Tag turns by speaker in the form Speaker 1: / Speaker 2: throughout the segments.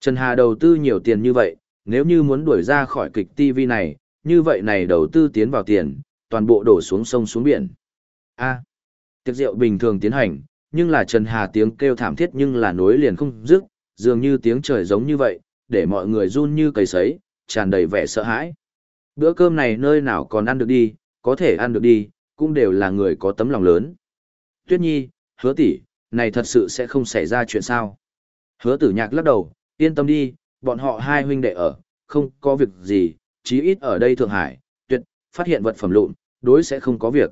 Speaker 1: Trần Hà đầu tư nhiều tiền như vậy, nếu như muốn đuổi ra khỏi kịch TV này, như vậy này đầu tư tiến vào tiền, toàn bộ đổ xuống sông xuống biển. A. tiệc rượu bình thường tiến hành, nhưng là Trần Hà tiếng kêu thảm thiết nhưng là nối liền không dứt, dường như tiếng trời giống như vậy, để mọi người run như cầy sấy, tràn đầy vẻ sợ hãi. Bữa cơm này nơi nào còn ăn được đi, có thể ăn được đi, cũng đều là người có tấm lòng lớn. Tuyết Nhi, hứa tỷ, này thật sự sẽ không xảy ra chuyện sao. Hứa tử nhạc lắc đầu, yên tâm đi, bọn họ hai huynh đệ ở, không có việc gì, chí ít ở đây Thượng Hải, tuyệt, phát hiện vật phẩm lụn, đối sẽ không có việc.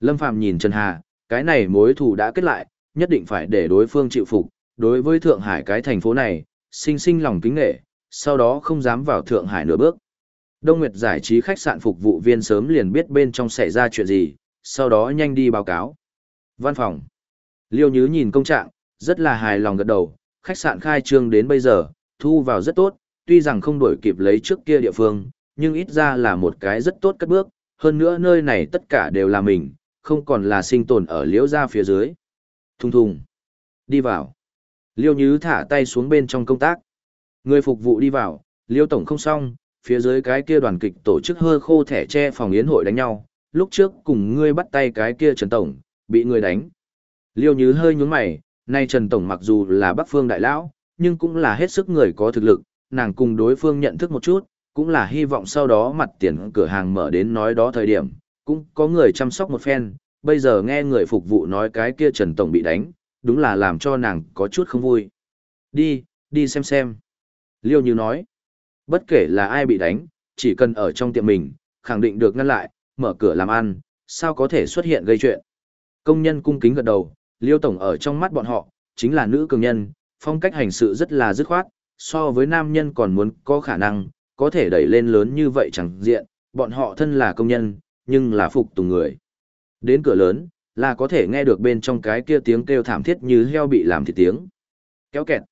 Speaker 1: Lâm Phàm nhìn Trần Hà, cái này mối thù đã kết lại, nhất định phải để đối phương chịu phục, đối với Thượng Hải cái thành phố này, sinh sinh lòng kính nghệ, sau đó không dám vào Thượng Hải nửa bước. Đông Nguyệt giải trí khách sạn phục vụ viên sớm liền biết bên trong xảy ra chuyện gì, sau đó nhanh đi báo cáo. Văn phòng. Liêu Nhứ nhìn công trạng, rất là hài lòng gật đầu, khách sạn khai trương đến bây giờ, thu vào rất tốt, tuy rằng không đổi kịp lấy trước kia địa phương, nhưng ít ra là một cái rất tốt cất bước, hơn nữa nơi này tất cả đều là mình, không còn là sinh tồn ở liễu ra phía dưới. Thùng thùng. Đi vào. Liêu Nhứ thả tay xuống bên trong công tác. Người phục vụ đi vào, Liêu Tổng không xong, phía dưới cái kia đoàn kịch tổ chức hơ khô thẻ che phòng yến hội đánh nhau, lúc trước cùng ngươi bắt tay cái kia Trần Tổng, bị người đánh. Liêu Nhứ hơi nhún mày, nay Trần Tổng mặc dù là Bắc Phương Đại Lão, nhưng cũng là hết sức người có thực lực, nàng cùng đối phương nhận thức một chút, cũng là hy vọng sau đó mặt tiền cửa hàng mở đến nói đó thời điểm, cũng có người chăm sóc một phen, bây giờ nghe người phục vụ nói cái kia Trần Tổng bị đánh, đúng là làm cho nàng có chút không vui. Đi, đi xem xem. Liêu Như nói, bất kể là ai bị đánh, chỉ cần ở trong tiệm mình, khẳng định được ngăn lại, mở cửa làm ăn, sao có thể xuất hiện gây chuyện. Công nhân cung kính gật đầu, Liêu Tổng ở trong mắt bọn họ, chính là nữ cường nhân, phong cách hành sự rất là dứt khoát, so với nam nhân còn muốn có khả năng, có thể đẩy lên lớn như vậy chẳng diện, bọn họ thân là công nhân, nhưng là phục tùng người. Đến cửa lớn, là có thể nghe được bên trong cái kia tiếng kêu thảm thiết như heo bị làm thịt tiếng. Kéo kẹt.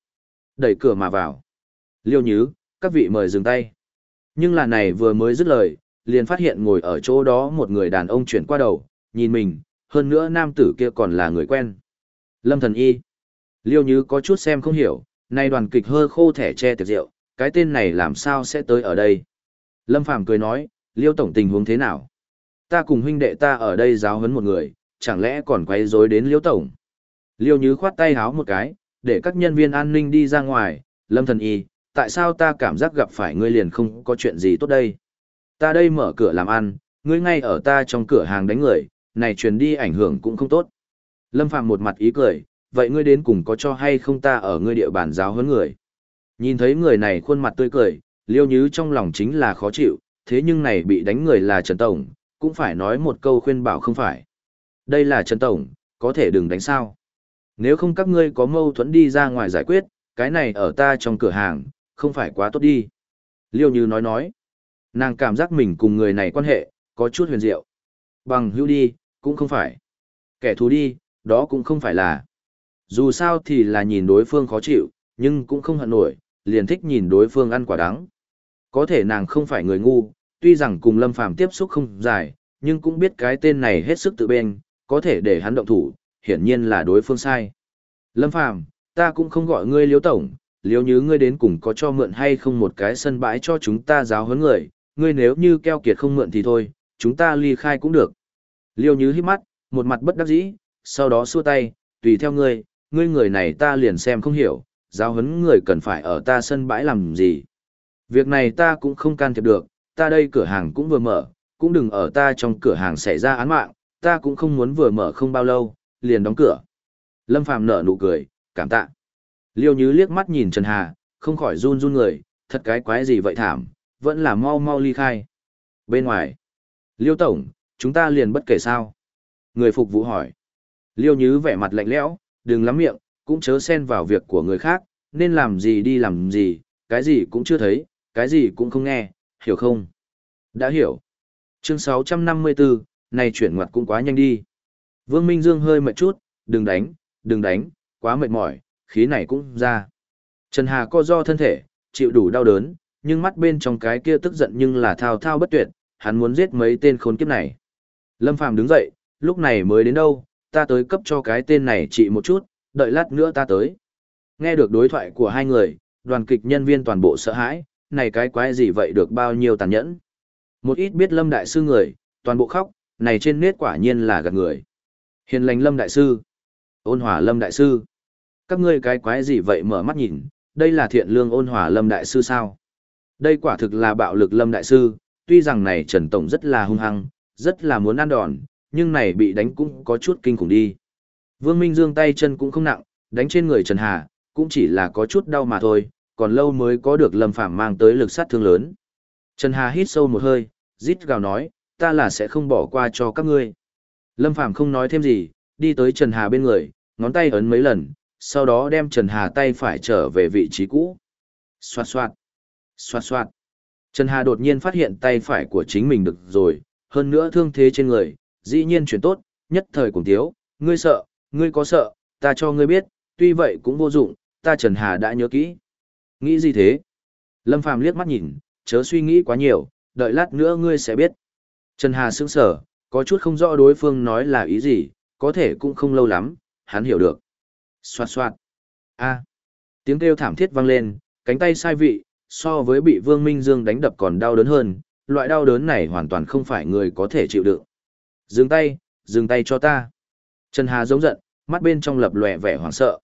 Speaker 1: Đẩy cửa mà vào. Liêu nhứ, các vị mời dừng tay. Nhưng là này vừa mới dứt lời, liền phát hiện ngồi ở chỗ đó một người đàn ông chuyển qua đầu, nhìn mình, hơn nữa nam tử kia còn là người quen. Lâm thần y. Liêu Như có chút xem không hiểu, nay đoàn kịch hơ khô thẻ che tiệc rượu, cái tên này làm sao sẽ tới ở đây. Lâm Phàm cười nói, Liêu Tổng tình huống thế nào? Ta cùng huynh đệ ta ở đây giáo huấn một người, chẳng lẽ còn quay rối đến Liêu Tổng? Liêu Như khoát tay háo một cái, để các nhân viên an ninh đi ra ngoài, Lâm thần y, tại sao ta cảm giác gặp phải ngươi liền không có chuyện gì tốt đây? Ta đây mở cửa làm ăn, ngươi ngay ở ta trong cửa hàng đánh người, này truyền đi ảnh hưởng cũng không tốt. Lâm Phàm một mặt ý cười, vậy ngươi đến cùng có cho hay không ta ở ngươi địa bàn giáo huấn người. Nhìn thấy người này khuôn mặt tươi cười, liêu nhứ trong lòng chính là khó chịu, thế nhưng này bị đánh người là Trần Tổng, cũng phải nói một câu khuyên bảo không phải. Đây là Trần Tổng, có thể đừng đánh sao. Nếu không các ngươi có mâu thuẫn đi ra ngoài giải quyết, cái này ở ta trong cửa hàng, không phải quá tốt đi. Liêu Như nói nói, nàng cảm giác mình cùng người này quan hệ, có chút huyền diệu. Bằng hữu đi, cũng không phải. Kẻ thù đi, đó cũng không phải là. Dù sao thì là nhìn đối phương khó chịu, nhưng cũng không hận nổi, liền thích nhìn đối phương ăn quả đắng. Có thể nàng không phải người ngu, tuy rằng cùng Lâm Phàm tiếp xúc không dài, nhưng cũng biết cái tên này hết sức tự bên, có thể để hắn động thủ, hiển nhiên là đối phương sai. Lâm Phàm, ta cũng không gọi ngươi Liễu tổng, Liễu Như ngươi đến cùng có cho mượn hay không một cái sân bãi cho chúng ta giáo huấn người, ngươi nếu như keo kiệt không mượn thì thôi, chúng ta ly khai cũng được. Liêu Như hít mắt, một mặt bất đắc dĩ, sau đó xua tay, tùy theo ngươi, ngươi người này ta liền xem không hiểu, giáo huấn người cần phải ở ta sân bãi làm gì. Việc này ta cũng không can thiệp được, ta đây cửa hàng cũng vừa mở, cũng đừng ở ta trong cửa hàng xảy ra án mạng, ta cũng không muốn vừa mở không bao lâu, liền đóng cửa. Lâm Phàm nở nụ cười, cảm tạ. Liêu Như liếc mắt nhìn Trần Hà, không khỏi run run người, thật cái quái gì vậy thảm, vẫn là mau mau ly khai. Bên ngoài, Liêu Tổng, chúng ta liền bất kể sao. Người phục vụ hỏi. Liêu Nhứ vẻ mặt lạnh lẽo, đừng lắm miệng, cũng chớ xen vào việc của người khác, nên làm gì đi làm gì, cái gì cũng chưa thấy, cái gì cũng không nghe, hiểu không? Đã hiểu. Chương 654, này chuyển ngoặt cũng quá nhanh đi. Vương Minh Dương hơi mệt chút, đừng đánh, đừng đánh, quá mệt mỏi, khí này cũng ra. Trần Hà co do thân thể, chịu đủ đau đớn, nhưng mắt bên trong cái kia tức giận nhưng là thao thao bất tuyệt, hắn muốn giết mấy tên khốn kiếp này. Lâm Phàm đứng dậy, lúc này mới đến đâu, ta tới cấp cho cái tên này chị một chút, đợi lát nữa ta tới. Nghe được đối thoại của hai người, đoàn kịch nhân viên toàn bộ sợ hãi, này cái quái gì vậy được bao nhiêu tàn nhẫn. Một ít biết Lâm Đại Sư người, toàn bộ khóc, này trên nết quả nhiên là gạt người. Hiền lành Lâm Đại Sư, ôn hòa Lâm Đại Sư. Các ngươi cái quái gì vậy mở mắt nhìn, đây là thiện lương ôn hòa Lâm Đại Sư sao? Đây quả thực là bạo lực Lâm Đại Sư, tuy rằng này Trần Tổng rất là hung hăng, rất là muốn ăn đòn, nhưng này bị đánh cũng có chút kinh khủng đi. Vương Minh Dương tay chân cũng không nặng, đánh trên người Trần Hà, cũng chỉ là có chút đau mà thôi, còn lâu mới có được Lâm Phàm mang tới lực sát thương lớn. Trần Hà hít sâu một hơi, rít gào nói, ta là sẽ không bỏ qua cho các ngươi. Lâm Phàm không nói thêm gì, đi tới Trần Hà bên người, ngón tay ấn mấy lần, sau đó đem Trần Hà tay phải trở về vị trí cũ. Xoạt xoạt, xoạt xoạt. Trần Hà đột nhiên phát hiện tay phải của chính mình được rồi, hơn nữa thương thế trên người, dĩ nhiên chuyển tốt, nhất thời cùng thiếu, ngươi sợ, ngươi có sợ, ta cho ngươi biết, tuy vậy cũng vô dụng, ta Trần Hà đã nhớ kỹ. Nghĩ gì thế? Lâm Phàm liếc mắt nhìn, chớ suy nghĩ quá nhiều, đợi lát nữa ngươi sẽ biết. Trần Hà sững sở, có chút không rõ đối phương nói là ý gì, có thể cũng không lâu lắm, hắn hiểu được. Xoạt xoạt. A. Tiếng kêu thảm thiết vang lên, cánh tay sai vị, so với bị Vương Minh Dương đánh đập còn đau đớn hơn, loại đau đớn này hoàn toàn không phải người có thể chịu đựng. Dừng tay, dừng tay cho ta. Trần Hà giống giận, mắt bên trong lập lòe vẻ hoảng sợ.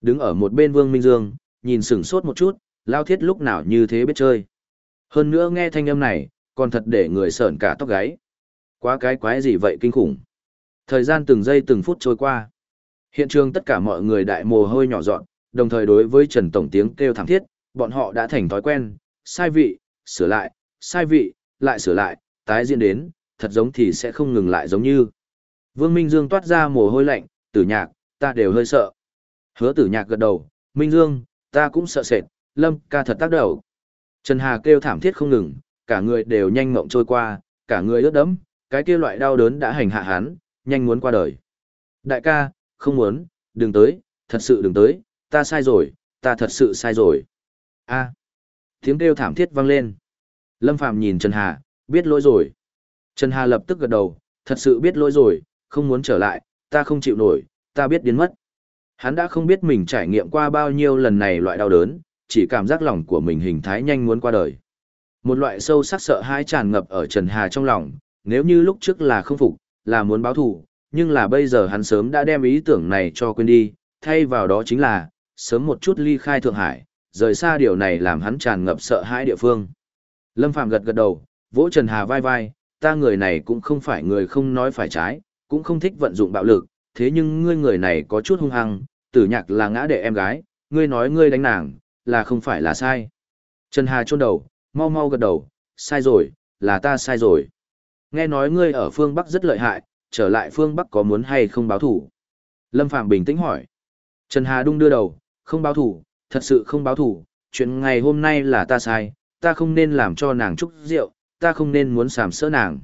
Speaker 1: Đứng ở một bên Vương Minh Dương, nhìn sửng sốt một chút, lao thiết lúc nào như thế biết chơi. Hơn nữa nghe thanh âm này, còn thật để người sợn cả tóc gáy. Quá cái quái gì vậy kinh khủng. Thời gian từng giây từng phút trôi qua. Hiện trường tất cả mọi người đại mồ hôi nhỏ dọn, đồng thời đối với Trần Tổng tiếng kêu thảm thiết, bọn họ đã thành thói quen, sai vị, sửa lại, sai vị, lại sửa lại, tái diễn đến, thật giống thì sẽ không ngừng lại giống như. Vương Minh Dương toát ra mồ hôi lạnh, tử nhạc, ta đều hơi sợ. Hứa tử nhạc gật đầu, Minh Dương, ta cũng sợ sệt, Lâm, ca thật tác đầu. Trần Hà kêu thảm thiết không ngừng, cả người đều nhanh mộng trôi qua, cả người ướt đẫm, cái kia loại đau đớn đã hành hạ hắn, nhanh muốn qua đời. Đại ca, không muốn, đừng tới, thật sự đừng tới, ta sai rồi, ta thật sự sai rồi. A. Tiếng kêu thảm thiết vang lên. Lâm Phàm nhìn Trần Hà, biết lỗi rồi. Trần Hà lập tức gật đầu, thật sự biết lỗi rồi, không muốn trở lại, ta không chịu nổi, ta biết đến mất. Hắn đã không biết mình trải nghiệm qua bao nhiêu lần này loại đau đớn, chỉ cảm giác lòng của mình hình thái nhanh muốn qua đời. Một loại sâu sắc sợ hãi tràn ngập ở Trần Hà trong lòng, nếu như lúc trước là không phục, là muốn báo thù, nhưng là bây giờ hắn sớm đã đem ý tưởng này cho quên đi, thay vào đó chính là, sớm một chút ly khai Thượng Hải, rời xa điều này làm hắn tràn ngập sợ hãi địa phương. Lâm Phạm gật gật đầu, vỗ Trần Hà vai vai, ta người này cũng không phải người không nói phải trái, cũng không thích vận dụng bạo lực, thế nhưng ngươi người này có chút hung hăng, tử nhạc là ngã để em gái, ngươi nói ngươi đánh nàng, là không phải là sai. Trần Hà chôn đầu, mau mau gật đầu, sai rồi, là ta sai rồi. Nghe nói ngươi ở phương Bắc rất lợi hại, trở lại phương Bắc có muốn hay không báo thủ? Lâm Phạm bình tĩnh hỏi. Trần Hà đung đưa đầu, không báo thủ, thật sự không báo thủ, chuyện ngày hôm nay là ta sai, ta không nên làm cho nàng chúc rượu, ta không nên muốn sàm sỡ nàng.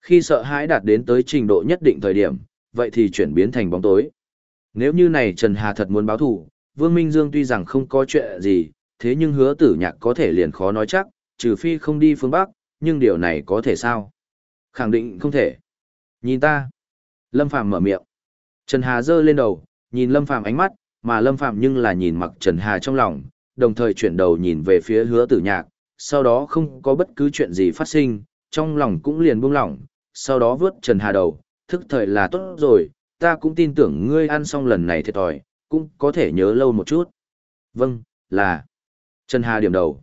Speaker 1: Khi sợ hãi đạt đến tới trình độ nhất định thời điểm, vậy thì chuyển biến thành bóng tối. Nếu như này Trần Hà thật muốn báo thủ, Vương Minh Dương tuy rằng không có chuyện gì, thế nhưng hứa tử nhạc có thể liền khó nói chắc, trừ phi không đi phương Bắc, nhưng điều này có thể sao? Khẳng định không thể. Nhìn ta. Lâm Phàm mở miệng. Trần Hà giơ lên đầu, nhìn Lâm Phàm ánh mắt, mà Lâm Phàm nhưng là nhìn mặc Trần Hà trong lòng, đồng thời chuyển đầu nhìn về phía hứa tử nhạc, sau đó không có bất cứ chuyện gì phát sinh, trong lòng cũng liền buông lỏng, sau đó vớt Trần Hà đầu, thức thời là tốt rồi, ta cũng tin tưởng ngươi ăn xong lần này thiệt thòi, cũng có thể nhớ lâu một chút. Vâng, là. Trần Hà điểm đầu.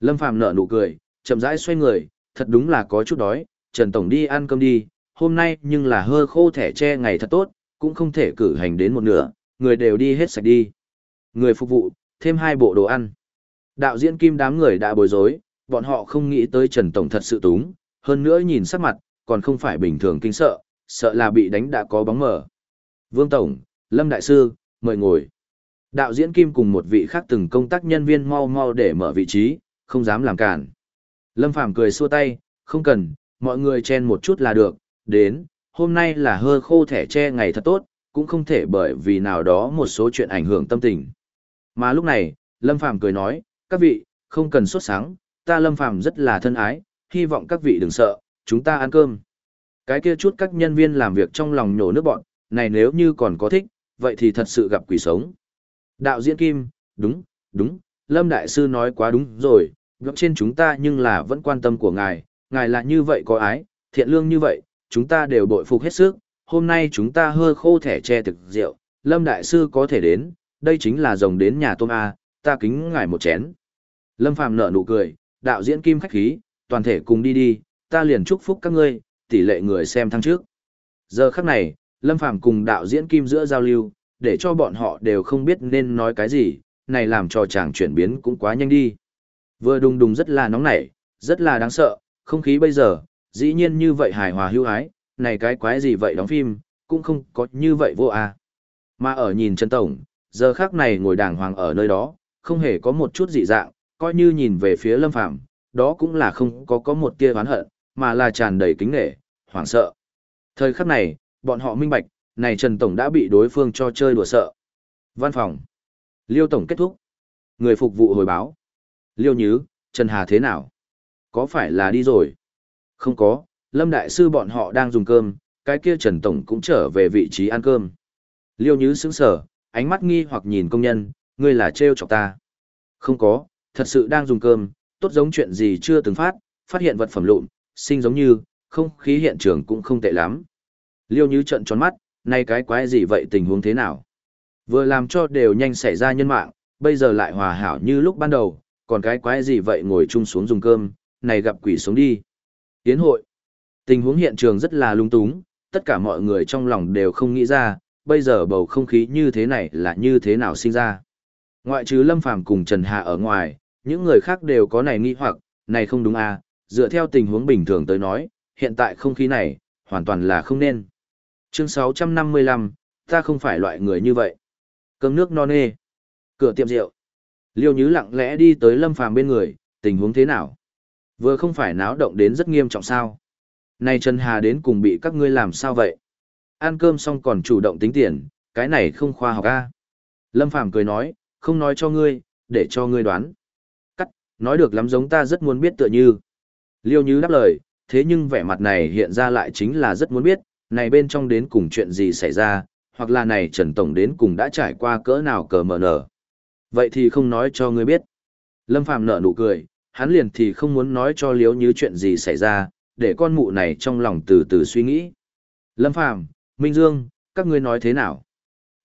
Speaker 1: Lâm Phạm nở nụ cười, chậm rãi xoay người, thật đúng là có chút đói, Trần Tổng đi ăn cơm đi, hôm nay nhưng là hơ khô thẻ che ngày thật tốt, cũng không thể cử hành đến một nửa, người đều đi hết sạch đi. Người phục vụ, thêm hai bộ đồ ăn. Đạo diễn kim đám người đã bối rối, bọn họ không nghĩ tới Trần Tổng thật sự túng, hơn nữa nhìn sắc mặt, còn không phải bình thường kinh sợ, sợ là bị đánh đã có bóng mở. Vương Tổng, Lâm Đại Sư, mời ngồi. Đạo diễn Kim cùng một vị khác từng công tác nhân viên mau mau để mở vị trí, không dám làm cản. Lâm Phàm cười xua tay, không cần, mọi người chen một chút là được, đến, hôm nay là hơ khô thẻ che ngày thật tốt, cũng không thể bởi vì nào đó một số chuyện ảnh hưởng tâm tình. Mà lúc này, Lâm Phàm cười nói, các vị, không cần sốt sáng, ta Lâm Phàm rất là thân ái, hy vọng các vị đừng sợ, chúng ta ăn cơm. Cái kia chút các nhân viên làm việc trong lòng nhổ nước bọn, này nếu như còn có thích, vậy thì thật sự gặp quỷ sống. Đạo diễn Kim, đúng, đúng, Lâm Đại Sư nói quá đúng rồi, gặp trên chúng ta nhưng là vẫn quan tâm của ngài, ngài là như vậy có ái, thiện lương như vậy, chúng ta đều bội phục hết sức, hôm nay chúng ta hơ khô thẻ che thực rượu, Lâm Đại Sư có thể đến, đây chính là rồng đến nhà tôm A, ta kính ngài một chén. Lâm Phàm nở nụ cười, đạo diễn kim khách khí, toàn thể cùng đi đi, ta liền chúc phúc các ngươi, tỷ lệ người xem thăng trước. Giờ khắc này, Lâm Phàm cùng đạo diễn kim giữa giao lưu, để cho bọn họ đều không biết nên nói cái gì, này làm cho chàng chuyển biến cũng quá nhanh đi. Vừa đùng đùng rất là nóng nảy, rất là đáng sợ, không khí bây giờ, dĩ nhiên như vậy hài hòa hữu ái, này cái quái gì vậy đóng phim, cũng không có như vậy vô à. Mà ở nhìn Trần Tổng, giờ khác này ngồi đàng hoàng ở nơi đó, không hề có một chút dị dạng, coi như nhìn về phía Lâm Phàm đó cũng là không có có một tia oán hận, mà là tràn đầy kính nể, hoảng sợ. Thời khắc này, bọn họ minh bạch, này Trần Tổng đã bị đối phương cho chơi đùa sợ. Văn phòng. Liêu Tổng kết thúc. Người phục vụ hồi báo. Liêu Nhứ, Trần Hà thế nào? Có phải là đi rồi? Không có, Lâm Đại Sư bọn họ đang dùng cơm, cái kia Trần Tổng cũng trở về vị trí ăn cơm. Liêu Nhứ sững sờ, ánh mắt nghi hoặc nhìn công nhân, ngươi là trêu chọc ta. Không có, thật sự đang dùng cơm, tốt giống chuyện gì chưa từng phát, phát hiện vật phẩm lụn, sinh giống như, không khí hiện trường cũng không tệ lắm. Liêu Như trận tròn mắt, nay cái quái gì vậy tình huống thế nào? Vừa làm cho đều nhanh xảy ra nhân mạng, bây giờ lại hòa hảo như lúc ban đầu, còn cái quái gì vậy ngồi chung xuống dùng cơm, này gặp quỷ sống đi. Tiến hội. Tình huống hiện trường rất là lung túng, tất cả mọi người trong lòng đều không nghĩ ra, bây giờ bầu không khí như thế này là như thế nào sinh ra. Ngoại trừ Lâm Phàm cùng Trần hà ở ngoài, những người khác đều có này nghi hoặc, này không đúng à, dựa theo tình huống bình thường tới nói, hiện tại không khí này, hoàn toàn là không nên. Chương 655, ta không phải loại người như vậy. Cơm nước non nê. Cửa tiệm rượu. Liêu Nhứ lặng lẽ đi tới Lâm Phàm bên người, tình huống thế nào? Vừa không phải náo động đến rất nghiêm trọng sao? Này Trần Hà đến cùng bị các ngươi làm sao vậy? Ăn cơm xong còn chủ động tính tiền, cái này không khoa học a. Lâm Phàm cười nói, không nói cho ngươi, để cho ngươi đoán. Cắt, nói được lắm giống ta rất muốn biết tựa như. Liêu Như đáp lời, thế nhưng vẻ mặt này hiện ra lại chính là rất muốn biết, này bên trong đến cùng chuyện gì xảy ra, hoặc là này Trần Tổng đến cùng đã trải qua cỡ nào cờ mở nở. Vậy thì không nói cho ngươi biết. Lâm Phàm nở nụ cười, hắn liền thì không muốn nói cho Liêu Như chuyện gì xảy ra, để con mụ này trong lòng từ từ suy nghĩ. Lâm Phàm, Minh Dương, các ngươi nói thế nào?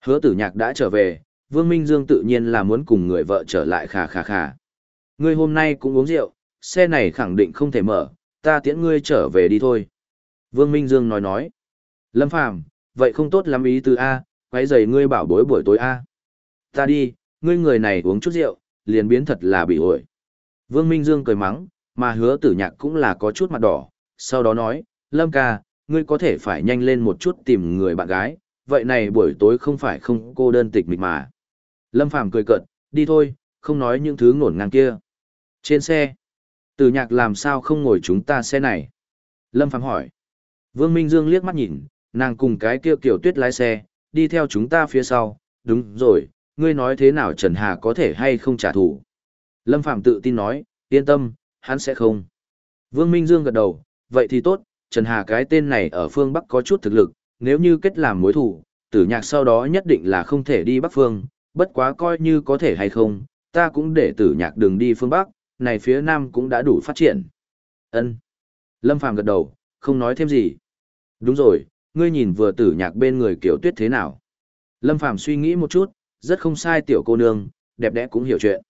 Speaker 1: Hứa tử nhạc đã trở về, Vương Minh Dương tự nhiên là muốn cùng người vợ trở lại khà khà khà. Ngươi hôm nay cũng uống rượu, xe này khẳng định không thể mở, ta tiễn ngươi trở về đi thôi. Vương Minh Dương nói nói. Lâm Phàm, vậy không tốt lắm ý từ A, quấy giày ngươi bảo bối buổi tối A. Ta đi, ngươi người này uống chút rượu, liền biến thật là bị ổi. Vương Minh Dương cười mắng, mà hứa tử nhạc cũng là có chút mặt đỏ, sau đó nói, Lâm ca, ngươi có thể phải nhanh lên một chút tìm người bạn gái, vậy này buổi tối không phải không cô đơn tịch mịch mà. Lâm Phàm cười cợt, đi thôi, không nói những thứ ngổn ngang kia. Trên xe, tử nhạc làm sao không ngồi chúng ta xe này? Lâm Phàm hỏi. Vương Minh Dương liếc mắt nhìn, nàng cùng cái kia kiểu tuyết lái xe, đi theo chúng ta phía sau, đúng rồi, ngươi nói thế nào Trần Hà có thể hay không trả thù. Lâm Phạm tự tin nói, yên tâm, hắn sẽ không. Vương Minh Dương gật đầu, vậy thì tốt, Trần Hà cái tên này ở phương Bắc có chút thực lực, nếu như kết làm mối thủ, tử nhạc sau đó nhất định là không thể đi Bắc phương, bất quá coi như có thể hay không, ta cũng để tử nhạc đường đi phương Bắc, này phía Nam cũng đã đủ phát triển. Ân. Lâm Phàm gật đầu, không nói thêm gì. Đúng rồi, ngươi nhìn vừa tử nhạc bên người kiểu tuyết thế nào. Lâm Phàm suy nghĩ một chút, rất không sai tiểu cô nương, đẹp đẽ cũng hiểu chuyện.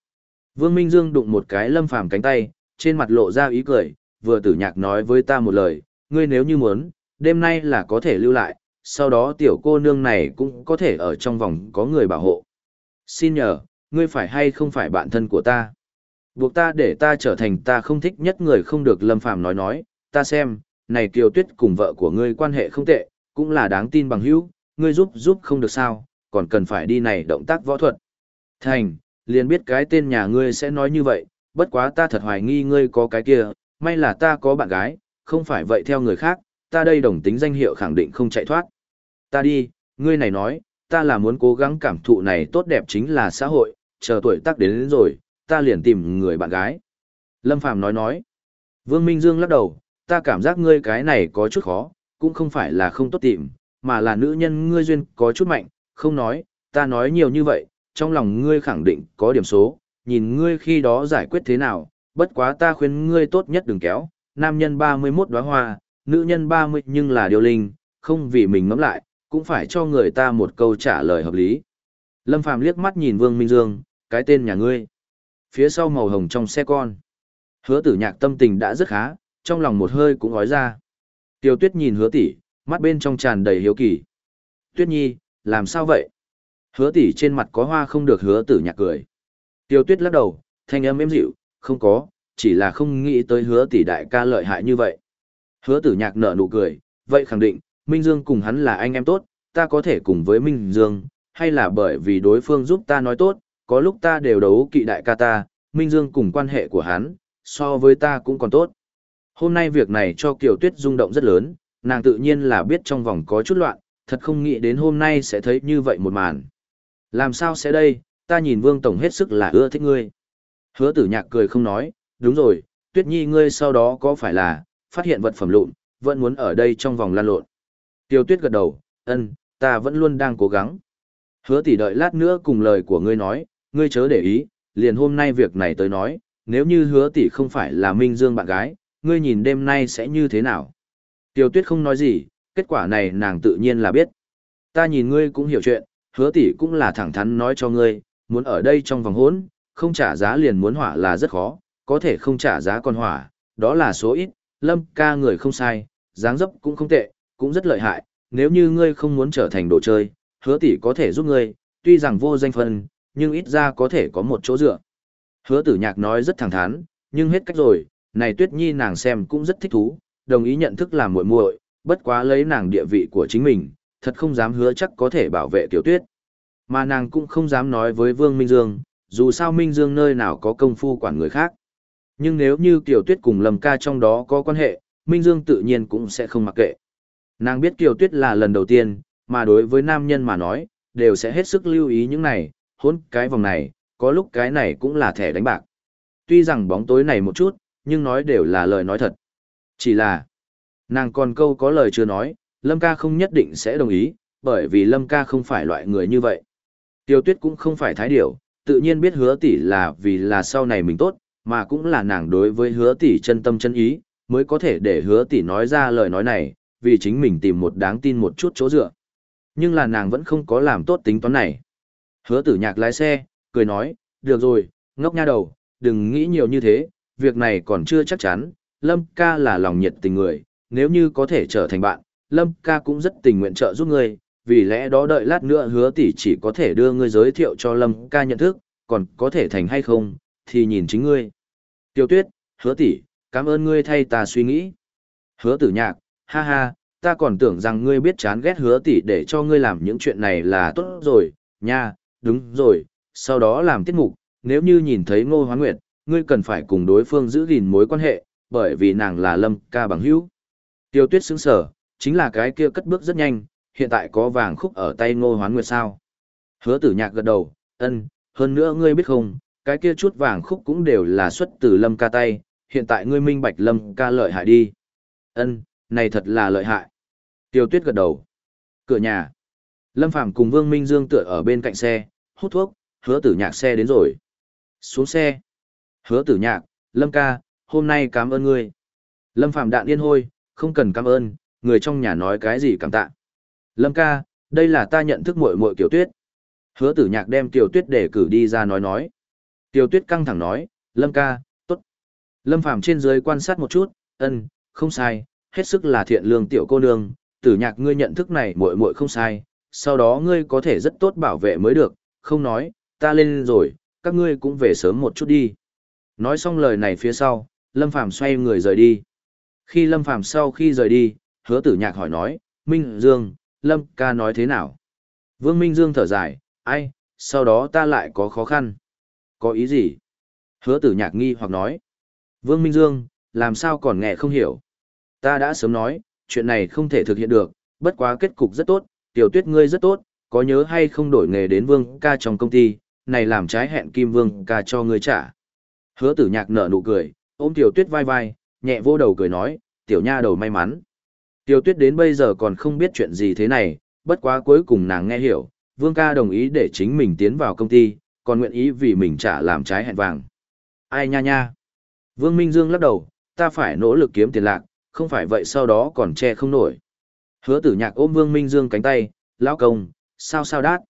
Speaker 1: Vương Minh Dương đụng một cái Lâm Phàm cánh tay, trên mặt lộ ra ý cười, vừa tử nhạc nói với ta một lời, ngươi nếu như muốn, đêm nay là có thể lưu lại, sau đó tiểu cô nương này cũng có thể ở trong vòng có người bảo hộ. Xin nhờ, ngươi phải hay không phải bạn thân của ta? Buộc ta để ta trở thành ta không thích nhất người không được Lâm Phàm nói nói, ta xem, này Kiều Tuyết cùng vợ của ngươi quan hệ không tệ, cũng là đáng tin bằng hữu, ngươi giúp giúp không được sao, còn cần phải đi này động tác võ thuật. Thành, liền biết cái tên nhà ngươi sẽ nói như vậy, bất quá ta thật hoài nghi ngươi có cái kia, may là ta có bạn gái, không phải vậy theo người khác, ta đây đồng tính danh hiệu khẳng định không chạy thoát. Ta đi, ngươi này nói, ta là muốn cố gắng cảm thụ này tốt đẹp chính là xã hội, chờ tuổi tác đến, đến rồi, ta liền tìm người bạn gái. Lâm Phàm nói nói. Vương Minh Dương lắc đầu, ta cảm giác ngươi cái này có chút khó, cũng không phải là không tốt tìm, mà là nữ nhân ngươi duyên có chút mạnh, không nói, ta nói nhiều như vậy, trong lòng ngươi khẳng định có điểm số, nhìn ngươi khi đó giải quyết thế nào, bất quá ta khuyên ngươi tốt nhất đừng kéo, nam nhân 31 đóa hoa, nữ nhân 30 nhưng là điều linh, không vì mình ngẫm lại, cũng phải cho người ta một câu trả lời hợp lý. Lâm Phàm liếc mắt nhìn Vương Minh Dương, cái tên nhà ngươi. Phía sau màu hồng trong xe con. Hứa tử nhạc tâm tình đã rất khá, trong lòng một hơi cũng ói ra. Tiêu tuyết nhìn hứa tỷ, mắt bên trong tràn đầy hiếu kỳ. Tuyết nhi, làm sao vậy? Hứa tỷ trên mặt có hoa không được hứa tử nhạc cười. Tiêu tuyết lắc đầu, thanh âm êm dịu, không có, chỉ là không nghĩ tới hứa tỷ đại ca lợi hại như vậy. Hứa tử nhạc nở nụ cười, vậy khẳng định, Minh Dương cùng hắn là anh em tốt, ta có thể cùng với Minh Dương, hay là bởi vì đối phương giúp ta nói tốt, có lúc ta đều đấu kỵ đại ca ta, Minh Dương cùng quan hệ của hắn, so với ta cũng còn tốt. Hôm nay việc này cho Kiều Tuyết rung động rất lớn, nàng tự nhiên là biết trong vòng có chút loạn, thật không nghĩ đến hôm nay sẽ thấy như vậy một màn. Làm sao sẽ đây, ta nhìn Vương Tổng hết sức là ưa thích ngươi. Hứa tử nhạc cười không nói, đúng rồi, Tuyết Nhi ngươi sau đó có phải là, phát hiện vật phẩm lụn, vẫn muốn ở đây trong vòng lan lộn. Tiêu Tuyết gật đầu, ân, ta vẫn luôn đang cố gắng. Hứa tỷ đợi lát nữa cùng lời của ngươi nói, ngươi chớ để ý, liền hôm nay việc này tới nói, nếu như hứa tỷ không phải là Minh Dương bạn gái, ngươi nhìn đêm nay sẽ như thế nào? Tiêu Tuyết không nói gì, kết quả này nàng tự nhiên là biết. Ta nhìn ngươi cũng hiểu chuyện, hứa tỷ cũng là thẳng thắn nói cho ngươi, muốn ở đây trong vòng hỗn, không trả giá liền muốn hỏa là rất khó, có thể không trả giá còn hỏa, đó là số ít, lâm ca người không sai, dáng dấp cũng không tệ, cũng rất lợi hại, nếu như ngươi không muốn trở thành đồ chơi, hứa tỷ có thể giúp ngươi, tuy rằng vô danh phân, nhưng ít ra có thể có một chỗ dựa. Hứa tử nhạc nói rất thẳng thắn, nhưng hết cách rồi, này tuyết nhi nàng xem cũng rất thích thú, đồng ý nhận thức làm muội muội, bất quá lấy nàng địa vị của chính mình, thật không dám hứa chắc có thể bảo vệ tiểu tuyết. Mà nàng cũng không dám nói với Vương Minh Dương, dù sao Minh Dương nơi nào có công phu quản người khác. Nhưng nếu như Tiểu Tuyết cùng Lâm Ca trong đó có quan hệ, Minh Dương tự nhiên cũng sẽ không mặc kệ. Nàng biết Kiều Tuyết là lần đầu tiên, mà đối với nam nhân mà nói, đều sẽ hết sức lưu ý những này, hôn cái vòng này, có lúc cái này cũng là thẻ đánh bạc. Tuy rằng bóng tối này một chút, nhưng nói đều là lời nói thật. Chỉ là, nàng còn câu có lời chưa nói, Lâm ca không nhất định sẽ đồng ý, bởi vì Lâm ca không phải loại người như vậy. Tiêu tuyết cũng không phải thái điểu, tự nhiên biết hứa tỷ là vì là sau này mình tốt, mà cũng là nàng đối với hứa tỷ chân tâm chân ý, mới có thể để hứa tỷ nói ra lời nói này, vì chính mình tìm một đáng tin một chút chỗ dựa. Nhưng là nàng vẫn không có làm tốt tính toán này. Hứa tử nhạc lái xe, cười nói, được rồi, ngốc nha đầu, đừng nghĩ nhiều như thế, việc này còn chưa chắc chắn, Lâm ca là lòng nhiệt tình người, nếu như có thể trở thành bạn, Lâm ca cũng rất tình nguyện trợ giúp ngươi, vì lẽ đó đợi lát nữa hứa tỷ chỉ có thể đưa ngươi giới thiệu cho Lâm ca nhận thức, còn có thể thành hay không, thì nhìn chính ngươi. Tiêu tuyết, hứa tỷ, cảm ơn ngươi thay ta suy nghĩ. Hứa tử nhạc, ha ha, ta còn tưởng rằng ngươi biết chán ghét hứa tỷ để cho ngươi làm những chuyện này là tốt rồi, nha, đúng rồi, sau đó làm tiết mục, nếu như nhìn thấy ngô hoán nguyệt, ngươi cần phải cùng đối phương giữ gìn mối quan hệ, bởi vì nàng là lâm ca bằng hữu. Tiêu tuyết sững sở, chính là cái kia cất bước rất nhanh, hiện tại có vàng khúc ở tay ngô hoán nguyệt sao. Hứa tử nhạc gật đầu, ân, hơn nữa ngươi biết không, cái kia chút vàng khúc cũng đều là xuất từ lâm ca tay, hiện tại ngươi minh bạch lâm ca lợi hại đi. Ân, này thật là lợi hại. Tiêu tuyết gật đầu. Cửa nhà. Lâm Phàm cùng Vương Minh Dương tựa ở bên cạnh xe, hút thuốc, hứa tử nhạc xe đến rồi. Xuống xe. Hứa tử nhạc, Lâm ca, hôm nay cảm ơn ngươi. Lâm Phàm đạn yên hôi, không cần cảm ơn, người trong nhà nói cái gì cảm tạ. Lâm ca, đây là ta nhận thức muội muội Kiều Tuyết. Hứa tử nhạc đem Kiều Tuyết để cử đi ra nói nói. Kiều Tuyết căng thẳng nói, Lâm ca, tốt. Lâm Phàm trên dưới quan sát một chút, ân, không sai, hết sức là thiện lương tiểu cô nương, tử nhạc ngươi nhận thức này muội muội không sai, sau đó ngươi có thể rất tốt bảo vệ mới được, không nói, ta lên rồi, các ngươi cũng về sớm một chút đi. Nói xong lời này phía sau, Lâm Phàm xoay người rời đi. Khi Lâm Phàm sau khi rời đi, hứa tử nhạc hỏi nói, Minh Dương, Lâm ca nói thế nào? Vương Minh Dương thở dài, ai, sau đó ta lại có khó khăn. Có ý gì? Hứa tử nhạc nghi hoặc nói. Vương Minh Dương, làm sao còn nghe không hiểu? Ta đã sớm nói, chuyện này không thể thực hiện được, bất quá kết cục rất tốt, tiểu tuyết ngươi rất tốt, có nhớ hay không đổi nghề đến Vương ca trong công ty, này làm trái hẹn Kim Vương ca cho ngươi trả. Hứa tử nhạc nở nụ cười, ôm tiểu tuyết vai vai, nhẹ vô đầu cười nói, tiểu nha đầu may mắn. Tiểu tuyết đến bây giờ còn không biết chuyện gì thế này, bất quá cuối cùng nàng nghe hiểu, Vương ca đồng ý để chính mình tiến vào công ty, còn nguyện ý vì mình trả làm trái hẹn vàng. Ai nha nha. Vương Minh Dương lắc đầu, ta phải nỗ lực kiếm tiền lạc, không phải vậy sau đó còn che không nổi. Hứa tử nhạc ôm Vương Minh Dương cánh tay, lão công, sao sao đát.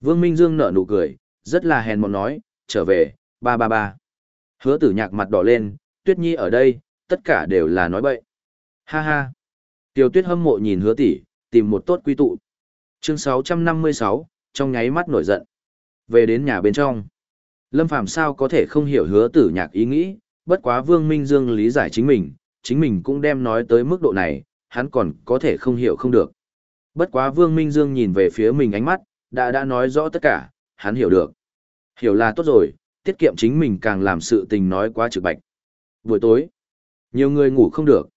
Speaker 1: Vương Minh Dương nở nụ cười, rất là hèn mọn nói, trở về, ba ba ba. Hứa tử nhạc mặt đỏ lên, tuyết nhi ở đây, tất cả đều là nói bậy. Ha ha. Tiêu tuyết hâm mộ nhìn hứa tỷ, tìm một tốt quy tụ. Chương 656, trong nháy mắt nổi giận. Về đến nhà bên trong. Lâm Phàm sao có thể không hiểu hứa tử nhạc ý nghĩ, bất quá Vương Minh Dương lý giải chính mình, chính mình cũng đem nói tới mức độ này, hắn còn có thể không hiểu không được. Bất quá Vương Minh Dương nhìn về phía mình ánh mắt, đã đã nói rõ tất cả, hắn hiểu được. Hiểu là tốt rồi, tiết kiệm chính mình càng làm sự tình nói quá trực bạch. Buổi tối, nhiều người ngủ không được.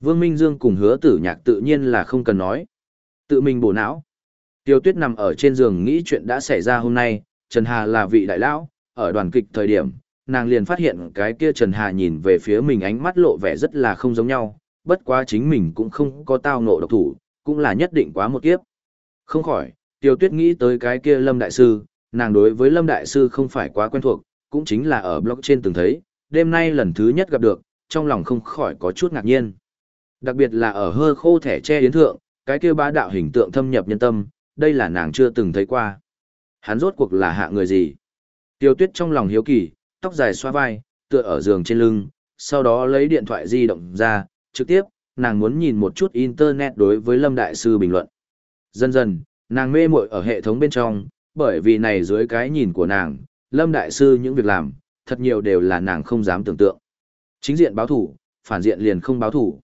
Speaker 1: Vương Minh Dương cùng hứa tử nhạc tự nhiên là không cần nói. Tự mình bổ não. Tiêu tuyết nằm ở trên giường nghĩ chuyện đã xảy ra hôm nay, Trần Hà là vị đại lão, ở đoàn kịch thời điểm, nàng liền phát hiện cái kia Trần Hà nhìn về phía mình ánh mắt lộ vẻ rất là không giống nhau, bất quá chính mình cũng không có tao ngộ độc thủ, cũng là nhất định quá một kiếp. Không khỏi, Tiêu Tuyết nghĩ tới cái kia Lâm Đại Sư, nàng đối với Lâm Đại Sư không phải quá quen thuộc, cũng chính là ở blog trên từng thấy, đêm nay lần thứ nhất gặp được, trong lòng không khỏi có chút ngạc nhiên. Đặc biệt là ở hơ khô thẻ che yến thượng, cái kia bá đạo hình tượng thâm nhập nhân tâm, đây là nàng chưa từng thấy qua. Hắn rốt cuộc là hạ người gì? Tiêu Tuyết trong lòng hiếu kỳ, tóc dài xoa vai, tựa ở giường trên lưng, sau đó lấy điện thoại di động ra, trực tiếp, nàng muốn nhìn một chút internet đối với Lâm Đại Sư bình luận. Dần dần, nàng mê muội ở hệ thống bên trong, bởi vì này dưới cái nhìn của nàng, Lâm Đại Sư những việc làm, thật nhiều đều là nàng không dám tưởng tượng. Chính diện báo thủ, phản diện liền không báo thủ.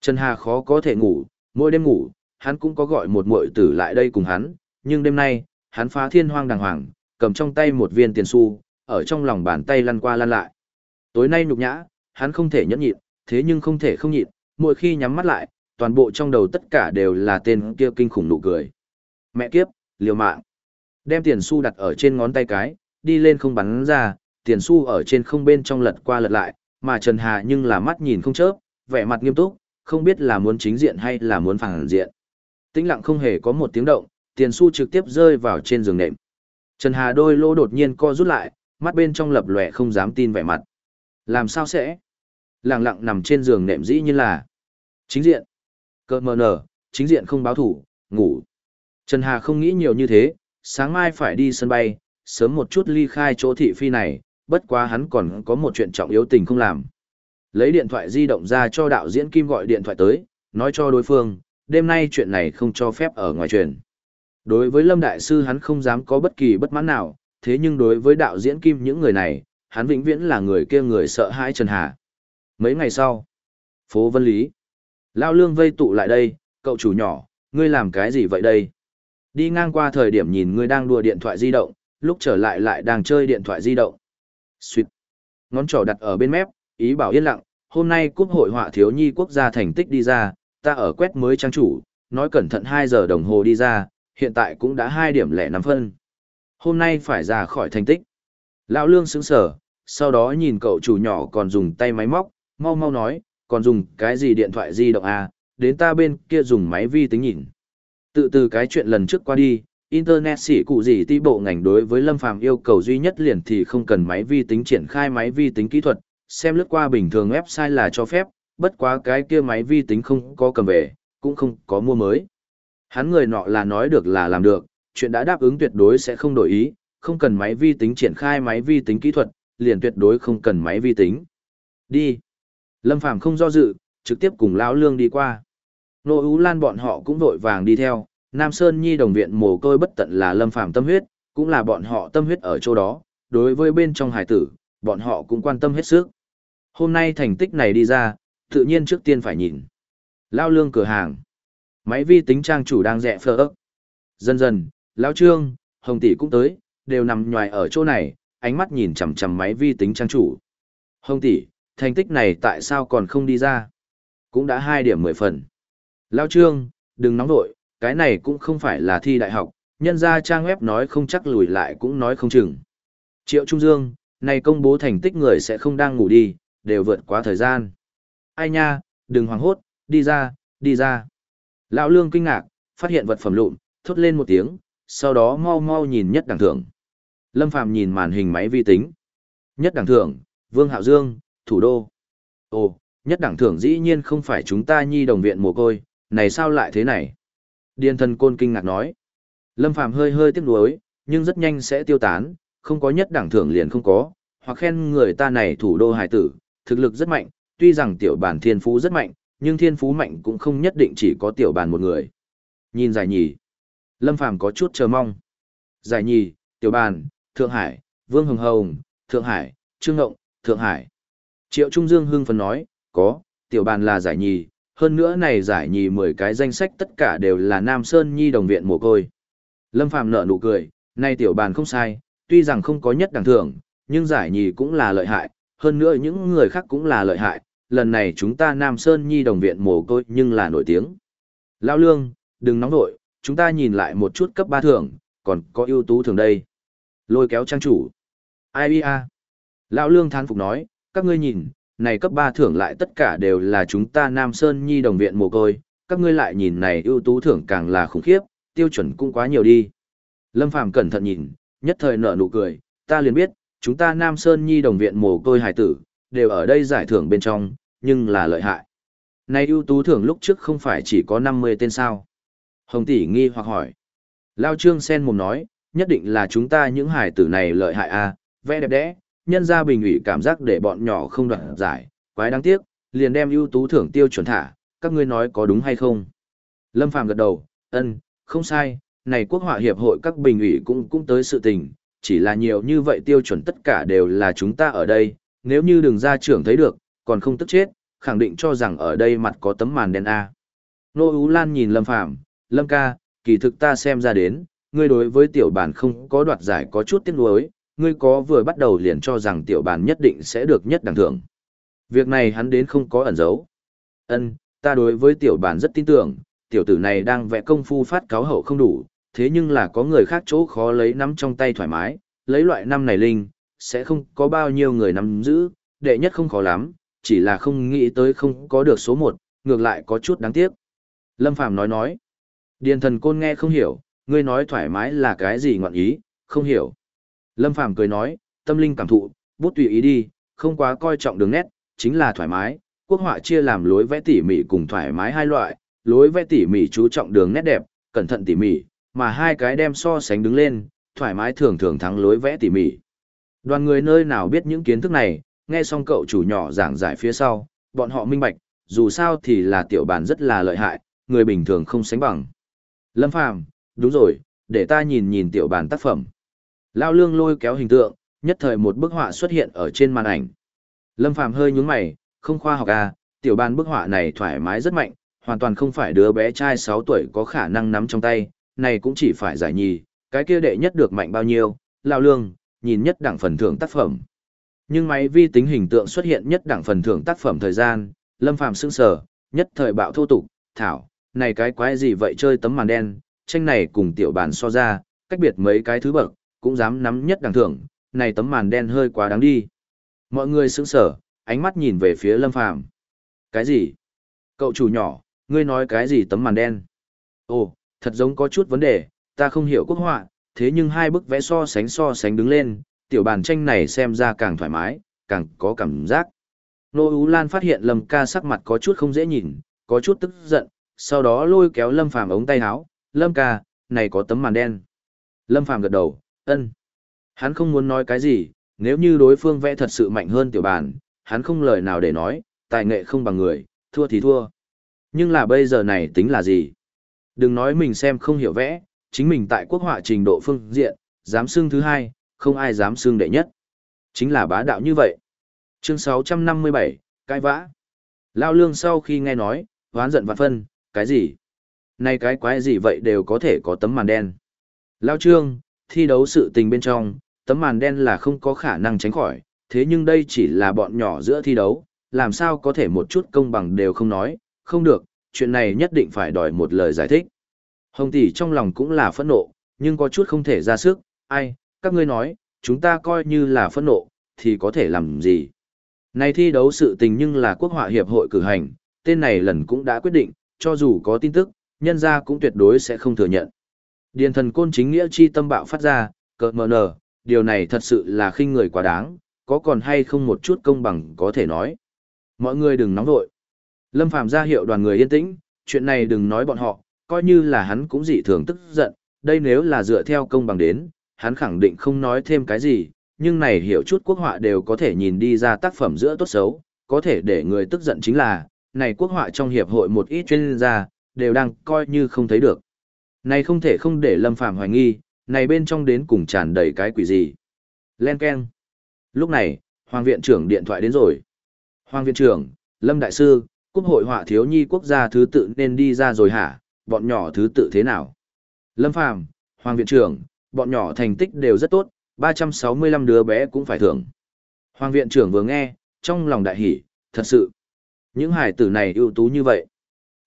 Speaker 1: Trần Hà khó có thể ngủ, mỗi đêm ngủ, hắn cũng có gọi một muội tử lại đây cùng hắn, nhưng đêm nay, hắn phá thiên hoang đàng hoàng, cầm trong tay một viên tiền xu, ở trong lòng bàn tay lăn qua lăn lại. Tối nay nhục nhã, hắn không thể nhẫn nhịn, thế nhưng không thể không nhịn, mỗi khi nhắm mắt lại, toàn bộ trong đầu tất cả đều là tên kia kinh khủng nụ cười. Mẹ kiếp, liều mạng. Đem tiền xu đặt ở trên ngón tay cái, đi lên không bắn ra, tiền xu ở trên không bên trong lật qua lật lại, mà Trần Hà nhưng là mắt nhìn không chớp, vẻ mặt nghiêm túc, không biết là muốn chính diện hay là muốn phản diện. Tĩnh lặng không hề có một tiếng động, tiền xu trực tiếp rơi vào trên giường nệm. Trần Hà đôi lỗ đột nhiên co rút lại, mắt bên trong lập lòe không dám tin vẻ mặt. Làm sao sẽ? Lặng lặng nằm trên giường nệm dĩ như là chính diện. Cơ mờ nở, chính diện không báo thủ, ngủ. Trần Hà không nghĩ nhiều như thế, sáng mai phải đi sân bay, sớm một chút ly khai chỗ thị phi này, bất quá hắn còn có một chuyện trọng yếu tình không làm. Lấy điện thoại di động ra cho đạo diễn Kim gọi điện thoại tới, nói cho đối phương, đêm nay chuyện này không cho phép ở ngoài truyền. Đối với Lâm Đại Sư hắn không dám có bất kỳ bất mãn nào, thế nhưng đối với đạo diễn Kim những người này, hắn vĩnh viễn là người kia người sợ hãi Trần Hà. Mấy ngày sau, phố Vân Lý, Lao Lương vây tụ lại đây, cậu chủ nhỏ, ngươi làm cái gì vậy đây? Đi ngang qua thời điểm nhìn ngươi đang đùa điện thoại di động, lúc trở lại lại đang chơi điện thoại di động. Xuyệt. Ngón trỏ đặt ở bên mép, ý bảo yên lặng, hôm nay cúp hội họa thiếu nhi quốc gia thành tích đi ra, ta ở quét mới trang chủ, nói cẩn thận 2 giờ đồng hồ đi ra, hiện tại cũng đã 2 điểm lẻ 5 phân. Hôm nay phải ra khỏi thành tích. Lão Lương sững sở, sau đó nhìn cậu chủ nhỏ còn dùng tay máy móc, mau mau nói, còn dùng cái gì điện thoại di động à, đến ta bên kia dùng máy vi tính nhìn. Tự từ cái chuyện lần trước qua đi, Internet xỉ cụ gì ti bộ ngành đối với Lâm Phàm yêu cầu duy nhất liền thì không cần máy vi tính triển khai máy vi tính kỹ thuật, xem lướt qua bình thường website là cho phép, bất quá cái kia máy vi tính không có cầm về, cũng không có mua mới. Hắn người nọ là nói được là làm được, chuyện đã đáp ứng tuyệt đối sẽ không đổi ý, không cần máy vi tính triển khai máy vi tính kỹ thuật, liền tuyệt đối không cần máy vi tính. Đi. Lâm Phàm không do dự, trực tiếp cùng lão Lương đi qua. Nô Ú Lan bọn họ cũng vội vàng đi theo, Nam Sơn Nhi đồng viện mồ côi bất tận là Lâm Phàm tâm huyết, cũng là bọn họ tâm huyết ở chỗ đó, đối với bên trong hải tử, bọn họ cũng quan tâm hết sức. Hôm nay thành tích này đi ra, tự nhiên trước tiên phải nhìn. Lao lương cửa hàng. Máy vi tính trang chủ đang rẽ phơ ấp. Dần dần, Lão Trương, Hồng Tỷ cũng tới, đều nằm nhòi ở chỗ này, ánh mắt nhìn chằm chằm máy vi tính trang chủ. Hồng Tỷ, thành tích này tại sao còn không đi ra? Cũng đã hai điểm mười phần. Lão Trương, đừng nóng vội, cái này cũng không phải là thi đại học, nhân ra trang web nói không chắc lùi lại cũng nói không chừng. Triệu Trung Dương, này công bố thành tích người sẽ không đang ngủ đi, đều vượt quá thời gian. Ai nha, đừng hoảng hốt, đi ra, đi ra. Lão Lương kinh ngạc, phát hiện vật phẩm lụn, thốt lên một tiếng, sau đó mau mau nhìn nhất đẳng thưởng. Lâm Phàm nhìn màn hình máy vi tính. Nhất đẳng thưởng, Vương Hạo Dương, thủ đô. Ồ, nhất đẳng thưởng dĩ nhiên không phải chúng ta nhi đồng viện mồ côi, này sao lại thế này? Điền thần côn kinh ngạc nói. Lâm Phàm hơi hơi tiếc nuối, nhưng rất nhanh sẽ tiêu tán, không có nhất đẳng thưởng liền không có, hoặc khen người ta này thủ đô hải tử, thực lực rất mạnh, tuy rằng tiểu bản thiên phú rất mạnh, nhưng thiên phú mạnh cũng không nhất định chỉ có tiểu bản một người. Nhìn giải nhì, Lâm Phàm có chút chờ mong. Giải nhì, tiểu Bàn, Thượng Hải, Vương Hồng Hồng, Thượng Hải, Trương Ngộng, Thượng Hải. Triệu Trung Dương hưng phấn nói, có, tiểu Bàn là giải nhì, hơn nữa này giải nhì 10 cái danh sách tất cả đều là Nam Sơn Nhi đồng viện mồ côi. Lâm Phàm nở nụ cười, nay tiểu Bàn không sai, tuy rằng không có nhất đẳng thưởng, nhưng giải nhì cũng là lợi hại, hơn nữa những người khác cũng là lợi hại, lần này chúng ta Nam Sơn Nhi đồng viện mồ côi nhưng là nổi tiếng. Lão Lương, đừng nóng nội, chúng ta nhìn lại một chút cấp ba thưởng, còn có ưu tú thường đây. Lôi kéo trang chủ. Ai bia? Lão Lương thán phục nói, các ngươi nhìn, này cấp ba thưởng lại tất cả đều là chúng ta Nam Sơn Nhi đồng viện mồ côi, các ngươi lại nhìn này ưu tú thưởng càng là khủng khiếp, tiêu chuẩn cũng quá nhiều đi. Lâm Phàm cẩn thận nhìn, nhất thời nở nụ cười, ta liền biết, chúng ta Nam Sơn Nhi đồng viện mồ côi hải tử, đều ở đây giải thưởng bên trong, nhưng là lợi hại. Nay ưu tú thưởng lúc trước không phải chỉ có 50 tên sao. Hồng tỷ nghi hoặc hỏi. Lao Trương sen mồm nói, nhất định là chúng ta những hải tử này lợi hại a, à, vẽ đẹp đẽ, nhân ra bình ủy cảm giác để bọn nhỏ không đoạt giải, quái đáng tiếc, liền đem ưu tú thưởng tiêu chuẩn thả, các ngươi nói có đúng hay không? Lâm Phàm gật đầu, ân, không sai, này quốc họa hiệp hội các bình ủy cũng cũng tới sự tình, chỉ là nhiều như vậy tiêu chuẩn tất cả đều là chúng ta ở đây, nếu như đường ra trưởng thấy được, còn không tức chết, khẳng định cho rằng ở đây mặt có tấm màn đen A. Nô Ú Lan nhìn Lâm Phàm Lâm ca, kỳ thực ta xem ra đến, ngươi đối với tiểu bản không có đoạt giải có chút tiếc nuối, ngươi có vừa bắt đầu liền cho rằng tiểu bản nhất định sẽ được nhất đẳng thưởng. Việc này hắn đến không có ẩn giấu. Ân, ta đối với tiểu bản rất tin tưởng, tiểu tử này đang vẽ công phu phát cáo hậu không đủ, thế nhưng là có người khác chỗ khó lấy nắm trong tay thoải mái, lấy loại năm này linh, sẽ không có bao nhiêu người nắm giữ, đệ nhất không khó lắm, chỉ là không nghĩ tới không có được số một, ngược lại có chút đáng tiếc. Lâm Phàm nói nói, Điền thần côn nghe không hiểu, ngươi nói thoải mái là cái gì ngọn ý, không hiểu. Lâm Phàm cười nói, tâm linh cảm thụ, bút tùy ý đi, không quá coi trọng đường nét, chính là thoải mái. Quốc họa chia làm lối vẽ tỉ mỉ cùng thoải mái hai loại, lối vẽ tỉ mỉ chú trọng đường nét đẹp, cẩn thận tỉ mỉ, mà hai cái đem so sánh đứng lên, thoải mái thường thường thắng lối vẽ tỉ mỉ. Đoàn người nơi nào biết những kiến thức này, nghe xong cậu chủ nhỏ giảng giải phía sau, bọn họ minh bạch, dù sao thì là tiểu bản rất là lợi hại, người bình thường không sánh bằng. Lâm Phàm, đúng rồi, để ta nhìn nhìn tiểu bản tác phẩm. Lao lương lôi kéo hình tượng, nhất thời một bức họa xuất hiện ở trên màn ảnh. Lâm Phàm hơi nhúng mày, không khoa học à, tiểu bản bức họa này thoải mái rất mạnh, hoàn toàn không phải đứa bé trai 6 tuổi có khả năng nắm trong tay, này cũng chỉ phải giải nhì, cái kia đệ nhất được mạnh bao nhiêu, lao lương, nhìn nhất đẳng phần thưởng tác phẩm. Nhưng máy vi tính hình tượng xuất hiện nhất đẳng phần thưởng tác phẩm thời gian, lâm phàm sững sờ, nhất thời bạo thô tục, thảo, này cái quái gì vậy chơi tấm màn đen, tranh này cùng tiểu bản so ra, cách biệt mấy cái thứ bậc, cũng dám nắm nhất đẳng thưởng, này tấm màn đen hơi quá đáng đi. Mọi người sững sờ, ánh mắt nhìn về phía lâm phàm. Cái gì? Cậu chủ nhỏ, ngươi nói cái gì tấm màn đen? Ồ, thật giống có chút vấn đề, ta không hiểu quốc họa, thế nhưng hai bức vẽ so sánh so sánh đứng lên, tiểu bàn tranh này xem ra càng thoải mái, càng có cảm giác. Nô Ú Lan phát hiện Lâm ca sắc mặt có chút không dễ nhìn, có chút tức giận, sau đó lôi kéo Lâm Phàm ống tay áo, Lâm ca, này có tấm màn đen. Lâm Phàm gật đầu, ân. Hắn không muốn nói cái gì, nếu như đối phương vẽ thật sự mạnh hơn tiểu bàn, hắn không lời nào để nói, tài nghệ không bằng người, thua thì thua. Nhưng là bây giờ này tính là gì? Đừng nói mình xem không hiểu vẽ, chính mình tại quốc họa trình độ phương diện, dám xưng thứ hai, không ai dám xưng đệ nhất. Chính là bá đạo như vậy. Chương 657, cai vã. Lao lương sau khi nghe nói, hoán giận vạn phân, cái gì? Này cái quái gì vậy đều có thể có tấm màn đen. Lao trương, thi đấu sự tình bên trong, tấm màn đen là không có khả năng tránh khỏi, thế nhưng đây chỉ là bọn nhỏ giữa thi đấu, làm sao có thể một chút công bằng đều không nói, không được, chuyện này nhất định phải đòi một lời giải thích. Hồng tỷ trong lòng cũng là phẫn nộ, nhưng có chút không thể ra sức, ai, các ngươi nói, chúng ta coi như là phẫn nộ, thì có thể làm gì. Này thi đấu sự tình nhưng là quốc họa hiệp hội cử hành, tên này lần cũng đã quyết định, cho dù có tin tức, nhân gia cũng tuyệt đối sẽ không thừa nhận. Điền thần côn chính nghĩa chi tâm bạo phát ra, cợt mờ nở, điều này thật sự là khinh người quá đáng, có còn hay không một chút công bằng có thể nói. Mọi người đừng nóng vội. Lâm Phàm ra hiệu đoàn người yên tĩnh, chuyện này đừng nói bọn họ, coi như là hắn cũng dị thường tức giận, đây nếu là dựa theo công bằng đến, hắn khẳng định không nói thêm cái gì, nhưng này hiểu chút quốc họa đều có thể nhìn đi ra tác phẩm giữa tốt xấu, có thể để người tức giận chính là, này quốc họa trong hiệp hội một ít chuyên gia, đều đang coi như không thấy được. Này không thể không để Lâm Phàm hoài nghi, này bên trong đến cùng tràn đầy cái quỷ gì. Len Ken. Lúc này, Hoàng viện trưởng điện thoại đến rồi. Hoàng viện trưởng, Lâm Đại Sư, Quốc hội họa thiếu nhi quốc gia thứ tự nên đi ra rồi hả, bọn nhỏ thứ tự thế nào? Lâm Phàm, Hoàng viện trưởng, bọn nhỏ thành tích đều rất tốt, 365 đứa bé cũng phải thưởng. Hoàng viện trưởng vừa nghe, trong lòng đại hỉ, thật sự. Những hải tử này ưu tú như vậy.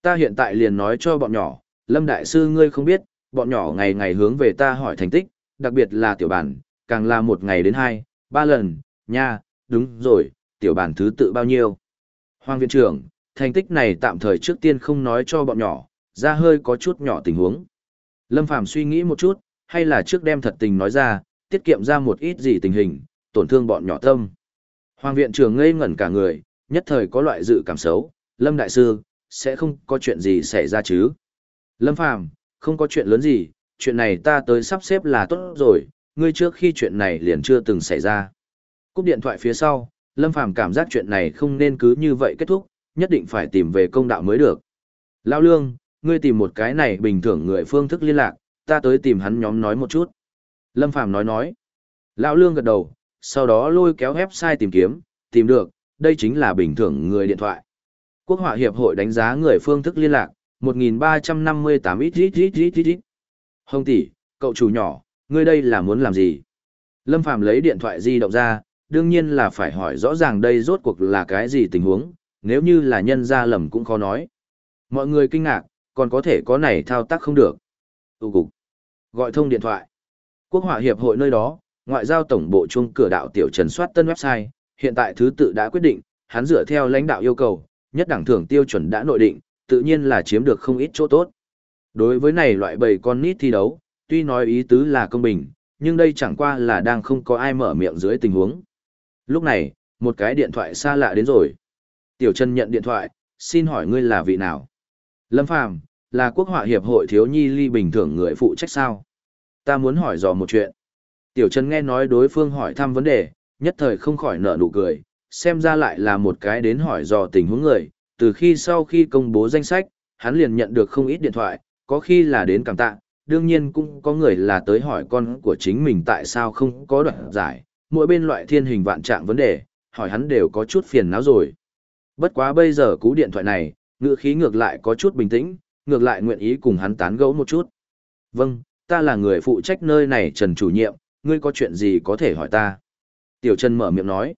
Speaker 1: Ta hiện tại liền nói cho bọn nhỏ, Lâm Đại Sư ngươi không biết, bọn nhỏ ngày ngày hướng về ta hỏi thành tích, đặc biệt là tiểu bản, càng là một ngày đến hai, ba lần, nha, đúng rồi, tiểu bản thứ tự bao nhiêu. Hoàng viện trưởng, thành tích này tạm thời trước tiên không nói cho bọn nhỏ, ra hơi có chút nhỏ tình huống. Lâm Phàm suy nghĩ một chút, hay là trước đem thật tình nói ra, tiết kiệm ra một ít gì tình hình, tổn thương bọn nhỏ tâm. Hoàng viện trưởng ngây ngẩn cả người, nhất thời có loại dự cảm xấu, Lâm Đại Sư, sẽ không có chuyện gì xảy ra chứ. Lâm Phàm không có chuyện lớn gì, chuyện này ta tới sắp xếp là tốt rồi, ngươi trước khi chuyện này liền chưa từng xảy ra. Cúp điện thoại phía sau, Lâm Phàm cảm giác chuyện này không nên cứ như vậy kết thúc, nhất định phải tìm về công đạo mới được. Lao Lương, ngươi tìm một cái này bình thường người phương thức liên lạc, ta tới tìm hắn nhóm nói một chút. Lâm Phàm nói nói. Lão Lương gật đầu, sau đó lôi kéo website tìm kiếm, tìm được, đây chính là bình thường người điện thoại. Quốc họa hiệp hội đánh giá người phương thức liên lạc, 1358 ít ít ít ít ít. Hồng tỷ, cậu chủ nhỏ, ngươi đây là muốn làm gì? Lâm Phàm lấy điện thoại di động ra, đương nhiên là phải hỏi rõ ràng đây rốt cuộc là cái gì tình huống, nếu như là nhân ra lầm cũng khó nói. Mọi người kinh ngạc, còn có thể có này thao tác không được. Tụ cục. Gọi thông điện thoại. Quốc họa hiệp hội nơi đó, ngoại giao tổng bộ chuông cửa đạo tiểu trần soát tân website, hiện tại thứ tự đã quyết định, hắn dựa theo lãnh đạo yêu cầu, nhất đẳng thưởng tiêu chuẩn đã nội định, tự nhiên là chiếm được không ít chỗ tốt. Đối với này loại bầy con nít thi đấu, tuy nói ý tứ là công bình, nhưng đây chẳng qua là đang không có ai mở miệng dưới tình huống. Lúc này, một cái điện thoại xa lạ đến rồi. Tiểu Trần nhận điện thoại, xin hỏi ngươi là vị nào? Lâm Phàm là quốc họa hiệp hội thiếu nhi ly bình thường người phụ trách sao? Ta muốn hỏi dò một chuyện. Tiểu Trần nghe nói đối phương hỏi thăm vấn đề, nhất thời không khỏi nở nụ cười, xem ra lại là một cái đến hỏi dò tình huống người, từ khi sau khi công bố danh sách, hắn liền nhận được không ít điện thoại, có khi là đến cảm tạ, đương nhiên cũng có người là tới hỏi con của chính mình tại sao không có đoạn giải, mỗi bên loại thiên hình vạn trạng vấn đề, hỏi hắn đều có chút phiền não rồi. Bất quá bây giờ cú điện thoại này, ngữ khí ngược lại có chút bình tĩnh, ngược lại nguyện ý cùng hắn tán gẫu một chút. Vâng, ta là người phụ trách nơi này Trần chủ nhiệm, ngươi có chuyện gì có thể hỏi ta. Tiểu Trần mở miệng nói.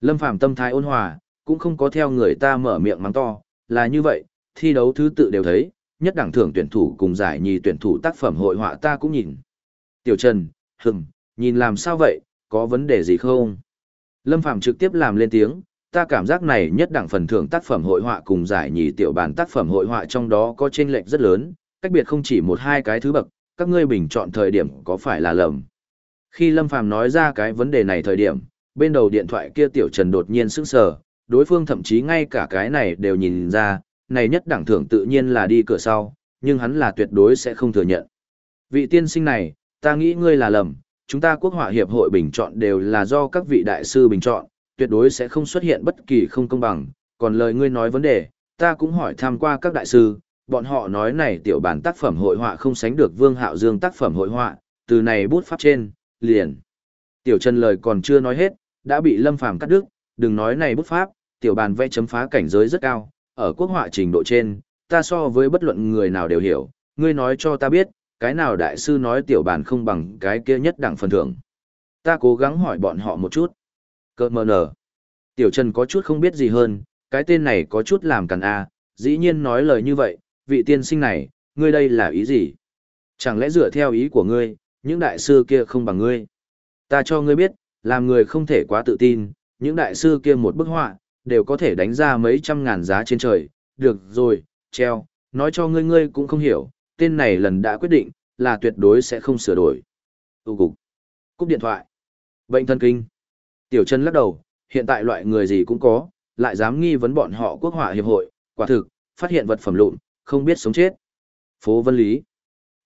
Speaker 1: Lâm Phàm tâm thái ôn hòa, cũng không có theo người ta mở miệng mắng to, là như vậy, thi đấu thứ tự đều thấy, nhất đẳng thưởng tuyển thủ cùng giải nhì tuyển thủ tác phẩm hội họa ta cũng nhìn. Tiểu Trần, hừng, nhìn làm sao vậy, có vấn đề gì không? Lâm Phàm trực tiếp làm lên tiếng, ta cảm giác này nhất đẳng phần thưởng tác phẩm hội họa cùng giải nhì tiểu bản tác phẩm hội họa trong đó có chênh lệch rất lớn, cách biệt không chỉ một hai cái thứ bậc, các ngươi bình chọn thời điểm có phải là lầm. Khi Lâm Phàm nói ra cái vấn đề này thời điểm, bên đầu điện thoại kia tiểu Trần đột nhiên sững sờ, đối phương thậm chí ngay cả cái này đều nhìn ra, này nhất đẳng thưởng tự nhiên là đi cửa sau, nhưng hắn là tuyệt đối sẽ không thừa nhận. Vị tiên sinh này, ta nghĩ ngươi là lầm, chúng ta quốc họa hiệp hội bình chọn đều là do các vị đại sư bình chọn, tuyệt đối sẽ không xuất hiện bất kỳ không công bằng, còn lời ngươi nói vấn đề, ta cũng hỏi tham qua các đại sư, bọn họ nói này tiểu bản tác phẩm hội họa không sánh được Vương Hạo Dương tác phẩm hội họa, từ này bút pháp trên, liền. Tiểu Trần lời còn chưa nói hết, đã bị Lâm Phàm cắt đứt, đừng nói này bút pháp, tiểu bàn vẽ chấm phá cảnh giới rất cao, ở quốc họa trình độ trên, ta so với bất luận người nào đều hiểu, ngươi nói cho ta biết, cái nào đại sư nói tiểu bàn không bằng cái kia nhất đẳng phần thưởng. Ta cố gắng hỏi bọn họ một chút. Cơ mờ nở. Tiểu Trần có chút không biết gì hơn, cái tên này có chút làm cằn a, à, dĩ nhiên nói lời như vậy, vị tiên sinh này, ngươi đây là ý gì? Chẳng lẽ dựa theo ý của ngươi, những đại sư kia không bằng ngươi? Ta cho ngươi biết, làm người không thể quá tự tin, những đại sư kia một bức họa, đều có thể đánh ra mấy trăm ngàn giá trên trời, được rồi, treo, nói cho ngươi ngươi cũng không hiểu, tên này lần đã quyết định, là tuyệt đối sẽ không sửa đổi. Tụ cục. Cúp điện thoại. Bệnh thần kinh. Tiểu chân lắc đầu, hiện tại loại người gì cũng có, lại dám nghi vấn bọn họ quốc họa hiệp hội, quả thực, phát hiện vật phẩm lụn, không biết sống chết. Phố Vân Lý.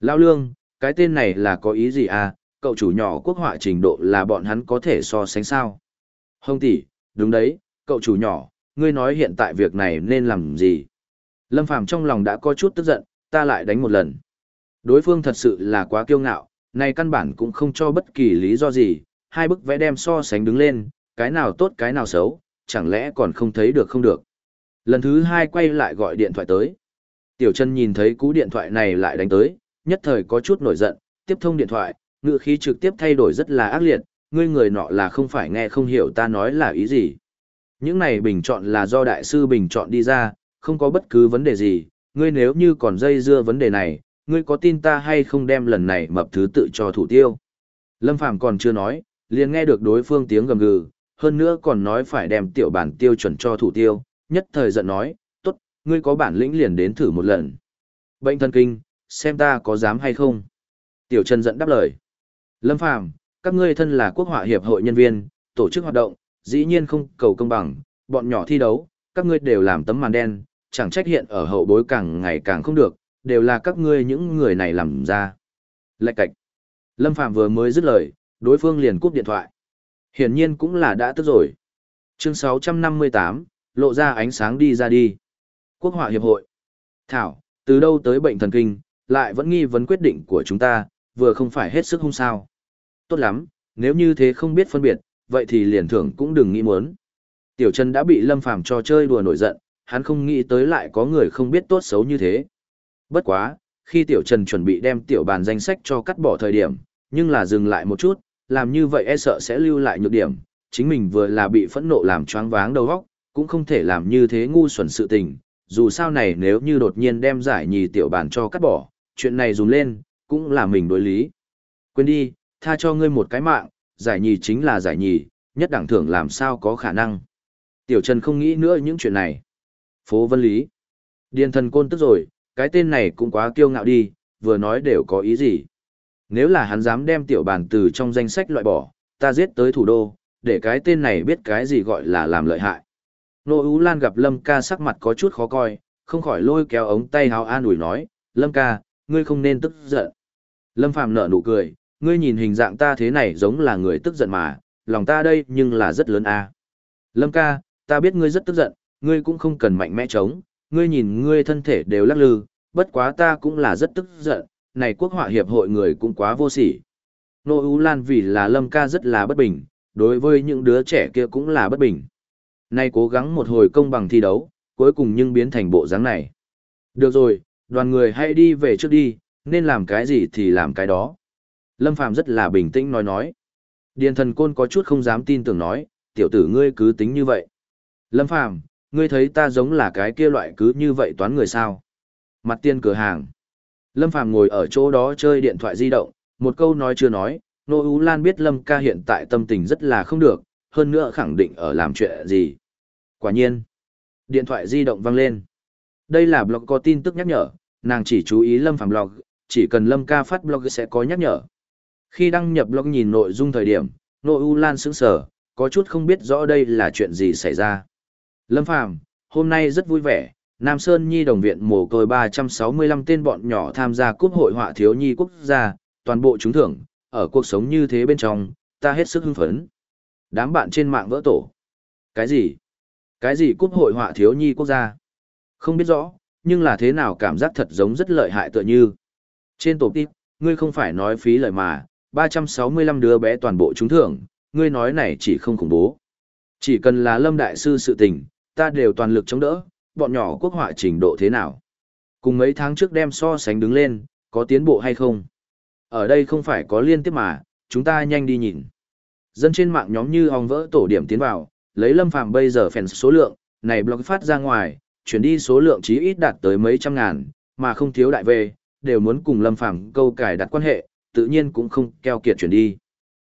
Speaker 1: Lao Lương, cái tên này là có ý gì à, cậu chủ nhỏ quốc họa trình độ là bọn hắn có thể so sánh sao? Hồng tỷ, đúng đấy, cậu chủ nhỏ, ngươi nói hiện tại việc này nên làm gì? Lâm Phàm trong lòng đã có chút tức giận, ta lại đánh một lần. Đối phương thật sự là quá kiêu ngạo, này căn bản cũng không cho bất kỳ lý do gì, hai bức vẽ đem so sánh đứng lên, cái nào tốt cái nào xấu, chẳng lẽ còn không thấy được không được. Lần thứ hai quay lại gọi điện thoại tới. Tiểu Trân nhìn thấy cú điện thoại này lại đánh tới, nhất thời có chút nổi giận, tiếp thông điện thoại, ngựa khí trực tiếp thay đổi rất là ác liệt, ngươi người nọ là không phải nghe không hiểu ta nói là ý gì. Những này bình chọn là do đại sư bình chọn đi ra, không có bất cứ vấn đề gì, ngươi nếu như còn dây dưa vấn đề này, ngươi có tin ta hay không đem lần này mập thứ tự cho thủ tiêu. Lâm Phàm còn chưa nói, liền nghe được đối phương tiếng gầm gừ, hơn nữa còn nói phải đem tiểu bản tiêu chuẩn cho thủ tiêu, nhất thời giận nói, tốt, ngươi có bản lĩnh liền đến thử một lần. Bệnh thần kinh, xem ta có dám hay không. Tiểu Trần giận đáp lời. Lâm Phàm các ngươi thân là quốc họa hiệp hội nhân viên, tổ chức hoạt động, dĩ nhiên không cầu công bằng, bọn nhỏ thi đấu, các ngươi đều làm tấm màn đen, chẳng trách hiện ở hậu bối càng ngày càng không được, đều là các ngươi những người này làm ra. Lạch cạch. Lâm Phạm vừa mới dứt lời, đối phương liền cúp điện thoại. Hiển nhiên cũng là đã tức rồi. Chương 658, lộ ra ánh sáng đi ra đi. Quốc họa hiệp hội. Thảo, từ đâu tới bệnh thần kinh, lại vẫn nghi vấn quyết định của chúng ta, vừa không phải hết sức hung sao. Tốt lắm, nếu như thế không biết phân biệt, vậy thì liền thưởng cũng đừng nghĩ muốn. Tiểu Trần đã bị Lâm Phàm cho chơi đùa nổi giận, hắn không nghĩ tới lại có người không biết tốt xấu như thế. Bất quá, khi Tiểu Trần chuẩn bị đem tiểu bàn danh sách cho cắt bỏ thời điểm, nhưng là dừng lại một chút, làm như vậy e sợ sẽ lưu lại nhược điểm, chính mình vừa là bị phẫn nộ làm choáng váng đầu óc, cũng không thể làm như thế ngu xuẩn sự tình, dù sao này nếu như đột nhiên đem giải nhì tiểu bàn cho cắt bỏ, chuyện này dùng lên, cũng là mình đối lý. Quên đi, tha cho ngươi một cái mạng, giải nhì chính là giải nhì, nhất đẳng thưởng làm sao có khả năng. Tiểu Trần không nghĩ nữa những chuyện này. Phố Vân Lý. Điền thần côn tức rồi, cái tên này cũng quá kiêu ngạo đi, vừa nói đều có ý gì. Nếu là hắn dám đem tiểu bàn từ trong danh sách loại bỏ, ta giết tới thủ đô, để cái tên này biết cái gì gọi là làm lợi hại. Nô Ú Lan gặp Lâm ca sắc mặt có chút khó coi, không khỏi lôi kéo ống tay háo an ủi nói, Lâm ca, ngươi không nên tức giận. Lâm Phàm nở nụ cười, ngươi nhìn hình dạng ta thế này giống là người tức giận mà, lòng ta đây nhưng là rất lớn a. Lâm ca, ta biết ngươi rất tức giận, ngươi cũng không cần mạnh mẽ chống, ngươi nhìn ngươi thân thể đều lắc lư, bất quá ta cũng là rất tức giận, này quốc họa hiệp hội người cũng quá vô sỉ. Nô Ú Lan vì là Lâm ca rất là bất bình, đối với những đứa trẻ kia cũng là bất bình. Nay cố gắng một hồi công bằng thi đấu, cuối cùng nhưng biến thành bộ dáng này. Được rồi, đoàn người hãy đi về trước đi, nên làm cái gì thì làm cái đó. Lâm Phàm rất là bình tĩnh nói nói. Điền thần côn có chút không dám tin tưởng nói, tiểu tử ngươi cứ tính như vậy. Lâm Phàm ngươi thấy ta giống là cái kia loại cứ như vậy toán người sao. Mặt tiên cửa hàng. Lâm Phàm ngồi ở chỗ đó chơi điện thoại di động, một câu nói chưa nói, Nô Ú Lan biết Lâm ca hiện tại tâm tình rất là không được, hơn nữa khẳng định ở làm chuyện gì. Quả nhiên. Điện thoại di động vang lên. Đây là blog có tin tức nhắc nhở, nàng chỉ chú ý Lâm Phàm blog, chỉ cần Lâm ca phát blog sẽ có nhắc nhở. Khi đăng nhập blog nhìn nội dung thời điểm, Nô U Lan sững sờ, có chút không biết rõ đây là chuyện gì xảy ra. Lâm Phàm, hôm nay rất vui vẻ, Nam Sơn Nhi đồng viện mồ côi 365 tên bọn nhỏ tham gia cúp hội họa thiếu nhi quốc gia, toàn bộ chúng thưởng, ở cuộc sống như thế bên trong, ta hết sức hưng phấn. Đám bạn trên mạng vỡ tổ. Cái gì? Cái gì cúp hội họa thiếu nhi quốc gia? Không biết rõ, nhưng là thế nào cảm giác thật giống rất lợi hại tựa như. Trên tổ tiếp, ngươi không phải nói phí lời mà, 365 đứa bé toàn bộ trúng thưởng, ngươi nói này chỉ không khủng bố. Chỉ cần là lâm đại sư sự tình, ta đều toàn lực chống đỡ, bọn nhỏ quốc họa trình độ thế nào. Cùng mấy tháng trước đem so sánh đứng lên, có tiến bộ hay không? Ở đây không phải có liên tiếp mà, chúng ta nhanh đi nhìn. Dân trên mạng nhóm như ong vỡ tổ điểm tiến vào, lấy lâm phàm bây giờ phèn số lượng, này blog phát ra ngoài, chuyển đi số lượng chí ít đạt tới mấy trăm ngàn, mà không thiếu đại về, đều muốn cùng lâm phàm câu cải đặt quan hệ, tự nhiên cũng không keo kiệt chuyển đi.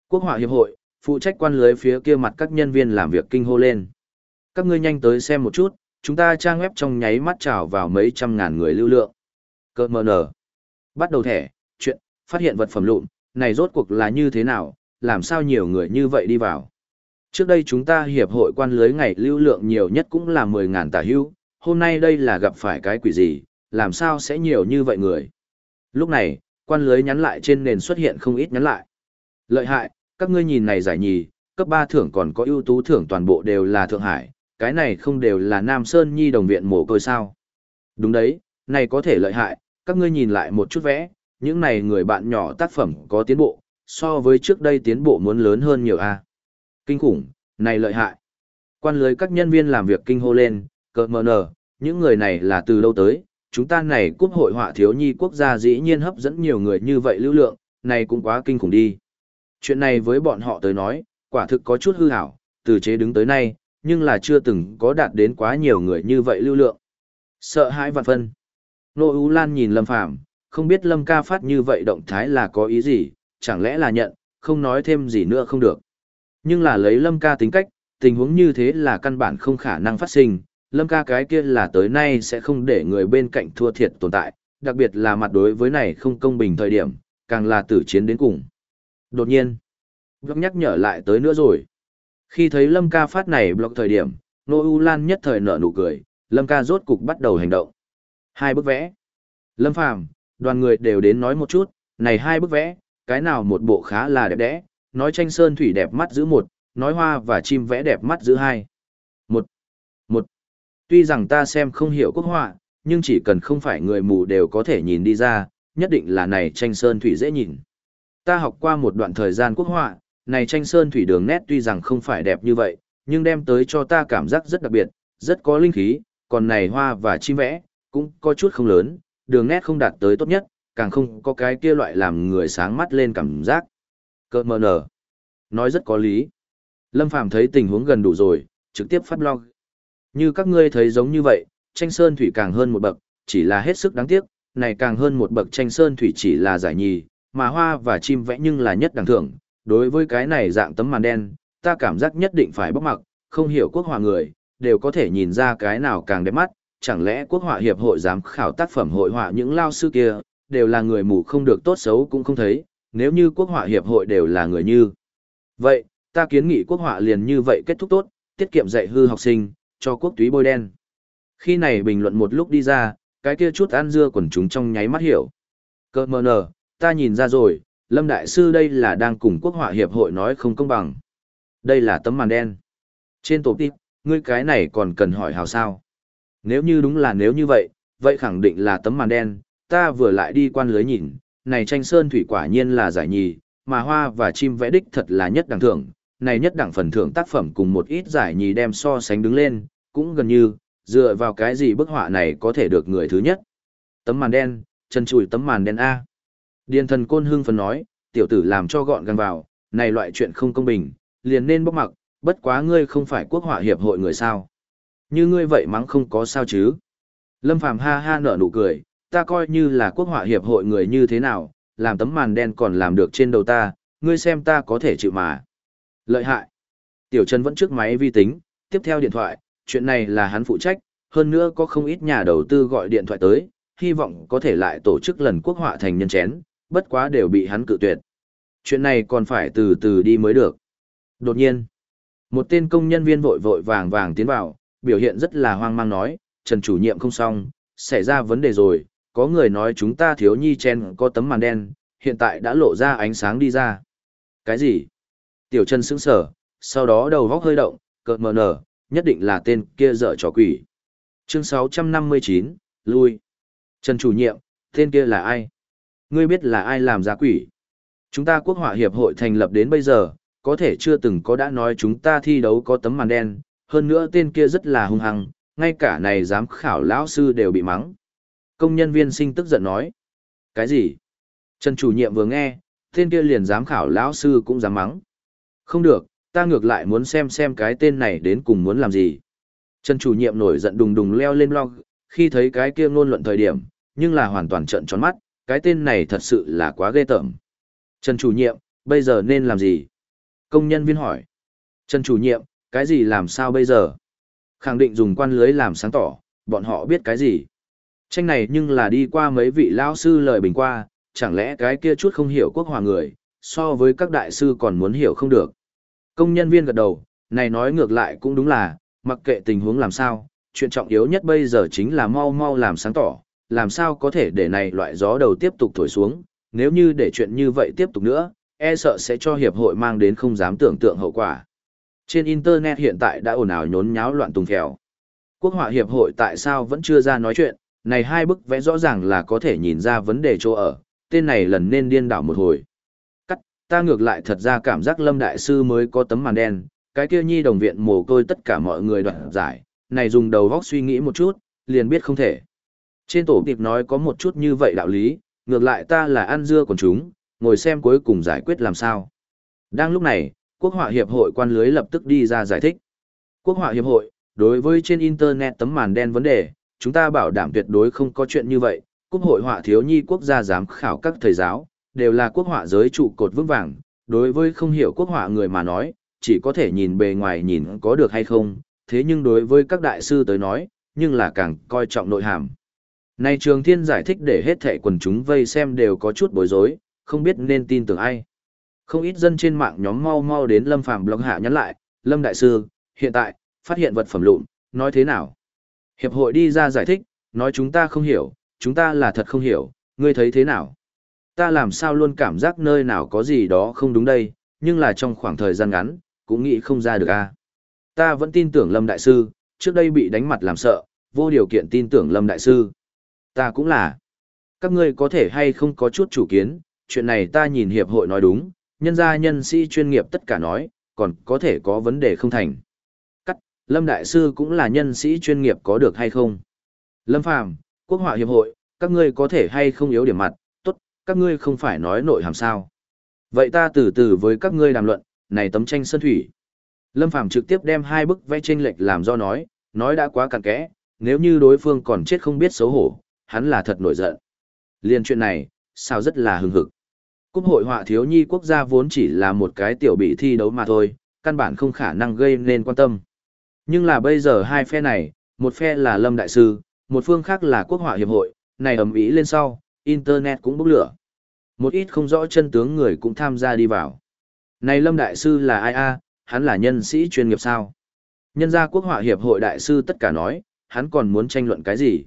Speaker 1: Quốc họa hiệp hội, phụ trách quan lưới phía kia mặt các nhân viên làm việc kinh hô lên. Các ngươi nhanh tới xem một chút, chúng ta trang web trong nháy mắt trào vào mấy trăm ngàn người lưu lượng. Cơ mờ nở. Bắt đầu thẻ, chuyện, phát hiện vật phẩm lụn, này rốt cuộc là như thế nào, làm sao nhiều người như vậy đi vào. Trước đây chúng ta hiệp hội quan lưới ngày lưu lượng nhiều nhất cũng là 10.000 tả hưu, hôm nay đây là gặp phải cái quỷ gì, làm sao sẽ nhiều như vậy người. Lúc này, quan lưới nhắn lại trên nền xuất hiện không ít nhắn lại. Lợi hại, các ngươi nhìn này giải nhì, cấp 3 thưởng còn có ưu tú thưởng toàn bộ đều là Thượng Hải, cái này không đều là Nam Sơn Nhi đồng viện mồ côi sao. Đúng đấy, này có thể lợi hại, các ngươi nhìn lại một chút vẽ, những này người bạn nhỏ tác phẩm có tiến bộ, so với trước đây tiến bộ muốn lớn hơn nhiều a. Kinh khủng, này lợi hại. Quan lưới các nhân viên làm việc kinh hô lên, cờ mờ nở, những người này là từ đâu tới, chúng ta này cúp hội họa thiếu nhi quốc gia dĩ nhiên hấp dẫn nhiều người như vậy lưu lượng, này cũng quá kinh khủng đi. Chuyện này với bọn họ tới nói, quả thực có chút hư hảo, từ chế đứng tới nay, nhưng là chưa từng có đạt đến quá nhiều người như vậy lưu lượng. Sợ hãi vạn phân. Nô Ú Lan nhìn Lâm Phàm không biết Lâm ca phát như vậy động thái là có ý gì, chẳng lẽ là nhận, không nói thêm gì nữa không được. Nhưng là lấy Lâm ca tính cách, tình huống như thế là căn bản không khả năng phát sinh, Lâm ca cái kia là tới nay sẽ không để người bên cạnh thua thiệt tồn tại, đặc biệt là mặt đối với này không công bình thời điểm, càng là tử chiến đến cùng. Đột nhiên, blog nhắc nhở lại tới nữa rồi. Khi thấy Lâm ca phát này blog thời điểm, Nô U Lan nhất thời nở nụ cười, Lâm ca rốt cục bắt đầu hành động. Hai bức vẽ. Lâm Phàm đoàn người đều đến nói một chút, này hai bức vẽ, cái nào một bộ khá là đẹp đẽ, nói tranh sơn thủy đẹp mắt giữ một, nói hoa và chim vẽ đẹp mắt giữ hai. Tuy rằng ta xem không hiểu quốc họa, nhưng chỉ cần không phải người mù đều có thể nhìn đi ra, nhất định là này tranh sơn thủy dễ nhìn. Ta học qua một đoạn thời gian quốc họa, này tranh sơn thủy đường nét tuy rằng không phải đẹp như vậy, nhưng đem tới cho ta cảm giác rất đặc biệt, rất có linh khí, còn này hoa và chim vẽ, cũng có chút không lớn, đường nét không đạt tới tốt nhất, càng không có cái kia loại làm người sáng mắt lên cảm giác. Cơ mờ nở. Nói rất có lý. Lâm Phàm thấy tình huống gần đủ rồi, trực tiếp phát blog. Như các ngươi thấy giống như vậy, tranh sơn thủy càng hơn một bậc, chỉ là hết sức đáng tiếc, này càng hơn một bậc tranh sơn thủy chỉ là giải nhì, mà hoa và chim vẽ nhưng là nhất đẳng thưởng. Đối với cái này dạng tấm màn đen, ta cảm giác nhất định phải bóc mặc, không hiểu quốc họa người, đều có thể nhìn ra cái nào càng đẹp mắt, chẳng lẽ quốc họa hiệp hội giám khảo tác phẩm hội họa những lao sư kia, đều là người mù không được tốt xấu cũng không thấy, nếu như quốc họa hiệp hội đều là người như. Vậy, ta kiến nghị quốc họa liền như vậy kết thúc tốt, tiết kiệm dạy hư học sinh, cho quốc túy bôi đen. Khi này bình luận một lúc đi ra, cái kia chút ăn dưa quần chúng trong nháy mắt hiểu. Cơ mờ nở, ta nhìn ra rồi, Lâm Đại Sư đây là đang cùng quốc họa hiệp hội nói không công bằng. Đây là tấm màn đen. Trên tổ tiếp, ngươi cái này còn cần hỏi hào sao. Nếu như đúng là nếu như vậy, vậy khẳng định là tấm màn đen, ta vừa lại đi quan lưới nhìn, này tranh sơn thủy quả nhiên là giải nhì, mà hoa và chim vẽ đích thật là nhất đẳng thưởng, này nhất đẳng phần thưởng tác phẩm cùng một ít giải nhì đem so sánh đứng lên, cũng gần như, dựa vào cái gì bức họa này có thể được người thứ nhất. Tấm màn đen, chân chùi tấm màn đen A. Điền thần côn hương phần nói, tiểu tử làm cho gọn gàng vào, này loại chuyện không công bình, liền nên bóc mặc, bất quá ngươi không phải quốc họa hiệp hội người sao. Như ngươi vậy mắng không có sao chứ. Lâm Phàm ha ha nở nụ cười, ta coi như là quốc họa hiệp hội người như thế nào, làm tấm màn đen còn làm được trên đầu ta, ngươi xem ta có thể chịu mà. Lợi hại. Tiểu Trần vẫn trước máy vi tính, tiếp theo điện thoại, chuyện này là hắn phụ trách, hơn nữa có không ít nhà đầu tư gọi điện thoại tới, hy vọng có thể lại tổ chức lần quốc họa thành nhân chén, bất quá đều bị hắn cự tuyệt. Chuyện này còn phải từ từ đi mới được. Đột nhiên, một tên công nhân viên vội vội vàng vàng tiến vào, biểu hiện rất là hoang mang nói, Trần chủ nhiệm không xong, xảy ra vấn đề rồi, có người nói chúng ta thiếu nhi chen có tấm màn đen, hiện tại đã lộ ra ánh sáng đi ra. Cái gì? Tiểu chân sững sờ, sau đó đầu góc hơi động, cợt mờ nở, nhất định là tên kia dở trò quỷ. Chương 659, lui. Trần chủ nhiệm, tên kia là ai? Ngươi biết là ai làm ra quỷ? Chúng ta quốc họa hiệp hội thành lập đến bây giờ, có thể chưa từng có đã nói chúng ta thi đấu có tấm màn đen, hơn nữa tên kia rất là hung hăng, ngay cả này giám khảo lão sư đều bị mắng. Công nhân viên sinh tức giận nói. Cái gì? Trần chủ nhiệm vừa nghe, tên kia liền giám khảo lão sư cũng dám mắng. Không được, ta ngược lại muốn xem xem cái tên này đến cùng muốn làm gì. Trần chủ nhiệm nổi giận đùng đùng leo lên blog, khi thấy cái kia ngôn luận thời điểm, nhưng là hoàn toàn trợn tròn mắt, cái tên này thật sự là quá ghê tởm. Trần chủ nhiệm, bây giờ nên làm gì? Công nhân viên hỏi. Trần chủ nhiệm, cái gì làm sao bây giờ? Khẳng định dùng quan lưới làm sáng tỏ, bọn họ biết cái gì? Tranh này nhưng là đi qua mấy vị lao sư lời bình qua, chẳng lẽ cái kia chút không hiểu quốc hòa người, so với các đại sư còn muốn hiểu không được. Công nhân viên gật đầu, này nói ngược lại cũng đúng là, mặc kệ tình huống làm sao, chuyện trọng yếu nhất bây giờ chính là mau mau làm sáng tỏ, làm sao có thể để này loại gió đầu tiếp tục thổi xuống, nếu như để chuyện như vậy tiếp tục nữa, e sợ sẽ cho hiệp hội mang đến không dám tưởng tượng hậu quả. Trên Internet hiện tại đã ồn ào nhốn nháo loạn tung kèo. Quốc họa hiệp hội tại sao vẫn chưa ra nói chuyện, này hai bức vẽ rõ ràng là có thể nhìn ra vấn đề chỗ ở, tên này lần nên điên đảo một hồi. Ta ngược lại thật ra cảm giác Lâm Đại Sư mới có tấm màn đen, cái kia nhi đồng viện mồ côi tất cả mọi người đoạn giải, này dùng đầu góc suy nghĩ một chút, liền biết không thể. Trên tổ tiệp nói có một chút như vậy đạo lý, ngược lại ta là ăn dưa còn chúng, ngồi xem cuối cùng giải quyết làm sao. Đang lúc này, Quốc họa Hiệp hội quan lưới lập tức đi ra giải thích. Quốc họa Hiệp hội, đối với trên Internet tấm màn đen vấn đề, chúng ta bảo đảm tuyệt đối không có chuyện như vậy. Quốc hội họa thiếu nhi quốc gia giám khảo các thầy giáo, đều là quốc họa giới trụ cột vững vàng. Đối với không hiểu quốc họa người mà nói, chỉ có thể nhìn bề ngoài nhìn có được hay không, thế nhưng đối với các đại sư tới nói, nhưng là càng coi trọng nội hàm. Này Trường Thiên giải thích để hết thảy quần chúng vây xem đều có chút bối rối, không biết nên tin tưởng ai. Không ít dân trên mạng nhóm mau mau đến Lâm Phàm blog hạ nhắn lại, Lâm Đại Sư, hiện tại, phát hiện vật phẩm lụn, nói thế nào? Hiệp hội đi ra giải thích, nói chúng ta không hiểu, chúng ta là thật không hiểu, ngươi thấy thế nào? Ta làm sao luôn cảm giác nơi nào có gì đó không đúng đây, nhưng là trong khoảng thời gian ngắn, cũng nghĩ không ra được a. Ta vẫn tin tưởng Lâm Đại Sư, trước đây bị đánh mặt làm sợ, vô điều kiện tin tưởng Lâm Đại Sư. Ta cũng là. Các ngươi có thể hay không có chút chủ kiến, chuyện này ta nhìn hiệp hội nói đúng, nhân gia nhân sĩ chuyên nghiệp tất cả nói, còn có thể có vấn đề không thành. Cắt, Lâm Đại Sư cũng là nhân sĩ chuyên nghiệp có được hay không? Lâm Phàm Quốc họa hiệp hội, các ngươi có thể hay không yếu điểm mặt, các ngươi không phải nói nội hàm sao. Vậy ta từ từ với các ngươi đàm luận, này tấm tranh sơn thủy. Lâm Phàm trực tiếp đem hai bức vẽ tranh lệch làm do nói, nói đã quá cặn kẽ, nếu như đối phương còn chết không biết xấu hổ, hắn là thật nổi giận. Liên chuyện này, sao rất là hưng hực. Cúp hội họa thiếu nhi quốc gia vốn chỉ là một cái tiểu bị thi đấu mà thôi, căn bản không khả năng gây nên quan tâm. Nhưng là bây giờ hai phe này, một phe là Lâm Đại Sư, một phương khác là Quốc họa Hiệp hội, này ầm ĩ lên sau, Internet cũng bốc lửa. Một ít không rõ chân tướng người cũng tham gia đi vào. Này Lâm Đại Sư là ai a? hắn là nhân sĩ chuyên nghiệp sao? Nhân gia Quốc họa Hiệp hội Đại Sư tất cả nói, hắn còn muốn tranh luận cái gì?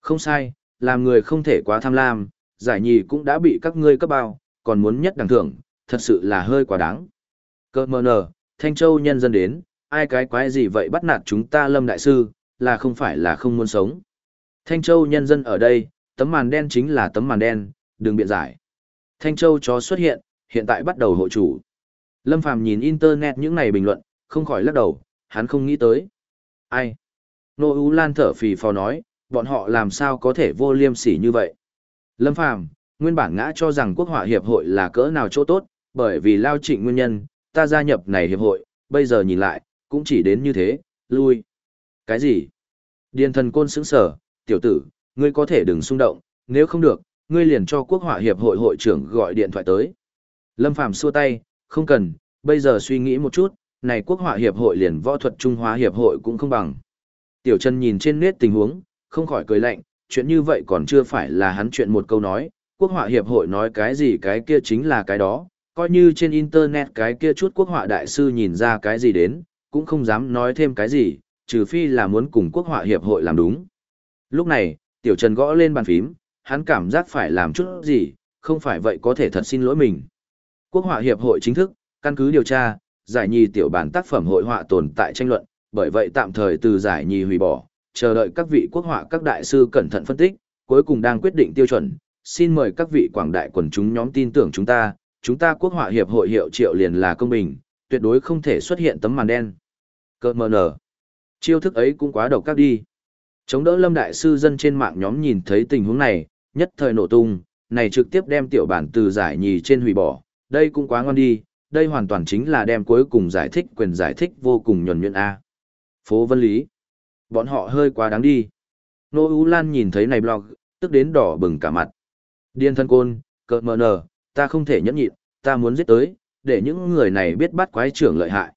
Speaker 1: Không sai, làm người không thể quá tham lam, giải nhì cũng đã bị các ngươi cấp bao, còn muốn nhất đẳng thưởng, thật sự là hơi quá đáng. Cơ mờ nở, Thanh Châu nhân dân đến, ai cái quái gì vậy bắt nạt chúng ta lâm đại sư, là không phải là không muốn sống. Thanh Châu nhân dân ở đây, tấm màn đen chính là tấm màn đen, đừng biện giải. Thanh Châu chó xuất hiện, hiện tại bắt đầu hộ chủ. Lâm Phàm nhìn internet những này bình luận, không khỏi lắc đầu, hắn không nghĩ tới. Ai? Nô Ú Lan thở phì phò nói, bọn họ làm sao có thể vô liêm sỉ như vậy? Lâm Phàm nguyên bản ngã cho rằng quốc họa hiệp hội là cỡ nào chỗ tốt, bởi vì lao trịnh nguyên nhân, ta gia nhập này hiệp hội, bây giờ nhìn lại, cũng chỉ đến như thế, lui. Cái gì? Điền thần côn sững sở, tiểu tử, ngươi có thể đừng xung động, nếu không được, ngươi liền cho quốc họa hiệp hội hội trưởng gọi điện thoại tới. Lâm Phàm xua tay, không cần, bây giờ suy nghĩ một chút, này quốc họa hiệp hội liền võ thuật Trung Hoa hiệp hội cũng không bằng. Tiểu Trần nhìn trên nét tình huống, không khỏi cười lạnh, chuyện như vậy còn chưa phải là hắn chuyện một câu nói, quốc họa hiệp hội nói cái gì cái kia chính là cái đó, coi như trên internet cái kia chút quốc họa đại sư nhìn ra cái gì đến, cũng không dám nói thêm cái gì, trừ phi là muốn cùng quốc họa hiệp hội làm đúng. Lúc này, Tiểu Trần gõ lên bàn phím, hắn cảm giác phải làm chút gì, không phải vậy có thể thật xin lỗi mình. Quốc họa hiệp hội chính thức, căn cứ điều tra, giải nhì tiểu bản tác phẩm hội họa tồn tại tranh luận, bởi vậy tạm thời từ giải nhì hủy bỏ, chờ đợi các vị quốc họa các đại sư cẩn thận phân tích, cuối cùng đang quyết định tiêu chuẩn, xin mời các vị quảng đại quần chúng nhóm tin tưởng chúng ta, chúng ta quốc họa hiệp hội hiệu triệu liền là công bình, tuyệt đối không thể xuất hiện tấm màn đen. Cơ mờ nở. Chiêu thức ấy cũng quá độc các đi. Chống đỡ lâm đại sư dân trên mạng nhóm nhìn thấy tình huống này, nhất thời nổ tung, này trực tiếp đem tiểu bản từ giải nhì trên hủy bỏ, đây cũng quá ngon đi, đây hoàn toàn chính là đem cuối cùng giải thích quyền giải thích vô cùng nhuần nhuyễn A. Phố Vân Lý. Bọn họ hơi quá đáng đi. Nô Ú Lan nhìn thấy này blog, tức đến đỏ bừng cả mặt. Điên thân côn, cợt mờ nờ, ta không thể nhẫn nhịn, ta muốn giết tới, để những người này biết bắt quái trưởng lợi hại.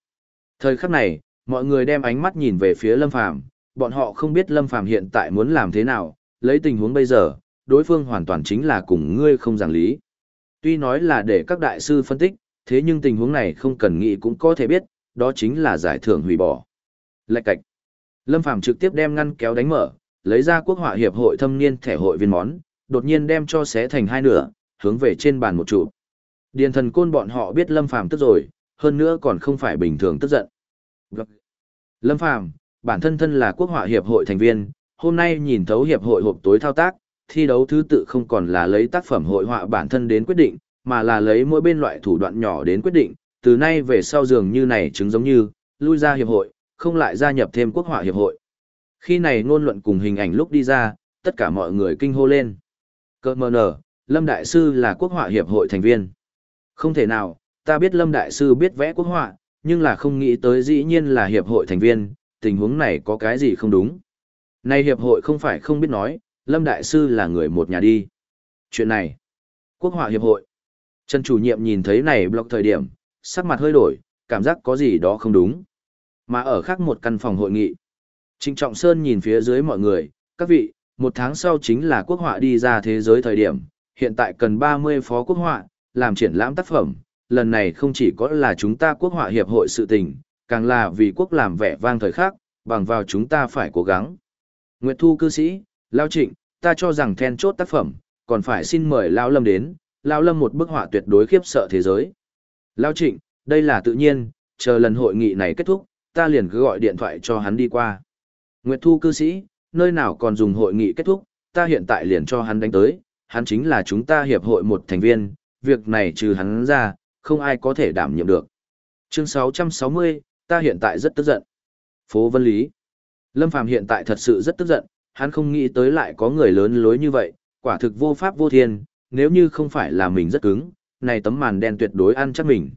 Speaker 1: Thời khắc này, mọi người đem ánh mắt nhìn về phía Lâm Phàm, bọn họ không biết Lâm Phàm hiện tại muốn làm thế nào, lấy tình huống bây giờ, đối phương hoàn toàn chính là cùng ngươi không giảng lý. Tuy nói là để các đại sư phân tích, thế nhưng tình huống này không cần nghĩ cũng có thể biết, đó chính là giải thưởng hủy bỏ. Lạch cạch. Lâm Phàm trực tiếp đem ngăn kéo đánh mở, lấy ra quốc họa hiệp hội thâm niên thẻ hội viên món, đột nhiên đem cho xé thành hai nửa, hướng về trên bàn một trụ. Điền thần côn bọn họ biết Lâm Phàm tức rồi, hơn nữa còn không phải bình thường tức giận. Lâm Phàm, bản thân thân là quốc họa hiệp hội thành viên, hôm nay nhìn thấu hiệp hội hộp tối thao tác, thi đấu thứ tự không còn là lấy tác phẩm hội họa bản thân đến quyết định, mà là lấy mỗi bên loại thủ đoạn nhỏ đến quyết định, từ nay về sau dường như này chứng giống như, lui ra hiệp hội, không lại gia nhập thêm quốc họa hiệp hội. Khi này ngôn luận cùng hình ảnh lúc đi ra, tất cả mọi người kinh hô lên. Cơ mờ nở, Lâm Đại Sư là quốc họa hiệp hội thành viên. Không thể nào, ta biết Lâm Đại Sư biết vẽ quốc họa, nhưng là không nghĩ tới dĩ nhiên là hiệp hội thành viên, tình huống này có cái gì không đúng. Này hiệp hội không phải không biết nói, Lâm Đại Sư là người một nhà đi. Chuyện này, quốc họa hiệp hội. Trần chủ nhiệm nhìn thấy này blog thời điểm, sắc mặt hơi đổi, cảm giác có gì đó không đúng. Mà ở khác một căn phòng hội nghị. Trịnh Trọng Sơn nhìn phía dưới mọi người, các vị, một tháng sau chính là quốc họa đi ra thế giới thời điểm, hiện tại cần 30 phó quốc họa, làm triển lãm tác phẩm, lần này không chỉ có là chúng ta quốc họa hiệp hội sự tình, càng là vì quốc làm vẻ vang thời khác, bằng vào chúng ta phải cố gắng. Nguyệt Thu cư sĩ, Lao Trịnh, ta cho rằng then chốt tác phẩm, còn phải xin mời Lao Lâm đến, Lao Lâm một bức họa tuyệt đối khiếp sợ thế giới. Lao Trịnh, đây là tự nhiên, chờ lần hội nghị này kết thúc, ta liền cứ gọi điện thoại cho hắn đi qua. Nguyệt Thu cư sĩ, nơi nào còn dùng hội nghị kết thúc, ta hiện tại liền cho hắn đánh tới, hắn chính là chúng ta hiệp hội một thành viên, việc này trừ hắn ra, không ai có thể đảm nhiệm được. Chương 660, ta hiện tại rất tức giận. Phố Vân Lý. Lâm Phàm hiện tại thật sự rất tức giận, hắn không nghĩ tới lại có người lớn lối như vậy, quả thực vô pháp vô thiên, nếu như không phải là mình rất cứng, này tấm màn đen tuyệt đối ăn chắc mình.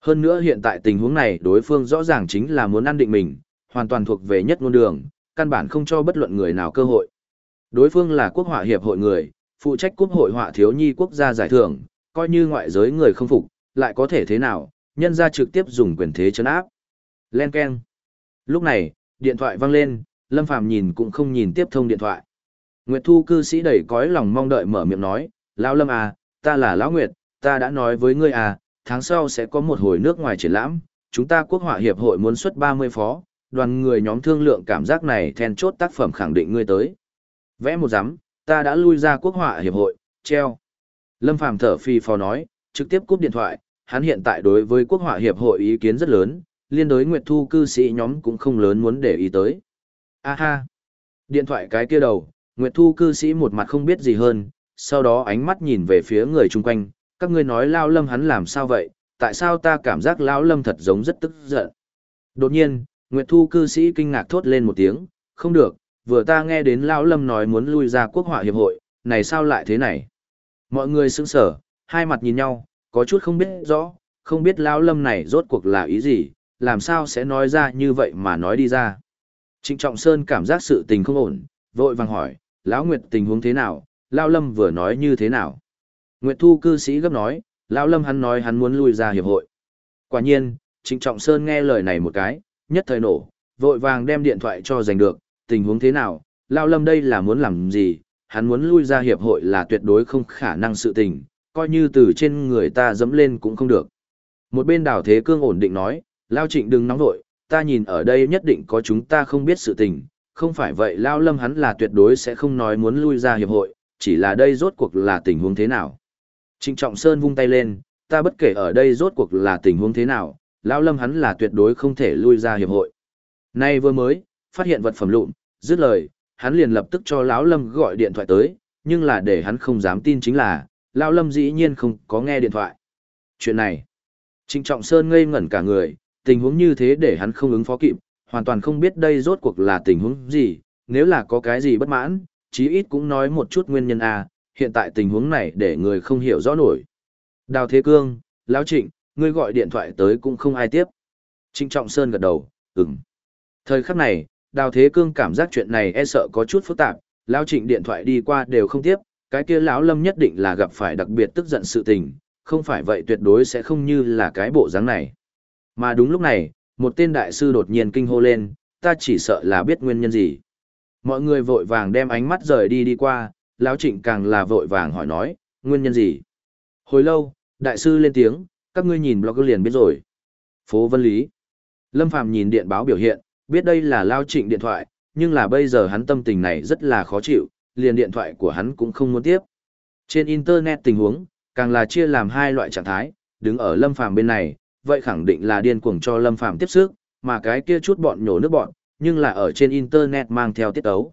Speaker 1: Hơn nữa hiện tại tình huống này đối phương rõ ràng chính là muốn ăn định mình, hoàn toàn thuộc về nhất ngôn đường, căn bản không cho bất luận người nào cơ hội. Đối phương là quốc họa hiệp hội người, phụ trách quốc hội họa thiếu nhi quốc gia giải thưởng, coi như ngoại giới người không phục, lại có thể thế nào, nhân ra trực tiếp dùng quyền thế chấn áp. Len Ken. Lúc này, điện thoại vang lên, Lâm Phàm nhìn cũng không nhìn tiếp thông điện thoại. Nguyệt Thu cư sĩ đầy cõi lòng mong đợi mở miệng nói, Lão Lâm à, ta là Lão Nguyệt, ta đã nói với ngươi à, tháng sau sẽ có một hồi nước ngoài triển lãm, chúng ta quốc họa hiệp hội muốn xuất 30 phó, đoàn người nhóm thương lượng cảm giác này then chốt tác phẩm khẳng định ngươi tới. Vẽ một giám, ta đã lui ra quốc họa hiệp hội, treo. Lâm Phàm thở phi phò nói, trực tiếp cúp điện thoại, hắn hiện tại đối với quốc họa hiệp hội ý kiến rất lớn, liên đối Nguyệt Thu cư sĩ nhóm cũng không lớn muốn để ý tới. A ha! Điện thoại cái kia đầu, Nguyệt Thu cư sĩ một mặt không biết gì hơn, sau đó ánh mắt nhìn về phía người chung quanh, các ngươi nói Lao Lâm hắn làm sao vậy, tại sao ta cảm giác Lão Lâm thật giống rất tức giận. Đột nhiên, Nguyệt Thu cư sĩ kinh ngạc thốt lên một tiếng, không được, vừa ta nghe đến Lão Lâm nói muốn lui ra quốc họa hiệp hội, này sao lại thế này? Mọi người sững sở, hai mặt nhìn nhau, có chút không biết rõ, không biết Lão Lâm này rốt cuộc là ý gì, làm sao sẽ nói ra như vậy mà nói đi ra. Trịnh Trọng Sơn cảm giác sự tình không ổn, vội vàng hỏi, Lão Nguyệt tình huống thế nào, Lão Lâm vừa nói như thế nào. Nguyệt Thu cư sĩ gấp nói, Lão Lâm hắn nói hắn muốn lui ra hiệp hội. Quả nhiên, Trịnh Trọng Sơn nghe lời này một cái, nhất thời nổ, vội vàng đem điện thoại cho giành được, tình huống thế nào, Lão Lâm đây là muốn làm gì, hắn muốn lui ra hiệp hội là tuyệt đối không khả năng sự tình, coi như từ trên người ta dẫm lên cũng không được. Một bên đảo thế cương ổn định nói, Lão Trịnh đừng nóng vội, ta nhìn ở đây nhất định có chúng ta không biết sự tình, không phải vậy Lao Lâm hắn là tuyệt đối sẽ không nói muốn lui ra hiệp hội, chỉ là đây rốt cuộc là tình huống thế nào. Trịnh Trọng Sơn vung tay lên, ta bất kể ở đây rốt cuộc là tình huống thế nào, Lao Lâm hắn là tuyệt đối không thể lui ra hiệp hội. Nay vừa mới, phát hiện vật phẩm lụn, dứt lời, hắn liền lập tức cho lão Lâm gọi điện thoại tới, nhưng là để hắn không dám tin chính là, Lão Lâm dĩ nhiên không có nghe điện thoại. Chuyện này, Trịnh Trọng Sơn ngây ngẩn cả người, tình huống như thế để hắn không ứng phó kịp, hoàn toàn không biết đây rốt cuộc là tình huống gì, nếu là có cái gì bất mãn, chí ít cũng nói một chút nguyên nhân a, hiện tại tình huống này để người không hiểu rõ nổi. Đào Thế Cương, Lão Trịnh, ngươi gọi điện thoại tới cũng không ai tiếp. Trịnh Trọng Sơn gật đầu, ừm. Thời khắc này, Đào Thế Cương cảm giác chuyện này e sợ có chút phức tạp, Lão Trịnh điện thoại đi qua đều không tiếp, cái kia lão Lâm nhất định là gặp phải đặc biệt tức giận sự tình, không phải vậy tuyệt đối sẽ không như là cái bộ dáng này. Mà đúng lúc này, một tên đại sư đột nhiên kinh hô lên, ta chỉ sợ là biết nguyên nhân gì. Mọi người vội vàng đem ánh mắt rời đi đi qua, lão trịnh càng là vội vàng hỏi nói, nguyên nhân gì? Hồi lâu, đại sư lên tiếng, các ngươi nhìn blog liền biết rồi. Phố Vân Lý. Lâm Phàm nhìn điện báo biểu hiện, biết đây là Lao Trịnh điện thoại, nhưng là bây giờ hắn tâm tình này rất là khó chịu, liền điện thoại của hắn cũng không muốn tiếp. Trên Internet tình huống, càng là chia làm hai loại trạng thái, đứng ở Lâm Phàm bên này, vậy khẳng định là điên cuồng cho Lâm Phàm tiếp sức, mà cái kia chút bọn nhổ nước bọn, nhưng là ở trên Internet mang theo tiết ấu.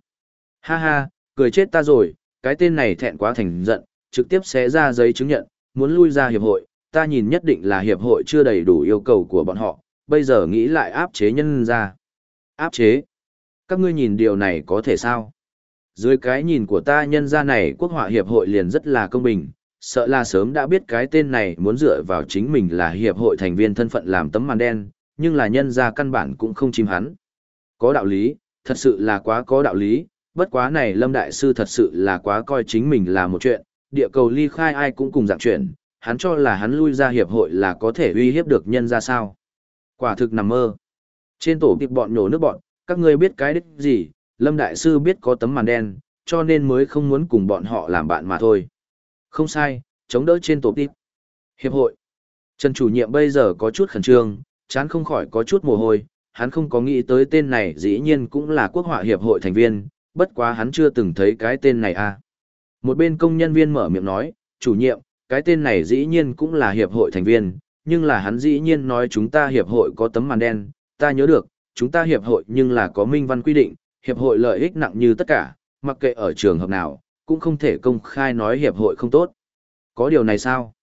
Speaker 1: Ha ha, cười chết ta rồi, cái tên này thẹn quá thành giận, trực tiếp xé ra giấy chứng nhận, muốn lui ra hiệp hội, ta nhìn nhất định là hiệp hội chưa đầy đủ yêu cầu của bọn họ, bây giờ nghĩ lại áp chế nhân ra. Áp chế? Các ngươi nhìn điều này có thể sao? Dưới cái nhìn của ta nhân ra này quốc họa hiệp hội liền rất là công bình, sợ là sớm đã biết cái tên này muốn dựa vào chính mình là hiệp hội thành viên thân phận làm tấm màn đen, nhưng là nhân ra căn bản cũng không chim hắn. Có đạo lý, thật sự là quá có đạo lý, bất quá này Lâm Đại Sư thật sự là quá coi chính mình là một chuyện, địa cầu ly khai ai cũng cùng dạng chuyện, hắn cho là hắn lui ra hiệp hội là có thể uy hiếp được nhân ra sao. Quả thực nằm mơ. Trên tổ kịp bọn nhổ nước bọn, các ngươi biết cái đích gì, Lâm Đại Sư biết có tấm màn đen, cho nên mới không muốn cùng bọn họ làm bạn mà thôi. Không sai, chống đỡ trên tổ tiếp. Hiệp hội. Trần chủ nhiệm bây giờ có chút khẩn trương, chán không khỏi có chút mồ hôi, hắn không có nghĩ tới tên này dĩ nhiên cũng là quốc họa hiệp hội thành viên, bất quá hắn chưa từng thấy cái tên này à. Một bên công nhân viên mở miệng nói, chủ nhiệm, cái tên này dĩ nhiên cũng là hiệp hội thành viên, nhưng là hắn dĩ nhiên nói chúng ta hiệp hội có tấm màn đen, ta nhớ được, chúng ta hiệp hội nhưng là có minh văn quy định, hiệp hội lợi ích nặng như tất cả, mặc kệ ở trường hợp nào, cũng không thể công khai nói hiệp hội không tốt. Có điều này sao?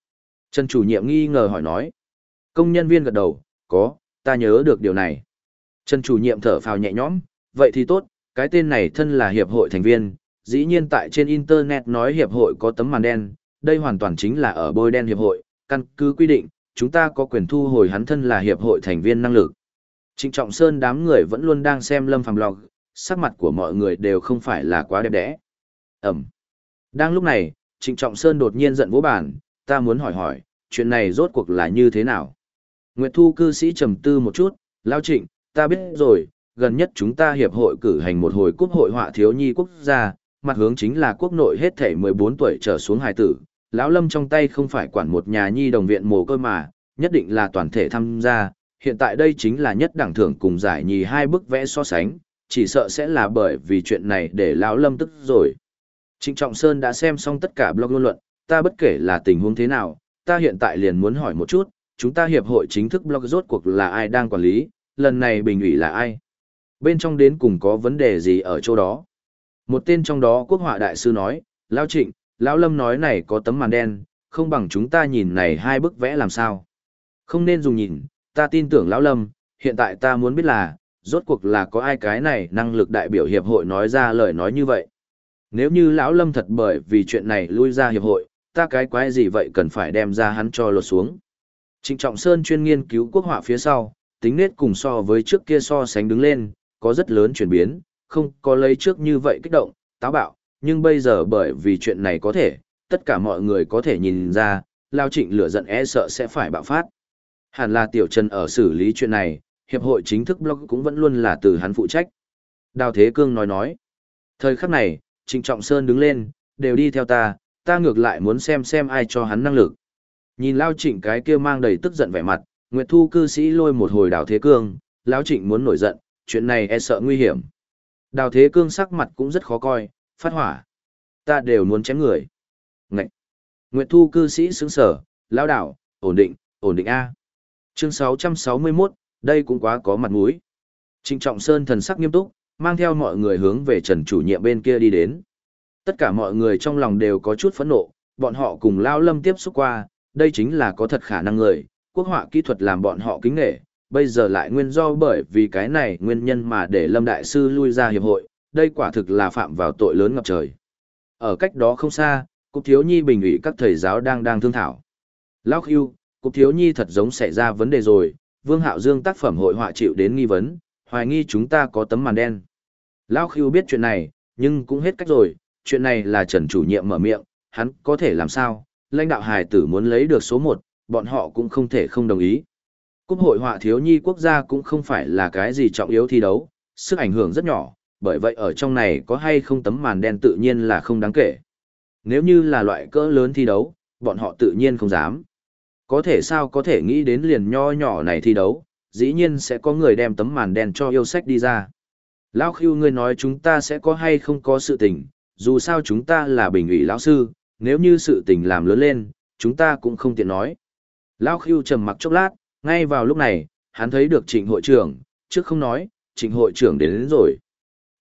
Speaker 1: Trần chủ nhiệm nghi ngờ hỏi nói. Công nhân viên gật đầu, có, ta nhớ được điều này. Trần chủ nhiệm thở phào nhẹ nhõm, vậy thì tốt, cái tên này thân là hiệp hội thành viên, dĩ nhiên tại trên Internet nói hiệp hội có tấm màn đen, đây hoàn toàn chính là ở bôi đen hiệp hội, căn cứ quy định, chúng ta có quyền thu hồi hắn thân là hiệp hội thành viên năng lực. Trịnh Trọng Sơn đám người vẫn luôn đang xem Lâm Phàm log, sắc mặt của mọi người đều không phải là quá đẹp đẽ. Ẩm. Đang lúc này, Trịnh Trọng Sơn đột nhiên giận vỗ bản, ta muốn hỏi hỏi, chuyện này rốt cuộc là như thế nào? Nguyệt Thu cư sĩ trầm tư một chút, lao trịnh, ta biết rồi, gần nhất chúng ta hiệp hội cử hành một hồi quốc hội họa thiếu nhi quốc gia, mặt hướng chính là quốc nội hết thể 14 tuổi trở xuống hài tử. Lão Lâm trong tay không phải quản một nhà nhi đồng viện mồ côi mà, nhất định là toàn thể tham gia. Hiện tại đây chính là nhất đẳng thưởng cùng giải nhì hai bức vẽ so sánh, chỉ sợ sẽ là bởi vì chuyện này để Lão Lâm tức rồi. Trịnh Trọng Sơn đã xem xong tất cả blog ngôn luận, ta bất kể là tình huống thế nào, ta hiện tại liền muốn hỏi một chút, chúng ta hiệp hội chính thức blog rốt cuộc là ai đang quản lý, lần này bình ủy là ai? Bên trong đến cùng có vấn đề gì ở chỗ đó? Một tên trong đó quốc họa đại sư nói, Lão Trịnh, Lão Lâm nói này có tấm màn đen, không bằng chúng ta nhìn này hai bức vẽ làm sao. Không nên dùng nhìn, ta tin tưởng Lão Lâm, hiện tại ta muốn biết là, rốt cuộc là có ai cái này năng lực đại biểu hiệp hội nói ra lời nói như vậy. Nếu như Lão Lâm thật bởi vì chuyện này lui ra hiệp hội, ta cái quái gì vậy cần phải đem ra hắn cho lột xuống. Trịnh Trọng Sơn chuyên nghiên cứu quốc họa phía sau, tính nết cùng so với trước kia so sánh đứng lên, có rất lớn chuyển biến, không có lấy trước như vậy kích động, táo bạo, nhưng bây giờ bởi vì chuyện này có thể, tất cả mọi người có thể nhìn ra, Lao Trịnh lửa giận e sợ sẽ phải bạo phát. Hẳn là Tiểu Trần ở xử lý chuyện này, hiệp hội chính thức blog cũng vẫn luôn là từ hắn phụ trách. Đào Thế Cương nói nói. Thời khắc này, Trịnh Trọng Sơn đứng lên, đều đi theo ta, ta ngược lại muốn xem xem ai cho hắn năng lực. Nhìn Lao Trịnh cái kia mang đầy tức giận vẻ mặt, Nguyệt Thu cư sĩ lôi một hồi Đào Thế Cương, Lão Trịnh muốn nổi giận, chuyện này e sợ nguy hiểm. Đào Thế Cương sắc mặt cũng rất khó coi, phát hỏa. Ta đều muốn chém người. Ngậy! Nguyệt Thu cư sĩ sướng sở, lão đảo, ổn định, ổn định A. Chương 661, đây cũng quá có mặt mũi. Trịnh Trọng Sơn thần sắc nghiêm túc, mang theo mọi người hướng về Trần chủ nhiệm bên kia đi đến. Tất cả mọi người trong lòng đều có chút phẫn nộ, bọn họ cùng Lao Lâm tiếp xúc qua, đây chính là có thật khả năng người, quốc họa kỹ thuật làm bọn họ kính nghệ, bây giờ lại nguyên do bởi vì cái này nguyên nhân mà để Lâm Đại Sư lui ra hiệp hội, đây quả thực là phạm vào tội lớn ngập trời. Ở cách đó không xa, Cục Thiếu Nhi bình ủy các thầy giáo đang đang thương thảo. Lão Hưu, Cục Thiếu Nhi thật giống xảy ra vấn đề rồi, Vương Hạo Dương tác phẩm hội họa chịu đến nghi vấn, hoài nghi chúng ta có tấm màn đen. Lão Khưu biết chuyện này, nhưng cũng hết cách rồi, chuyện này là Trần chủ nhiệm mở miệng, hắn có thể làm sao, lãnh đạo hài tử muốn lấy được số 1, bọn họ cũng không thể không đồng ý. Cúp hội họa thiếu nhi quốc gia cũng không phải là cái gì trọng yếu thi đấu, sức ảnh hưởng rất nhỏ, bởi vậy ở trong này có hay không tấm màn đen tự nhiên là không đáng kể. Nếu như là loại cỡ lớn thi đấu, bọn họ tự nhiên không dám. Có thể sao có thể nghĩ đến liền nho nhỏ này thi đấu, dĩ nhiên sẽ có người đem tấm màn đen cho yêu sách đi ra. Lão Khưu ngươi nói chúng ta sẽ có hay không có sự tình, dù sao chúng ta là bình ủy lão sư, nếu như sự tình làm lớn lên, chúng ta cũng không tiện nói. Lão Khưu trầm mặc chốc lát, ngay vào lúc này, hắn thấy được trịnh hội trưởng, trước không nói, trịnh hội trưởng đến, đến rồi.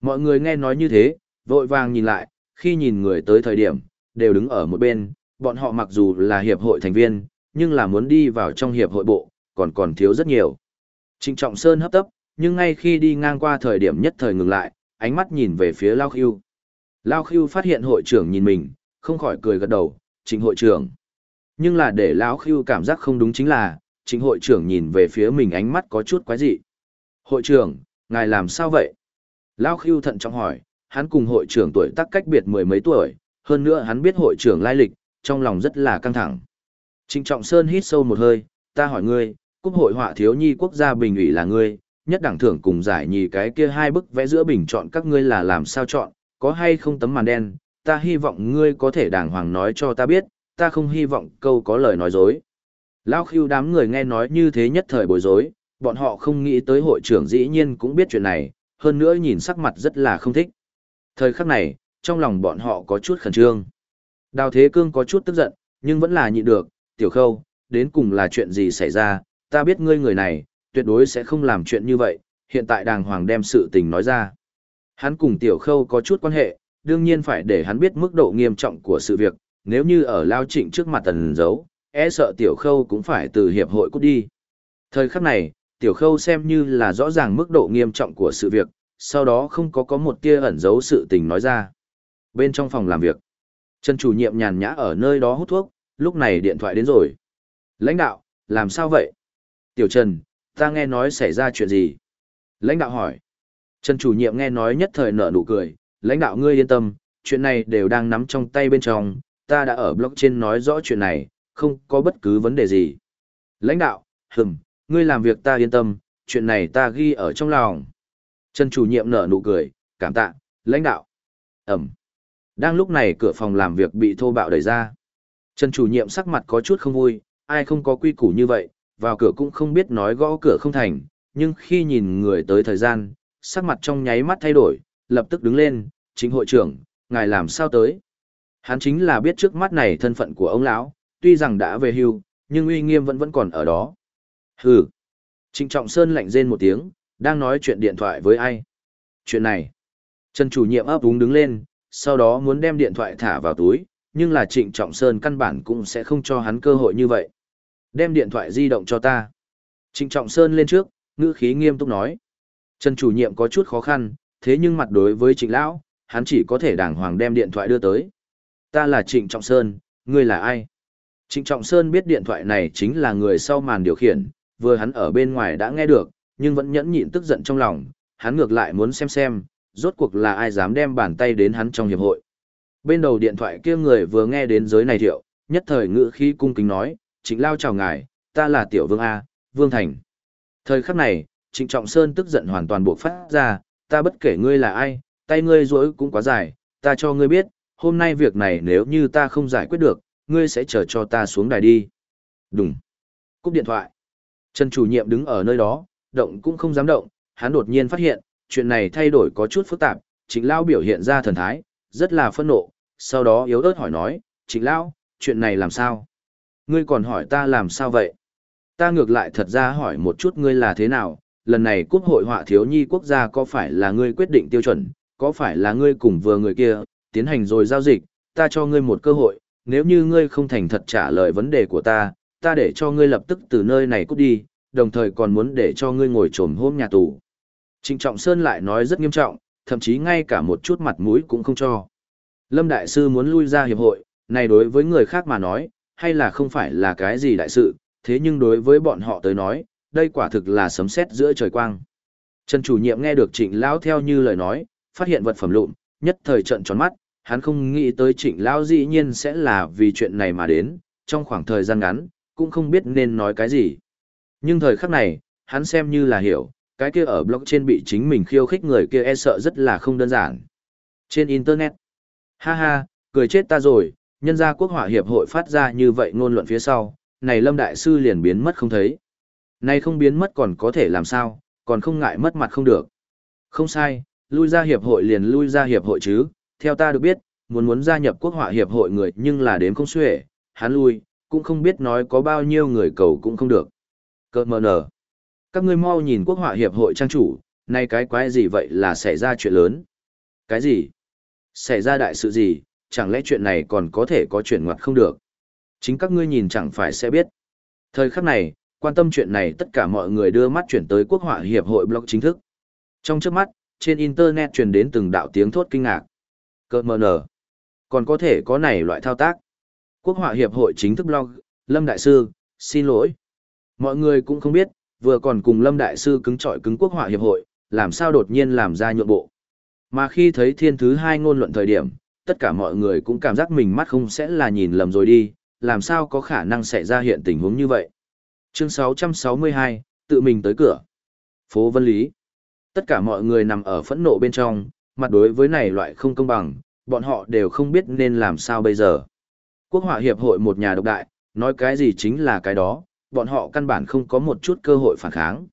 Speaker 1: Mọi người nghe nói như thế, vội vàng nhìn lại, khi nhìn người tới thời điểm, đều đứng ở một bên, bọn họ mặc dù là hiệp hội thành viên, nhưng là muốn đi vào trong hiệp hội bộ, còn còn thiếu rất nhiều. Trịnh Trọng Sơn hấp tấp, nhưng ngay khi đi ngang qua thời điểm nhất thời ngừng lại, ánh mắt nhìn về phía Lao Khưu. Lao Khưu phát hiện hội trưởng nhìn mình, không khỏi cười gật đầu, chính hội trưởng. Nhưng là để Lão Khưu cảm giác không đúng chính là, chính hội trưởng nhìn về phía mình ánh mắt có chút quái dị. Hội trưởng, ngài làm sao vậy? Lao Khưu thận trọng hỏi, hắn cùng hội trưởng tuổi tác cách biệt mười mấy tuổi, hơn nữa hắn biết hội trưởng lai lịch, trong lòng rất là căng thẳng. Trịnh Trọng Sơn hít sâu một hơi, ta hỏi ngươi, cúp hội họa thiếu nhi quốc gia bình ủy là ngươi, nhất đẳng thưởng cùng giải nhì cái kia hai bức vẽ giữa bình chọn các ngươi là làm sao chọn, có hay không tấm màn đen, ta hy vọng ngươi có thể đàng hoàng nói cho ta biết, ta không hy vọng câu có lời nói dối. Lao khiêu đám người nghe nói như thế nhất thời bối rối, bọn họ không nghĩ tới hội trưởng dĩ nhiên cũng biết chuyện này, hơn nữa nhìn sắc mặt rất là không thích. Thời khắc này, trong lòng bọn họ có chút khẩn trương. Đào Thế Cương có chút tức giận, nhưng vẫn là nhịn được, tiểu khâu, đến cùng là chuyện gì xảy ra, ta biết ngươi người này, tuyệt đối sẽ không làm chuyện như vậy, hiện tại đàng hoàng đem sự tình nói ra. Hắn cùng tiểu khâu có chút quan hệ, đương nhiên phải để hắn biết mức độ nghiêm trọng của sự việc, nếu như ở lao trịnh trước mặt tần giấu, e sợ tiểu khâu cũng phải từ hiệp hội cút đi. Thời khắc này, tiểu khâu xem như là rõ ràng mức độ nghiêm trọng của sự việc, sau đó không có có một tia ẩn giấu sự tình nói ra. Bên trong phòng làm việc, Trần chủ nhiệm nhàn nhã ở nơi đó hút thuốc, lúc này điện thoại đến rồi. Lãnh đạo, làm sao vậy? Tiểu Trần, ta nghe nói xảy ra chuyện gì? Lãnh đạo hỏi. Trần chủ nhiệm nghe nói nhất thời nở nụ cười, lãnh đạo ngươi yên tâm, chuyện này đều đang nắm trong tay bên trong, ta đã ở blog trên nói rõ chuyện này, không có bất cứ vấn đề gì. Lãnh đạo, hừm, ngươi làm việc ta yên tâm, chuyện này ta ghi ở trong lòng. Trần chủ nhiệm nở nụ cười, cảm tạ, lãnh đạo. Ẩm. Đang lúc này cửa phòng làm việc bị thô bạo đẩy ra. Trần chủ nhiệm sắc mặt có chút không vui, ai không có quy củ như vậy, vào cửa cũng không biết nói gõ cửa không thành, nhưng khi nhìn người tới thời gian, sắc mặt trong nháy mắt thay đổi, lập tức đứng lên, chính hội trưởng, ngài làm sao tới. Hắn chính là biết trước mắt này thân phận của ông lão, tuy rằng đã về hưu, nhưng uy nghiêm vẫn vẫn còn ở đó. Hừ. Trịnh Trọng Sơn lạnh rên một tiếng, đang nói chuyện điện thoại với ai. Chuyện này. Trần chủ nhiệm ấp úng đứng lên, sau đó muốn đem điện thoại thả vào túi, nhưng là Trịnh Trọng Sơn căn bản cũng sẽ không cho hắn cơ hội như vậy. Đem điện thoại di động cho ta. Trịnh Trọng Sơn lên trước, ngữ khí nghiêm túc nói. Trần chủ nhiệm có chút khó khăn, thế nhưng mặt đối với Trịnh Lão, hắn chỉ có thể đàng hoàng đem điện thoại đưa tới. Ta là Trịnh Trọng Sơn, ngươi là ai? Trịnh Trọng Sơn biết điện thoại này chính là người sau màn điều khiển, vừa hắn ở bên ngoài đã nghe được, nhưng vẫn nhẫn nhịn tức giận trong lòng, hắn ngược lại muốn xem xem, rốt cuộc là ai dám đem bàn tay đến hắn trong hiệp hội. Bên đầu điện thoại kia người vừa nghe đến giới này thiệu, nhất thời ngữ khí cung kính nói, trịnh lao chào ngài, ta là tiểu vương A, vương thành. Thời khắc này, trịnh trọng sơn tức giận hoàn toàn buộc phát ra, ta bất kể ngươi là ai, tay ngươi rỗi cũng quá dài, ta cho ngươi biết, hôm nay việc này nếu như ta không giải quyết được, ngươi sẽ chờ cho ta xuống đài đi. Đúng. Cúp điện thoại. Trần chủ nhiệm đứng ở nơi đó, động cũng không dám động, hắn đột nhiên phát hiện, chuyện này thay đổi có chút phức tạp, trịnh lao biểu hiện ra thần thái, rất là phẫn nộ, sau đó yếu ớt hỏi nói, trịnh lao, chuyện này làm sao? Ngươi còn hỏi ta làm sao vậy? Ta ngược lại thật ra hỏi một chút ngươi là thế nào, lần này cúp hội họa thiếu nhi quốc gia có phải là ngươi quyết định tiêu chuẩn, có phải là ngươi cùng vừa người kia, tiến hành rồi giao dịch, ta cho ngươi một cơ hội, nếu như ngươi không thành thật trả lời vấn đề của ta, ta để cho ngươi lập tức từ nơi này cút đi, đồng thời còn muốn để cho ngươi ngồi trồm hôm nhà tù. Trịnh Trọng Sơn lại nói rất nghiêm trọng, thậm chí ngay cả một chút mặt mũi cũng không cho. Lâm Đại Sư muốn lui ra hiệp hội, này đối với người khác mà nói, hay là không phải là cái gì đại sự, thế nhưng đối với bọn họ tới nói, đây quả thực là sấm sét giữa trời quang. Trần chủ nhiệm nghe được trịnh lão theo như lời nói, phát hiện vật phẩm lụn, nhất thời trận tròn mắt, hắn không nghĩ tới trịnh lão dĩ nhiên sẽ là vì chuyện này mà đến, trong khoảng thời gian ngắn, cũng không biết nên nói cái gì. Nhưng thời khắc này, hắn xem như là hiểu, cái kia ở blog trên bị chính mình khiêu khích người kia e sợ rất là không đơn giản. Trên Internet, ha ha, cười chết ta rồi, nhân gia quốc họa hiệp hội phát ra như vậy ngôn luận phía sau, này Lâm Đại Sư liền biến mất không thấy. Này không biến mất còn có thể làm sao, còn không ngại mất mặt không được. Không sai, lui ra hiệp hội liền lui ra hiệp hội chứ, theo ta được biết, muốn muốn gia nhập quốc họa hiệp hội người nhưng là đếm không xuể, hắn lui, cũng không biết nói có bao nhiêu người cầu cũng không được. Cơ mờ nở. Các ngươi mau nhìn quốc họa hiệp hội trang chủ, nay cái quái gì vậy là xảy ra chuyện lớn. Cái gì? Xảy ra đại sự gì, chẳng lẽ chuyện này còn có thể có chuyển ngoặt không được? Chính các ngươi nhìn chẳng phải sẽ biết. Thời khắc này, quan tâm chuyện này tất cả mọi người đưa mắt chuyển tới quốc họa hiệp hội blog chính thức. Trong trước mắt, trên internet truyền đến từng đạo tiếng thốt kinh ngạc. Cơ mờ nở. Còn có thể có này loại thao tác. Quốc họa hiệp hội chính thức blog, Lâm Đại Sư, xin lỗi. Mọi người cũng không biết, vừa còn cùng Lâm Đại Sư cứng trọi cứng quốc họa hiệp hội, làm sao đột nhiên làm ra nhượng bộ. Mà khi thấy thiên thứ hai ngôn luận thời điểm, tất cả mọi người cũng cảm giác mình mắt không sẽ là nhìn lầm rồi đi, làm sao có khả năng xảy ra hiện tình huống như vậy. Chương 662, tự mình tới cửa. Phố Vân Lý. Tất cả mọi người nằm ở phẫn nộ bên trong, mặt đối với này loại không công bằng, bọn họ đều không biết nên làm sao bây giờ. Quốc họa hiệp hội một nhà độc đại, nói cái gì chính là cái đó, bọn họ căn bản không có một chút cơ hội phản kháng.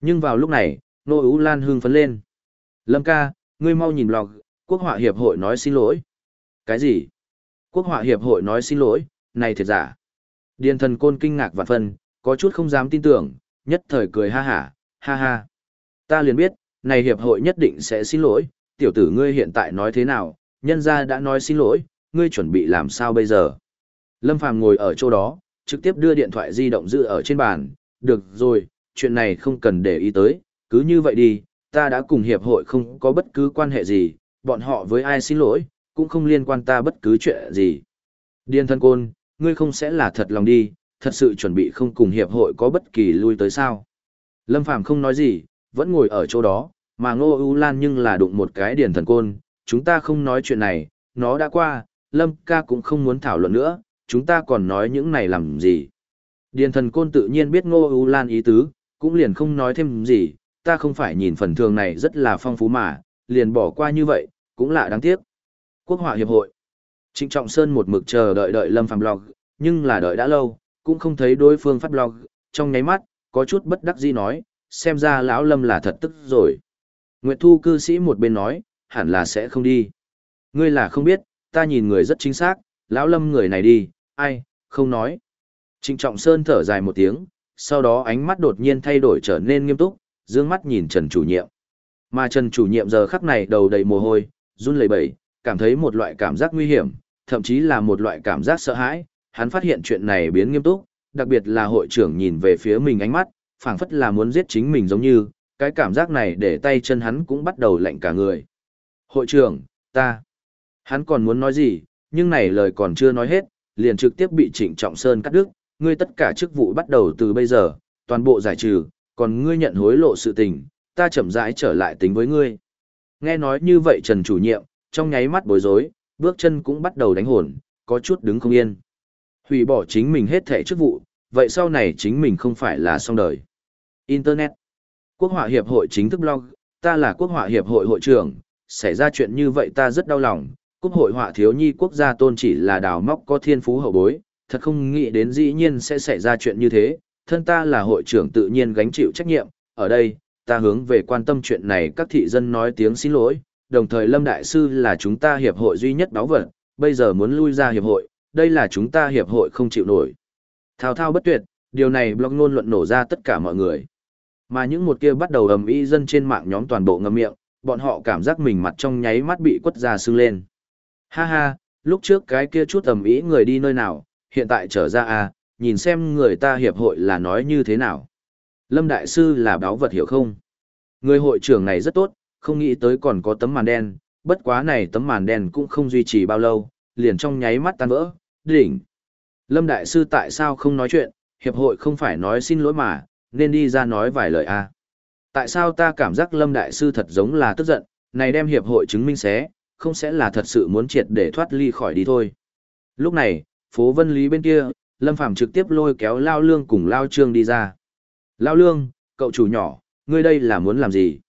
Speaker 1: Nhưng vào lúc này, Nô Ú Lan hưng phấn lên. Lâm ca, ngươi mau nhìn log, Quốc họa hiệp hội nói xin lỗi. Cái gì? Quốc họa hiệp hội nói xin lỗi, này thiệt giả. Điền thần côn kinh ngạc và phân, có chút không dám tin tưởng, nhất thời cười ha hả, ha ha. Ta liền biết, này hiệp hội nhất định sẽ xin lỗi, tiểu tử ngươi hiện tại nói thế nào, nhân gia đã nói xin lỗi, ngươi chuẩn bị làm sao bây giờ? Lâm Phàm ngồi ở chỗ đó, trực tiếp đưa điện thoại di động giữ ở trên bàn, được rồi, chuyện này không cần để ý tới, cứ như vậy đi, ta đã cùng hiệp hội không có bất cứ quan hệ gì, bọn họ với ai xin lỗi, cũng không liên quan ta bất cứ chuyện gì. Điên thân côn, ngươi không sẽ là thật lòng đi, thật sự chuẩn bị không cùng hiệp hội có bất kỳ lui tới sao. Lâm Phàm không nói gì, vẫn ngồi ở chỗ đó, mà Ngô ưu Lan nhưng là đụng một cái điền thần côn, chúng ta không nói chuyện này, nó đã qua, Lâm ca cũng không muốn thảo luận nữa, chúng ta còn nói những này làm gì. Điền thần côn tự nhiên biết Ngô ưu Lan ý tứ, cũng liền không nói thêm gì, ta không phải nhìn phần thường này rất là phong phú mà, liền bỏ qua như vậy, cũng là đáng tiếc. Quốc họa hiệp hội. Trịnh Trọng Sơn một mực chờ đợi đợi Lâm Phàm blog, nhưng là đợi đã lâu, cũng không thấy đối phương phát blog, trong nháy mắt, có chút bất đắc dĩ nói, xem ra lão Lâm là thật tức rồi. Nguyệt Thu cư sĩ một bên nói, hẳn là sẽ không đi. Ngươi là không biết, ta nhìn người rất chính xác, lão Lâm người này đi, ai, không nói. Trịnh Trọng Sơn thở dài một tiếng, sau đó ánh mắt đột nhiên thay đổi trở nên nghiêm túc, dương mắt nhìn Trần chủ nhiệm. Mà Trần chủ nhiệm giờ khắc này đầu đầy mồ hôi, run lẩy bẩy, cảm thấy một loại cảm giác nguy hiểm, thậm chí là một loại cảm giác sợ hãi, hắn phát hiện chuyện này biến nghiêm túc, đặc biệt là hội trưởng nhìn về phía mình ánh mắt, phảng phất là muốn giết chính mình giống như, cái cảm giác này để tay chân hắn cũng bắt đầu lạnh cả người. Hội trưởng, ta. Hắn còn muốn nói gì, nhưng này lời còn chưa nói hết, liền trực tiếp bị Trịnh Trọng Sơn cắt đứt, ngươi tất cả chức vụ bắt đầu từ bây giờ, toàn bộ giải trừ, còn ngươi nhận hối lộ sự tình, ta chậm rãi trở lại tính với ngươi. Nghe nói như vậy Trần chủ nhiệm, trong nháy mắt bối rối, bước chân cũng bắt đầu đánh hồn, có chút đứng không yên. Hủy bỏ chính mình hết thẻ chức vụ, vậy sau này chính mình không phải là xong đời. Internet. Quốc họa hiệp hội chính thức blog, ta là quốc họa hiệp hội hội trưởng, xảy ra chuyện như vậy ta rất đau lòng. Quốc hội họa thiếu nhi quốc gia tôn chỉ là đào móc có thiên phú hậu bối, thật không nghĩ đến dĩ nhiên sẽ xảy ra chuyện như thế. Thân ta là hội trưởng tự nhiên gánh chịu trách nhiệm, ở đây, ta hướng về quan tâm chuyện này các thị dân nói tiếng xin lỗi, đồng thời Lâm Đại Sư là chúng ta hiệp hội duy nhất đáo vật, bây giờ muốn lui ra hiệp hội, đây là chúng ta hiệp hội không chịu nổi. Thao thao bất tuyệt, điều này blog ngôn luận nổ ra tất cả mọi người. Mà những một kia bắt đầu ầm ĩ dân trên mạng nhóm toàn bộ ngậm miệng, bọn họ cảm giác mình mặt trong nháy mắt bị quất ra sưng lên. Ha ha, lúc trước cái kia chút ầm ĩ người đi nơi nào, hiện tại trở ra à, nhìn xem người ta hiệp hội là nói như thế nào. Lâm Đại Sư là báo vật hiểu không? Người hội trưởng này rất tốt, không nghĩ tới còn có tấm màn đen, bất quá này tấm màn đen cũng không duy trì bao lâu, liền trong nháy mắt tan vỡ, đỉnh. Lâm Đại Sư tại sao không nói chuyện, hiệp hội không phải nói xin lỗi mà, nên đi ra nói vài lời a à. Tại sao ta cảm giác Lâm Đại Sư thật giống là tức giận, này đem hiệp hội chứng minh xé, không sẽ là thật sự muốn triệt để thoát ly khỏi đi thôi. Lúc này, phố Vân Lý bên kia, Lâm Phàm trực tiếp lôi kéo Lao Lương cùng Lao Trương đi ra. Lao Lương, cậu chủ nhỏ, ngươi đây là muốn làm gì?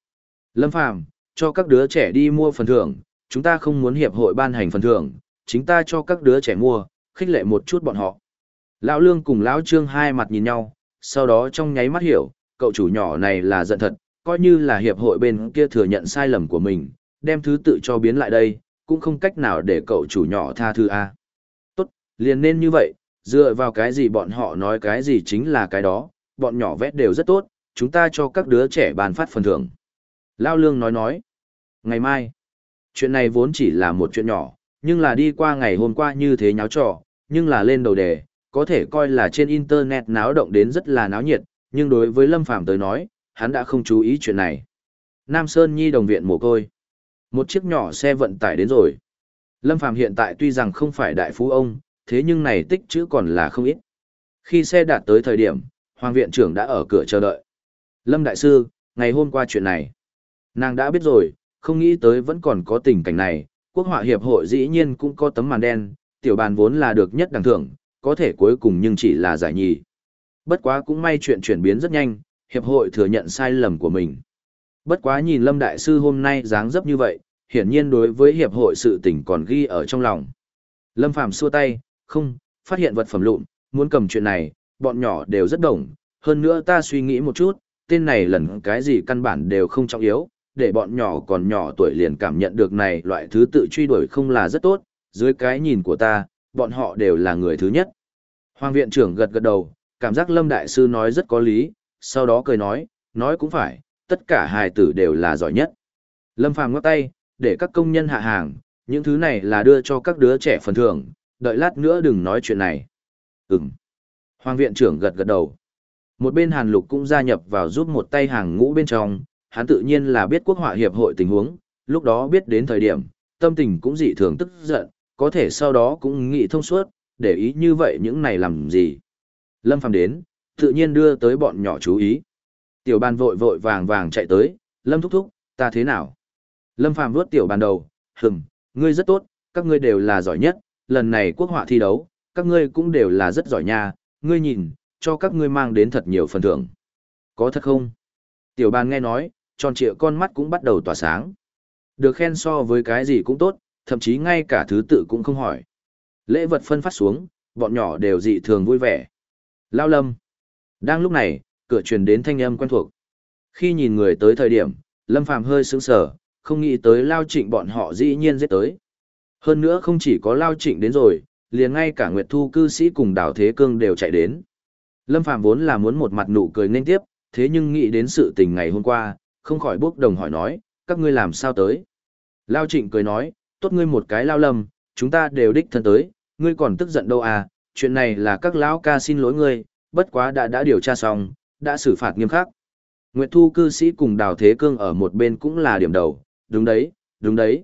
Speaker 1: Lâm Phàm cho các đứa trẻ đi mua phần thưởng, chúng ta không muốn hiệp hội ban hành phần thưởng, chính ta cho các đứa trẻ mua, khích lệ một chút bọn họ. Lão Lương cùng Lão Trương hai mặt nhìn nhau, sau đó trong nháy mắt hiểu, cậu chủ nhỏ này là giận thật, coi như là hiệp hội bên kia thừa nhận sai lầm của mình, đem thứ tự cho biến lại đây, cũng không cách nào để cậu chủ nhỏ tha thứ A. Tốt, liền nên như vậy, dựa vào cái gì bọn họ nói cái gì chính là cái đó, bọn nhỏ vét đều rất tốt, chúng ta cho các đứa trẻ bàn phát phần thưởng. Lao Lương nói nói, ngày mai, chuyện này vốn chỉ là một chuyện nhỏ, nhưng là đi qua ngày hôm qua như thế nháo trò, nhưng là lên đầu đề, có thể coi là trên internet náo động đến rất là náo nhiệt, nhưng đối với Lâm Phàm tới nói, hắn đã không chú ý chuyện này. Nam Sơn Nhi đồng viện mồ côi. Một chiếc nhỏ xe vận tải đến rồi. Lâm Phàm hiện tại tuy rằng không phải đại phú ông, thế nhưng này tích chữ còn là không ít. Khi xe đạt tới thời điểm, Hoàng viện trưởng đã ở cửa chờ đợi. Lâm Đại Sư, ngày hôm qua chuyện này. Nàng đã biết rồi, không nghĩ tới vẫn còn có tình cảnh này. Quốc họa hiệp hội dĩ nhiên cũng có tấm màn đen, tiểu bàn vốn là được nhất đẳng thưởng, có thể cuối cùng nhưng chỉ là giải nhì. Bất quá cũng may chuyện chuyển biến rất nhanh, hiệp hội thừa nhận sai lầm của mình. Bất quá nhìn Lâm Đại Sư hôm nay dáng dấp như vậy, hiển nhiên đối với hiệp hội sự tình còn ghi ở trong lòng. Lâm Phàm xua tay, không, phát hiện vật phẩm lụn, muốn cầm chuyện này, bọn nhỏ đều rất đồng, hơn nữa ta suy nghĩ một chút, tên này lần cái gì căn bản đều không trọng yếu, để bọn nhỏ còn nhỏ tuổi liền cảm nhận được này loại thứ tự truy đuổi không là rất tốt, dưới cái nhìn của ta, bọn họ đều là người thứ nhất. Hoàng viện trưởng gật gật đầu, cảm giác Lâm Đại Sư nói rất có lý, sau đó cười nói, nói cũng phải, tất cả hài tử đều là giỏi nhất. Lâm Phàm ngắt tay, để các công nhân hạ hàng, những thứ này là đưa cho các đứa trẻ phần thưởng, đợi lát nữa đừng nói chuyện này. Ừm. Hoàng viện trưởng gật gật đầu. Một bên Hàn Lục cũng gia nhập vào giúp một tay hàng ngũ bên trong, hắn tự nhiên là biết quốc họa hiệp hội tình huống, lúc đó biết đến thời điểm, tâm tình cũng dị thường tức giận, có thể sau đó cũng nghĩ thông suốt, để ý như vậy những này làm gì. Lâm Phàm đến, tự nhiên đưa tới bọn nhỏ chú ý. Tiểu bàn vội vội vàng vàng chạy tới, Lâm thúc thúc, ta thế nào? Lâm Phàm vuốt tiểu bàn đầu, hừm, ngươi rất tốt, các ngươi đều là giỏi nhất, lần này quốc họa thi đấu, các ngươi cũng đều là rất giỏi nha, ngươi nhìn, cho các ngươi mang đến thật nhiều phần thưởng. Có thật không? Tiểu bàn nghe nói, tròn trịa con mắt cũng bắt đầu tỏa sáng. Được khen so với cái gì cũng tốt, thậm chí ngay cả thứ tự cũng không hỏi. Lễ vật phân phát xuống, bọn nhỏ đều dị thường vui vẻ. Lao lâm. Đang lúc này, cửa truyền đến thanh âm quen thuộc. Khi nhìn người tới thời điểm, Lâm Phàm hơi sững sờ, không nghĩ tới Lao Trịnh bọn họ dĩ nhiên giết tới. Hơn nữa không chỉ có Lao Trịnh đến rồi, liền ngay cả Nguyệt Thu cư sĩ cùng Đào Thế Cương đều chạy đến. Lâm Phàm vốn là muốn một mặt nụ cười nên tiếp, thế nhưng nghĩ đến sự tình ngày hôm qua, không khỏi bước đồng hỏi nói, các ngươi làm sao tới. Lao Trịnh cười nói, tốt ngươi một cái Lao Lâm, chúng ta đều đích thân tới, ngươi còn tức giận đâu à, chuyện này là các lão ca xin lỗi ngươi, bất quá đã đã điều tra xong, đã xử phạt nghiêm khắc. Nguyệt Thu cư sĩ cùng Đào Thế Cương ở một bên cũng là điểm đầu, đúng đấy, đúng đấy.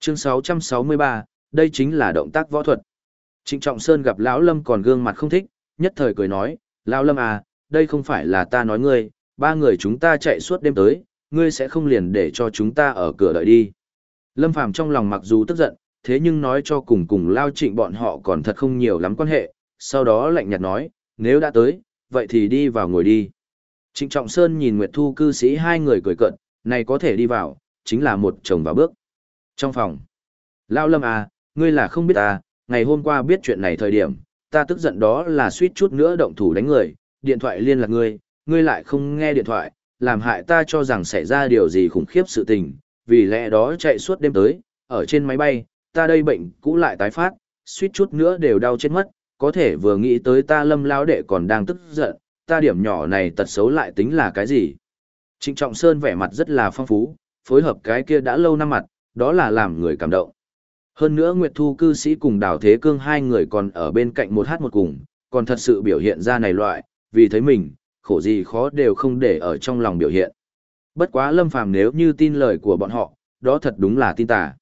Speaker 1: Chương 663, đây chính là động tác võ thuật. Trịnh Trọng Sơn gặp Lão Lâm còn gương mặt không thích, nhất thời cười nói, Lão Lâm à, đây không phải là ta nói ngươi, ba người chúng ta chạy suốt đêm tới, ngươi sẽ không liền để cho chúng ta ở cửa đợi đi. Lâm Phàm trong lòng mặc dù tức giận, thế nhưng nói cho cùng cùng Lao Trịnh bọn họ còn thật không nhiều lắm quan hệ, sau đó lạnh nhạt nói, nếu đã tới, vậy thì đi vào ngồi đi. Trịnh Trọng Sơn nhìn Nguyệt Thu cư sĩ hai người cười cận, này có thể đi vào, chính là một chồng vào bước. Trong phòng, Lao Lâm à, ngươi là không biết à, ngày hôm qua biết chuyện này thời điểm, ta tức giận đó là suýt chút nữa động thủ đánh người, điện thoại liên lạc ngươi, ngươi lại không nghe điện thoại, làm hại ta cho rằng xảy ra điều gì khủng khiếp sự tình, vì lẽ đó chạy suốt đêm tới, ở trên máy bay, ta đây bệnh cũ lại tái phát, suýt chút nữa đều đau chết mất, có thể vừa nghĩ tới ta lâm lao đệ còn đang tức giận, ta điểm nhỏ này tật xấu lại tính là cái gì. Trịnh Trọng Sơn vẻ mặt rất là phong phú, phối hợp cái kia đã lâu năm mặt, đó là làm người cảm động. Hơn nữa Nguyệt Thu cư sĩ cùng Đào Thế Cương hai người còn ở bên cạnh một hát một cùng, còn thật sự biểu hiện ra này loại, vì thấy mình, khổ gì khó đều không để ở trong lòng biểu hiện. Bất quá Lâm Phàm nếu như tin lời của bọn họ, đó thật đúng là tin tà.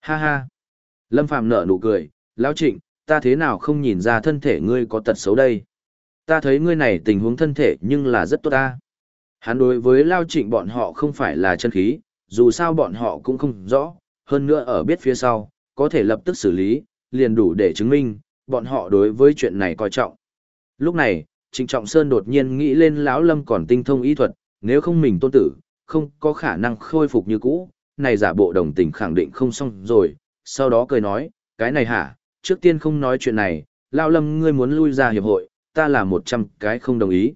Speaker 1: Ha ha. Lâm Phàm nở nụ cười, lão trịnh, ta thế nào không nhìn ra thân thể ngươi có tật xấu đây. Ta thấy ngươi này tình huống thân thể nhưng là rất tốt ta. Hắn đối với Lao Trịnh bọn họ không phải là chân khí, dù sao bọn họ cũng không rõ, hơn nữa ở biết phía sau, có thể lập tức xử lý, liền đủ để chứng minh, bọn họ đối với chuyện này coi trọng. Lúc này, Trịnh Trọng Sơn đột nhiên nghĩ lên lão Lâm còn tinh thông y thuật, nếu không mình tôn tử, không có khả năng khôi phục như cũ, này giả bộ đồng tình khẳng định không xong rồi, sau đó cười nói, cái này hả, trước tiên không nói chuyện này, Lão Lâm ngươi muốn lui ra hiệp hội, ta là một trăm cái không đồng ý.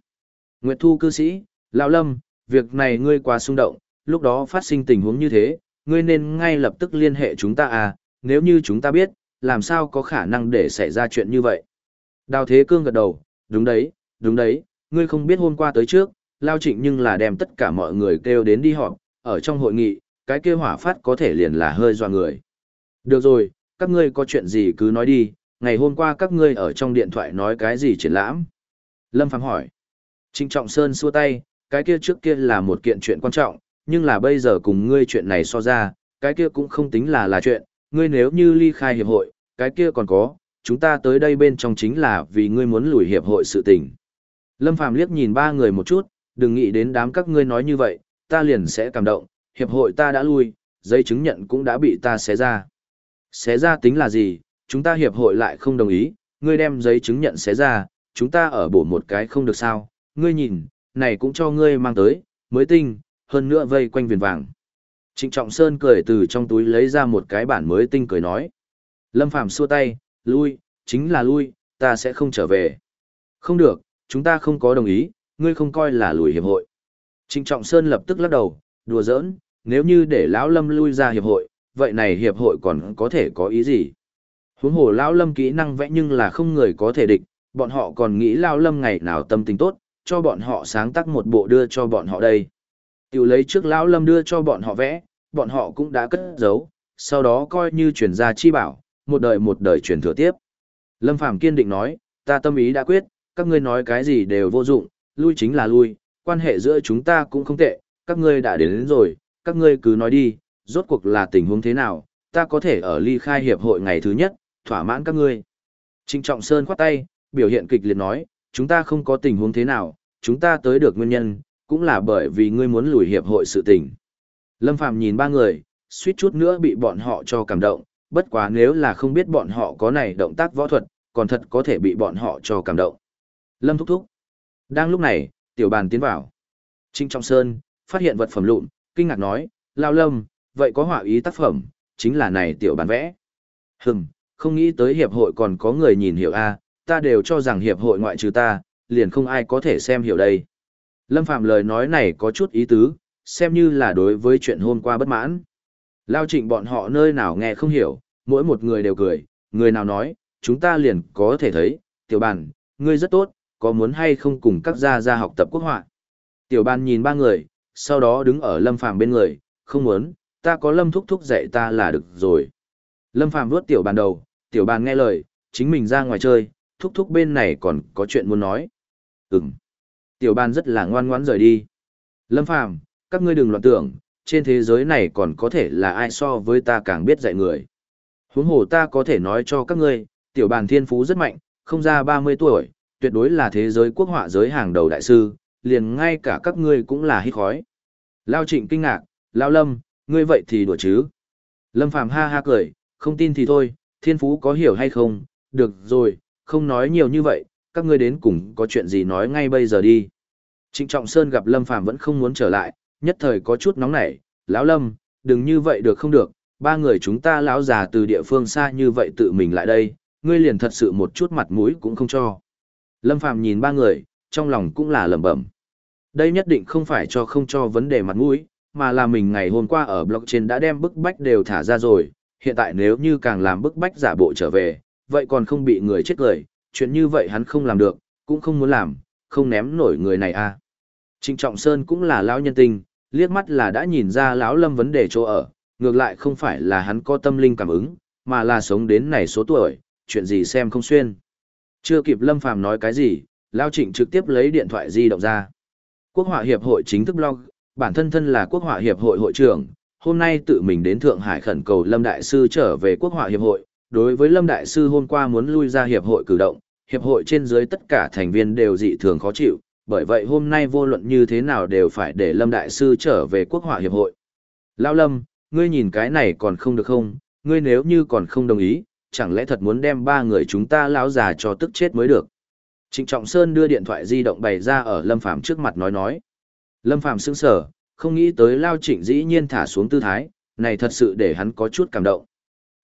Speaker 1: Nguyệt Thu cư sĩ, Lão Lâm, việc này ngươi quá xung động, lúc đó phát sinh tình huống như thế, ngươi nên ngay lập tức liên hệ chúng ta à, nếu như chúng ta biết, làm sao có khả năng để xảy ra chuyện như vậy. Đào Thế Cương gật đầu, đúng đấy, đúng đấy, ngươi không biết hôm qua tới trước, Lao Trịnh nhưng là đem tất cả mọi người kêu đến đi họp, ở trong hội nghị, cái kêu hỏa phát có thể liền là hơi doa người. Được rồi, các ngươi có chuyện gì cứ nói đi, ngày hôm qua các ngươi ở trong điện thoại nói cái gì triển lãm? Lâm Phàm hỏi. Trịnh Trọng Sơn xua tay, cái kia trước kia là một kiện chuyện quan trọng, nhưng là bây giờ cùng ngươi chuyện này so ra, cái kia cũng không tính là là chuyện, ngươi nếu như ly khai hiệp hội, cái kia còn có, chúng ta tới đây bên trong chính là vì ngươi muốn lùi hiệp hội sự tình. Lâm Phàm liếc nhìn ba người một chút, đừng nghĩ đến đám các ngươi nói như vậy, ta liền sẽ cảm động, hiệp hội ta đã lui, giấy chứng nhận cũng đã bị ta xé ra. Xé ra tính là gì, chúng ta hiệp hội lại không đồng ý, ngươi đem giấy chứng nhận xé ra, chúng ta ở bổ một cái không được sao, ngươi nhìn, này cũng cho ngươi mang tới, mới tinh, hơn nữa vây quanh viền vàng. Trịnh Trọng Sơn cười từ trong túi lấy ra một cái bản mới tinh cười nói. Lâm Phàm xua tay, lui, chính là lui, ta sẽ không trở về. Không được, chúng ta không có đồng ý, ngươi không coi là lùi hiệp hội. Trịnh Trọng Sơn lập tức lắc đầu, đùa giỡn, nếu như để Lão Lâm lui ra hiệp hội, vậy này hiệp hội còn có thể có ý gì? Huống hồ Lão Lâm kỹ năng vẽ nhưng là không người có thể địch, bọn họ còn nghĩ Lão Lâm ngày nào tâm tình tốt, cho bọn họ sáng tác một bộ đưa cho bọn họ đây. Tiểu lấy trước Lão Lâm đưa cho bọn họ vẽ, bọn họ cũng đã cất giấu, sau đó coi như truyền ra chi bảo, một đời một đời truyền thừa tiếp. Lâm Phàm kiên định nói, ta tâm ý đã quyết, các ngươi nói cái gì đều vô dụng, lui chính là lui, quan hệ giữa chúng ta cũng không tệ, các ngươi đã đến, đến rồi, các ngươi cứ nói đi, rốt cuộc là tình huống thế nào, ta có thể ở ly khai hiệp hội ngày thứ nhất, thỏa mãn các ngươi. Trịnh Trọng Sơn khoát tay, biểu hiện kịch liệt nói, chúng ta không có tình huống thế nào, chúng ta tới được nguyên nhân, cũng là bởi vì ngươi muốn lùi hiệp hội sự tình. Lâm Phạm nhìn ba người, suýt chút nữa bị bọn họ cho cảm động, bất quá nếu là không biết bọn họ có này động tác võ thuật, còn thật có thể bị bọn họ cho cảm động. Lâm thúc thúc. Đang lúc này, tiểu bàn tiến vào. Trinh Trọng Sơn, phát hiện vật phẩm lụn, kinh ngạc nói, lao lâm, vậy có họa ý tác phẩm, chính là này tiểu bàn vẽ. Hừm, không nghĩ tới hiệp hội còn có người nhìn hiểu a ta đều cho rằng hiệp hội ngoại trừ ta, liền không ai có thể xem hiểu đây. Lâm Phạm lời nói này có chút ý tứ, xem như là đối với chuyện hôm qua bất mãn. Lao trịnh bọn họ nơi nào nghe không hiểu, mỗi một người đều cười, người nào nói, chúng ta liền có thể thấy, tiểu bàn, ngươi rất tốt, có muốn hay không cùng các gia gia học tập quốc họa. Tiểu Ban nhìn ba người, sau đó đứng ở lâm phàm bên người, không muốn, ta có lâm thúc thúc dạy ta là được rồi. Lâm phàm vuốt tiểu bàn đầu, tiểu bàn nghe lời, chính mình ra ngoài chơi, thúc thúc bên này còn có chuyện muốn nói. Ừm. Tiểu bàn rất là ngoan ngoãn rời đi. Lâm phàm, các ngươi đừng loạn tưởng, trên thế giới này còn có thể là ai so với ta càng biết dạy người. Huống hồ ta có thể nói cho các ngươi, tiểu bàn thiên phú rất mạnh, không ra 30 tuổi, tuyệt đối là thế giới quốc họa giới hàng đầu đại sư, liền ngay cả các ngươi cũng là hít khói. Lao trịnh kinh ngạc, Lao lâm, ngươi vậy thì đùa chứ. Lâm phàm ha ha cười, không tin thì thôi, thiên phú có hiểu hay không, được rồi, không nói nhiều như vậy, các ngươi đến cùng có chuyện gì nói ngay bây giờ đi. Trịnh Trọng Sơn gặp Lâm Phàm vẫn không muốn trở lại, nhất thời có chút nóng nảy, lão Lâm, đừng như vậy được không được, ba người chúng ta lão già từ địa phương xa như vậy tự mình lại đây, ngươi liền thật sự một chút mặt mũi cũng không cho. Lâm Phàm nhìn ba người, trong lòng cũng là lẩm bẩm. Đây nhất định không phải cho không cho vấn đề mặt mũi, mà là mình ngày hôm qua ở blockchain đã đem bức bách đều thả ra rồi, hiện tại nếu như càng làm bức bách giả bộ trở về, vậy còn không bị người chết cười, chuyện như vậy hắn không làm được, cũng không muốn làm, không ném nổi người này à. Trịnh Trọng Sơn cũng là lão nhân tình, liếc mắt là đã nhìn ra lão Lâm vấn đề chỗ ở, ngược lại không phải là hắn có tâm linh cảm ứng, mà là sống đến này số tuổi, chuyện gì xem không xuyên. Chưa kịp Lâm Phàm nói cái gì, Lao Trịnh trực tiếp lấy điện thoại di động ra. Quốc họa hiệp hội chính thức blog, bản thân thân là quốc họa hiệp hội hội trưởng, hôm nay tự mình đến Thượng Hải khẩn cầu Lâm Đại Sư trở về quốc họa hiệp hội. Đối với Lâm Đại Sư hôm qua muốn lui ra hiệp hội cử động, hiệp hội trên dưới tất cả thành viên đều dị thường khó chịu, bởi vậy hôm nay vô luận như thế nào đều phải để Lâm Đại Sư trở về quốc họa hiệp hội. Lao Lâm, ngươi nhìn cái này còn không được không, ngươi nếu như còn không đồng ý, chẳng lẽ thật muốn đem ba người chúng ta lão già cho tức chết mới được. Trịnh Trọng Sơn đưa điện thoại di động bày ra ở Lâm Phàm trước mặt nói nói. Lâm Phàm sững sờ, không nghĩ tới Lao Trịnh dĩ nhiên thả xuống tư thái, này thật sự để hắn có chút cảm động.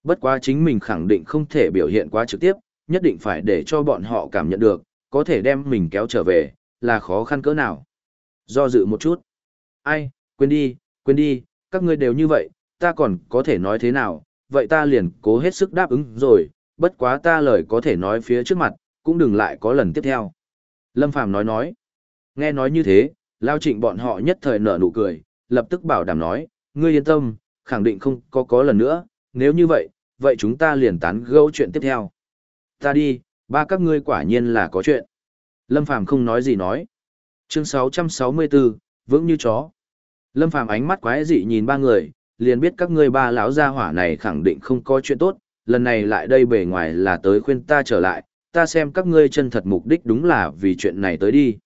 Speaker 1: Bất quá chính mình khẳng định không thể biểu hiện quá trực tiếp, nhất định phải để cho bọn họ cảm nhận được, có thể đem mình kéo trở về, là khó khăn cỡ nào. Do dự một chút. Ai, quên đi, quên đi, các ngươi đều như vậy, ta còn có thể nói thế nào, vậy ta liền cố hết sức đáp ứng rồi, bất quá ta lời có thể nói phía trước mặt, cũng đừng lại có lần tiếp theo. Lâm Phàm nói nói. Nghe nói như thế, Lao Trịnh bọn họ nhất thời nở nụ cười, lập tức bảo đảm nói, ngươi yên tâm, khẳng định không có có lần nữa, nếu như vậy, vậy chúng ta liền tán gẫu chuyện tiếp theo. Ta đi, ba các ngươi quả nhiên là có chuyện. Lâm Phàm không nói gì nói. Chương 664, vững như chó. Lâm Phàm ánh mắt quái dị nhìn ba người, liền biết các ngươi ba lão gia hỏa này khẳng định không có chuyện tốt, lần này lại đây bề ngoài là tới khuyên ta trở lại, ta xem các ngươi chân thật mục đích đúng là vì chuyện này tới đi.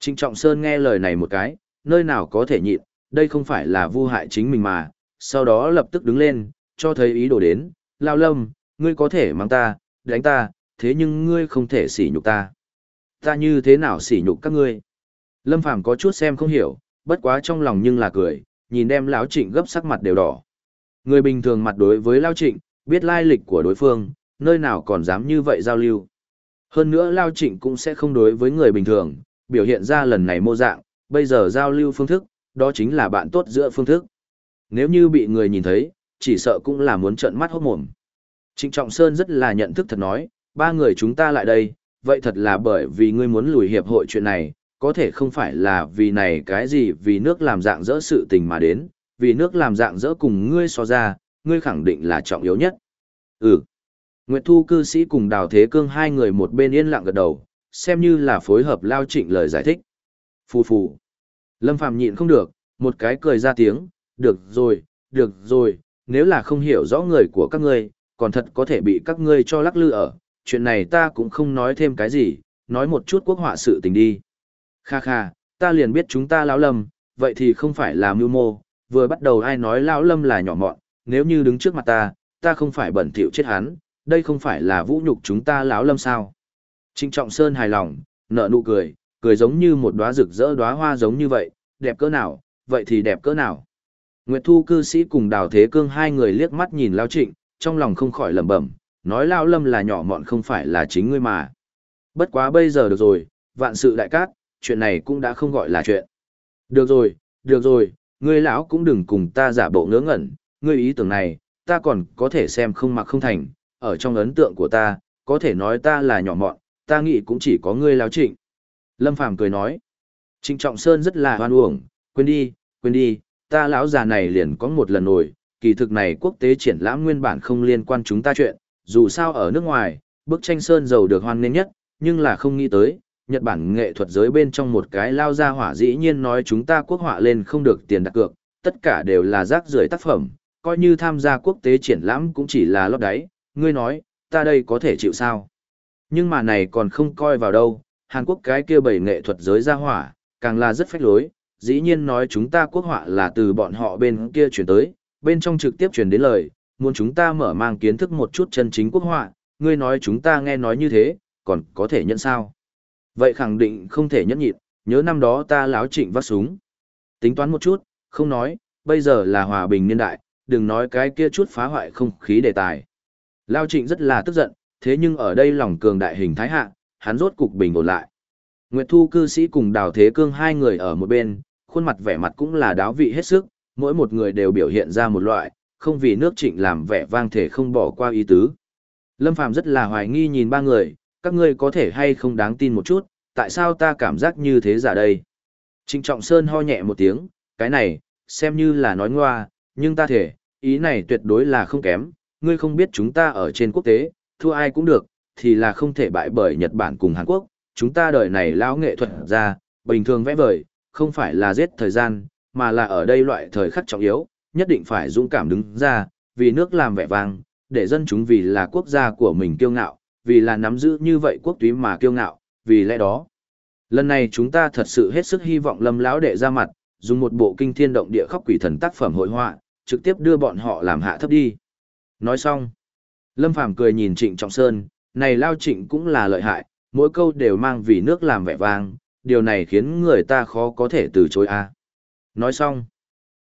Speaker 1: Trịnh Trọng Sơn nghe lời này một cái, nơi nào có thể nhịn, đây không phải là vu hại chính mình mà, sau đó lập tức đứng lên, cho thấy ý đồ đến, lao lâm, ngươi có thể mang ta, đánh ta, thế nhưng ngươi không thể sỉ nhục ta. Ta như thế nào sỉ nhục các ngươi? Lâm Phàm có chút xem không hiểu, bất quá trong lòng nhưng là cười, nhìn đem lão trịnh gấp sắc mặt đều đỏ. Người bình thường mặt đối với lao trịnh, biết lai lịch của đối phương, nơi nào còn dám như vậy giao lưu. Hơn nữa Lao Trịnh cũng sẽ không đối với người bình thường, biểu hiện ra lần này mô dạng, bây giờ giao lưu phương thức, đó chính là bạn tốt giữa phương thức. Nếu như bị người nhìn thấy, chỉ sợ cũng là muốn trợn mắt hốt mồm. Trịnh Trọng Sơn rất là nhận thức thật nói, ba người chúng ta lại đây, vậy thật là bởi vì ngươi muốn lùi hiệp hội chuyện này, có thể không phải là vì này cái gì vì nước làm dạng dỡ sự tình mà đến, vì nước làm dạng dỡ cùng ngươi so ra, ngươi khẳng định là trọng yếu nhất. Ừ. Nguyệt Thu cư sĩ cùng Đào Thế Cương hai người một bên yên lặng gật đầu, xem như là phối hợp lao trịnh lời giải thích. Phù phù. Lâm Phàm nhịn không được, một cái cười ra tiếng, được rồi, được rồi, nếu là không hiểu rõ người của các ngươi, còn thật có thể bị các ngươi cho lắc lư ở, chuyện này ta cũng không nói thêm cái gì, nói một chút quốc họa sự tình đi. Kha kha, ta liền biết chúng ta lão lâm, vậy thì không phải là mưu mô, vừa bắt đầu ai nói lão lâm là nhỏ mọn, nếu như đứng trước mặt ta, ta không phải bẩn thỉu chết hắn, đây không phải là vũ nhục chúng ta lão lâm sao. Trịnh Trọng Sơn hài lòng, nở nụ cười, cười giống như một đóa rực rỡ đóa hoa giống như vậy, đẹp cỡ nào, vậy thì đẹp cỡ nào. Nguyệt Thu cư sĩ cùng Đào Thế Cương hai người liếc mắt nhìn Lão Trịnh, trong lòng không khỏi lẩm bẩm, nói Lão Lâm là nhỏ mọn không phải là chính ngươi mà. Bất quá bây giờ được rồi, vạn sự đại cát, chuyện này cũng đã không gọi là chuyện. Được rồi, được rồi, ngươi lão cũng đừng cùng ta giả bộ ngớ ngẩn, ngươi ý tưởng này, ta còn có thể xem không mặc không thành, ở trong ấn tượng của ta, có thể nói ta là nhỏ mọn, ta nghĩ cũng chỉ có ngươi lão trịnh. Lâm Phàm cười nói, Trịnh Trọng Sơn rất là hoan uổng, quên đi, quên đi, ta lão già này liền có một lần nổi, kỳ thực này quốc tế triển lãm nguyên bản không liên quan chúng ta chuyện, dù sao ở nước ngoài, bức tranh Sơn giàu được hoan nghênh nhất, nhưng là không nghĩ tới, Nhật Bản nghệ thuật giới bên trong một cái lao ra hỏa dĩ nhiên nói chúng ta quốc họa lên không được tiền đặt cược, tất cả đều là rác rưởi tác phẩm, coi như tham gia quốc tế triển lãm cũng chỉ là lót đáy, ngươi nói, ta đây có thể chịu sao? Nhưng mà này còn không coi vào đâu, Hàn Quốc cái kia bảy nghệ thuật giới ra hỏa, càng là rất phách lối, dĩ nhiên nói chúng ta quốc họa là từ bọn họ bên kia chuyển tới, bên trong trực tiếp chuyển đến lời, muốn chúng ta mở mang kiến thức một chút chân chính quốc họa, ngươi nói chúng ta nghe nói như thế, còn có thể nhận sao? Vậy khẳng định không thể nhẫn nhịn, nhớ năm đó ta láo trịnh vắt súng. Tính toán một chút, không nói, bây giờ là hòa bình niên đại, đừng nói cái kia chút phá hoại không khí đề tài. Lao trịnh rất là tức giận, thế nhưng ở đây lòng cường đại hình thái hạ, hắn rốt cục bình ổn lại. Nguyệt Thu cư sĩ cùng Đào Thế Cương hai người ở một bên, khuôn mặt vẻ mặt cũng là đáo vị hết sức, mỗi một người đều biểu hiện ra một loại, không vì nước trịnh làm vẻ vang thể không bỏ qua ý tứ. Lâm Phàm rất là hoài nghi nhìn ba người, các ngươi có thể hay không đáng tin một chút, tại sao ta cảm giác như thế giả đây? Trịnh Trọng Sơn ho nhẹ một tiếng, cái này, xem như là nói ngoa, nhưng ta thể, ý này tuyệt đối là không kém, ngươi không biết chúng ta ở trên quốc tế, thua ai cũng được, thì là không thể bại bởi Nhật Bản cùng Hàn Quốc, chúng ta đời này lão nghệ thuật ra, bình thường vẽ vời, không phải là giết thời gian, mà là ở đây loại thời khắc trọng yếu, nhất định phải dũng cảm đứng ra, vì nước làm vẻ vang, để dân chúng vì là quốc gia của mình kiêu ngạo, vì là nắm giữ như vậy quốc túy mà kiêu ngạo, vì lẽ đó. Lần này chúng ta thật sự hết sức hy vọng lâm lão đệ ra mặt, dùng một bộ kinh thiên động địa khóc quỷ thần tác phẩm hội họa, trực tiếp đưa bọn họ làm hạ thấp đi. Nói xong, Lâm Phàm cười nhìn Trịnh Trọng Sơn, này lao Trịnh cũng là lợi hại, mỗi câu đều mang vì nước làm vẻ vang, điều này khiến người ta khó có thể từ chối a. Nói xong,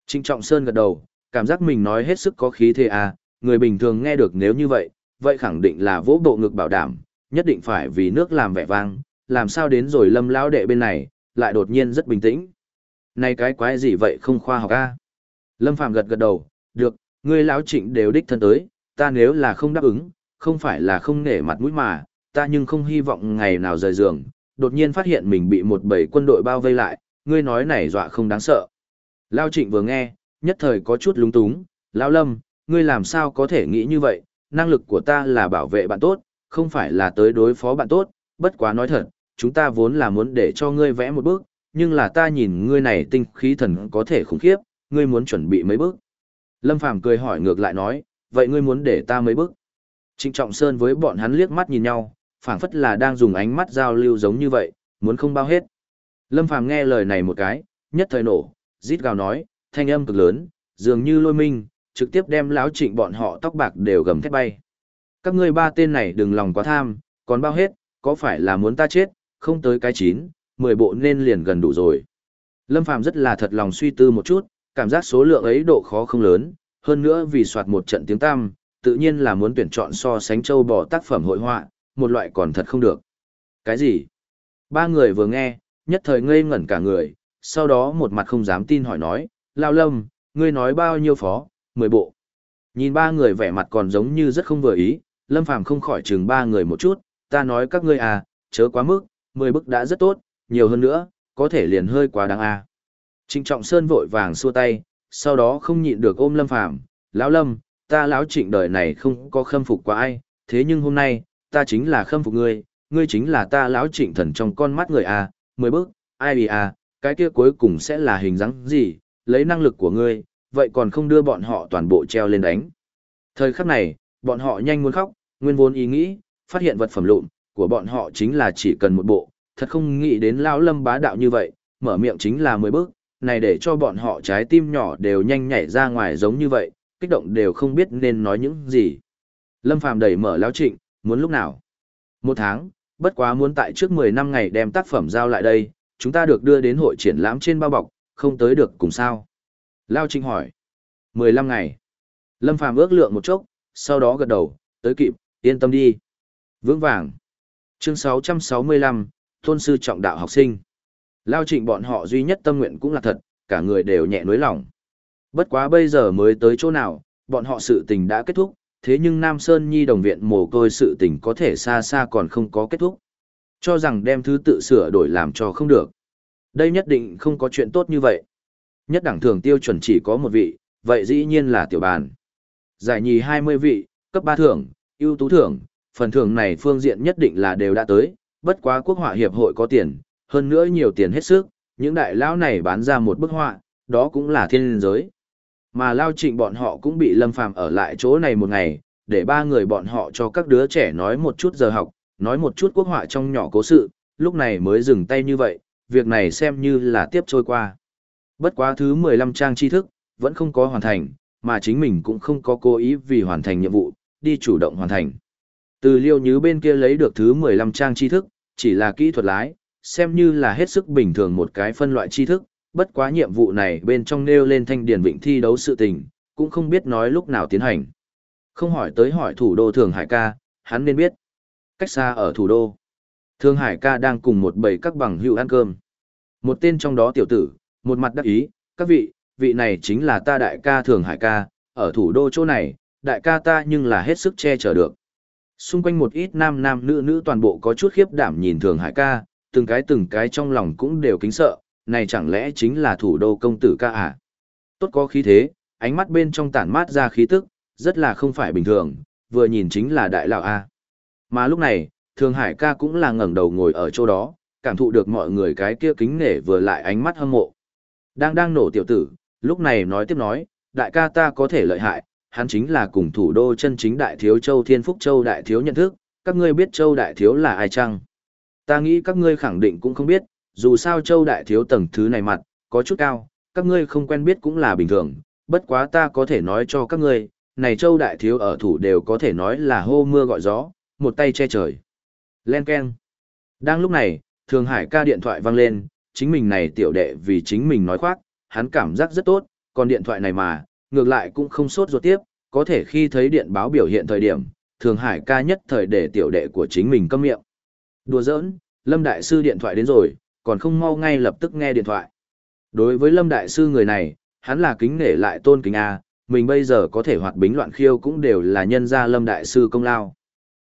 Speaker 1: Trịnh Trọng Sơn gật đầu, cảm giác mình nói hết sức có khí thế a, người bình thường nghe được nếu như vậy, vậy khẳng định là vỗ bộ ngực bảo đảm, nhất định phải vì nước làm vẻ vang, làm sao đến rồi lâm lão đệ bên này, lại đột nhiên rất bình tĩnh. Này cái quái gì vậy không khoa học a? Lâm Phàm gật gật đầu, được, ngươi lão trịnh đều đích thân tới, ta nếu là không đáp ứng, không phải là không nể mặt mũi mà, ta nhưng không hy vọng ngày nào rời giường, đột nhiên phát hiện mình bị một bầy quân đội bao vây lại, ngươi nói này dọa không đáng sợ. Lão trịnh vừa nghe, nhất thời có chút lúng túng, lão lâm, ngươi làm sao có thể nghĩ như vậy, năng lực của ta là bảo vệ bạn tốt, không phải là tới đối phó bạn tốt, bất quá nói thật, chúng ta vốn là muốn để cho ngươi vẽ một bước, nhưng là ta nhìn ngươi này tinh khí thần có thể khủng khiếp, ngươi muốn chuẩn bị mấy bước. Lâm Phàm cười hỏi ngược lại nói, vậy ngươi muốn để ta mấy bước? Trịnh Trọng Sơn với bọn hắn liếc mắt nhìn nhau, phảng phất là đang dùng ánh mắt giao lưu giống như vậy, muốn không bao hết. Lâm Phàm nghe lời này một cái, nhất thời nổ, rít gào nói, thanh âm cực lớn, dường như lôi minh, trực tiếp đem láo trịnh bọn họ tóc bạc đều gầm thét bay. Các ngươi ba tên này đừng lòng quá tham, còn bao hết, có phải là muốn ta chết, không tới cái chín, mười bộ nên liền gần đủ rồi. Lâm Phàm rất là thật lòng suy tư một chút, cảm giác số lượng ấy độ khó không lớn, hơn nữa vì soạt một trận tiếng tam, tự nhiên là muốn tuyển chọn so sánh châu bò tác phẩm hội họa, một loại còn thật không được. Cái gì? Ba người vừa nghe, nhất thời ngây ngẩn cả người, sau đó một mặt không dám tin hỏi nói, Lao Lâm, ngươi nói bao nhiêu phó, mười bộ. Nhìn ba người vẻ mặt còn giống như rất không vừa ý, Lâm Phàm không khỏi chừng ba người một chút, ta nói các ngươi à, chớ quá mức, mười bức đã rất tốt, nhiều hơn nữa, có thể liền hơi quá đáng à. Trịnh Trọng Sơn vội vàng xua tay, sau đó không nhịn được ôm Lâm Phàm, "Lão Lâm, ta lão Trịnh đời này không có khâm phục qua ai, thế nhưng hôm nay, ta chính là khâm phục ngươi, ngươi chính là ta lão Trịnh thần trong con mắt người à, mười bước, ai bì à, cái kia cuối cùng sẽ là hình dáng gì, lấy năng lực của ngươi, vậy còn không đưa bọn họ toàn bộ treo lên đánh." Thời khắc này, bọn họ nhanh muốn khóc, nguyên vốn ý nghĩ, phát hiện vật phẩm lụn của bọn họ chính là chỉ cần một bộ, thật không nghĩ đến lão Lâm bá đạo như vậy, mở miệng chính là mười bước, này để cho bọn họ trái tim nhỏ đều nhanh nhảy ra ngoài giống như vậy, kích động đều không biết nên nói những gì. Lâm Phàm đẩy mở lão trịnh, muốn lúc nào? Một tháng, bất quá muốn tại trước 10 năm ngày đem tác phẩm giao lại đây, chúng ta được đưa đến hội triển lãm trên bao bọc, không tới được cùng sao? Lao Trinh hỏi. 15 ngày. Lâm Phàm ước lượng một chốc, sau đó gật đầu, tới kịp, yên tâm đi. Vững vàng. Chương 665, Tôn sư trọng đạo học sinh. Lao trịnh bọn họ duy nhất tâm nguyện cũng là thật, cả người đều nhẹ nối lòng. Bất quá bây giờ mới tới chỗ nào, bọn họ sự tình đã kết thúc, thế nhưng Nam Sơn Nhi đồng viện mồ côi sự tình có thể xa xa còn không có kết thúc. Cho rằng đem thứ tự sửa đổi làm cho không được. Đây nhất định không có chuyện tốt như vậy. Nhất đẳng thường tiêu chuẩn chỉ có một vị, vậy dĩ nhiên là tiểu bàn. Giải nhì 20 vị, cấp 3 thưởng, ưu tú thưởng, phần thưởng này phương diện nhất định là đều đã tới, bất quá quốc họa hiệp hội có tiền, hơn nữa nhiều tiền hết sức, những đại lão này bán ra một bức họa, đó cũng là thiên giới. Mà lao trịnh bọn họ cũng bị lâm phàm ở lại chỗ này một ngày, để ba người bọn họ cho các đứa trẻ nói một chút giờ học, nói một chút quốc họa trong nhỏ cố sự, lúc này mới dừng tay như vậy, việc này xem như là tiếp trôi qua. Bất quá thứ 15 trang tri thức, vẫn không có hoàn thành, mà chính mình cũng không có cố ý vì hoàn thành nhiệm vụ, đi chủ động hoàn thành. Từ liêu như bên kia lấy được thứ 15 trang tri thức, chỉ là kỹ thuật lái, xem như là hết sức bình thường một cái phân loại tri thức, bất quá nhiệm vụ này bên trong nêu lên thanh điển vịnh thi đấu sự tình, cũng không biết nói lúc nào tiến hành. Không hỏi tới hỏi thủ đô Thường Hải ca, hắn nên biết. Cách xa ở thủ đô, thường Hải ca đang cùng một bầy các bằng hữu ăn cơm. Một tên trong đó tiểu tử, một mặt đắc ý, các vị, vị này chính là ta đại ca Thường Hải ca, ở thủ đô chỗ này, đại ca ta nhưng là hết sức che chở được. Xung quanh một ít nam nam nữ nữ toàn bộ có chút khiếp đảm nhìn Thường Hải ca, từng cái từng cái trong lòng cũng đều kính sợ, này chẳng lẽ chính là thủ đô công tử ca à? Tốt có khí thế, ánh mắt bên trong tản mát ra khí tức, rất là không phải bình thường, vừa nhìn chính là đại lão A. Mà lúc này, Thường Hải ca cũng là ngẩng đầu ngồi ở chỗ đó, cảm thụ được mọi người cái kia kính nể vừa lại ánh mắt hâm mộ. Đang đang nổ tiểu tử, lúc này nói tiếp nói, đại ca ta có thể lợi hại, hắn chính là cùng thủ đô chân chính đại thiếu châu Thiên Phúc Châu đại thiếu nhận thức, các ngươi biết châu đại thiếu là ai chăng? Ta nghĩ các ngươi khẳng định cũng không biết, dù sao châu đại thiếu tầng thứ này mặt, có chút cao, các ngươi không quen biết cũng là bình thường, bất quá ta có thể nói cho các ngươi, này châu đại thiếu ở thủ đều có thể nói là hô mưa gọi gió, một tay che trời. Len Ken. Đang lúc này, Thường Hải ca điện thoại vang lên, chính mình này tiểu đệ vì chính mình nói khoác, hắn cảm giác rất tốt, còn điện thoại này mà, ngược lại cũng không sốt ruột tiếp, có thể khi thấy điện báo biểu hiện thời điểm, Thường Hải ca nhất thời để tiểu đệ của chính mình câm miệng. Đùa giỡn, Lâm Đại Sư điện thoại đến rồi, còn không mau ngay lập tức nghe điện thoại. Đối với Lâm Đại Sư người này, hắn là kính nể lại tôn kính A, mình bây giờ có thể hoạt bính loạn khiêu cũng đều là nhân gia Lâm Đại Sư công lao.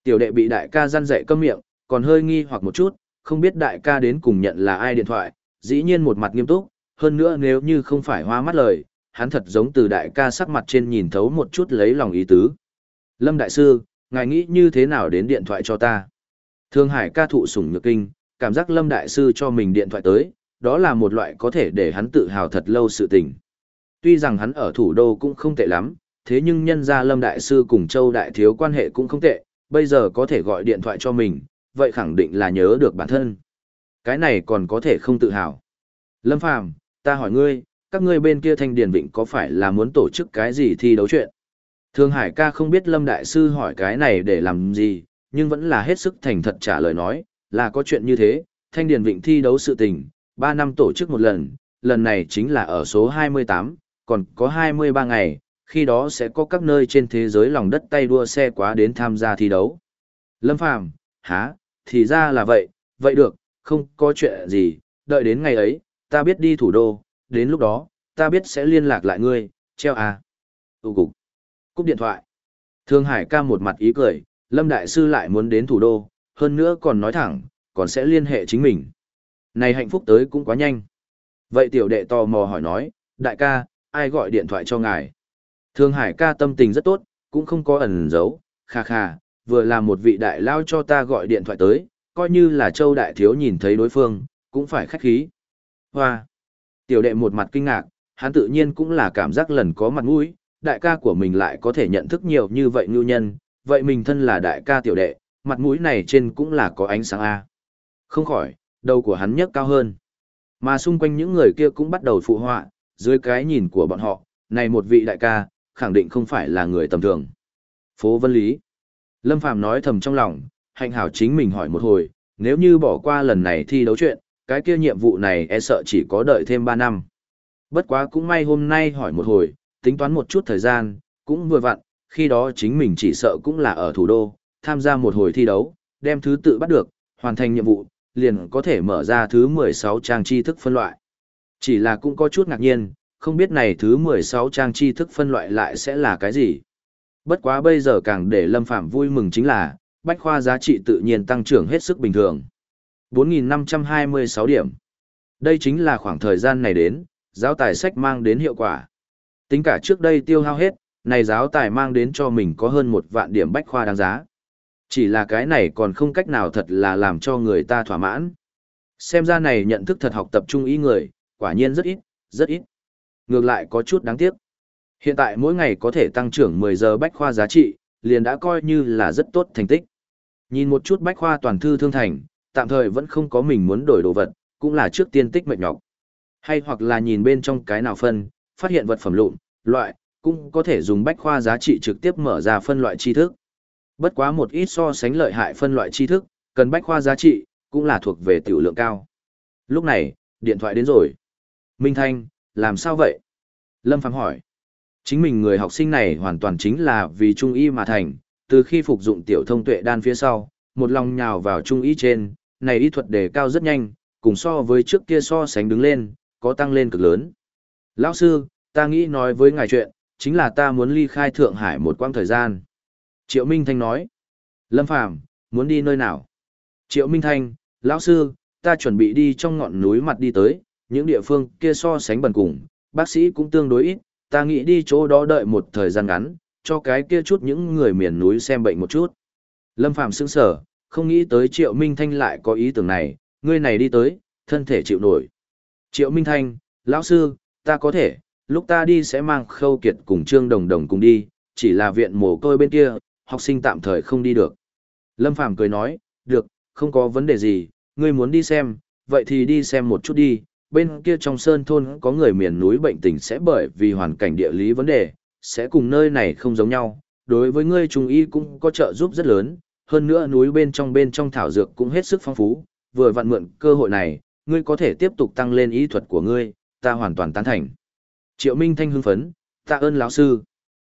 Speaker 1: Tiểu đệ bị đại ca gian dạy câm miệng, còn hơi nghi hoặc một chút, không biết đại ca đến cùng nhận là ai điện thoại, dĩ nhiên một mặt nghiêm túc, hơn nữa nếu như không phải hoa mắt lời, hắn thật giống từ đại ca sắc mặt trên nhìn thấu một chút lấy lòng ý tứ. Lâm Đại Sư, ngài nghĩ như thế nào đến điện thoại cho ta? Thương Hải ca thụ sủng nhược kinh, cảm giác Lâm Đại Sư cho mình điện thoại tới, đó là một loại có thể để hắn tự hào thật lâu sự tình. Tuy rằng hắn ở thủ đô cũng không tệ lắm, thế nhưng nhân ra Lâm Đại Sư cùng Châu Đại Thiếu quan hệ cũng không tệ, bây giờ có thể gọi điện thoại cho mình, vậy khẳng định là nhớ được bản thân. Cái này còn có thể không tự hào. Lâm Phàm, ta hỏi ngươi, các ngươi bên kia thanh điển vịnh có phải là muốn tổ chức cái gì thi đấu chuyện? Thương Hải ca không biết Lâm Đại Sư hỏi cái này để làm gì, nhưng vẫn là hết sức thành thật trả lời nói, là có chuyện như thế, thanh điển vịnh thi đấu sự tình, 3 năm tổ chức một lần, lần này chính là ở số 28, còn có 23 ngày, khi đó sẽ có các nơi trên thế giới lòng đất tay đua xe quá đến tham gia thi đấu. Lâm Phàm, há, thì ra là vậy, vậy được, không có chuyện gì, đợi đến ngày ấy, ta biết đi thủ đô, đến lúc đó, ta biết sẽ liên lạc lại ngươi, treo à. Tụ cục. Cúp điện thoại. Thương Hải ca một mặt ý cười, Lâm Đại Sư lại muốn đến thủ đô, hơn nữa còn nói thẳng, còn sẽ liên hệ chính mình. Này hạnh phúc tới cũng quá nhanh. Vậy tiểu đệ tò mò hỏi nói, đại ca, ai gọi điện thoại cho ngài? Thương Hải ca tâm tình rất tốt, cũng không có ẩn giấu, kha kha, vừa là một vị đại lao cho ta gọi điện thoại tới, coi như là châu đại thiếu nhìn thấy đối phương, cũng phải khách khí. Hoa! Tiểu đệ một mặt kinh ngạc, hắn tự nhiên cũng là cảm giác lần có mặt mũi, đại ca của mình lại có thể nhận thức nhiều như vậy ngưu nhân, vậy mình thân là đại ca tiểu đệ, mặt mũi này trên cũng là có ánh sáng A. Không khỏi, đầu của hắn nhấc cao hơn. Mà xung quanh những người kia cũng bắt đầu phụ họa, dưới cái nhìn của bọn họ, này một vị đại ca, khẳng định không phải là người tầm thường. Phố Vân Lý Lâm Phàm nói thầm trong lòng, hạnh hảo chính mình hỏi một hồi, nếu như bỏ qua lần này thi đấu chuyện, cái kia nhiệm vụ này e sợ chỉ có đợi thêm 3 năm. Bất quá cũng may hôm nay hỏi một hồi, tính toán một chút thời gian, cũng vừa vặn, khi đó chính mình chỉ sợ cũng là ở thủ đô, tham gia một hồi thi đấu, đem thứ tự bắt được, hoàn thành nhiệm vụ, liền có thể mở ra thứ 16 trang tri thức phân loại. Chỉ là cũng có chút ngạc nhiên, không biết này thứ 16 trang tri thức phân loại lại sẽ là cái gì. Bất quá bây giờ càng để Lâm Phạm vui mừng chính là, bách khoa giá trị tự nhiên tăng trưởng hết sức bình thường. 4.526 điểm. Đây chính là khoảng thời gian này đến, giáo tài sách mang đến hiệu quả. Tính cả trước đây tiêu hao hết, này giáo tài mang đến cho mình có hơn một vạn điểm bách khoa đáng giá. Chỉ là cái này còn không cách nào thật là làm cho người ta thỏa mãn. Xem ra này nhận thức thật học tập trung ý người, quả nhiên rất ít, rất ít. Ngược lại có chút đáng tiếc. Hiện tại mỗi ngày có thể tăng trưởng 10 giờ bách khoa giá trị, liền đã coi như là rất tốt thành tích. Nhìn một chút bách khoa toàn thư thương thành, tạm thời vẫn không có mình muốn đổi đồ vật, cũng là trước tiên tích mệt nhọc. Hay hoặc là nhìn bên trong cái nào phân, phát hiện vật phẩm lụn, loại, cũng có thể dùng bách khoa giá trị trực tiếp mở ra phân loại tri thức. Bất quá một ít so sánh lợi hại phân loại tri thức, cần bách khoa giá trị, cũng là thuộc về tiểu lượng cao. Lúc này, điện thoại đến rồi. Minh Thanh, làm sao vậy? Lâm Phạm hỏi. Chính mình người học sinh này hoàn toàn chính là vì trung y mà thành, từ khi phục dụng tiểu thông tuệ đan phía sau, một lòng nhào vào trung y trên, này y thuật đề cao rất nhanh, cùng so với trước kia so sánh đứng lên, có tăng lên cực lớn. Lão sư, ta nghĩ nói với ngài chuyện, chính là ta muốn ly khai Thượng Hải một quãng thời gian. Triệu Minh Thanh nói. Lâm Phàm muốn đi nơi nào? Triệu Minh Thanh, lão sư, ta chuẩn bị đi trong ngọn núi mặt đi tới, những địa phương kia so sánh bần cùng, bác sĩ cũng tương đối ít, ta nghĩ đi chỗ đó đợi một thời gian ngắn, cho cái kia chút những người miền núi xem bệnh một chút. Lâm Phàm sững sở, không nghĩ tới Triệu Minh Thanh lại có ý tưởng này, ngươi này đi tới, thân thể chịu nổi. Triệu Minh Thanh, lão sư, ta có thể, lúc ta đi sẽ mang khâu kiệt cùng Trương Đồng Đồng cùng đi, chỉ là viện mồ côi bên kia, học sinh tạm thời không đi được. Lâm Phàm cười nói, được, không có vấn đề gì, ngươi muốn đi xem, vậy thì đi xem một chút đi, bên kia trong sơn thôn có người miền núi bệnh tình sẽ bởi vì hoàn cảnh địa lý vấn đề, sẽ cùng nơi này không giống nhau, đối với ngươi trung y cũng có trợ giúp rất lớn, hơn nữa núi bên trong bên trong thảo dược cũng hết sức phong phú, vừa vặn mượn cơ hội này, ngươi có thể tiếp tục tăng lên y thuật của ngươi, ta hoàn toàn tán thành. Triệu Minh Thanh hưng phấn, tạ ơn lão sư.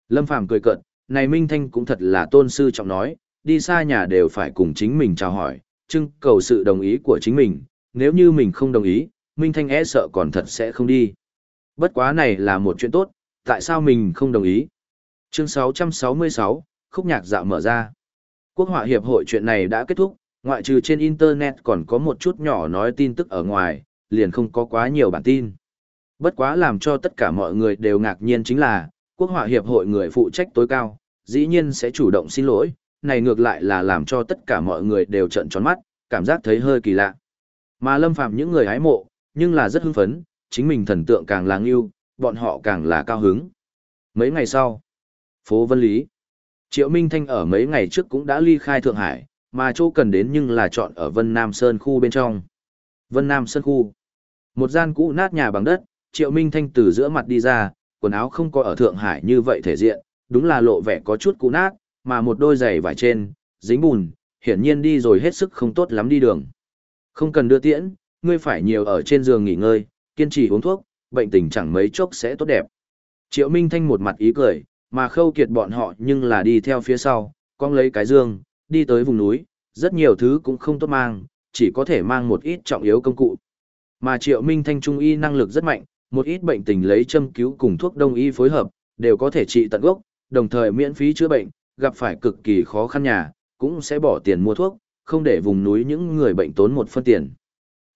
Speaker 1: Lâm Phàm cười cợt, này Minh Thanh cũng thật là tôn sư trọng nói, đi xa nhà đều phải cùng chính mình chào hỏi, trưng cầu sự đồng ý của chính mình, nếu như mình không đồng ý, Minh Thanh e sợ còn thật sẽ không đi. Bất quá này là một chuyện tốt, tại sao mình không đồng ý? Chương 666, khúc nhạc dạo mở ra. Quốc họa hiệp hội chuyện này đã kết thúc, ngoại trừ trên Internet còn có một chút nhỏ nói tin tức ở ngoài, liền không có quá nhiều bản tin. Bất quá làm cho tất cả mọi người đều ngạc nhiên chính là, quốc họa hiệp hội người phụ trách tối cao, dĩ nhiên sẽ chủ động xin lỗi, này ngược lại là làm cho tất cả mọi người đều trận tròn mắt, cảm giác thấy hơi kỳ lạ. Mà lâm phạm những người hái mộ, nhưng là rất hưng phấn, chính mình thần tượng càng là yêu, bọn họ càng là cao hứng. Mấy ngày sau, phố Vân Lý, Triệu Minh Thanh ở mấy ngày trước cũng đã ly khai Thượng Hải, mà chỗ cần đến nhưng là chọn ở Vân Nam Sơn khu bên trong. Vân Nam Sơn khu, một gian cũ nát nhà bằng đất, Triệu Minh Thanh từ giữa mặt đi ra, quần áo không có ở Thượng Hải như vậy thể diện, đúng là lộ vẻ có chút cũ nát, mà một đôi giày vải trên, dính bùn, hiển nhiên đi rồi hết sức không tốt lắm đi đường. Không cần đưa tiễn, ngươi phải nhiều ở trên giường nghỉ ngơi, kiên trì uống thuốc, bệnh tình chẳng mấy chốc sẽ tốt đẹp. Triệu Minh Thanh một mặt ý cười, mà khâu kiệt bọn họ nhưng là đi theo phía sau, con lấy cái dương, đi tới vùng núi, rất nhiều thứ cũng không tốt mang, chỉ có thể mang một ít trọng yếu công cụ. Mà Triệu Minh Thanh trung y năng lực rất mạnh, một ít bệnh tình lấy châm cứu cùng thuốc đông y phối hợp, đều có thể trị tận gốc, đồng thời miễn phí chữa bệnh, gặp phải cực kỳ khó khăn nhà, cũng sẽ bỏ tiền mua thuốc, không để vùng núi những người bệnh tốn một phân tiền.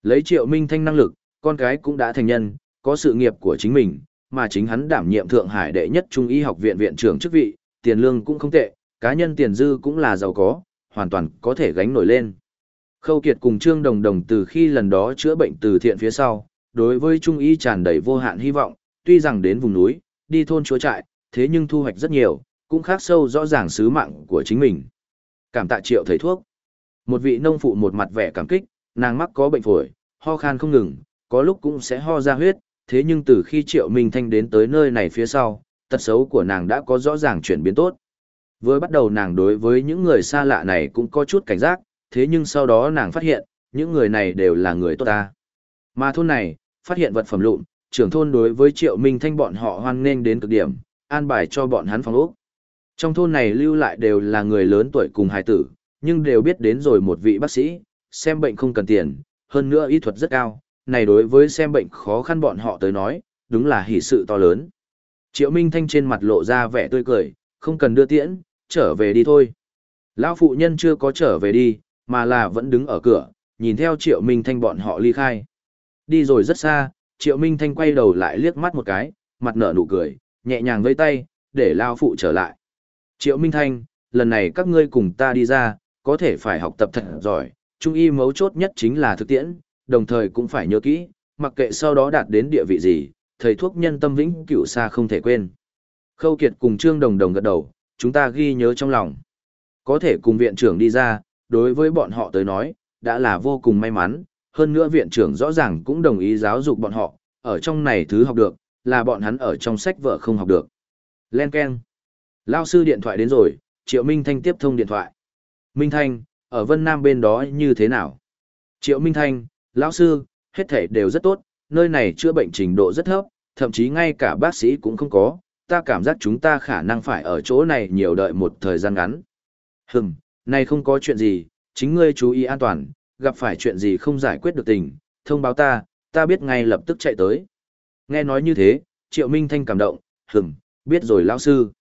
Speaker 1: Lấy Triệu Minh Thanh năng lực, con cái cũng đã thành nhân, có sự nghiệp của chính mình, mà chính hắn đảm nhiệm Thượng Hải đệ nhất Trung y học viện viện trưởng chức vị, tiền lương cũng không tệ, cá nhân tiền dư cũng là giàu có, hoàn toàn có thể gánh nổi lên. Khâu Kiệt cùng Trương Đồng Đồng từ khi lần đó chữa bệnh từ thiện phía sau, đối với Trung y tràn đầy vô hạn hy vọng, tuy rằng đến vùng núi, đi thôn chúa trại, thế nhưng thu hoạch rất nhiều, cũng khác sâu rõ ràng sứ mạng của chính mình. Cảm tạ triệu thầy thuốc. Một vị nông phụ một mặt vẻ cảm kích, nàng mắc có bệnh phổi, ho khan không ngừng, có lúc cũng sẽ ho ra huyết, thế nhưng từ khi Triệu Minh Thanh đến tới nơi này phía sau, tật xấu của nàng đã có rõ ràng chuyển biến tốt. Với bắt đầu nàng đối với những người xa lạ này cũng có chút cảnh giác, thế nhưng sau đó nàng phát hiện, những người này đều là người tốt ta. Mà thôn này, phát hiện vật phẩm lụn, trưởng thôn đối với Triệu Minh Thanh bọn họ hoan nghênh đến cực điểm, an bài cho bọn hắn phòng ốc. Trong thôn này lưu lại đều là người lớn tuổi cùng hài tử, nhưng đều biết đến rồi một vị bác sĩ, xem bệnh không cần tiền, hơn nữa y thuật rất cao, này đối với xem bệnh khó khăn bọn họ tới nói, đúng là hỷ sự to lớn. Triệu Minh Thanh trên mặt lộ ra vẻ tươi cười, không cần đưa tiễn, trở về đi thôi. Lão phụ nhân chưa có trở về đi, mà là vẫn đứng ở cửa, nhìn theo Triệu Minh Thanh bọn họ ly khai. Đi rồi rất xa, Triệu Minh Thanh quay đầu lại liếc mắt một cái, mặt nở nụ cười, nhẹ nhàng vây tay, để Lao phụ trở lại. Triệu Minh Thanh, lần này các ngươi cùng ta đi ra, có thể phải học tập thật giỏi, trung y mấu chốt nhất chính là thực tiễn, đồng thời cũng phải nhớ kỹ, mặc kệ sau đó đạt đến địa vị gì, thầy thuốc nhân tâm vĩnh cửu xa không thể quên. Khâu Kiệt cùng Trương Đồng Đồng gật đầu, chúng ta ghi nhớ trong lòng. Có thể cùng viện trưởng đi ra, đối với bọn họ tới nói, đã là vô cùng may mắn, hơn nữa viện trưởng rõ ràng cũng đồng ý giáo dục bọn họ, ở trong này thứ học được, là bọn hắn ở trong sách vở không học được. Len Ken. Lao sư điện thoại đến rồi, Triệu Minh Thanh tiếp thông điện thoại. Minh Thanh, ở Vân Nam bên đó như thế nào? Triệu Minh Thanh, lão sư, hết thể đều rất tốt, nơi này chữa bệnh trình độ rất thấp, thậm chí ngay cả bác sĩ cũng không có, ta cảm giác chúng ta khả năng phải ở chỗ này nhiều đợi một thời gian ngắn. Hừm, này không có chuyện gì, chính ngươi chú ý an toàn, gặp phải chuyện gì không giải quyết được tình, thông báo ta, ta biết ngay lập tức chạy tới. Nghe nói như thế, Triệu Minh Thanh cảm động, hừm, biết rồi lão sư.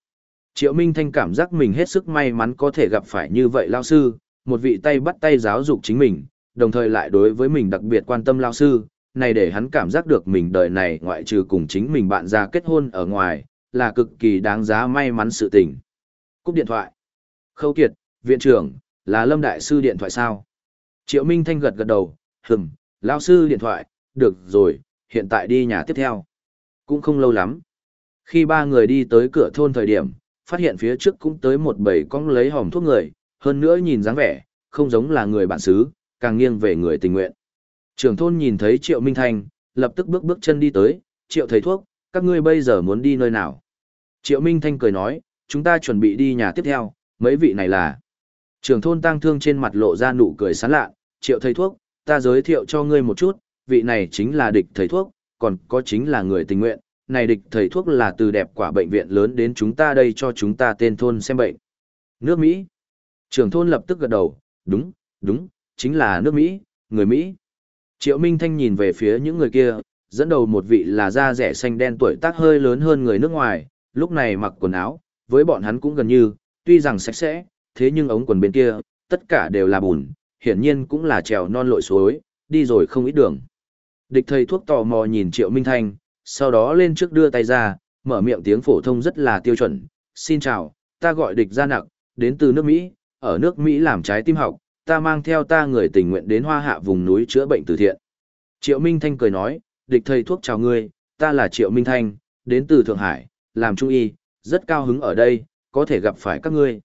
Speaker 1: Triệu Minh Thanh cảm giác mình hết sức may mắn có thể gặp phải như vậy lão sư, một vị tay bắt tay giáo dục chính mình, đồng thời lại đối với mình đặc biệt quan tâm lão sư, này để hắn cảm giác được mình đời này ngoại trừ cùng chính mình bạn ra kết hôn ở ngoài, là cực kỳ đáng giá may mắn sự tình. Cúp điện thoại. Khâu Kiệt, viện trưởng, là Lâm Đại Sư điện thoại sao? Triệu Minh Thanh gật gật đầu, hừng, lão sư điện thoại, được rồi, hiện tại đi nhà tiếp theo. Cũng không lâu lắm. Khi ba người đi tới cửa thôn thời điểm, phát hiện phía trước cũng tới một bầy con lấy hòm thuốc người, hơn nữa nhìn dáng vẻ, không giống là người bản xứ, càng nghiêng về người tình nguyện. Trưởng thôn nhìn thấy Triệu Minh Thanh, lập tức bước bước chân đi tới, Triệu thầy thuốc, các ngươi bây giờ muốn đi nơi nào? Triệu Minh Thanh cười nói, chúng ta chuẩn bị đi nhà tiếp theo, mấy vị này là. Trưởng thôn tăng thương trên mặt lộ ra nụ cười sán lạ, Triệu thầy thuốc, ta giới thiệu cho ngươi một chút, vị này chính là địch thầy thuốc, còn có chính là người tình nguyện, này địch thầy thuốc là từ đẹp quả bệnh viện lớn đến chúng ta đây cho chúng ta tên thôn xem bệnh. Nước Mỹ. Trưởng thôn lập tức gật đầu, đúng, đúng, chính là nước Mỹ, người Mỹ. Triệu Minh Thanh nhìn về phía những người kia, dẫn đầu một vị là da rẻ xanh đen tuổi tác hơi lớn hơn người nước ngoài, lúc này mặc quần áo, với bọn hắn cũng gần như, tuy rằng sạch sẽ, thế nhưng ống quần bên kia, tất cả đều là bùn, hiển nhiên cũng là trèo non lội suối, đi rồi không ít đường. Địch thầy thuốc tò mò nhìn Triệu Minh Thanh, sau đó lên trước đưa tay ra, mở miệng tiếng phổ thông rất là tiêu chuẩn. Xin chào, ta gọi địch gia nặc, đến từ nước Mỹ, ở nước Mỹ làm trái tim học, ta mang theo ta người tình nguyện đến hoa hạ vùng núi chữa bệnh từ thiện. Triệu Minh Thanh cười nói, địch thầy thuốc chào ngươi, ta là Triệu Minh Thanh, đến từ Thượng Hải, làm trung y, rất cao hứng ở đây, có thể gặp phải các ngươi.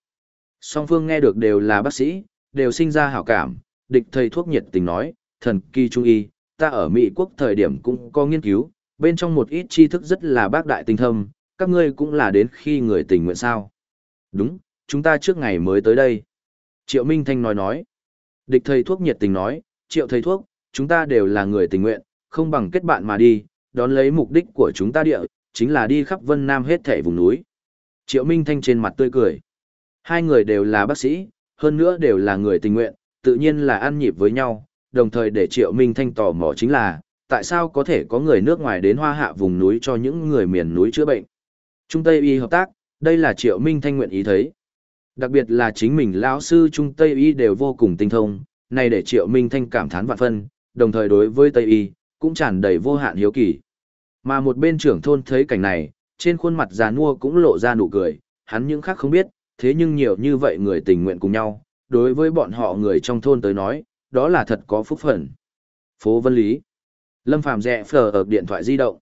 Speaker 1: Song phương nghe được đều là bác sĩ, đều sinh ra hảo cảm, địch thầy thuốc nhiệt tình nói, thần kỳ trung y, ta ở Mỹ quốc thời điểm cũng có nghiên cứu, bên trong một ít tri thức rất là bác đại tinh thâm, các ngươi cũng là đến khi người tình nguyện sao. Đúng, chúng ta trước ngày mới tới đây. Triệu Minh Thanh nói nói. Địch thầy thuốc nhiệt tình nói, triệu thầy thuốc, chúng ta đều là người tình nguyện, không bằng kết bạn mà đi, đón lấy mục đích của chúng ta địa, chính là đi khắp Vân Nam hết thể vùng núi. Triệu Minh Thanh trên mặt tươi cười. Hai người đều là bác sĩ, hơn nữa đều là người tình nguyện, tự nhiên là ăn nhịp với nhau, đồng thời để Triệu Minh Thanh tò mò chính là, tại sao có thể có người nước ngoài đến hoa hạ vùng núi cho những người miền núi chữa bệnh. Trung Tây Y hợp tác, đây là Triệu Minh Thanh nguyện ý thấy. Đặc biệt là chính mình lão sư Trung Tây Y đều vô cùng tinh thông, này để Triệu Minh Thanh cảm thán vạn phân, đồng thời đối với Tây Y, cũng tràn đầy vô hạn hiếu kỳ. Mà một bên trưởng thôn thấy cảnh này, trên khuôn mặt già nua cũng lộ ra nụ cười, hắn những khác không biết, thế nhưng nhiều như vậy người tình nguyện cùng nhau, đối với bọn họ người trong thôn tới nói, đó là thật có phúc phận Phố Vân Lý Lâm Phàm rẽ phờ ở điện thoại di động.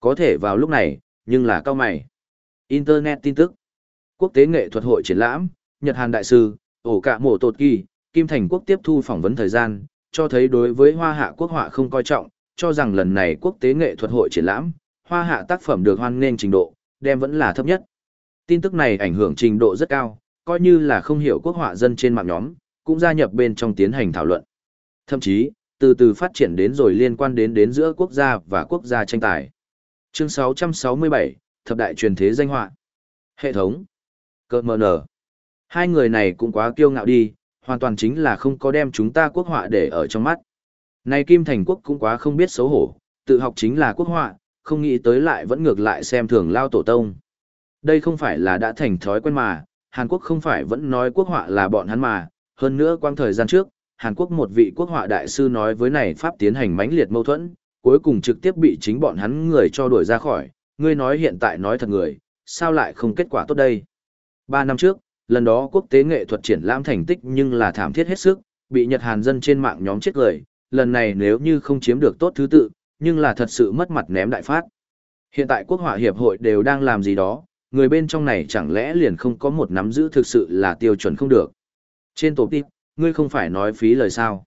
Speaker 1: Có thể vào lúc này, nhưng là cao mày. Internet tin tức. Quốc tế nghệ thuật hội triển lãm, Nhật Hàn Đại sư, ổ cả mổ tột kỳ, Kim Thành Quốc tiếp thu phỏng vấn thời gian, cho thấy đối với hoa hạ quốc họa không coi trọng, cho rằng lần này quốc tế nghệ thuật hội triển lãm, hoa hạ tác phẩm được hoan nghênh trình độ, đem vẫn là thấp nhất. Tin tức này ảnh hưởng trình độ rất cao, coi như là không hiểu quốc họa dân trên mạng nhóm, cũng gia nhập bên trong tiến hành thảo luận. Thậm chí, từ từ phát triển đến rồi liên quan đến đến giữa quốc gia và quốc gia tranh tài. Chương 667, Thập đại truyền thế danh họa. Hệ thống. Cơ mờ nở. Hai người này cũng quá kiêu ngạo đi, hoàn toàn chính là không có đem chúng ta quốc họa để ở trong mắt. Này Kim Thành Quốc cũng quá không biết xấu hổ, tự học chính là quốc họa, không nghĩ tới lại vẫn ngược lại xem thường lao tổ tông. Đây không phải là đã thành thói quen mà, Hàn Quốc không phải vẫn nói quốc họa là bọn hắn mà, hơn nữa quang thời gian trước, Hàn Quốc một vị quốc họa đại sư nói với này Pháp tiến hành mãnh liệt mâu thuẫn, cuối cùng trực tiếp bị chính bọn hắn người cho đuổi ra khỏi, ngươi nói hiện tại nói thật người, sao lại không kết quả tốt đây? Ba năm trước, lần đó quốc tế nghệ thuật triển lãm thành tích nhưng là thảm thiết hết sức, bị Nhật Hàn dân trên mạng nhóm chết cười, lần này nếu như không chiếm được tốt thứ tự, nhưng là thật sự mất mặt ném đại phát. Hiện tại quốc họa hiệp hội đều đang làm gì đó, người bên trong này chẳng lẽ liền không có một nắm giữ thực sự là tiêu chuẩn không được. Trên tổ tiếp, ngươi không phải nói phí lời sao.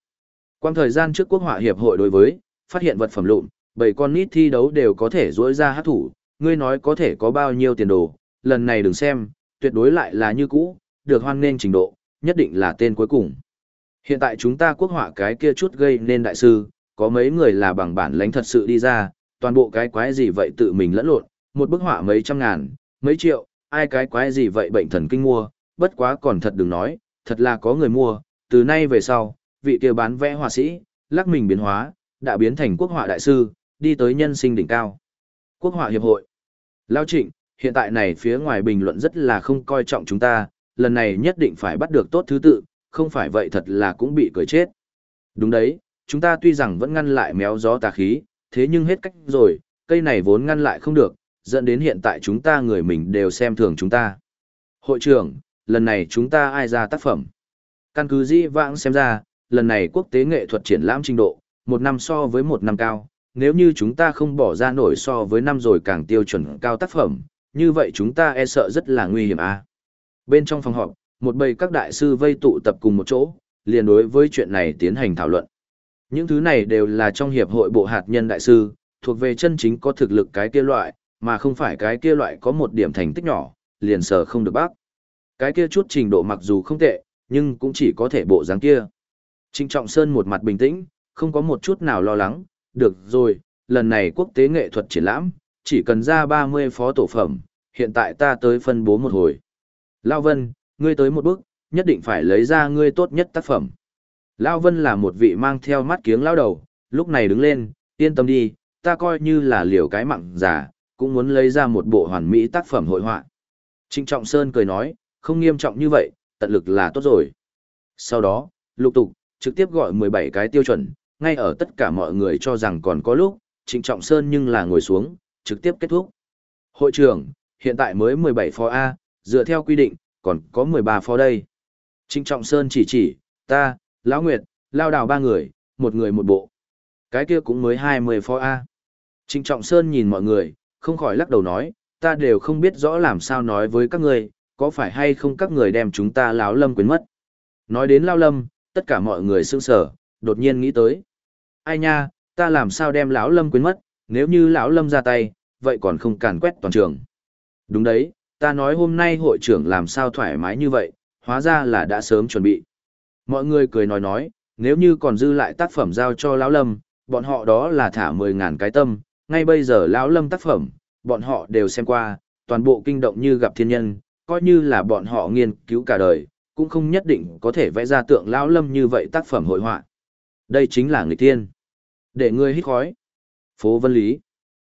Speaker 1: Quang thời gian trước quốc họa hiệp hội đối với, phát hiện vật phẩm lụn, bảy con nít thi đấu đều có thể rỗi ra hát thủ, ngươi nói có thể có bao nhiêu tiền đồ, lần này đừng xem, tuyệt đối lại là như cũ, được hoan nghênh trình độ, nhất định là tên cuối cùng. Hiện tại chúng ta quốc họa cái kia chút gây nên đại sư, có mấy người là bằng bản lãnh thật sự đi ra, toàn bộ cái quái gì vậy tự mình lẫn lộn, một bức họa mấy trăm ngàn, mấy triệu, ai cái quái gì vậy bệnh thần kinh mua, bất quá còn thật đừng nói, thật là có người mua, từ nay về sau, vị kia bán vẽ họa sĩ, lắc mình biến hóa, đã biến thành quốc họa đại sư, đi tới nhân sinh đỉnh cao. Quốc họa hiệp hội. Lao Trịnh, hiện tại này phía ngoài bình luận rất là không coi trọng chúng ta, lần này nhất định phải bắt được tốt thứ tự, không phải vậy thật là cũng bị cười chết. Đúng đấy, chúng ta tuy rằng vẫn ngăn lại méo gió tà khí, thế nhưng hết cách rồi, cây này vốn ngăn lại không được, dẫn đến hiện tại chúng ta người mình đều xem thường chúng ta. Hội trưởng, lần này chúng ta ai ra tác phẩm? Căn cứ dĩ vãng xem ra, lần này quốc tế nghệ thuật triển lãm trình độ, một năm so với một năm cao, nếu như chúng ta không bỏ ra nổi so với năm rồi càng tiêu chuẩn cao tác phẩm, như vậy chúng ta e sợ rất là nguy hiểm à. Bên trong phòng họp, một bầy các đại sư vây tụ tập cùng một chỗ, liền đối với chuyện này tiến hành thảo luận. Những thứ này đều là trong hiệp hội bộ hạt nhân đại sư, thuộc về chân chính có thực lực cái kia loại, mà không phải cái kia loại có một điểm thành tích nhỏ, liền sở không được bác. Cái kia chút trình độ mặc dù không tệ, nhưng cũng chỉ có thể bộ dáng kia. Trịnh Trọng Sơn một mặt bình tĩnh, không có một chút nào lo lắng, được rồi, lần này quốc tế nghệ thuật triển lãm, chỉ cần ra 30 phó tổ phẩm, hiện tại ta tới phân bố một hồi. Lao Vân, ngươi tới một bước, nhất định phải lấy ra ngươi tốt nhất tác phẩm. Lao Vân là một vị mang theo mắt kiếng lao đầu, lúc này đứng lên, yên tâm đi, ta coi như là liều cái mặn giả, cũng muốn lấy ra một bộ hoàn mỹ tác phẩm hội họa. Trịnh Trọng Sơn cười nói, không nghiêm trọng như vậy, tận lực là tốt rồi. Sau đó, lục tục, trực tiếp gọi 17 cái tiêu chuẩn, ngay ở tất cả mọi người cho rằng còn có lúc, Trịnh Trọng Sơn nhưng là ngồi xuống, trực tiếp kết thúc. Hội trưởng, hiện tại mới 17 phó A, dựa theo quy định, còn có 13 phó đây. Trịnh Trọng Sơn chỉ chỉ, ta, Lão Nguyệt, Lao Đào ba người, một người một bộ. Cái kia cũng mới 20 phó A. Trịnh Trọng Sơn nhìn mọi người, không khỏi lắc đầu nói, ta đều không biết rõ làm sao nói với các người, có phải hay không các người đem chúng ta Lão Lâm quên mất. Nói đến Lao Lâm, tất cả mọi người sững sờ, đột nhiên nghĩ tới. Ai nha, ta làm sao đem Lão Lâm quên mất, nếu như Lão Lâm ra tay, vậy còn không càn quét toàn trường. Đúng đấy, ta nói hôm nay hội trưởng làm sao thoải mái như vậy, hóa ra là đã sớm chuẩn bị. Mọi người cười nói nói, nếu như còn dư lại tác phẩm giao cho Lão Lâm, bọn họ đó là thả 10.000 cái tâm, ngay bây giờ Lão Lâm tác phẩm, bọn họ đều xem qua, toàn bộ kinh động như gặp thiên nhân, coi như là bọn họ nghiên cứu cả đời, cũng không nhất định có thể vẽ ra tượng Lão Lâm như vậy tác phẩm hội họa. Đây chính là người tiên. Để ngươi hít khói. Phố Vân Lý.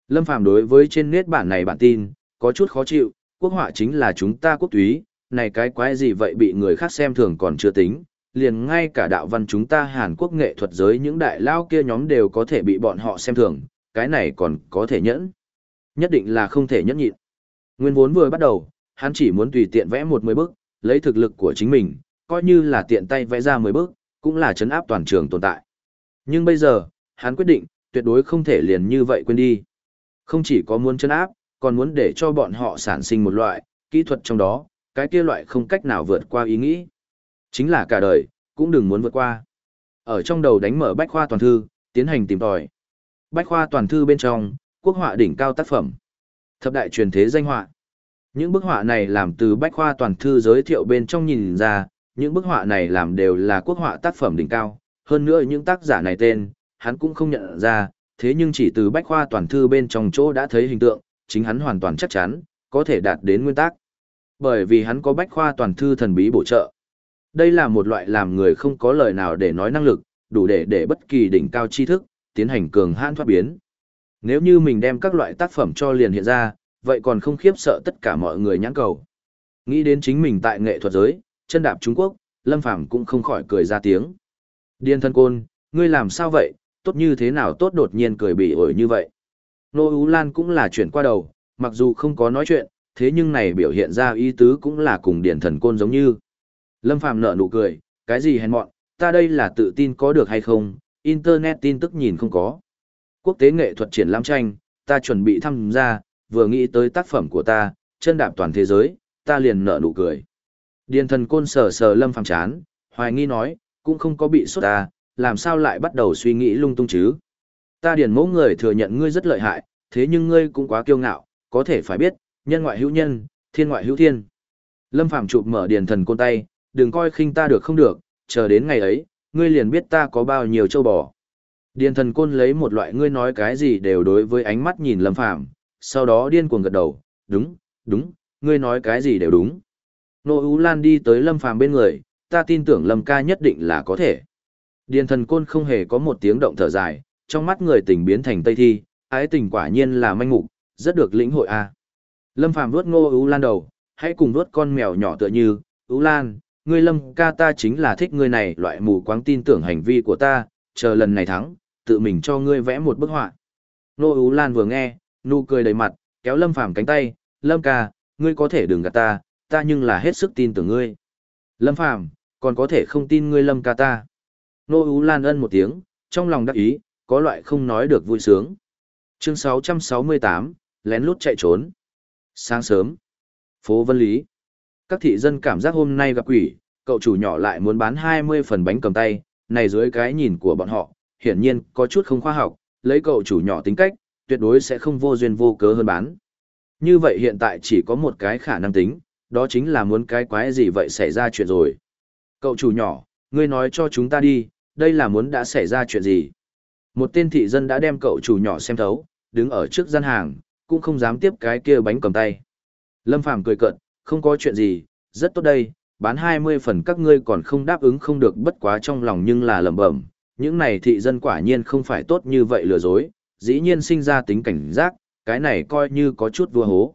Speaker 1: Lâm Phàm đối với trên nét bản này bản tin, có chút khó chịu, quốc họa chính là chúng ta quốc túy, này cái quái gì vậy bị người khác xem thường còn chưa tính, liền ngay cả đạo văn chúng ta Hàn Quốc nghệ thuật giới những đại lao kia nhóm đều có thể bị bọn họ xem thường, cái này còn có thể nhẫn. Nhất định là không thể nhẫn nhịn. Nguyên vốn vừa bắt đầu, hắn chỉ muốn tùy tiện vẽ một mười bức, lấy thực lực của chính mình, coi như là tiện tay vẽ ra mười bức, cũng là chấn áp toàn trường tồn tại. Nhưng bây giờ, hắn quyết định, tuyệt đối không thể liền như vậy quên đi. Không chỉ có muốn chân áp, còn muốn để cho bọn họ sản sinh một loại, kỹ thuật trong đó, cái kia loại không cách nào vượt qua ý nghĩ. Chính là cả đời, cũng đừng muốn vượt qua. Ở trong đầu đánh mở bách khoa toàn thư, tiến hành tìm tòi. Bách khoa toàn thư bên trong, quốc họa đỉnh cao tác phẩm. Thập đại truyền thế danh họa. Những bức họa này làm từ bách khoa toàn thư giới thiệu bên trong nhìn ra, những bức họa này làm đều là quốc họa tác phẩm đỉnh cao. Hơn nữa những tác giả này tên, hắn cũng không nhận ra, thế nhưng chỉ từ bách khoa toàn thư bên trong chỗ đã thấy hình tượng, chính hắn hoàn toàn chắc chắn, có thể đạt đến nguyên tắc. Bởi vì hắn có bách khoa toàn thư thần bí bổ trợ. Đây là một loại làm người không có lời nào để nói năng lực, đủ để để bất kỳ đỉnh cao tri thức, tiến hành cường hãn thoát biến. Nếu như mình đem các loại tác phẩm cho liền hiện ra, vậy còn không khiếp sợ tất cả mọi người nhãn cầu. Nghĩ đến chính mình tại nghệ thuật giới, chân đạp Trung Quốc, Lâm Phàm cũng không khỏi cười ra tiếng. Điên thân côn, ngươi làm sao vậy, tốt như thế nào tốt đột nhiên cười bị ổi như vậy. Nô Ú Lan cũng là chuyển qua đầu, mặc dù không có nói chuyện, thế nhưng này biểu hiện ra ý tứ cũng là cùng điển thần côn giống như. Lâm Phàm nở nụ cười, cái gì hèn mọn, ta đây là tự tin có được hay không, internet tin tức nhìn không có. Quốc tế nghệ thuật triển lãm tranh, ta chuẩn bị tham gia, vừa nghĩ tới tác phẩm của ta, chân đạp toàn thế giới, ta liền nở nụ cười. Điền thần côn sờ sờ Lâm Phàm chán, hoài nghi nói, cũng không có bị sốt ta, làm sao lại bắt đầu suy nghĩ lung tung chứ. Ta điền mẫu người thừa nhận ngươi rất lợi hại, thế nhưng ngươi cũng quá kiêu ngạo, có thể phải biết, nhân ngoại hữu nhân, thiên ngoại hữu thiên. Lâm Phàm chụp mở điền thần côn tay, đừng coi khinh ta được không được, chờ đến ngày ấy, ngươi liền biết ta có bao nhiêu châu bò. Điền thần côn lấy một loại ngươi nói cái gì đều đối với ánh mắt nhìn Lâm Phàm sau đó điên cuồng gật đầu, đúng, đúng, ngươi nói cái gì đều đúng. Nô Ú Lan đi tới Lâm Phàm bên người, ta tin tưởng Lâm ca nhất định là có thể. Điền thần côn không hề có một tiếng động thở dài, trong mắt người tình biến thành tây thi, ái tình quả nhiên là manh mục, rất được lĩnh hội a. Lâm Phàm vuốt Ngô Ú Lan đầu, hãy cùng vuốt con mèo nhỏ tựa như, Ú Lan, ngươi Lâm ca ta chính là thích ngươi này loại mù quáng tin tưởng hành vi của ta, chờ lần này thắng, tự mình cho ngươi vẽ một bức họa. nô Ú Lan vừa nghe, nụ cười đầy mặt, kéo Lâm Phàm cánh tay, Lâm ca, ngươi có thể đừng gạt ta, ta nhưng là hết sức tin tưởng ngươi. Lâm Phàm còn có thể không tin ngươi Lâm ca ta. Nô Ú Lan ân một tiếng, trong lòng đắc ý, có loại không nói được vui sướng. Chương 668, lén lút chạy trốn. Sáng sớm, phố Vân Lý. Các thị dân cảm giác hôm nay gặp quỷ, cậu chủ nhỏ lại muốn bán 20 phần bánh cầm tay, này dưới cái nhìn của bọn họ, hiển nhiên có chút không khoa học, lấy cậu chủ nhỏ tính cách, tuyệt đối sẽ không vô duyên vô cớ hơn bán. Như vậy hiện tại chỉ có một cái khả năng tính, đó chính là muốn cái quái gì vậy xảy ra chuyện rồi. Cậu chủ nhỏ, ngươi nói cho chúng ta đi, đây là muốn đã xảy ra chuyện gì. Một tên thị dân đã đem cậu chủ nhỏ xem thấu, đứng ở trước gian hàng, cũng không dám tiếp cái kia bánh cầm tay. Lâm Phàm cười cợt, không có chuyện gì, rất tốt đây, bán 20 phần các ngươi còn không đáp ứng không được bất quá trong lòng nhưng là lẩm bẩm, những này thị dân quả nhiên không phải tốt như vậy lừa dối, dĩ nhiên sinh ra tính cảnh giác, cái này coi như có chút vua hố.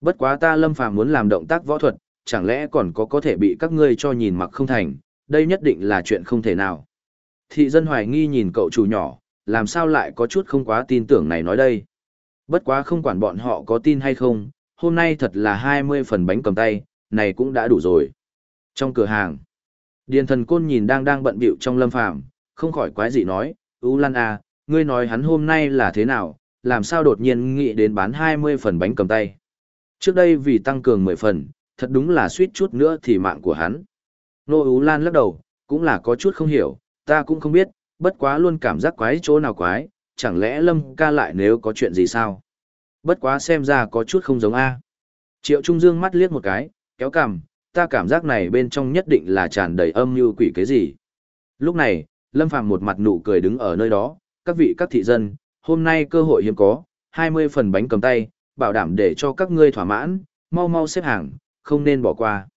Speaker 1: Bất quá ta Lâm Phàm muốn làm động tác võ thuật, chẳng lẽ còn có có thể bị các ngươi cho nhìn mặc không thành, đây nhất định là chuyện không thể nào. Thị dân hoài nghi nhìn cậu chủ nhỏ, làm sao lại có chút không quá tin tưởng này nói đây. Bất quá không quản bọn họ có tin hay không, hôm nay thật là 20 phần bánh cầm tay, này cũng đã đủ rồi. Trong cửa hàng, Điền thần côn nhìn đang đang bận bịu trong lâm phàm, không khỏi quái dị nói, Ú Lan à, ngươi nói hắn hôm nay là thế nào, làm sao đột nhiên nghĩ đến bán 20 phần bánh cầm tay. Trước đây vì tăng cường 10 phần, thật đúng là suýt chút nữa thì mạng của hắn. Nô Ú Lan lắc đầu, cũng là có chút không hiểu, ta cũng không biết, bất quá luôn cảm giác quái chỗ nào quái, chẳng lẽ Lâm ca lại nếu có chuyện gì sao? Bất quá xem ra có chút không giống A. Triệu Trung Dương mắt liếc một cái, kéo cằm, ta cảm giác này bên trong nhất định là tràn đầy âm mưu quỷ cái gì. Lúc này, Lâm Phàm một mặt nụ cười đứng ở nơi đó, các vị các thị dân, hôm nay cơ hội hiếm có, 20 phần bánh cầm tay, bảo đảm để cho các ngươi thỏa mãn, mau mau xếp hàng, không nên bỏ qua.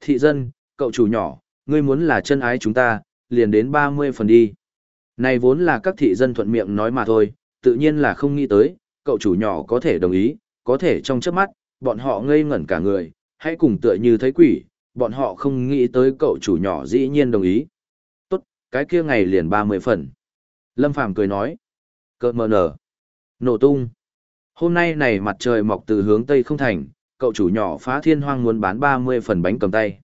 Speaker 1: Thị dân, cậu chủ nhỏ, ngươi muốn là chân ái chúng ta, liền đến 30 phần đi. Này vốn là các thị dân thuận miệng nói mà thôi, tự nhiên là không nghĩ tới, cậu chủ nhỏ có thể đồng ý, có thể trong chớp mắt, bọn họ ngây ngẩn cả người, hãy cùng tựa như thấy quỷ, bọn họ không nghĩ tới cậu chủ nhỏ dĩ nhiên đồng ý. Tốt, cái kia ngày liền 30 phần. Lâm Phàm cười nói, cợt mờ nở, nổ tung. Hôm nay này mặt trời mọc từ hướng Tây không thành, cậu chủ nhỏ phá thiên hoang muốn bán 30 phần bánh cầm tay.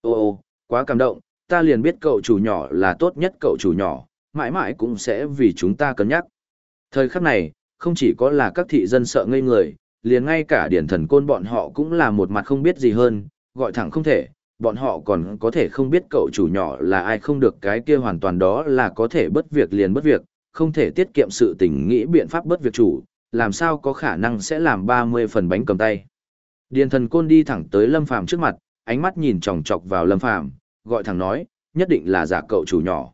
Speaker 1: Ô ô, quá cảm động, ta liền biết cậu chủ nhỏ là tốt nhất cậu chủ nhỏ, mãi mãi cũng sẽ vì chúng ta cân nhắc. Thời khắc này, không chỉ có là các thị dân sợ ngây người, liền ngay cả điển thần côn bọn họ cũng là một mặt không biết gì hơn, gọi thẳng không thể, bọn họ còn có thể không biết cậu chủ nhỏ là ai không được cái kia hoàn toàn đó là có thể bất việc liền bất việc, không thể tiết kiệm sự tình nghĩ biện pháp bất việc chủ, làm sao có khả năng sẽ làm 30 phần bánh cầm tay. Điền thần côn đi thẳng tới Lâm Phàm trước mặt, ánh mắt nhìn chòng chọc vào Lâm Phàm, gọi thẳng nói, nhất định là giả cậu chủ nhỏ.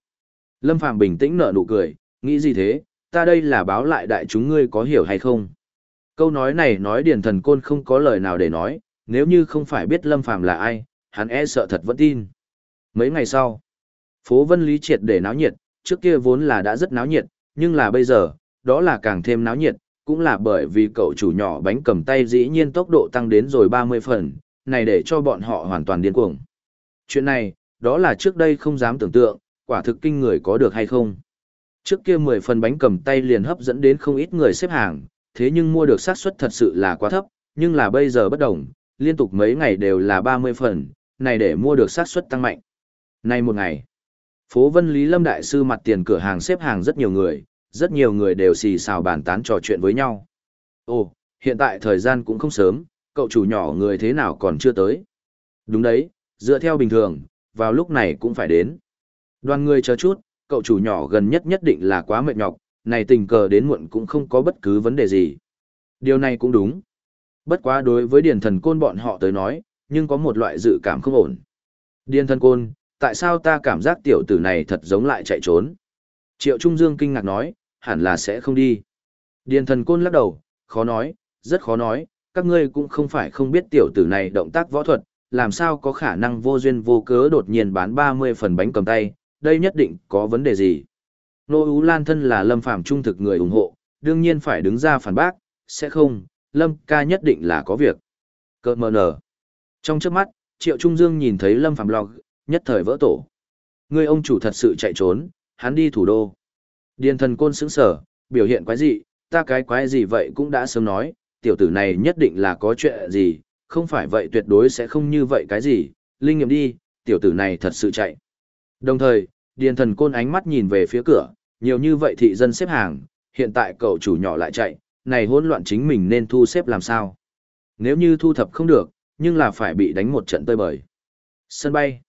Speaker 1: Lâm Phàm bình tĩnh nở nụ cười, nghĩ gì thế, ta đây là báo lại đại chúng ngươi có hiểu hay không? Câu nói này nói Điền thần côn không có lời nào để nói, nếu như không phải biết Lâm Phàm là ai, hắn e sợ thật vẫn tin. Mấy ngày sau, phố Vân Lý triệt để náo nhiệt, trước kia vốn là đã rất náo nhiệt, nhưng là bây giờ, đó là càng thêm náo nhiệt, cũng là bởi vì cậu chủ nhỏ bánh cầm tay dĩ nhiên tốc độ tăng đến rồi 30 phần, này để cho bọn họ hoàn toàn điên cuồng. Chuyện này, đó là trước đây không dám tưởng tượng, quả thực kinh người có được hay không. Trước kia 10 phần bánh cầm tay liền hấp dẫn đến không ít người xếp hàng, thế nhưng mua được xác suất thật sự là quá thấp, nhưng là bây giờ bất đồng, liên tục mấy ngày đều là 30 phần, này để mua được xác suất tăng mạnh. Nay một ngày, phố Vân Lý Lâm Đại Sư mặt tiền cửa hàng xếp hàng rất nhiều người, rất nhiều người đều xì xào bàn tán trò chuyện với nhau. Ồ, hiện tại thời gian cũng không sớm, cậu chủ nhỏ người thế nào còn chưa tới. Đúng đấy, dựa theo bình thường, vào lúc này cũng phải đến. Đoàn người chờ chút, cậu chủ nhỏ gần nhất nhất định là quá mệt nhọc, này tình cờ đến muộn cũng không có bất cứ vấn đề gì. Điều này cũng đúng. Bất quá đối với điền thần côn bọn họ tới nói, nhưng có một loại dự cảm không ổn. Điền thần côn, tại sao ta cảm giác tiểu tử này thật giống lại chạy trốn? Triệu Trung Dương kinh ngạc nói, hẳn là sẽ không đi. Điền thần côn lắc đầu, khó nói, rất khó nói, các ngươi cũng không phải không biết tiểu tử này động tác võ thuật, làm sao có khả năng vô duyên vô cớ đột nhiên bán 30 phần bánh cầm tay, đây nhất định có vấn đề gì. Nô Ú Lan thân là Lâm Phàm trung thực người ủng hộ, đương nhiên phải đứng ra phản bác, sẽ không, Lâm ca nhất định là có việc. Cơ mờ nở. Trong trước mắt, Triệu Trung Dương nhìn thấy Lâm Phàm log, nhất thời vỡ tổ. Người ông chủ thật sự chạy trốn, hắn đi thủ đô. Điền thần côn sững sở, biểu hiện quái gì, ta cái quái gì vậy cũng đã sớm nói, tiểu tử này nhất định là có chuyện gì, không phải vậy tuyệt đối sẽ không như vậy cái gì, linh nghiệm đi, tiểu tử này thật sự chạy. Đồng thời, điền thần côn ánh mắt nhìn về phía cửa, nhiều như vậy thị dân xếp hàng, hiện tại cậu chủ nhỏ lại chạy, này hỗn loạn chính mình nên thu xếp làm sao. Nếu như thu thập không được, nhưng là phải bị đánh một trận tơi bời. Sân bay.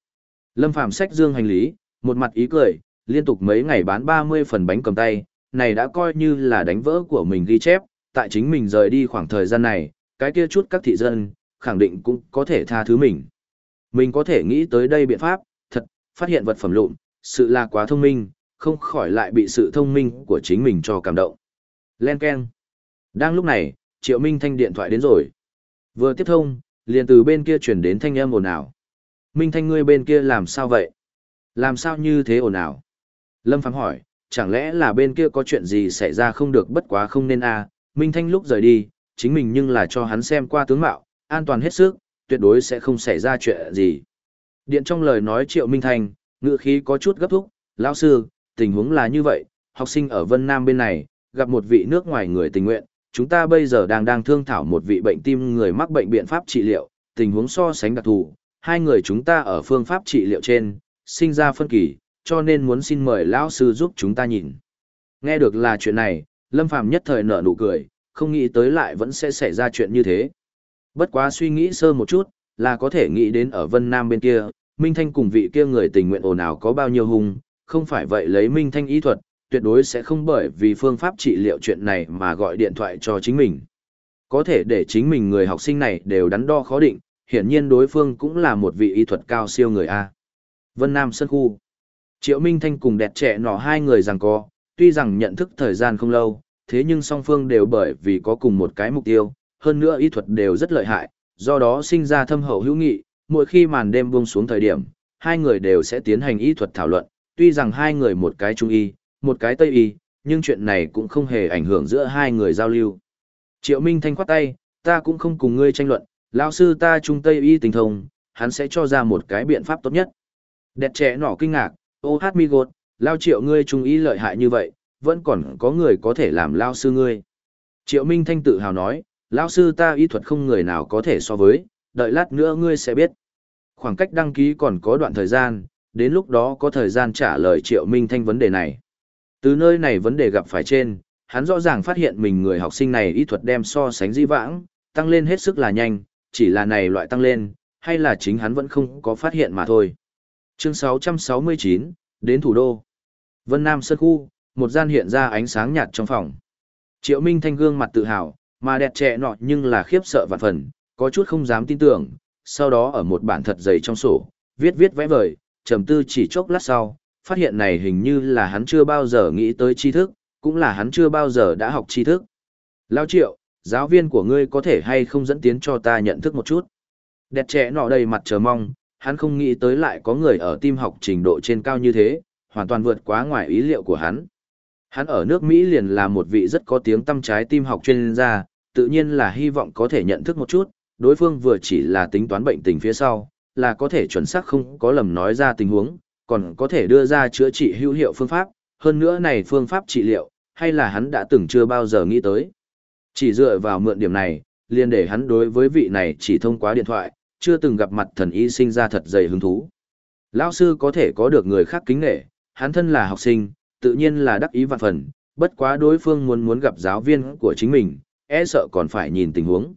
Speaker 1: Lâm Phàm sách dương hành lý, một mặt ý cười, liên tục mấy ngày bán 30 phần bánh cầm tay, này đã coi như là đánh vỡ của mình ghi chép, tại chính mình rời đi khoảng thời gian này, cái kia chút các thị dân, khẳng định cũng có thể tha thứ mình. Mình có thể nghĩ tới đây biện pháp, thật, phát hiện vật phẩm lụn, sự là quá thông minh, không khỏi lại bị sự thông minh của chính mình cho cảm động. Len Ken. Đang lúc này, Triệu Minh Thanh điện thoại đến rồi. Vừa tiếp thông, liền từ bên kia chuyển đến thanh âm ồn ào. Minh Thanh ngươi bên kia làm sao vậy? Làm sao như thế ồn ào? Lâm Phàm hỏi, chẳng lẽ là bên kia có chuyện gì xảy ra không được bất quá không nên à? Minh Thanh lúc rời đi, chính mình nhưng là cho hắn xem qua tướng mạo, an toàn hết sức, tuyệt đối sẽ không xảy ra chuyện gì. Điện trong lời nói Triệu Minh Thành, ngựa khí có chút gấp thúc, lão sư, tình huống là như vậy, học sinh ở Vân Nam bên này, gặp một vị nước ngoài người tình nguyện, chúng ta bây giờ đang đang thương thảo một vị bệnh tim người mắc bệnh biện pháp trị liệu, tình huống so sánh đặc thù, hai người chúng ta ở phương pháp trị liệu trên, sinh ra phân kỳ, cho nên muốn xin mời lão sư giúp chúng ta nhìn. Nghe được là chuyện này, Lâm Phàm nhất thời nở nụ cười, không nghĩ tới lại vẫn sẽ xảy ra chuyện như thế. Bất quá suy nghĩ sơ một chút, là có thể nghĩ đến ở Vân Nam bên kia, Minh Thanh cùng vị kia người tình nguyện ồn ào có bao nhiêu hung, không phải vậy lấy Minh Thanh ý thuật, tuyệt đối sẽ không bởi vì phương pháp trị liệu chuyện này mà gọi điện thoại cho chính mình. Có thể để chính mình người học sinh này đều đắn đo khó định, hiển nhiên đối phương cũng là một vị y thuật cao siêu người A. Vân Nam Sơn Khu Triệu Minh Thanh cùng đẹp trẻ nọ hai người rằng co, tuy rằng nhận thức thời gian không lâu, thế nhưng song phương đều bởi vì có cùng một cái mục tiêu, hơn nữa y thuật đều rất lợi hại, do đó sinh ra thâm hậu hữu nghị, mỗi khi màn đêm buông xuống thời điểm, hai người đều sẽ tiến hành y thuật thảo luận, tuy rằng hai người một cái trung y, một cái tây y, nhưng chuyện này cũng không hề ảnh hưởng giữa hai người giao lưu. Triệu Minh Thanh khoát tay, ta cũng không cùng ngươi tranh luận, lão sư ta trung tây y tình thông, hắn sẽ cho ra một cái biện pháp tốt nhất. Đẹp trẻ nhỏ kinh ngạc, ô hát mi gột, lao triệu ngươi trung y lợi hại như vậy, vẫn còn có người có thể làm lao sư ngươi. Triệu Minh Thanh tự hào nói, lao sư ta y thuật không người nào có thể so với, đợi lát nữa ngươi sẽ biết. Khoảng cách đăng ký còn có đoạn thời gian, đến lúc đó có thời gian trả lời Triệu Minh Thanh vấn đề này. Từ nơi này vấn đề gặp phải trên, hắn rõ ràng phát hiện mình người học sinh này y thuật đem so sánh di vãng, tăng lên hết sức là nhanh, chỉ là này loại tăng lên, hay là chính hắn vẫn không có phát hiện mà thôi. Chương 669, đến thủ đô. Vân Nam Sơn Khu, một gian hiện ra ánh sáng nhạt trong phòng. Triệu Minh Thanh gương mặt tự hào, mà đẹp trẻ nọ nhưng là khiếp sợ vạn phần, có chút không dám tin tưởng, sau đó ở một bản thật dày trong sổ, viết viết vẽ vời, trầm tư chỉ chốc lát sau, phát hiện này hình như là hắn chưa bao giờ nghĩ tới tri thức, cũng là hắn chưa bao giờ đã học tri thức. Lao triệu, giáo viên của ngươi có thể hay không dẫn tiến cho ta nhận thức một chút. Đẹp trẻ nọ đầy mặt chờ mong, hắn không nghĩ tới lại có người ở tim học trình độ trên cao như thế, hoàn toàn vượt quá ngoài ý liệu của hắn. Hắn ở nước Mỹ liền là một vị rất có tiếng tâm trái tim học chuyên gia, tự nhiên là hy vọng có thể nhận thức một chút, đối phương vừa chỉ là tính toán bệnh tình phía sau, là có thể chuẩn xác không có lầm nói ra tình huống, còn có thể đưa ra chữa trị hữu hiệu phương pháp, hơn nữa này phương pháp trị liệu, hay là hắn đã từng chưa bao giờ nghĩ tới. Chỉ dựa vào mượn điểm này, liền để hắn đối với vị này chỉ thông qua điện thoại, chưa từng gặp mặt thần y sinh ra thật dày hứng thú. Lão sư có thể có được người khác kính nghệ, hắn thân là học sinh, tự nhiên là đắc ý vạn phần, bất quá đối phương muốn muốn gặp giáo viên của chính mình, e sợ còn phải nhìn tình huống.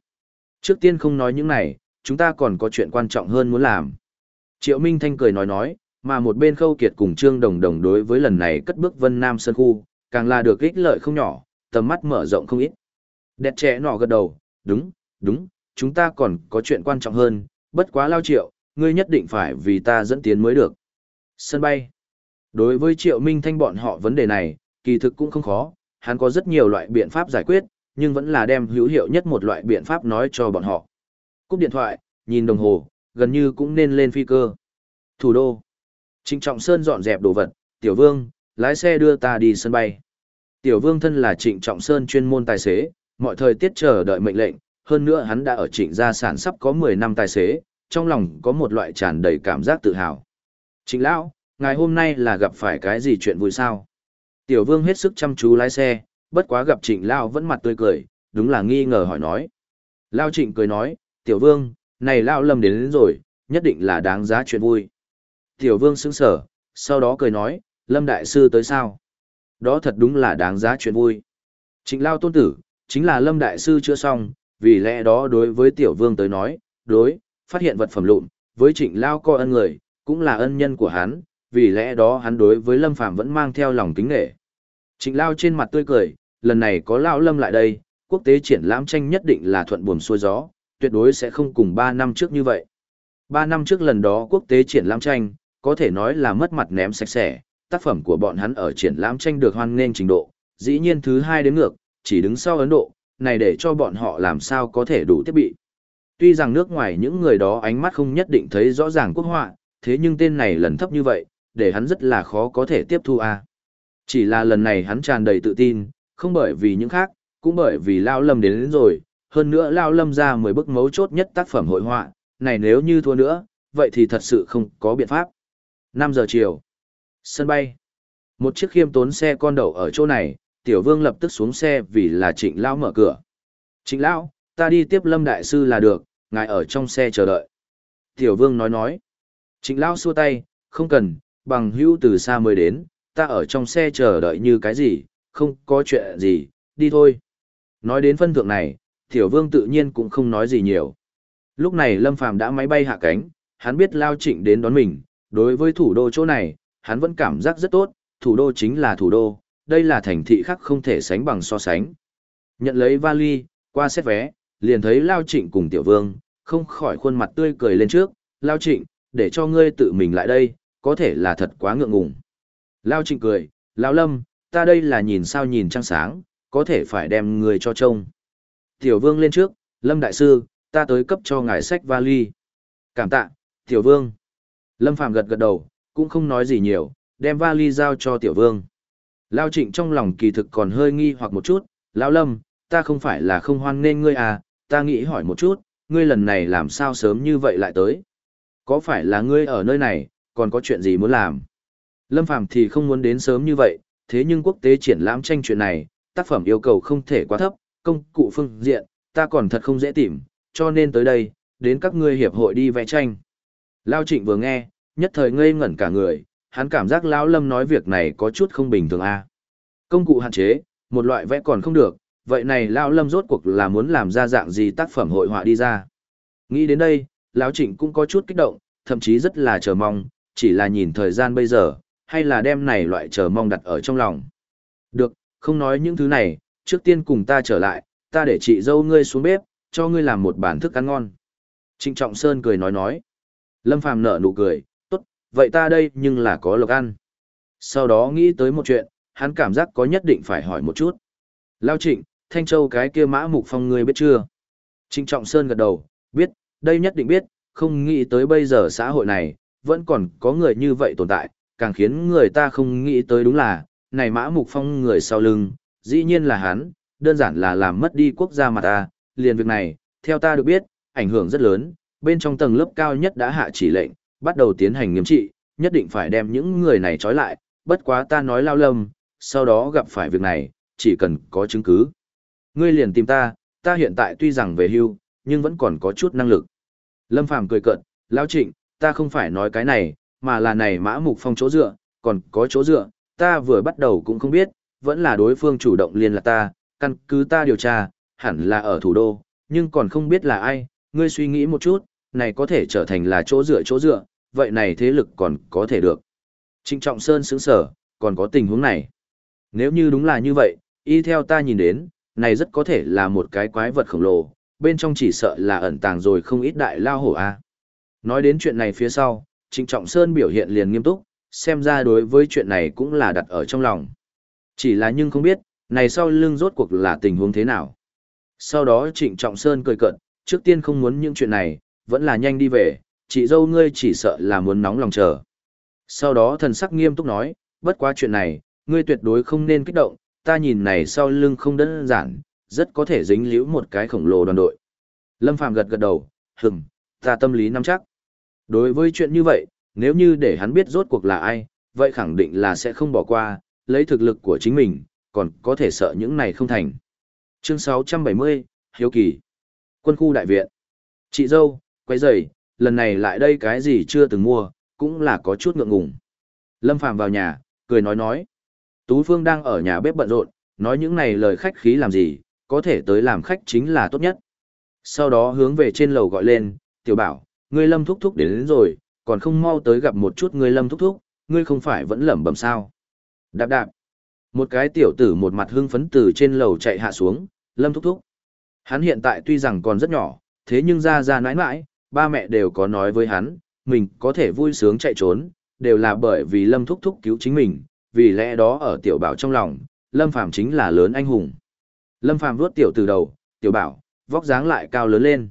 Speaker 1: Trước tiên không nói những này, chúng ta còn có chuyện quan trọng hơn muốn làm. Triệu Minh Thanh cười nói nói, mà một bên khâu kiệt cùng Trương Đồng Đồng đối với lần này cất bước Vân Nam Sơn Khu, càng là được ích lợi không nhỏ, tầm mắt mở rộng không ít. Đẹp trẻ nọ gật đầu, đúng, đúng, chúng ta còn có chuyện quan trọng hơn, bất quá lao triệu, ngươi nhất định phải vì ta dẫn tiến mới được. Sân bay. Đối với triệu minh thanh bọn họ vấn đề này, kỳ thực cũng không khó, hắn có rất nhiều loại biện pháp giải quyết, nhưng vẫn là đem hữu hiệu nhất một loại biện pháp nói cho bọn họ. Cúp điện thoại, nhìn đồng hồ, gần như cũng nên lên phi cơ. Thủ đô. Trịnh Trọng Sơn dọn dẹp đồ vật, Tiểu Vương, lái xe đưa ta đi sân bay. Tiểu Vương thân là Trịnh Trọng Sơn chuyên môn tài xế, mọi thời tiết chờ đợi mệnh lệnh, hơn nữa hắn đã ở trịnh gia sản sắp có 10 năm tài xế, trong lòng có một loại tràn đầy cảm giác tự hào. Trịnh Lão, ngày hôm nay là gặp phải cái gì chuyện vui sao? Tiểu Vương hết sức chăm chú lái xe, bất quá gặp Trịnh Lão vẫn mặt tươi cười, đúng là nghi ngờ hỏi nói. Lão Trịnh cười nói, Tiểu Vương, này Lão lâm đến, đến rồi, nhất định là đáng giá chuyện vui. Tiểu vương sững sở, sau đó cười nói, Lâm Đại Sư tới sao? Đó thật đúng là đáng giá chuyện vui. Trịnh Lao Tôn Tử, chính là Lâm Đại Sư chưa xong, vì lẽ đó đối với Tiểu Vương tới nói, đối, phát hiện vật phẩm lụn, với Trịnh Lao co ân người, cũng là ân nhân của hắn, vì lẽ đó hắn đối với Lâm Phạm vẫn mang theo lòng kính nghệ. Trịnh Lao trên mặt tươi cười, lần này có Lão Lâm lại đây, quốc tế triển lãm tranh nhất định là thuận buồm xuôi gió, tuyệt đối sẽ không cùng 3 năm trước như vậy. 3 năm trước lần đó quốc tế triển lãm tranh, có thể nói là mất mặt ném sạch sẽ, tác phẩm của bọn hắn ở triển lãm tranh được hoan nghênh trình độ, dĩ nhiên thứ hai đến ngược, chỉ đứng sau Ấn Độ, này để cho bọn họ làm sao có thể đủ thiết bị. Tuy rằng nước ngoài những người đó ánh mắt không nhất định thấy rõ ràng quốc họa, thế nhưng tên này lần thấp như vậy, để hắn rất là khó có thể tiếp thu a. Chỉ là lần này hắn tràn đầy tự tin, không bởi vì những khác, cũng bởi vì Lao Lâm đến, đến rồi, hơn nữa Lao Lâm ra 10 bức mấu chốt nhất tác phẩm hội họa, này nếu như thua nữa, vậy thì thật sự không có biện pháp. 5 giờ chiều. Sân bay. Một chiếc khiêm tốn xe con đậu ở chỗ này, Tiểu Vương lập tức xuống xe vì là Trịnh Lão mở cửa. Trịnh Lão, ta đi tiếp Lâm Đại Sư là được, ngài ở trong xe chờ đợi. Tiểu Vương nói nói. Trịnh Lão xua tay, không cần, bằng hữu từ xa mới đến, ta ở trong xe chờ đợi như cái gì, không có chuyện gì, đi thôi. Nói đến phân thượng này, Tiểu Vương tự nhiên cũng không nói gì nhiều. Lúc này Lâm Phàm đã máy bay hạ cánh, hắn biết Lao Trịnh đến đón mình, đối với thủ đô chỗ này, hắn vẫn cảm giác rất tốt, thủ đô chính là thủ đô, đây là thành thị khác không thể sánh bằng so sánh. Nhận lấy vali, qua xét vé, liền thấy Lao Trịnh cùng Tiểu Vương, không khỏi khuôn mặt tươi cười lên trước, Lao Trịnh, để cho ngươi tự mình lại đây, có thể là thật quá ngượng ngùng. Lao Trịnh cười, Lao Lâm, ta đây là nhìn sao nhìn trăng sáng, có thể phải đem người cho trông. Tiểu Vương lên trước, Lâm Đại Sư, ta tới cấp cho ngài sách vali. Cảm tạ, Tiểu Vương. Lâm Phàm gật gật đầu, cũng không nói gì nhiều, đem vali giao cho Tiểu Vương. Lao Trịnh trong lòng kỳ thực còn hơi nghi hoặc một chút, Lão Lâm, ta không phải là không hoan nên ngươi à, ta nghĩ hỏi một chút, ngươi lần này làm sao sớm như vậy lại tới? Có phải là ngươi ở nơi này, còn có chuyện gì muốn làm? Lâm Phàm thì không muốn đến sớm như vậy, thế nhưng quốc tế triển lãm tranh chuyện này, tác phẩm yêu cầu không thể quá thấp, công cụ phương diện, ta còn thật không dễ tìm, cho nên tới đây, đến các ngươi hiệp hội đi vẽ tranh. Lao Trịnh vừa nghe, nhất thời ngây ngẩn cả người, hắn cảm giác Lão Lâm nói việc này có chút không bình thường a. À. Công cụ hạn chế, một loại vẽ còn không được, vậy này Lão Lâm rốt cuộc là muốn làm ra dạng gì tác phẩm hội họa đi ra. Nghĩ đến đây, Lão Trịnh cũng có chút kích động, thậm chí rất là chờ mong, chỉ là nhìn thời gian bây giờ, hay là đem này loại chờ mong đặt ở trong lòng. Được, không nói những thứ này, trước tiên cùng ta trở lại, ta để chị dâu ngươi xuống bếp, cho ngươi làm một bản thức ăn ngon. Trịnh Trọng Sơn cười nói nói. Lâm Phàm nở nụ cười, tốt, vậy ta đây nhưng là có lộc ăn. Sau đó nghĩ tới một chuyện, hắn cảm giác có nhất định phải hỏi một chút. Lao Trịnh, Thanh Châu cái kia mã mục phong ngươi biết chưa? Trịnh Trọng Sơn gật đầu, biết, đây nhất định biết, không nghĩ tới bây giờ xã hội này, vẫn còn có người như vậy tồn tại, càng khiến người ta không nghĩ tới đúng là, này mã mục phong người sau lưng, dĩ nhiên là hắn, đơn giản là làm mất đi quốc gia mà ta, liền việc này, theo ta được biết, ảnh hưởng rất lớn, bên trong tầng lớp cao nhất đã hạ chỉ lệnh, bắt đầu tiến hành nghiêm trị, nhất định phải đem những người này trói lại, bất quá ta nói lao lâm, sau đó gặp phải việc này, chỉ cần có chứng cứ. Ngươi liền tìm ta, ta hiện tại tuy rằng về hưu, nhưng vẫn còn có chút năng lực. Lâm Phàm cười cợt, lão trịnh, ta không phải nói cái này, mà là này mã mục phong chỗ dựa, còn có chỗ dựa, ta vừa bắt đầu cũng không biết, vẫn là đối phương chủ động liên lạc ta, căn cứ ta điều tra, hẳn là ở thủ đô, nhưng còn không biết là ai, ngươi suy nghĩ một chút, này có thể trở thành là chỗ dựa chỗ dựa, vậy này thế lực còn có thể được. Trịnh Trọng Sơn sững sở, còn có tình huống này. Nếu như đúng là như vậy, y theo ta nhìn đến, này rất có thể là một cái quái vật khổng lồ, bên trong chỉ sợ là ẩn tàng rồi không ít đại lao hổ a. Nói đến chuyện này phía sau, Trịnh Trọng Sơn biểu hiện liền nghiêm túc, xem ra đối với chuyện này cũng là đặt ở trong lòng. Chỉ là nhưng không biết, này sau lưng rốt cuộc là tình huống thế nào. Sau đó Trịnh Trọng Sơn cười cợt, trước tiên không muốn những chuyện này, vẫn là nhanh đi về, chị dâu ngươi chỉ sợ là muốn nóng lòng chờ. Sau đó thần sắc nghiêm túc nói, bất quá chuyện này, ngươi tuyệt đối không nên kích động, ta nhìn này sau lưng không đơn giản, rất có thể dính liễu một cái khổng lồ đoàn đội. Lâm Phàm gật gật đầu, hừng, ta tâm lý nắm chắc. Đối với chuyện như vậy, nếu như để hắn biết rốt cuộc là ai, vậy khẳng định là sẽ không bỏ qua, lấy thực lực của chính mình, còn có thể sợ những này không thành. Chương 670, Hiếu Kỳ Quân khu đại viện Chị dâu, quay giày, lần này lại đây cái gì chưa từng mua, cũng là có chút ngượng ngùng. Lâm Phàm vào nhà, cười nói nói. Tú Phương đang ở nhà bếp bận rộn, nói những này lời khách khí làm gì, có thể tới làm khách chính là tốt nhất. Sau đó hướng về trên lầu gọi lên, tiểu bảo, ngươi Lâm Thúc Thúc đến, đến rồi, còn không mau tới gặp một chút ngươi Lâm Thúc Thúc, ngươi không phải vẫn lẩm bẩm sao. Đạp đạp. Một cái tiểu tử một mặt hưng phấn từ trên lầu chạy hạ xuống, Lâm Thúc Thúc. Hắn hiện tại tuy rằng còn rất nhỏ, thế nhưng ra ra nãi nãi, ba mẹ đều có nói với hắn, mình có thể vui sướng chạy trốn, đều là bởi vì Lâm Thúc Thúc cứu chính mình, vì lẽ đó ở tiểu bảo trong lòng, Lâm Phàm chính là lớn anh hùng. Lâm Phàm vuốt tiểu từ đầu, tiểu bảo, vóc dáng lại cao lớn lên.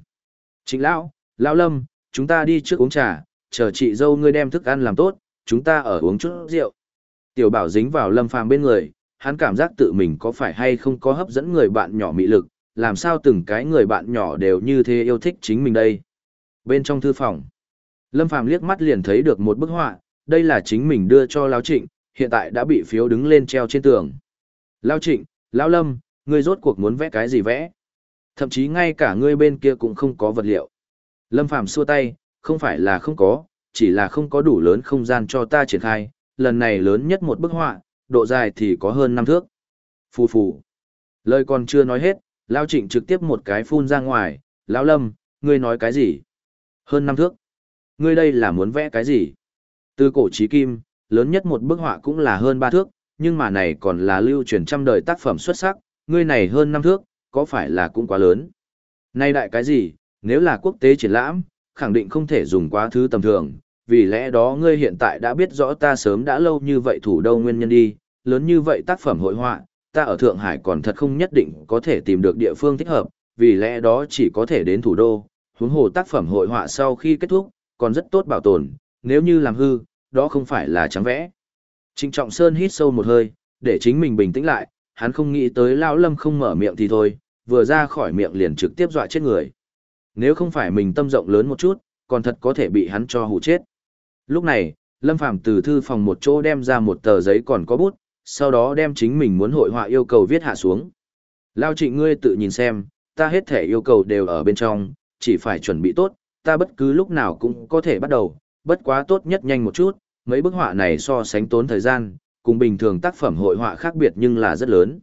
Speaker 1: chính lão, lão Lâm, chúng ta đi trước uống trà, chờ chị dâu ngươi đem thức ăn làm tốt, chúng ta ở uống chút rượu. Tiểu bảo dính vào Lâm Phàm bên người, hắn cảm giác tự mình có phải hay không có hấp dẫn người bạn nhỏ mị lực, làm sao từng cái người bạn nhỏ đều như thế yêu thích chính mình đây. Bên trong thư phòng, Lâm Phàm liếc mắt liền thấy được một bức họa, đây là chính mình đưa cho Lão Trịnh, hiện tại đã bị phiếu đứng lên treo trên tường. Lão Trịnh, Lão Lâm, ngươi rốt cuộc muốn vẽ cái gì vẽ? Thậm chí ngay cả ngươi bên kia cũng không có vật liệu. Lâm Phàm xua tay, không phải là không có, chỉ là không có đủ lớn không gian cho ta triển khai, lần này lớn nhất một bức họa, độ dài thì có hơn năm thước. Phù phù. Lời còn chưa nói hết, Lao Trịnh trực tiếp một cái phun ra ngoài, Lão Lâm, ngươi nói cái gì? Hơn năm thước. Ngươi đây là muốn vẽ cái gì? Từ cổ chí kim, lớn nhất một bức họa cũng là hơn ba thước, nhưng mà này còn là lưu truyền trăm đời tác phẩm xuất sắc, ngươi này hơn năm thước, có phải là cũng quá lớn? Nay đại cái gì, nếu là quốc tế triển lãm, khẳng định không thể dùng quá thứ tầm thường, vì lẽ đó ngươi hiện tại đã biết rõ ta sớm đã lâu như vậy thủ đô nguyên nhân đi, lớn như vậy tác phẩm hội họa, ta ở Thượng Hải còn thật không nhất định có thể tìm được địa phương thích hợp, vì lẽ đó chỉ có thể đến thủ đô, huống hồ tác phẩm hội họa sau khi kết thúc, còn rất tốt bảo tồn, nếu như làm hư, đó không phải là trắng vẽ. Trịnh Trọng Sơn hít sâu một hơi, để chính mình bình tĩnh lại, hắn không nghĩ tới Lão Lâm không mở miệng thì thôi, vừa ra khỏi miệng liền trực tiếp dọa chết người. Nếu không phải mình tâm rộng lớn một chút, còn thật có thể bị hắn cho hù chết. Lúc này, Lâm Phàm từ thư phòng một chỗ đem ra một tờ giấy còn có bút, sau đó đem chính mình muốn hội họa yêu cầu viết hạ xuống. Lao trịnh ngươi tự nhìn xem, ta hết thể yêu cầu đều ở bên trong, chỉ phải chuẩn bị tốt, ta bất cứ lúc nào cũng có thể bắt đầu, bất quá tốt nhất nhanh một chút, mấy bức họa này so sánh tốn thời gian, cùng bình thường tác phẩm hội họa khác biệt nhưng là rất lớn.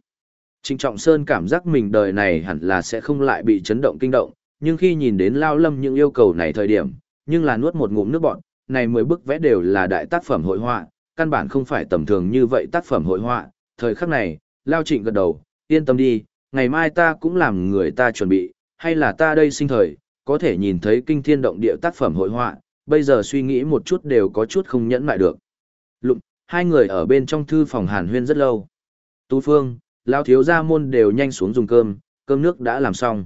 Speaker 1: Trịnh Trọng Sơn cảm giác mình đời này hẳn là sẽ không lại bị chấn động kinh động, nhưng khi nhìn đến Lao Lâm những yêu cầu này thời điểm, nhưng là nuốt một ngụm nước bọn, này mười bức vẽ đều là đại tác phẩm hội họa, căn bản không phải tầm thường như vậy tác phẩm hội họa. Thời khắc này, Lao Trịnh gật đầu, yên tâm đi, ngày mai ta cũng làm người ta chuẩn bị, hay là ta đây sinh thời, có thể nhìn thấy kinh thiên động địa tác phẩm hội họa, bây giờ suy nghĩ một chút đều có chút không nhẫn lại được. Lụng, hai người ở bên trong thư phòng hàn huyên rất lâu. Tú Phương, Lao thiếu gia môn đều nhanh xuống dùng cơm, cơm nước đã làm xong.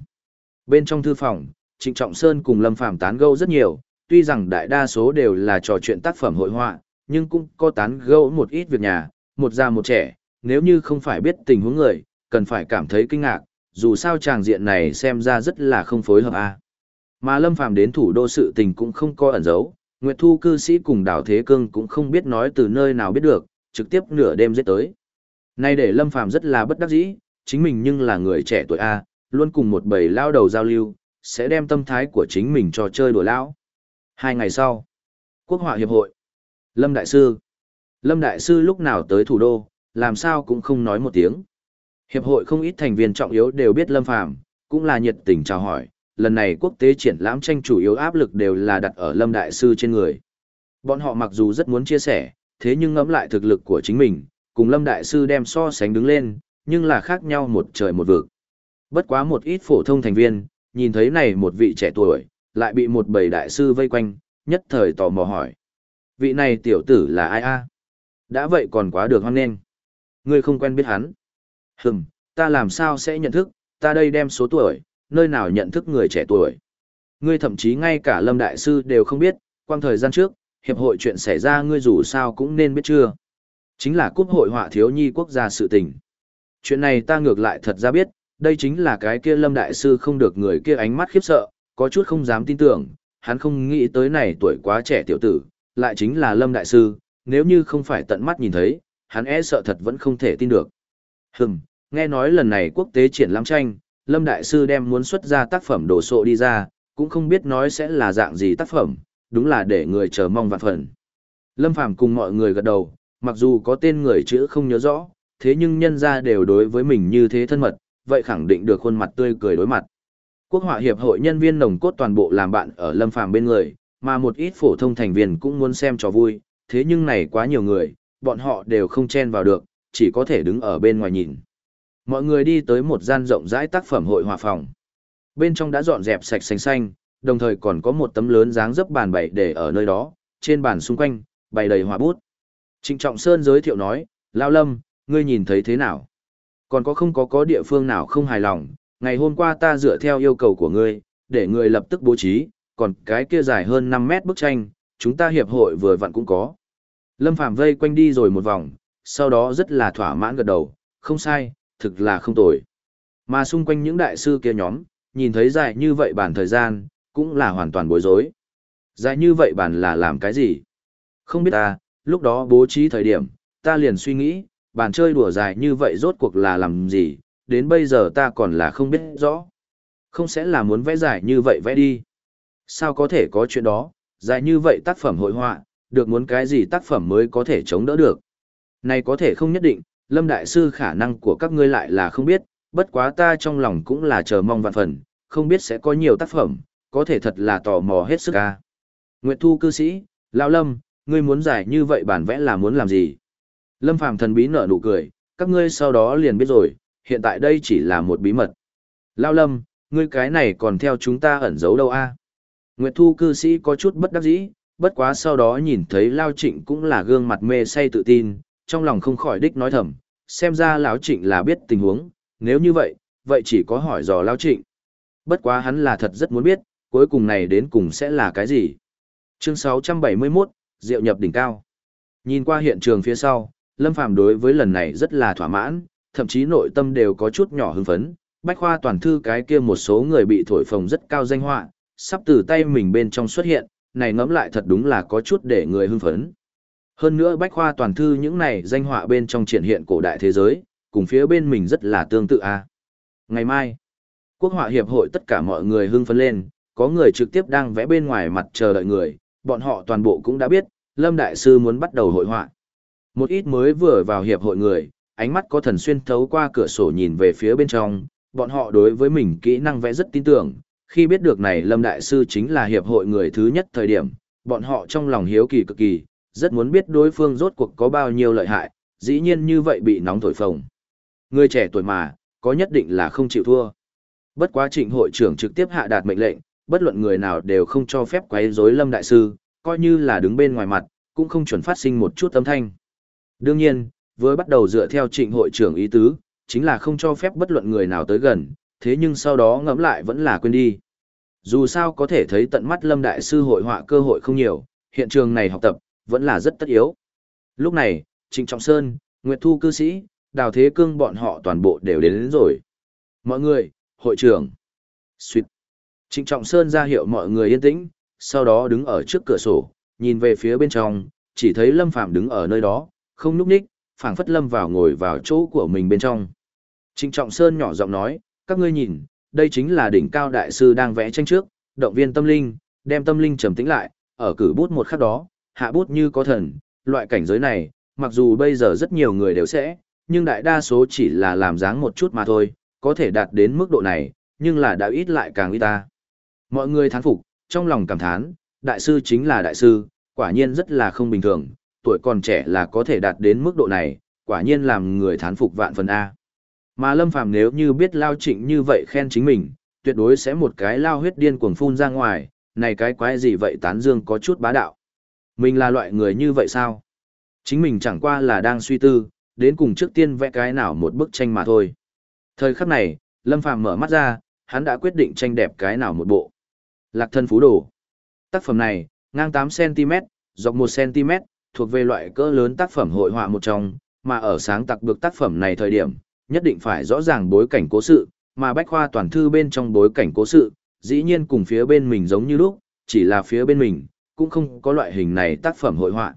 Speaker 1: Bên trong thư phòng, Trịnh Trọng Sơn cùng Lâm Phàm tán gẫu rất nhiều, tuy rằng đại đa số đều là trò chuyện tác phẩm hội họa, nhưng cũng có tán gẫu một ít việc nhà, một già một trẻ, nếu như không phải biết tình huống người, cần phải cảm thấy kinh ngạc, dù sao tràng diện này xem ra rất là không phối hợp a. Mà Lâm Phàm đến thủ đô sự tình cũng không có ẩn giấu, Nguyệt Thu cư sĩ cùng Đào Thế Cương cũng không biết nói từ nơi nào biết được, trực tiếp nửa đêm giết tới. Nay để Lâm Phàm rất là bất đắc dĩ, chính mình nhưng là người trẻ tuổi a, luôn cùng một bầy lao đầu giao lưu, sẽ đem tâm thái của chính mình cho chơi đùa lão. Hai ngày sau, Quốc họa hiệp hội. Lâm Đại Sư. Lâm Đại Sư lúc nào tới thủ đô, làm sao cũng không nói một tiếng. Hiệp hội không ít thành viên trọng yếu đều biết Lâm Phàm cũng là nhiệt tình chào hỏi. Lần này quốc tế triển lãm tranh chủ yếu áp lực đều là đặt ở Lâm Đại Sư trên người. Bọn họ mặc dù rất muốn chia sẻ, thế nhưng ngẫm lại thực lực của chính mình, cùng Lâm Đại Sư đem so sánh đứng lên, nhưng là khác nhau một trời một vực. Bất quá một ít phổ thông thành viên, nhìn thấy này một vị trẻ tuổi, lại bị một bầy đại sư vây quanh, nhất thời tò mò hỏi. Vị này tiểu tử là ai a? Đã vậy còn quá được hoan nghênh. Ngươi không quen biết hắn. Hừm, ta làm sao sẽ nhận thức, ta đây đem số tuổi, nơi nào nhận thức người trẻ tuổi. Ngươi thậm chí ngay cả lâm đại sư đều không biết, quang thời gian trước, hiệp hội chuyện xảy ra ngươi dù sao cũng nên biết chưa. Chính là cúp hội họa thiếu nhi quốc gia sự tình. Chuyện này ta ngược lại thật ra biết, đây chính là cái kia lâm đại sư không được người kia ánh mắt khiếp sợ, có chút không dám tin tưởng, hắn không nghĩ tới này tuổi quá trẻ tiểu tử, lại chính là lâm đại sư, nếu như không phải tận mắt nhìn thấy, hắn e sợ thật vẫn không thể tin được. Hừm, nghe nói lần này quốc tế triển lãm tranh, lâm đại sư đem muốn xuất ra tác phẩm đồ sộ đi ra, cũng không biết nói sẽ là dạng gì tác phẩm, đúng là để người chờ mong vạn phần. Lâm Phàm cùng mọi người gật đầu, mặc dù có tên người chữ không nhớ rõ, thế nhưng nhân ra đều đối với mình như thế thân mật, vậy khẳng định được khuôn mặt tươi cười đối mặt. Quốc họa hiệp hội nhân viên nồng cốt toàn bộ làm bạn ở Lâm Phàm bên người, mà một ít phổ thông thành viên cũng muốn xem trò vui, thế nhưng này quá nhiều người, bọn họ đều không chen vào được, chỉ có thể đứng ở bên ngoài nhìn. Mọi người đi tới một gian rộng rãi tác phẩm hội họa phòng. Bên trong đã dọn dẹp sạch xanh xanh, đồng thời còn có một tấm lớn dáng dấp bàn bày để ở nơi đó, trên bàn xung quanh, bày đầy họa bút. Trịnh Trọng Sơn giới thiệu nói, Lao Lâm, ngươi nhìn thấy thế nào? Còn có không có có địa phương nào không hài lòng, ngày hôm qua ta dựa theo yêu cầu của ngươi, để ngươi lập tức bố trí, còn cái kia dài hơn 5 mét bức tranh, chúng ta hiệp hội vừa vặn cũng có. Lâm Phàm vây quanh đi rồi một vòng, sau đó rất là thỏa mãn gật đầu, không sai, thực là không tồi. Mà xung quanh những đại sư kia nhóm, nhìn thấy dài như vậy bản thời gian, cũng là hoàn toàn bối rối. Dài như vậy bản là làm cái gì? Không biết ta, lúc đó bố trí thời điểm, ta liền suy nghĩ, bàn chơi đùa dài như vậy rốt cuộc là làm gì, đến bây giờ ta còn là không biết rõ. Không sẽ là muốn vẽ dài như vậy vẽ đi. Sao có thể có chuyện đó, dài như vậy tác phẩm hội họa, được muốn cái gì tác phẩm mới có thể chống đỡ được. Này có thể không nhất định, Lâm Đại Sư khả năng của các ngươi lại là không biết, bất quá ta trong lòng cũng là chờ mong vạn phần, không biết sẽ có nhiều tác phẩm, có thể thật là tò mò hết sức ca. Nguyệt Thu cư sĩ, Lão Lâm, ngươi muốn giải như vậy bản vẽ là muốn làm gì? Lâm Phàm thần bí nở nụ cười, các ngươi sau đó liền biết rồi, hiện tại đây chỉ là một bí mật. Lao Lâm, ngươi cái này còn theo chúng ta ẩn giấu đâu a? Nguyệt Thu cư sĩ có chút bất đắc dĩ, bất quá sau đó nhìn thấy Lao Trịnh cũng là gương mặt mê say tự tin, trong lòng không khỏi đích nói thầm, xem ra Lão Trịnh là biết tình huống, nếu như vậy, vậy chỉ có hỏi dò Lao Trịnh. Bất quá hắn là thật rất muốn biết, cuối cùng này đến cùng sẽ là cái gì. Chương 671, Diệu nhập đỉnh cao. Nhìn qua hiện trường phía sau, Lâm Phàm đối với lần này rất là thỏa mãn, thậm chí nội tâm đều có chút nhỏ hưng phấn. Bách khoa toàn thư cái kia một số người bị thổi phồng rất cao danh họa, sắp từ tay mình bên trong xuất hiện, này ngẫm lại thật đúng là có chút để người hưng phấn. Hơn nữa bách khoa toàn thư những này danh họa bên trong triển hiện cổ đại thế giới, cùng phía bên mình rất là tương tự a. Ngày mai, quốc họa hiệp hội tất cả mọi người hưng phấn lên, có người trực tiếp đang vẽ bên ngoài mặt chờ đợi người, bọn họ toàn bộ cũng đã biết, Lâm Đại Sư muốn bắt đầu hội họa. Một ít mới vừa vào hiệp hội người, ánh mắt có thần xuyên thấu qua cửa sổ nhìn về phía bên trong, bọn họ đối với mình kỹ năng vẽ rất tin tưởng, khi biết được này Lâm Đại Sư chính là hiệp hội người thứ nhất thời điểm, bọn họ trong lòng hiếu kỳ cực kỳ, rất muốn biết đối phương rốt cuộc có bao nhiêu lợi hại, dĩ nhiên như vậy bị nóng thổi phồng. Người trẻ tuổi mà, có nhất định là không chịu thua. Bất quá trịnh hội trưởng trực tiếp hạ đạt mệnh lệnh, bất luận người nào đều không cho phép quấy rối Lâm Đại Sư, coi như là đứng bên ngoài mặt, cũng không chuẩn phát sinh một chút âm thanh. Đương nhiên, với bắt đầu dựa theo trịnh hội trưởng ý tứ, chính là không cho phép bất luận người nào tới gần, thế nhưng sau đó ngẫm lại vẫn là quên đi. Dù sao có thể thấy tận mắt Lâm Đại Sư hội họa cơ hội không nhiều, hiện trường này học tập, vẫn là rất tất yếu. Lúc này, Trịnh Trọng Sơn, Nguyệt Thu cư sĩ, Đào Thế Cương bọn họ toàn bộ đều đến, đến rồi. Mọi người, hội trưởng. Xuyệt. Trịnh Trọng Sơn ra hiệu mọi người yên tĩnh, sau đó đứng ở trước cửa sổ, nhìn về phía bên trong, chỉ thấy Lâm Phàm đứng ở nơi đó, không núp ních, phảng phất Lâm vào ngồi vào chỗ của mình bên trong. Trịnh Trọng Sơn nhỏ giọng nói, các ngươi nhìn, đây chính là đỉnh cao đại sư đang vẽ tranh trước, động viên tâm linh, đem tâm linh trầm tĩnh lại, ở cử bút một khắc đó, hạ bút như có thần, loại cảnh giới này, mặc dù bây giờ rất nhiều người đều sẽ, nhưng đại đa số chỉ là làm dáng một chút mà thôi, có thể đạt đến mức độ này, nhưng là đã ít lại càng ít ta. Mọi người thán phục, trong lòng cảm thán, đại sư chính là đại sư, quả nhiên rất là không bình thường, tuổi còn trẻ là có thể đạt đến mức độ này, quả nhiên làm người thán phục vạn phần A. Mà Lâm Phàm nếu như biết Lao Trịnh như vậy khen chính mình, tuyệt đối sẽ một cái lao huyết điên cuồng phun ra ngoài, này cái quái gì vậy tán dương có chút bá đạo. Mình là loại người như vậy sao? Chính mình chẳng qua là đang suy tư, đến cùng trước tiên vẽ cái nào một bức tranh mà thôi. Thời khắc này, Lâm Phàm mở mắt ra, hắn đã quyết định tranh đẹp cái nào một bộ. Lạc thân phú đồ. Tác phẩm này, ngang 8cm, dọc 1cm, thuộc về loại cỡ lớn tác phẩm hội họa một trong, mà ở sáng tặc bực tác phẩm này thời điểm, nhất định phải rõ ràng bối cảnh cố sự, mà bách khoa toàn thư bên trong bối cảnh cố sự, dĩ nhiên cùng phía bên mình giống như lúc, chỉ là phía bên mình, cũng không có loại hình này tác phẩm hội họa.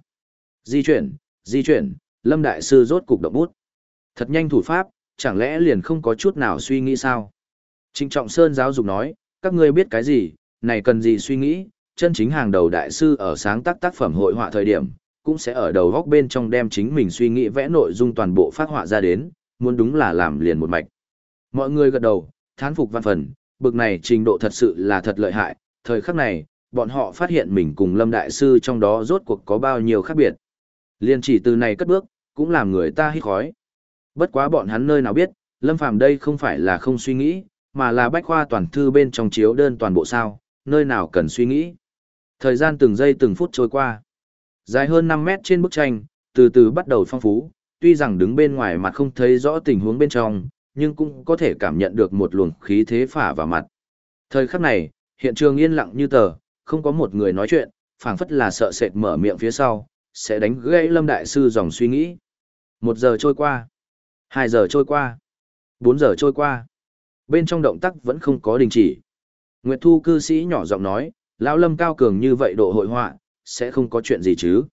Speaker 1: Di chuyển, di chuyển, Lâm Đại Sư rốt cục động bút. Thật nhanh thủ pháp, chẳng lẽ liền không có chút nào suy nghĩ sao? Trịnh Trọng Sơn giáo dục nói, các ngươi biết cái gì, này cần gì suy nghĩ, chân chính hàng đầu đại sư ở sáng tác tác phẩm hội họa thời điểm, cũng sẽ ở đầu góc bên trong đem chính mình suy nghĩ vẽ nội dung toàn bộ phát họa ra đến, muốn đúng là làm liền một mạch. Mọi người gật đầu, thán phục văn phần, bực này trình độ thật sự là thật lợi hại, thời khắc này, bọn họ phát hiện mình cùng Lâm Đại Sư trong đó rốt cuộc có bao nhiêu khác biệt. Liên chỉ từ này cất bước, cũng làm người ta hít khói. Bất quá bọn hắn nơi nào biết, Lâm Phàm đây không phải là không suy nghĩ, mà là bách khoa toàn thư bên trong chiếu đơn toàn bộ sao, nơi nào cần suy nghĩ. Thời gian từng giây từng phút trôi qua. Dài hơn 5 mét trên bức tranh, từ từ bắt đầu phong phú, tuy rằng đứng bên ngoài mặt không thấy rõ tình huống bên trong, nhưng cũng có thể cảm nhận được một luồng khí thế phả vào mặt. Thời khắc này, hiện trường yên lặng như tờ, không có một người nói chuyện, phảng phất là sợ sệt mở miệng phía sau, sẽ đánh gãy Lâm Đại Sư dòng suy nghĩ. Một giờ trôi qua, hai giờ trôi qua, bốn giờ trôi qua. Bên trong động tác vẫn không có đình chỉ. Nguyệt Thu cư sĩ nhỏ giọng nói, lão Lâm cao cường như vậy độ hội họa, sẽ không có chuyện gì chứ.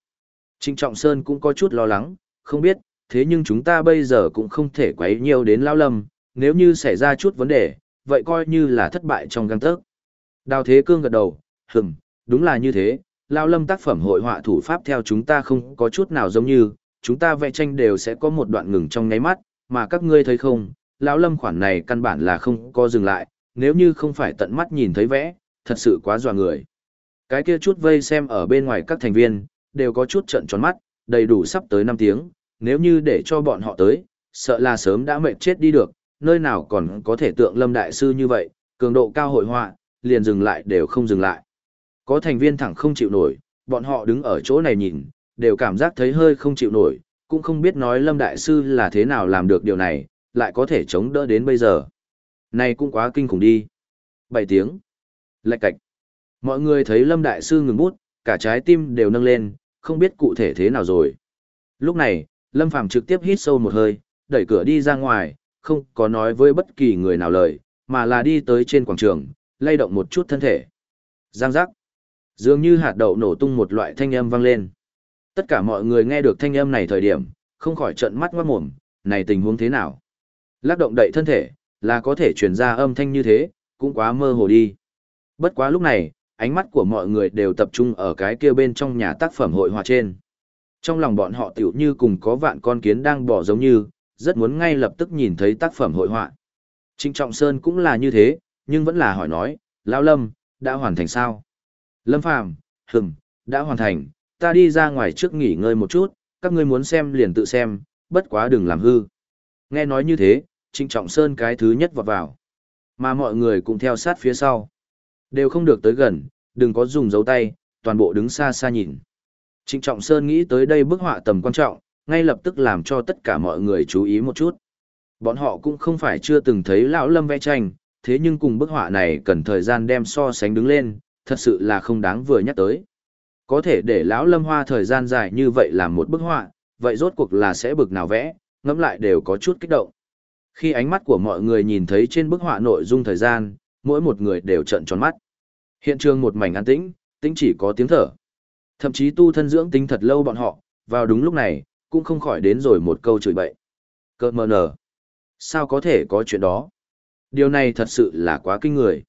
Speaker 1: Trịnh Trọng Sơn cũng có chút lo lắng, không biết, thế nhưng chúng ta bây giờ cũng không thể quấy nhiều đến lão Lâm, nếu như xảy ra chút vấn đề, vậy coi như là thất bại trong găng tớc. Đào Thế Cương gật đầu, hừm, đúng là như thế, lão Lâm tác phẩm hội họa thủ pháp theo chúng ta không có chút nào giống như, chúng ta vẽ tranh đều sẽ có một đoạn ngừng trong ngáy mắt, mà các ngươi thấy không, lão Lâm khoản này căn bản là không có dừng lại, nếu như không phải tận mắt nhìn thấy vẽ, thật sự quá dọa người. Cái kia chút vây xem ở bên ngoài các thành viên, đều có chút trận tròn mắt, đầy đủ sắp tới 5 tiếng, nếu như để cho bọn họ tới, sợ là sớm đã mệt chết đi được, nơi nào còn có thể tượng lâm đại sư như vậy, cường độ cao hội họa, liền dừng lại đều không dừng lại. Có thành viên thẳng không chịu nổi, bọn họ đứng ở chỗ này nhìn, đều cảm giác thấy hơi không chịu nổi, cũng không biết nói lâm đại sư là thế nào làm được điều này, lại có thể chống đỡ đến bây giờ. Này cũng quá kinh khủng đi. 7 tiếng. Lạch cạch. Mọi người thấy lâm đại sư ngừng bút, cả trái tim đều nâng lên, không biết cụ thể thế nào rồi. Lúc này, Lâm Phàm trực tiếp hít sâu một hơi, đẩy cửa đi ra ngoài, không có nói với bất kỳ người nào lời, mà là đi tới trên quảng trường, lay động một chút thân thể. Giang giác. Dường như hạt đậu nổ tung một loại thanh âm vang lên. Tất cả mọi người nghe được thanh âm này thời điểm, không khỏi trợn mắt ngoát mồm, này tình huống thế nào? Lắc động đậy thân thể, là có thể truyền ra âm thanh như thế, cũng quá mơ hồ đi. Bất quá lúc này, ánh mắt của mọi người đều tập trung ở cái kia bên trong nhà tác phẩm hội họa trên. Trong lòng bọn họ tiểu như cùng có vạn con kiến đang bỏ giống như, rất muốn ngay lập tức nhìn thấy tác phẩm hội họa. Trịnh Trọng Sơn cũng là như thế, nhưng vẫn là hỏi nói, Lão Lâm, đã hoàn thành sao? Lâm Phàm, hừm, đã hoàn thành, ta đi ra ngoài trước nghỉ ngơi một chút, các ngươi muốn xem liền tự xem, bất quá đừng làm hư. Nghe nói như thế, Trịnh Trọng Sơn cái thứ nhất vọt vào. Mà mọi người cũng theo sát phía sau. Đều không được tới gần, đừng có dùng dấu tay, toàn bộ đứng xa xa nhìn. Trịnh Trọng Sơn nghĩ tới đây bức họa tầm quan trọng, ngay lập tức làm cho tất cả mọi người chú ý một chút. Bọn họ cũng không phải chưa từng thấy lão Lâm vẽ tranh, thế nhưng cùng bức họa này cần thời gian đem so sánh đứng lên, thật sự là không đáng vừa nhắc tới. Có thể để lão Lâm hoa thời gian dài như vậy làm một bức họa, vậy rốt cuộc là sẽ bực nào vẽ, ngẫm lại đều có chút kích động. Khi ánh mắt của mọi người nhìn thấy trên bức họa nội dung thời gian, mỗi một người đều trợn tròn mắt. Hiện trường một mảnh an tĩnh, tĩnh chỉ có tiếng thở. Thậm chí tu thân dưỡng tính thật lâu bọn họ, vào đúng lúc này, cũng không khỏi đến rồi một câu chửi bậy. Cơ mờ nở. Sao có thể có chuyện đó? Điều này thật sự là quá kinh người.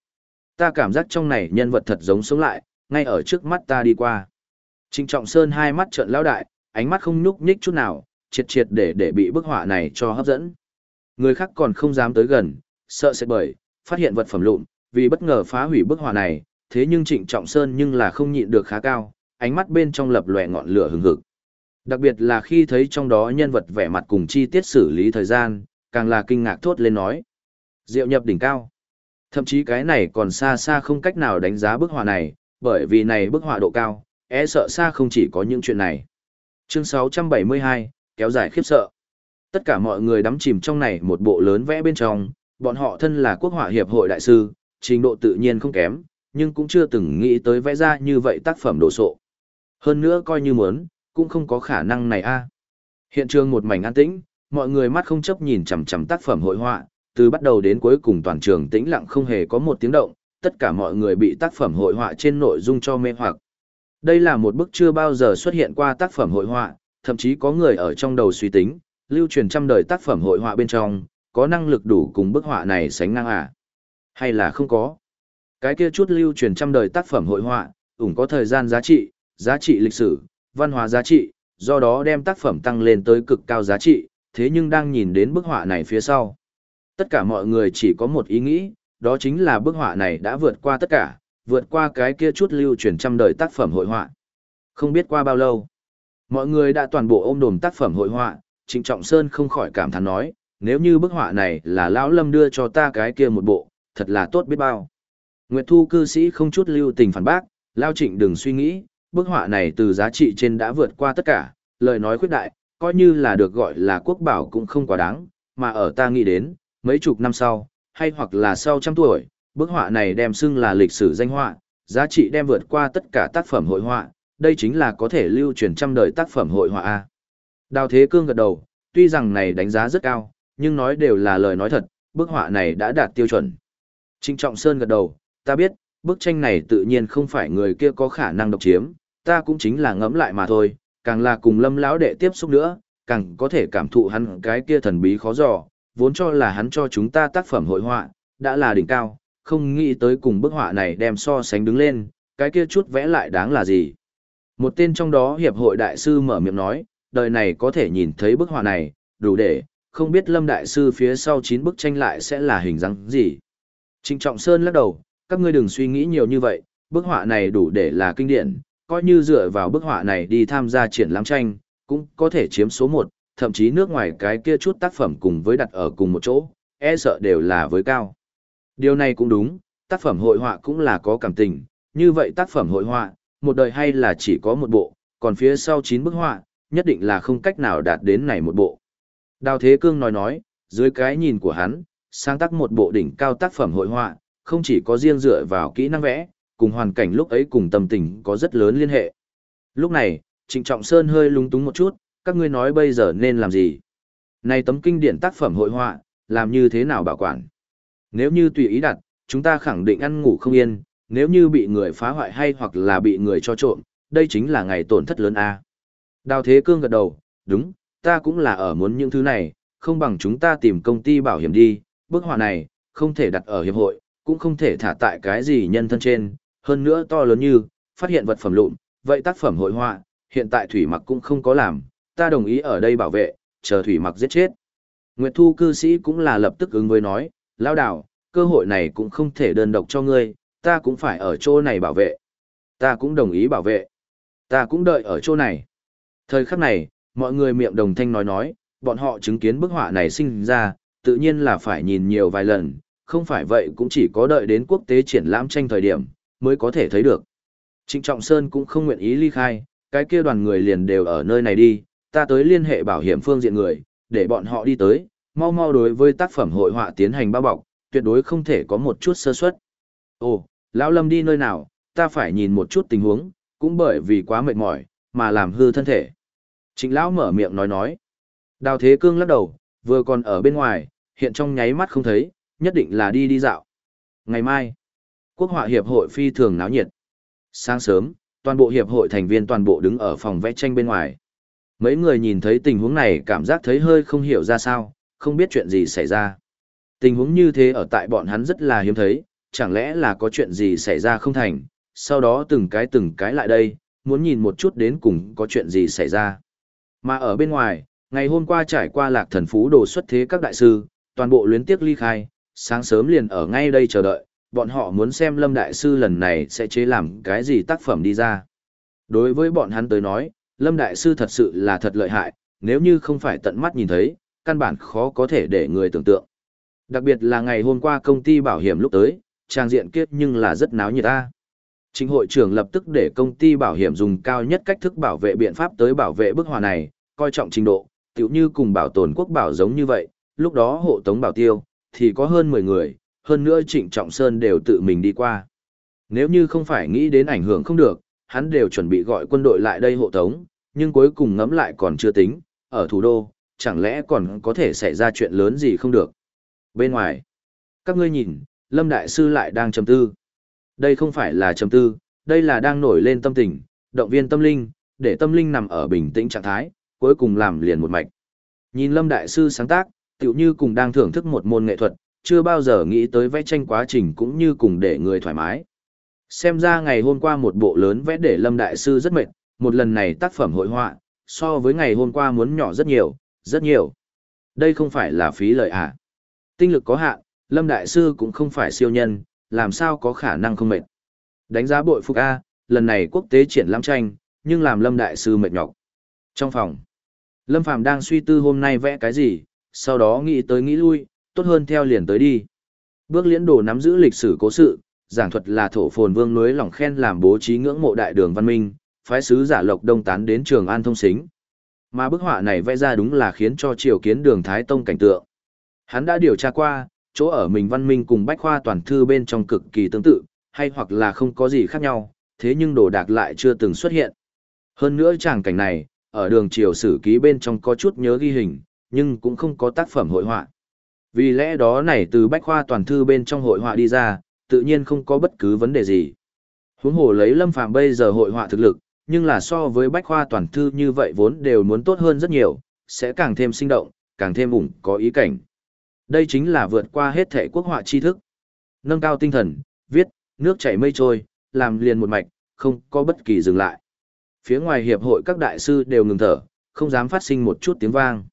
Speaker 1: Ta cảm giác trong này nhân vật thật giống sống lại, ngay ở trước mắt ta đi qua. Trịnh Trọng Sơn hai mắt trợn lão đại, ánh mắt không nhúc nhích chút nào, triệt triệt để để bị bức họa này cho hấp dẫn. Người khác còn không dám tới gần, sợ sẽ bởi, phát hiện vật phẩm lụn, vì bất ngờ phá hủy bức họa này, thế nhưng Trịnh Trọng Sơn nhưng là không nhịn được khá cao, ánh mắt bên trong lập lòe ngọn lửa hừng hực. Đặc biệt là khi thấy trong đó nhân vật vẻ mặt cùng chi tiết xử lý thời gian, càng là kinh ngạc thốt lên nói. Diệu nhập đỉnh cao. Thậm chí cái này còn xa xa không cách nào đánh giá bức họa này, bởi vì này bức họa độ cao, e sợ xa không chỉ có những chuyện này. Chương 672, kéo dài khiếp sợ. Tất cả mọi người đắm chìm trong này một bộ lớn vẽ bên trong, bọn họ thân là quốc họa hiệp hội đại sư, trình độ tự nhiên không kém, nhưng cũng chưa từng nghĩ tới vẽ ra như vậy tác phẩm đồ sộ. Hơn nữa coi như muốn, cũng không có khả năng này a. Hiện trường một mảnh an tĩnh, mọi người mắt không chấp nhìn chằm chằm tác phẩm hội họa, từ bắt đầu đến cuối cùng toàn trường tĩnh lặng không hề có một tiếng động, tất cả mọi người bị tác phẩm hội họa trên nội dung cho mê hoặc. Đây là một bức chưa bao giờ xuất hiện qua tác phẩm hội họa, thậm chí có người ở trong đầu suy tính, lưu truyền trăm đời tác phẩm hội họa bên trong, có năng lực đủ cùng bức họa này sánh ngang à? Hay là không có? Cái kia chút lưu truyền trăm đời tác phẩm hội họa, ủng có thời gian giá trị, giá trị lịch sử, văn hóa giá trị, do đó đem tác phẩm tăng lên tới cực cao giá trị, thế nhưng đang nhìn đến bức họa này phía sau. Tất cả mọi người chỉ có một ý nghĩ, đó chính là bức họa này đã vượt qua tất cả, vượt qua cái kia chút lưu truyền trăm đời tác phẩm hội họa. Không biết qua bao lâu, mọi người đã toàn bộ ôm đồm tác phẩm hội họa, Trịnh Trọng Sơn không khỏi cảm thán nói, nếu như bức họa này là Lão Lâm đưa cho ta cái kia một bộ, thật là tốt biết bao. Nguyệt Thu cư sĩ không chút lưu tình phản bác, Lao Trịnh đừng suy nghĩ, bức họa này từ giá trị trên đã vượt qua tất cả, lời nói khuyết đại, coi như là được gọi là quốc bảo cũng không quá đáng, mà ở ta nghĩ đến, mấy chục năm sau, hay hoặc là sau trăm tuổi, bức họa này đem xưng là lịch sử danh họa, giá trị đem vượt qua tất cả tác phẩm hội họa, đây chính là có thể lưu truyền trăm đời tác phẩm hội họa a. Đào Thế Cương gật đầu, tuy rằng này đánh giá rất cao, nhưng nói đều là lời nói thật, bức họa này đã đạt tiêu chuẩn. Trịnh Trọng Sơn gật đầu, ta biết, bức tranh này tự nhiên không phải người kia có khả năng độc chiếm, ta cũng chính là ngẫm lại mà thôi, càng là cùng lâm lão đệ tiếp xúc nữa, càng có thể cảm thụ hắn cái kia thần bí khó dò, vốn cho là hắn cho chúng ta tác phẩm hội họa, đã là đỉnh cao, không nghĩ tới cùng bức họa này đem so sánh đứng lên, cái kia chút vẽ lại đáng là gì. Một tên trong đó hiệp hội đại sư mở miệng nói, đời này có thể nhìn thấy bức họa này, đủ để, không biết lâm đại sư phía sau chín bức tranh lại sẽ là hình dáng gì. Trịnh Trọng Sơn lắc đầu, các ngươi đừng suy nghĩ nhiều như vậy, bức họa này đủ để là kinh điển, coi như dựa vào bức họa này đi tham gia triển lãm tranh, cũng có thể chiếm số một, thậm chí nước ngoài cái kia chút tác phẩm cùng với đặt ở cùng một chỗ, e sợ đều là với cao. Điều này cũng đúng, tác phẩm hội họa cũng là có cảm tình, như vậy tác phẩm hội họa, một đời hay là chỉ có một bộ, còn phía sau 9 bức họa, nhất định là không cách nào đạt đến này một bộ. Đào Thế Cương nói nói, dưới cái nhìn của hắn, sáng tác một bộ đỉnh cao tác phẩm hội họa, không chỉ có riêng dựa vào kỹ năng vẽ, cùng hoàn cảnh lúc ấy cùng tâm tình có rất lớn liên hệ. Lúc này, Trịnh Trọng Sơn hơi lung túng một chút, các ngươi nói bây giờ nên làm gì? Này tấm kinh điển tác phẩm hội họa, làm như thế nào bảo quản? Nếu như tùy ý đặt, chúng ta khẳng định ăn ngủ không yên, nếu như bị người phá hoại hay hoặc là bị người cho trộm, đây chính là ngày tổn thất lớn a. Đào Thế Cương gật đầu, đúng, ta cũng là ở muốn những thứ này, không bằng chúng ta tìm công ty bảo hiểm đi, bức họa này, không thể đặt ở hiệp hội, cũng không thể thả tại cái gì nhân thân trên, hơn nữa to lớn như, phát hiện vật phẩm lụn, vậy tác phẩm hội họa, hiện tại Thủy Mặc cũng không có làm, ta đồng ý ở đây bảo vệ, chờ Thủy Mặc giết chết. Nguyệt Thu cư sĩ cũng là lập tức ứng với nói, lao đảo, cơ hội này cũng không thể đơn độc cho ngươi, ta cũng phải ở chỗ này bảo vệ. Ta cũng đồng ý bảo vệ. Ta cũng đợi ở chỗ này. Thời khắc này, mọi người miệng đồng thanh nói nói, bọn họ chứng kiến bức họa này sinh ra, tự nhiên là phải nhìn nhiều vài lần, không phải vậy cũng chỉ có đợi đến quốc tế triển lãm tranh thời điểm, mới có thể thấy được. Trịnh Trọng Sơn cũng không nguyện ý ly khai, cái kia đoàn người liền đều ở nơi này đi, ta tới liên hệ bảo hiểm phương diện người, để bọn họ đi tới, mau mau đối với tác phẩm hội họa tiến hành bao bọc, tuyệt đối không thể có một chút sơ suất. Ồ, Lão Lâm đi nơi nào, ta phải nhìn một chút tình huống, cũng bởi vì quá mệt mỏi, mà làm hư thân thể. Trịnh Lão mở miệng nói nói. Đào Thế Cương lắc đầu, vừa còn ở bên ngoài, hiện trong nháy mắt không thấy, nhất định là đi đi dạo. Ngày mai, Quốc họa hiệp hội phi thường náo nhiệt. Sáng sớm, toàn bộ hiệp hội thành viên toàn bộ đứng ở phòng vẽ tranh bên ngoài. Mấy người nhìn thấy tình huống này cảm giác thấy hơi không hiểu ra sao, không biết chuyện gì xảy ra. Tình huống như thế ở tại bọn hắn rất là hiếm thấy, chẳng lẽ là có chuyện gì xảy ra không thành, sau đó từng cái từng cái lại đây, muốn nhìn một chút đến cùng có chuyện gì xảy ra. Mà ở bên ngoài, ngày hôm qua trải qua lạc thần phú đồ xuất thế các đại sư, toàn bộ luyến tiếc ly khai, sáng sớm liền ở ngay đây chờ đợi, bọn họ muốn xem Lâm Đại Sư lần này sẽ chế làm cái gì tác phẩm đi ra. Đối với bọn hắn tới nói, Lâm Đại Sư thật sự là thật lợi hại, nếu như không phải tận mắt nhìn thấy, căn bản khó có thể để người tưởng tượng. Đặc biệt là ngày hôm qua công ty bảo hiểm lúc tới, trang diện kiếp nhưng là rất náo nhiệt ta. Chính hội trưởng lập tức để công ty bảo hiểm dùng cao nhất cách thức bảo vệ biện pháp tới bảo vệ bức hòa này, coi trọng trình độ, tiểu như cùng bảo tồn quốc bảo giống như vậy, lúc đó hộ tống bảo tiêu, thì có hơn 10 người, hơn nữa Trịnh Trọng Sơn đều tự mình đi qua. Nếu như không phải nghĩ đến ảnh hưởng không được, hắn đều chuẩn bị gọi quân đội lại đây hộ tống, nhưng cuối cùng ngẫm lại còn chưa tính, ở thủ đô, chẳng lẽ còn có thể xảy ra chuyện lớn gì không được. Bên ngoài, các ngươi nhìn, Lâm Đại Sư lại đang trầm tư. Đây không phải là trầm tư, đây là đang nổi lên tâm tình, động viên tâm linh, để tâm linh nằm ở bình tĩnh trạng thái, cuối cùng làm liền một mạch. Nhìn Lâm Đại Sư sáng tác, tựu như cùng đang thưởng thức một môn nghệ thuật, chưa bao giờ nghĩ tới vẽ tranh quá trình cũng như cùng để người thoải mái. Xem ra ngày hôm qua một bộ lớn vẽ để Lâm Đại Sư rất mệt, một lần này tác phẩm hội họa, so với ngày hôm qua muốn nhỏ rất nhiều, rất nhiều. Đây không phải là phí lợi à. Tinh lực có hạn, Lâm Đại Sư cũng không phải siêu nhân, làm sao có khả năng không mệt. Đánh giá bội phục A, lần này quốc tế triển lãm tranh, nhưng làm Lâm Đại Sư mệt nhọc. Trong phòng, Lâm Phàm đang suy tư hôm nay vẽ cái gì, sau đó nghĩ tới nghĩ lui, tốt hơn theo liền tới đi. Bước liễn đồ nắm giữ lịch sử cố sự, giảng thuật là thổ phồn vương núi lòng khen làm bố trí ngưỡng mộ đại đường văn minh, phái sứ giả lộc đông tán đến trường an thông xính. Mà bức họa này vẽ ra đúng là khiến cho triều kiến đường Thái Tông cảnh tượng. Hắn đã điều tra qua, chỗ ở mình văn minh cùng bách khoa toàn thư bên trong cực kỳ tương tự, hay hoặc là không có gì khác nhau, thế nhưng đồ đạc lại chưa từng xuất hiện. Hơn nữa tràng cảnh này, ở đường triều sử ký bên trong có chút nhớ ghi hình, nhưng cũng không có tác phẩm hội họa. Vì lẽ đó này từ bách khoa toàn thư bên trong hội họa đi ra, tự nhiên không có bất cứ vấn đề gì. Huống hồ lấy Lâm Phàm bây giờ hội họa thực lực, nhưng là so với bách khoa toàn thư như vậy vốn đều muốn tốt hơn rất nhiều, sẽ càng thêm sinh động, càng thêm ủng có ý cảnh. Đây chính là vượt qua hết thể quốc họa tri thức. Nâng cao tinh thần, viết, nước chảy mây trôi, làm liền một mạch, không có bất kỳ dừng lại. Phía ngoài hiệp hội các đại sư đều ngừng thở, không dám phát sinh một chút tiếng vang.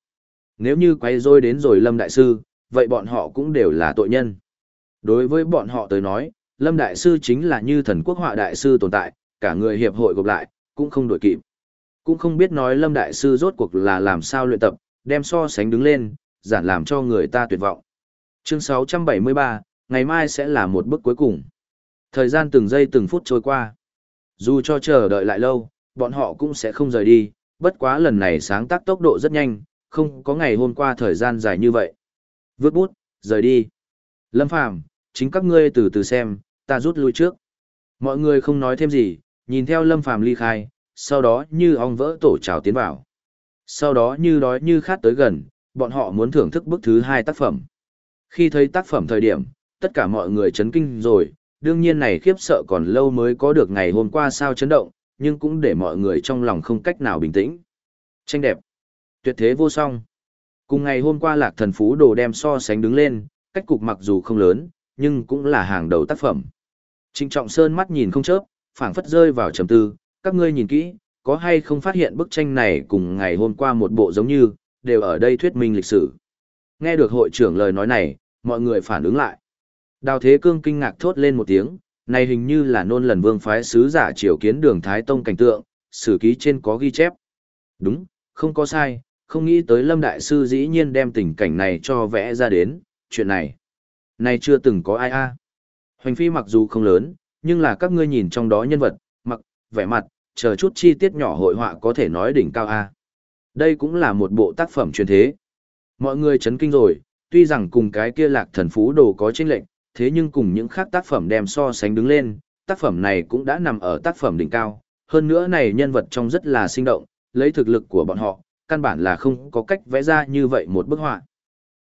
Speaker 1: Nếu như quay rôi đến rồi Lâm Đại Sư, vậy bọn họ cũng đều là tội nhân. Đối với bọn họ tới nói, Lâm Đại Sư chính là như thần quốc họa đại sư tồn tại, cả người hiệp hội gộp lại, cũng không đổi kịp. Cũng không biết nói Lâm Đại Sư rốt cuộc là làm sao luyện tập, đem so sánh đứng lên, giản làm cho người ta tuyệt vọng. Chương 673, ngày mai sẽ là một bước cuối cùng. Thời gian từng giây từng phút trôi qua. Dù cho chờ đợi lại lâu, bọn họ cũng sẽ không rời đi, bất quá lần này sáng tác tốc độ rất nhanh, không có ngày hôm qua thời gian dài như vậy. Vước bút, rời đi. Lâm Phàm, chính các ngươi từ từ xem, ta rút lui trước. Mọi người không nói thêm gì, nhìn theo Lâm Phàm ly khai, sau đó như ong vỡ tổ trào tiến vào. Sau đó như đói như khát tới gần, bọn họ muốn thưởng thức bức thứ hai tác phẩm. Khi thấy tác phẩm thời điểm, tất cả mọi người chấn kinh rồi, đương nhiên này khiếp sợ còn lâu mới có được ngày hôm qua sao chấn động, nhưng cũng để mọi người trong lòng không cách nào bình tĩnh. Tranh đẹp, tuyệt thế vô song. Cùng ngày hôm qua lạc thần phú đồ đem so sánh đứng lên, cách cục mặc dù không lớn, nhưng cũng là hàng đầu tác phẩm. Trịnh Trọng Sơn mắt nhìn không chớp, phảng phất rơi vào trầm tư, các ngươi nhìn kỹ, có hay không phát hiện bức tranh này cùng ngày hôm qua một bộ giống như, đều ở đây thuyết minh lịch sử. Nghe được hội trưởng lời nói này, mọi người phản ứng lại. Đào Thế Cương kinh ngạc thốt lên một tiếng, này hình như là nôn lần vương phái sứ giả triều kiến đường Thái Tông cảnh tượng, sử ký trên có ghi chép. Đúng, không có sai, không nghĩ tới Lâm Đại Sư dĩ nhiên đem tình cảnh này cho vẽ ra đến, chuyện này. Này chưa từng có ai a. Hoành phi mặc dù không lớn, nhưng là các ngươi nhìn trong đó nhân vật, mặc, vẻ mặt, chờ chút chi tiết nhỏ hội họa có thể nói đỉnh cao a. Đây cũng là một bộ tác phẩm truyền thế. Mọi người chấn kinh rồi, tuy rằng cùng cái kia lạc thần phú đồ có chênh lệnh, thế nhưng cùng những khác tác phẩm đem so sánh đứng lên, tác phẩm này cũng đã nằm ở tác phẩm đỉnh cao. Hơn nữa này nhân vật trong rất là sinh động, lấy thực lực của bọn họ, căn bản là không có cách vẽ ra như vậy một bức họa.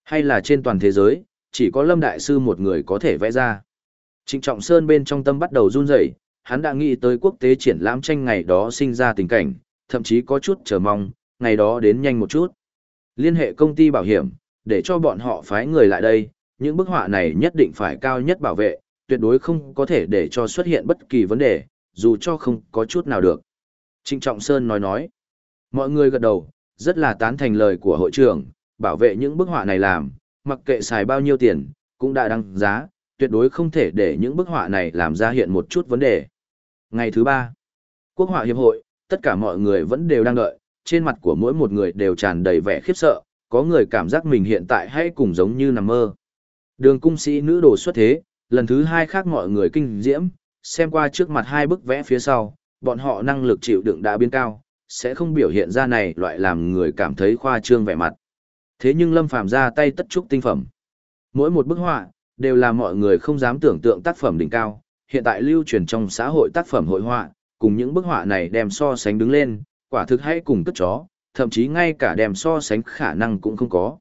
Speaker 1: Hay là trên toàn thế giới, chỉ có Lâm Đại Sư một người có thể vẽ ra. Trịnh Trọng Sơn bên trong tâm bắt đầu run rẩy, hắn đã nghĩ tới quốc tế triển lãm tranh ngày đó sinh ra tình cảnh, thậm chí có chút chờ mong, ngày đó đến nhanh một chút. Liên hệ công ty bảo hiểm, để cho bọn họ phái người lại đây, những bức họa này nhất định phải cao nhất bảo vệ, tuyệt đối không có thể để cho xuất hiện bất kỳ vấn đề, dù cho không có chút nào được. Trịnh Trọng Sơn nói nói, mọi người gật đầu, rất là tán thành lời của hội trưởng, bảo vệ những bức họa này làm, mặc kệ xài bao nhiêu tiền, cũng đã đăng giá, tuyệt đối không thể để những bức họa này làm ra hiện một chút vấn đề. Ngày thứ ba, Quốc họa hiệp hội, tất cả mọi người vẫn đều đang đợi, trên mặt của mỗi một người đều tràn đầy vẻ khiếp sợ, có người cảm giác mình hiện tại hay cùng giống như nằm mơ. Đường cung sĩ nữ đồ xuất thế, lần thứ hai khác mọi người kinh diễm, xem qua trước mặt hai bức vẽ phía sau, bọn họ năng lực chịu đựng đã biến cao, sẽ không biểu hiện ra này loại làm người cảm thấy khoa trương vẻ mặt. Thế nhưng Lâm Phàm ra tay tất trúc tinh phẩm. Mỗi một bức họa, đều là mọi người không dám tưởng tượng tác phẩm đỉnh cao, hiện tại lưu truyền trong xã hội tác phẩm hội họa, cùng những bức họa này đem so sánh đứng lên, quả thực hay cùng cất chó, thậm chí ngay cả đem so sánh khả năng cũng không có.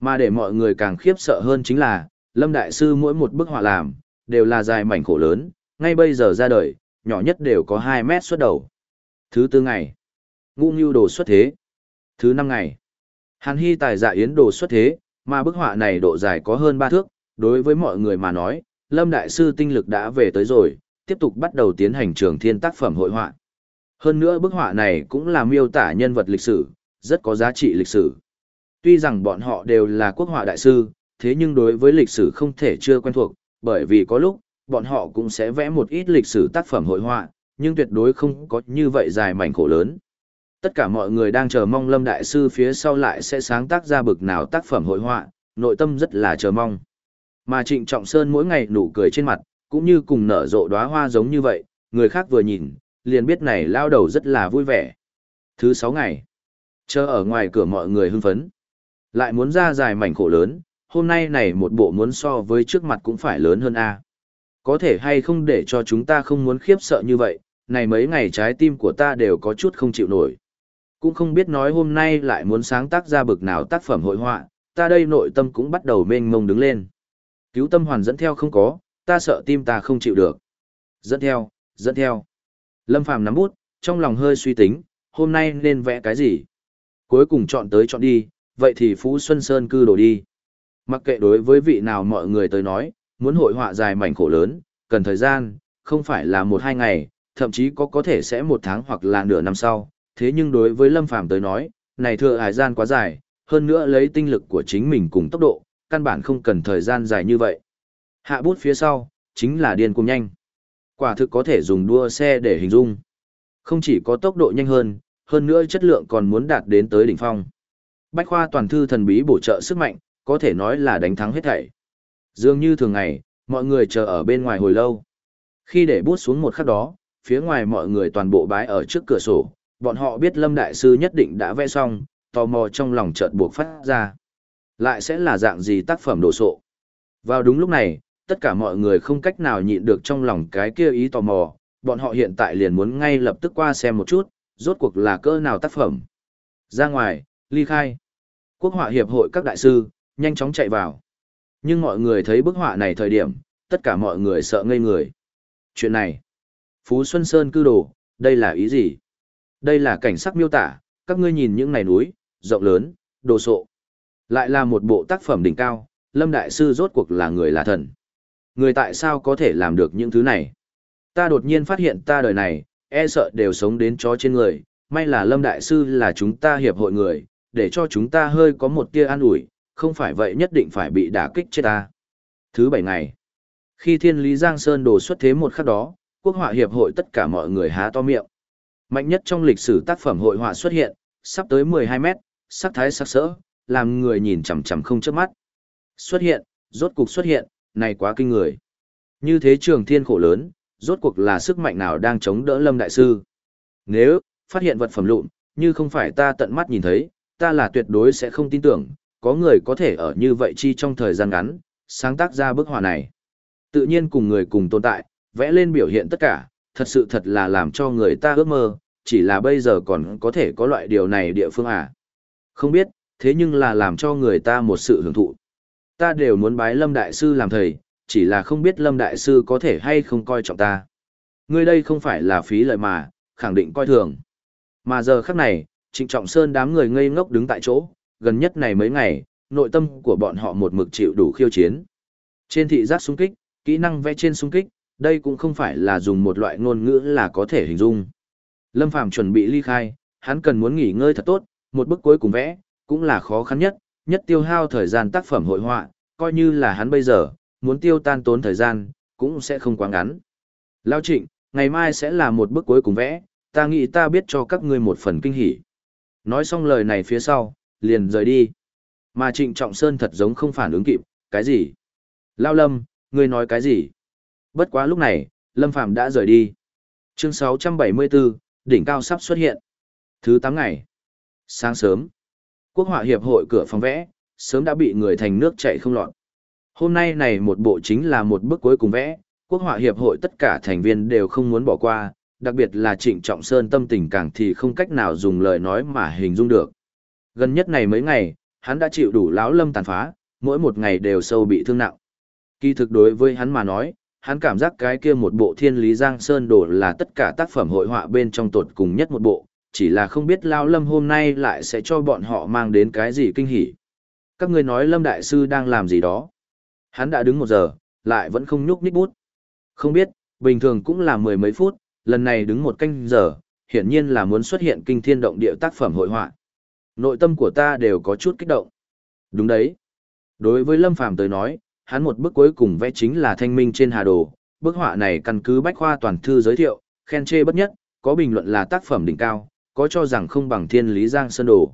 Speaker 1: Mà để mọi người càng khiếp sợ hơn chính là, Lâm Đại Sư mỗi một bức họa làm, đều là dài mảnh khổ lớn, ngay bây giờ ra đời, nhỏ nhất đều có 2 mét xuất đầu. Thứ tư ngày, ngũ ngưu đồ xuất thế. Thứ năm ngày, hàn hy tài dạ yến đồ xuất thế, mà bức họa này độ dài có hơn 3 thước, đối với mọi người mà nói, Lâm Đại Sư tinh lực đã về tới rồi, tiếp tục bắt đầu tiến hành trường thiên tác phẩm hội họa. Hơn nữa bức họa này cũng là miêu tả nhân vật lịch sử, rất có giá trị lịch sử. Tuy rằng bọn họ đều là quốc họa đại sư, thế nhưng đối với lịch sử không thể chưa quen thuộc, bởi vì có lúc, bọn họ cũng sẽ vẽ một ít lịch sử tác phẩm hội họa, nhưng tuyệt đối không có như vậy dài mảnh khổ lớn. Tất cả mọi người đang chờ mong Lâm Đại Sư phía sau lại sẽ sáng tác ra bực nào tác phẩm hội họa, nội tâm rất là chờ mong. Mà Trịnh Trọng Sơn mỗi ngày nụ cười trên mặt, cũng như cùng nở rộ đóa hoa giống như vậy, người khác vừa nhìn, liền biết này lao đầu rất là vui vẻ. Thứ sáu ngày, Chờ ở ngoài cửa mọi người hưng phấn. Lại muốn ra dài mảnh khổ lớn, hôm nay này một bộ muốn so với trước mặt cũng phải lớn hơn a. Có thể hay không để cho chúng ta không muốn khiếp sợ như vậy, này mấy ngày trái tim của ta đều có chút không chịu nổi. Cũng không biết nói hôm nay lại muốn sáng tác ra bực nào tác phẩm hội họa, ta đây nội tâm cũng bắt đầu mênh mông đứng lên. Cứu tâm hoàn dẫn theo không có, ta sợ tim ta không chịu được. Dẫn theo, dẫn theo. Lâm Phàm nắm bút, trong lòng hơi suy tính, hôm nay nên vẽ cái gì? Cuối cùng chọn tới chọn đi, vậy thì Phú Xuân Sơn cư đổ đi. Mặc kệ đối với vị nào mọi người tới nói, muốn hội họa dài mảnh khổ lớn, cần thời gian, không phải là một hai ngày, thậm chí có có thể sẽ một tháng hoặc là nửa năm sau. Thế nhưng đối với Lâm Phàm tới nói, này thừa hải gian quá dài, hơn nữa lấy tinh lực của chính mình cùng tốc độ, căn bản không cần thời gian dài như vậy. Hạ bút phía sau, chính là điên cuồng nhanh. Quả thực có thể dùng đua xe để hình dung. Không chỉ có tốc độ nhanh hơn, hơn nữa chất lượng còn muốn đạt đến tới đỉnh phong. Bách khoa toàn thư thần bí bổ trợ sức mạnh, có thể nói là đánh thắng hết thảy. Dường như thường ngày, mọi người chờ ở bên ngoài hồi lâu. Khi để bút xuống một khắc đó, phía ngoài mọi người toàn bộ bái ở trước cửa sổ, bọn họ biết Lâm Đại Sư nhất định đã vẽ xong, tò mò trong lòng chợt buộc phát ra. Lại sẽ là dạng gì tác phẩm đồ sộ. Vào đúng lúc này, tất cả mọi người không cách nào nhịn được trong lòng cái kia ý tò mò, bọn họ hiện tại liền muốn ngay lập tức qua xem một chút, rốt cuộc là cỡ nào tác phẩm. Ra ngoài, ly khai. Quốc họa hiệp hội các đại sư, nhanh chóng chạy vào. Nhưng mọi người thấy bức họa này thời điểm, tất cả mọi người sợ ngây người. Chuyện này, Phú Xuân Sơn cư đồ, đây là ý gì? Đây là cảnh sắc miêu tả, các ngươi nhìn những này núi, rộng lớn, đồ sộ. Lại là một bộ tác phẩm đỉnh cao, Lâm Đại Sư rốt cuộc là người là thần. Người tại sao có thể làm được những thứ này? Ta đột nhiên phát hiện ta đời này, e sợ đều sống đến chó trên người, may là Lâm Đại Sư là chúng ta hiệp hội người, để cho chúng ta hơi có một tia an ủi, không phải vậy nhất định phải bị đả kích chết ta. Thứ bảy ngày, khi Thiên Lý Giang Sơn đổ xuất thế một khắc đó, Quốc họa hiệp hội tất cả mọi người há to miệng. Mạnh nhất trong lịch sử tác phẩm hội họa xuất hiện, sắp tới 12 mét, sắc thái sắc sỡ, làm người nhìn chằm chằm không chớp mắt. Xuất hiện, rốt cục xuất hiện, này quá kinh người. Như thế trường thiên khổ lớn, rốt cuộc là sức mạnh nào đang chống đỡ Lâm Đại Sư. Nếu, phát hiện vật phẩm lụn, như không phải ta tận mắt nhìn thấy, ta là tuyệt đối sẽ không tin tưởng, có người có thể ở như vậy chi trong thời gian ngắn, sáng tác ra bức họa này. Tự nhiên cùng người cùng tồn tại, vẽ lên biểu hiện tất cả, thật sự thật là làm cho người ta ước mơ, chỉ là bây giờ còn có thể có loại điều này địa phương à. Không biết, thế nhưng là làm cho người ta một sự hưởng thụ. Ta đều muốn bái Lâm Đại Sư làm thầy, chỉ là không biết Lâm Đại Sư có thể hay không coi trọng ta. Ngươi đây không phải là phí lợi mà, khẳng định coi thường. Mà giờ khắc này, Trịnh Trọng Sơn đám người ngây ngốc đứng tại chỗ, gần nhất này mấy ngày, nội tâm của bọn họ một mực chịu đủ khiêu chiến. Trên thị giác xung kích, kỹ năng vẽ trên xung kích, đây cũng không phải là dùng một loại ngôn ngữ là có thể hình dung. Lâm Phàm chuẩn bị ly khai, hắn cần muốn nghỉ ngơi thật tốt, một bức cuối cùng vẽ, cũng là khó khăn nhất, nhất tiêu hao thời gian tác phẩm hội họa, coi như là hắn bây giờ, muốn tiêu tan tốn thời gian, cũng sẽ không quá ngắn. Lao trịnh, ngày mai sẽ là một bước cuối cùng vẽ, ta nghĩ ta biết cho các ngươi một phần kinh hỉ. Nói xong lời này phía sau, liền rời đi. Mà trịnh trọng sơn thật giống không phản ứng kịp, cái gì? Lao lâm, ngươi nói cái gì? Bất quá lúc này, Lâm Phạm đã rời đi. Chương 674, đỉnh cao sắp xuất hiện. Thứ 8 ngày. Sáng sớm, Quốc họa hiệp hội cửa phòng vẽ, sớm đã bị người thành nước chạy không lọt. Hôm nay này một bộ chính là một bước cuối cùng vẽ, quốc họa hiệp hội tất cả thành viên đều không muốn bỏ qua, đặc biệt là trịnh trọng sơn tâm tình càng thì không cách nào dùng lời nói mà hình dung được. Gần nhất này mấy ngày, hắn đã chịu đủ lão lâm tàn phá, mỗi một ngày đều sâu bị thương nặng. Kỳ thực đối với hắn mà nói, hắn cảm giác cái kia một bộ thiên lý giang sơn đồ là tất cả tác phẩm hội họa bên trong tột cùng nhất một bộ, chỉ là không biết Lao Lâm hôm nay lại sẽ cho bọn họ mang đến cái gì kinh hỉ. Các người nói Lâm Đại Sư đang làm gì đó. Hắn đã đứng một giờ, lại vẫn không nhúc nhích bút. Không biết, bình thường cũng là mười mấy phút, lần này đứng một canh giờ, hiển nhiên là muốn xuất hiện kinh thiên động địa tác phẩm hội họa. Nội tâm của ta đều có chút kích động. Đúng đấy. Đối với Lâm Phàm tới nói, hắn một bức cuối cùng vẽ chính là thanh minh trên hà đồ. Bức họa này căn cứ bách khoa toàn thư giới thiệu, khen chê bất nhất, có bình luận là tác phẩm đỉnh cao, có cho rằng không bằng thiên lý giang sơn đồ.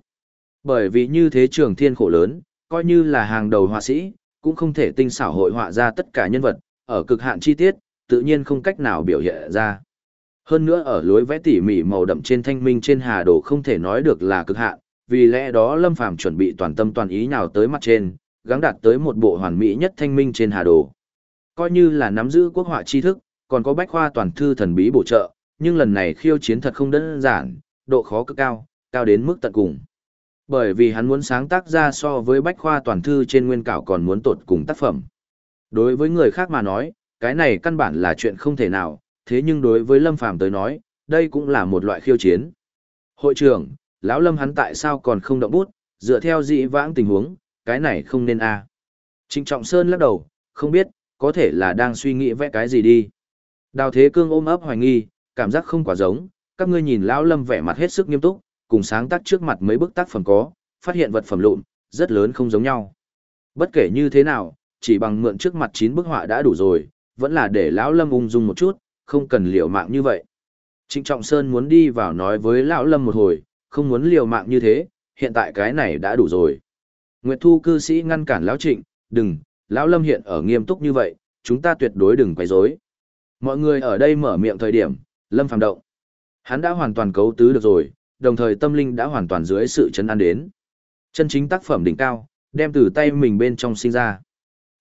Speaker 1: Bởi vì như thế trường thiên khổ lớn, coi như là hàng đầu họa sĩ, cũng không thể tinh xảo hội họa ra tất cả nhân vật, ở cực hạn chi tiết, tự nhiên không cách nào biểu hiện ra. Hơn nữa ở lối vẽ tỉ mỉ màu đậm trên thanh minh trên hà đồ không thể nói được là cực hạn, vì lẽ đó Lâm Phàm chuẩn bị toàn tâm toàn ý nào tới mặt trên, gắng đạt tới một bộ hoàn mỹ nhất thanh minh trên hà đồ. Coi như là nắm giữ quốc họa tri thức, còn có bách khoa toàn thư thần bí bổ trợ, nhưng lần này khiêu chiến thật không đơn giản, độ khó cực cao, cao đến mức tận cùng. Bởi vì hắn muốn sáng tác ra so với bách khoa toàn thư trên nguyên cảo còn muốn tột cùng tác phẩm. Đối với người khác mà nói, cái này căn bản là chuyện không thể nào, thế nhưng đối với Lâm Phàm tới nói, đây cũng là một loại khiêu chiến. Hội trưởng, lão Lâm hắn tại sao còn không động bút, dựa theo dị vãng tình huống, cái này không nên a. À. Trịnh Trọng Sơn lắc đầu, không biết, có thể là đang suy nghĩ vẽ cái gì đi. Đào Thế Cương ôm ấp hoài nghi, cảm giác không quá giống, các ngươi nhìn lão Lâm vẻ mặt hết sức nghiêm túc, cùng sáng tác trước mặt mấy bức tác phẩm có, phát hiện vật phẩm lụn, rất lớn không giống nhau. Bất kể như thế nào, chỉ bằng mượn trước mặt chín bức họa đã đủ rồi, vẫn là để lão Lâm ung dung một chút, không cần liều mạng như vậy. Trịnh Trọng Sơn muốn đi vào nói với lão Lâm một hồi, không muốn liều mạng như thế, hiện tại cái này đã đủ rồi. Nguyệt Thu cư sĩ ngăn cản lão Trịnh, đừng, lão Lâm hiện ở nghiêm túc như vậy, chúng ta tuyệt đối đừng quấy rối. Mọi người ở đây mở miệng thời điểm, Lâm phàm động. Hắn đã hoàn toàn cấu tứ được rồi, đồng thời tâm linh đã hoàn toàn dưới sự chấn an đến. Chân chính tác phẩm đỉnh cao, đem từ tay mình bên trong sinh ra.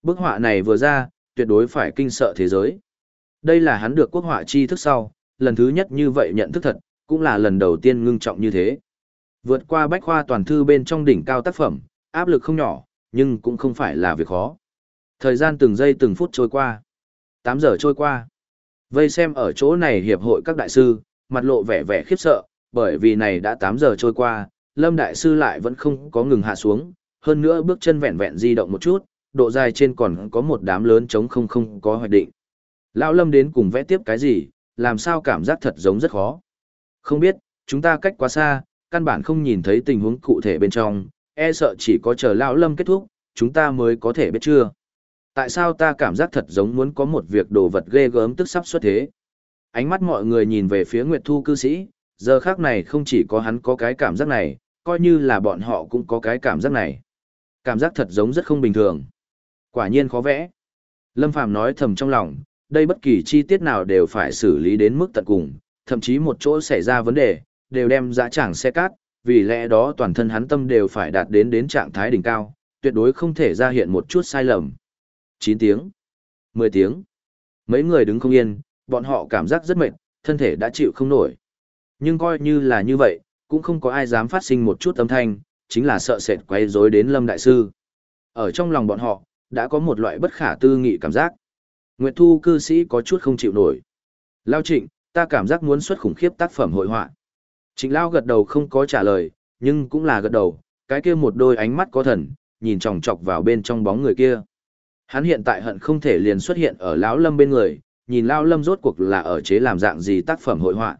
Speaker 1: Bức họa này vừa ra, tuyệt đối phải kinh sợ thế giới. Đây là hắn được quốc họa chi thức sau, lần thứ nhất như vậy nhận thức thật, cũng là lần đầu tiên ngưng trọng như thế. Vượt qua bách khoa toàn thư bên trong đỉnh cao tác phẩm, áp lực không nhỏ, nhưng cũng không phải là việc khó. Thời gian từng giây từng phút trôi qua. 8 giờ trôi qua. Vây xem ở chỗ này hiệp hội các đại sư, mặt lộ vẻ vẻ khiếp sợ, bởi vì này đã 8 giờ trôi qua, Lâm Đại Sư lại vẫn không có ngừng hạ xuống, hơn nữa bước chân vẹn vẹn di động một chút, độ dài trên còn có một đám lớn trống không không có hoạch định. Lão Lâm đến cùng vẽ tiếp cái gì, làm sao cảm giác thật giống rất khó. Không biết, chúng ta cách quá xa, căn bản không nhìn thấy tình huống cụ thể bên trong, e sợ chỉ có chờ Lão Lâm kết thúc, chúng ta mới có thể biết chưa. Tại sao ta cảm giác thật giống muốn có một việc đồ vật ghê gớm tức sắp xuất thế. Ánh mắt mọi người nhìn về phía Nguyệt Thu cư sĩ, giờ khác này không chỉ có hắn có cái cảm giác này, coi như là bọn họ cũng có cái cảm giác này. Cảm giác thật giống rất không bình thường. Quả nhiên khó vẽ. Lâm Phàm nói thầm trong lòng, đây bất kỳ chi tiết nào đều phải xử lý đến mức tận cùng, thậm chí một chỗ xảy ra vấn đề, đều đem dã tràng xe cát, vì lẽ đó toàn thân hắn tâm đều phải đạt đến đến trạng thái đỉnh cao, tuyệt đối không thể ra hiện một chút sai lầm. 9 tiếng, 10 tiếng. Mấy người đứng không yên, bọn họ cảm giác rất mệt, thân thể đã chịu không nổi. Nhưng coi như là như vậy, cũng không có ai dám phát sinh một chút âm thanh, chính là sợ sệt quay rối đến Lâm Đại Sư. Ở trong lòng bọn họ, đã có một loại bất khả tư nghị cảm giác. Nguyệt Thu cư sĩ có chút không chịu nổi. Lao Trịnh, ta cảm giác muốn xuất khủng khiếp tác phẩm hội họa. Trịnh Lao gật đầu không có trả lời, nhưng cũng là gật đầu, cái kia một đôi ánh mắt có thần, nhìn chòng chọc vào bên trong bóng người kia. Hắn hiện tại hận không thể liền xuất hiện ở lão Lâm bên người, nhìn lao Lâm rốt cuộc là ở chế làm dạng gì tác phẩm hội họa.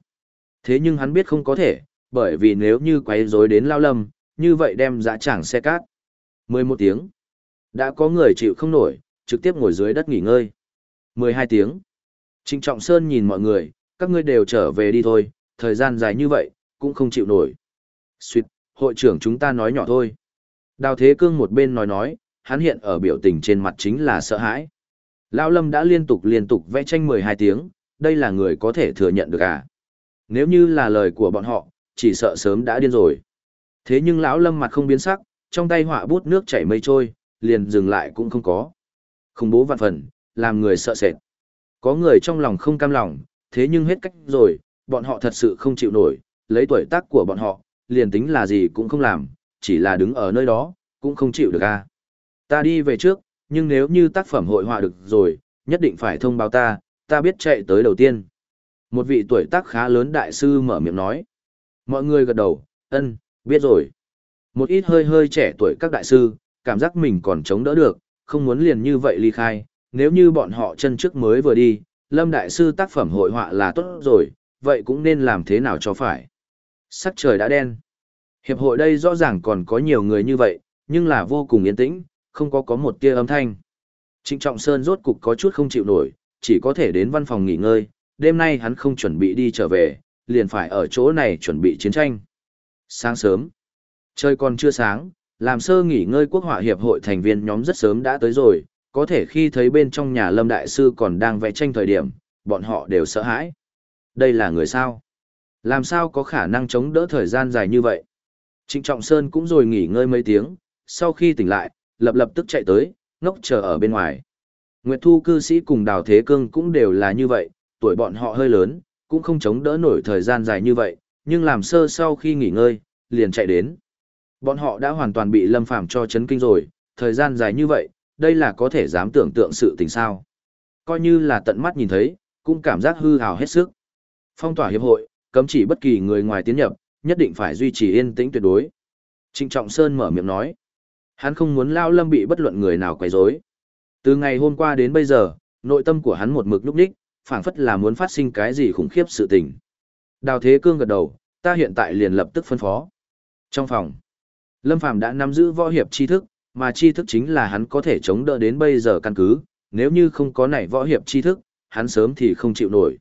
Speaker 1: Thế nhưng hắn biết không có thể, bởi vì nếu như quấy rối đến lao Lâm, như vậy đem dã tràng xe cát. 11 tiếng. Đã có người chịu không nổi, trực tiếp ngồi dưới đất nghỉ ngơi. 12 tiếng. Trịnh Trọng Sơn nhìn mọi người, các ngươi đều trở về đi thôi, thời gian dài như vậy, cũng không chịu nổi. Xuyệt, hội trưởng chúng ta nói nhỏ thôi. Đào Thế Cương một bên nói nói, hắn hiện ở biểu tình trên mặt chính là sợ hãi. Lão Lâm đã liên tục liên tục vẽ tranh 12 tiếng, đây là người có thể thừa nhận được à? Nếu như là lời của bọn họ, chỉ sợ sớm đã điên rồi. Thế nhưng lão Lâm mặt không biến sắc, trong tay họa bút nước chảy mây trôi, liền dừng lại cũng không có. Khủng bố vạn phần, làm người sợ sệt. Có người trong lòng không cam lòng, thế nhưng hết cách rồi, bọn họ thật sự không chịu nổi, lấy tuổi tác của bọn họ, liền tính là gì cũng không làm, chỉ là đứng ở nơi đó, cũng không chịu được a. À. Ta đi về trước, nhưng nếu như tác phẩm hội họa được rồi, nhất định phải thông báo ta, ta biết chạy tới đầu tiên. Một vị tuổi tác khá lớn đại sư mở miệng nói. Mọi người gật đầu, ân, biết rồi. Một ít hơi hơi trẻ tuổi các đại sư, cảm giác mình còn chống đỡ được, không muốn liền như vậy ly khai, nếu như bọn họ chân trước mới vừa đi, Lâm Đại Sư tác phẩm hội họa là tốt rồi, vậy cũng nên làm thế nào cho phải. Sắc trời đã đen. Hiệp hội đây rõ ràng còn có nhiều người như vậy, nhưng là vô cùng yên tĩnh, không có có một tia âm thanh. Trịnh Trọng Sơn rốt cục có chút không chịu nổi, chỉ có thể đến văn phòng nghỉ ngơi, đêm nay hắn không chuẩn bị đi trở về, liền phải ở chỗ này chuẩn bị chiến tranh. Sáng sớm, trời còn chưa sáng, làm sơ nghỉ ngơi quốc họa hiệp hội thành viên nhóm rất sớm đã tới rồi, có thể khi thấy bên trong nhà Lâm Đại Sư còn đang vẽ tranh thời điểm, bọn họ đều sợ hãi. Đây là người sao? Làm sao có khả năng chống đỡ thời gian dài như vậy? Trịnh Trọng Sơn cũng rồi nghỉ ngơi mấy tiếng, sau khi tỉnh lại, lập lập tức chạy tới, ngốc chờ ở bên ngoài. Nguyệt Thu cư sĩ cùng Đào Thế Cương cũng đều là như vậy, tuổi bọn họ hơi lớn, cũng không chống đỡ nổi thời gian dài như vậy, nhưng làm sơ sau khi nghỉ ngơi, liền chạy đến. Bọn họ đã hoàn toàn bị Lâm Phàm cho chấn kinh rồi, thời gian dài như vậy, đây là có thể dám tưởng tượng sự tình sao. Coi như là tận mắt nhìn thấy, cũng cảm giác hư hào hết sức. Phong tỏa hiệp hội, cấm chỉ bất kỳ người ngoài tiến nhập, nhất định phải duy trì yên tĩnh tuyệt đối. Trịnh Trọng Sơn mở miệng nói, hắn không muốn Lao Lâm bị bất luận người nào quấy rối. Từ ngày hôm qua đến bây giờ, nội tâm của hắn một mực lúc đích, phảng phất là muốn phát sinh cái gì khủng khiếp sự tình. Đào Thế Cương gật đầu, ta hiện tại liền lập tức phân phó. Trong phòng, Lâm Phàm đã nắm giữ võ hiệp tri thức, mà tri thức chính là hắn có thể chống đỡ đến bây giờ căn cứ, nếu như không có nảy võ hiệp tri thức, hắn sớm thì không chịu nổi.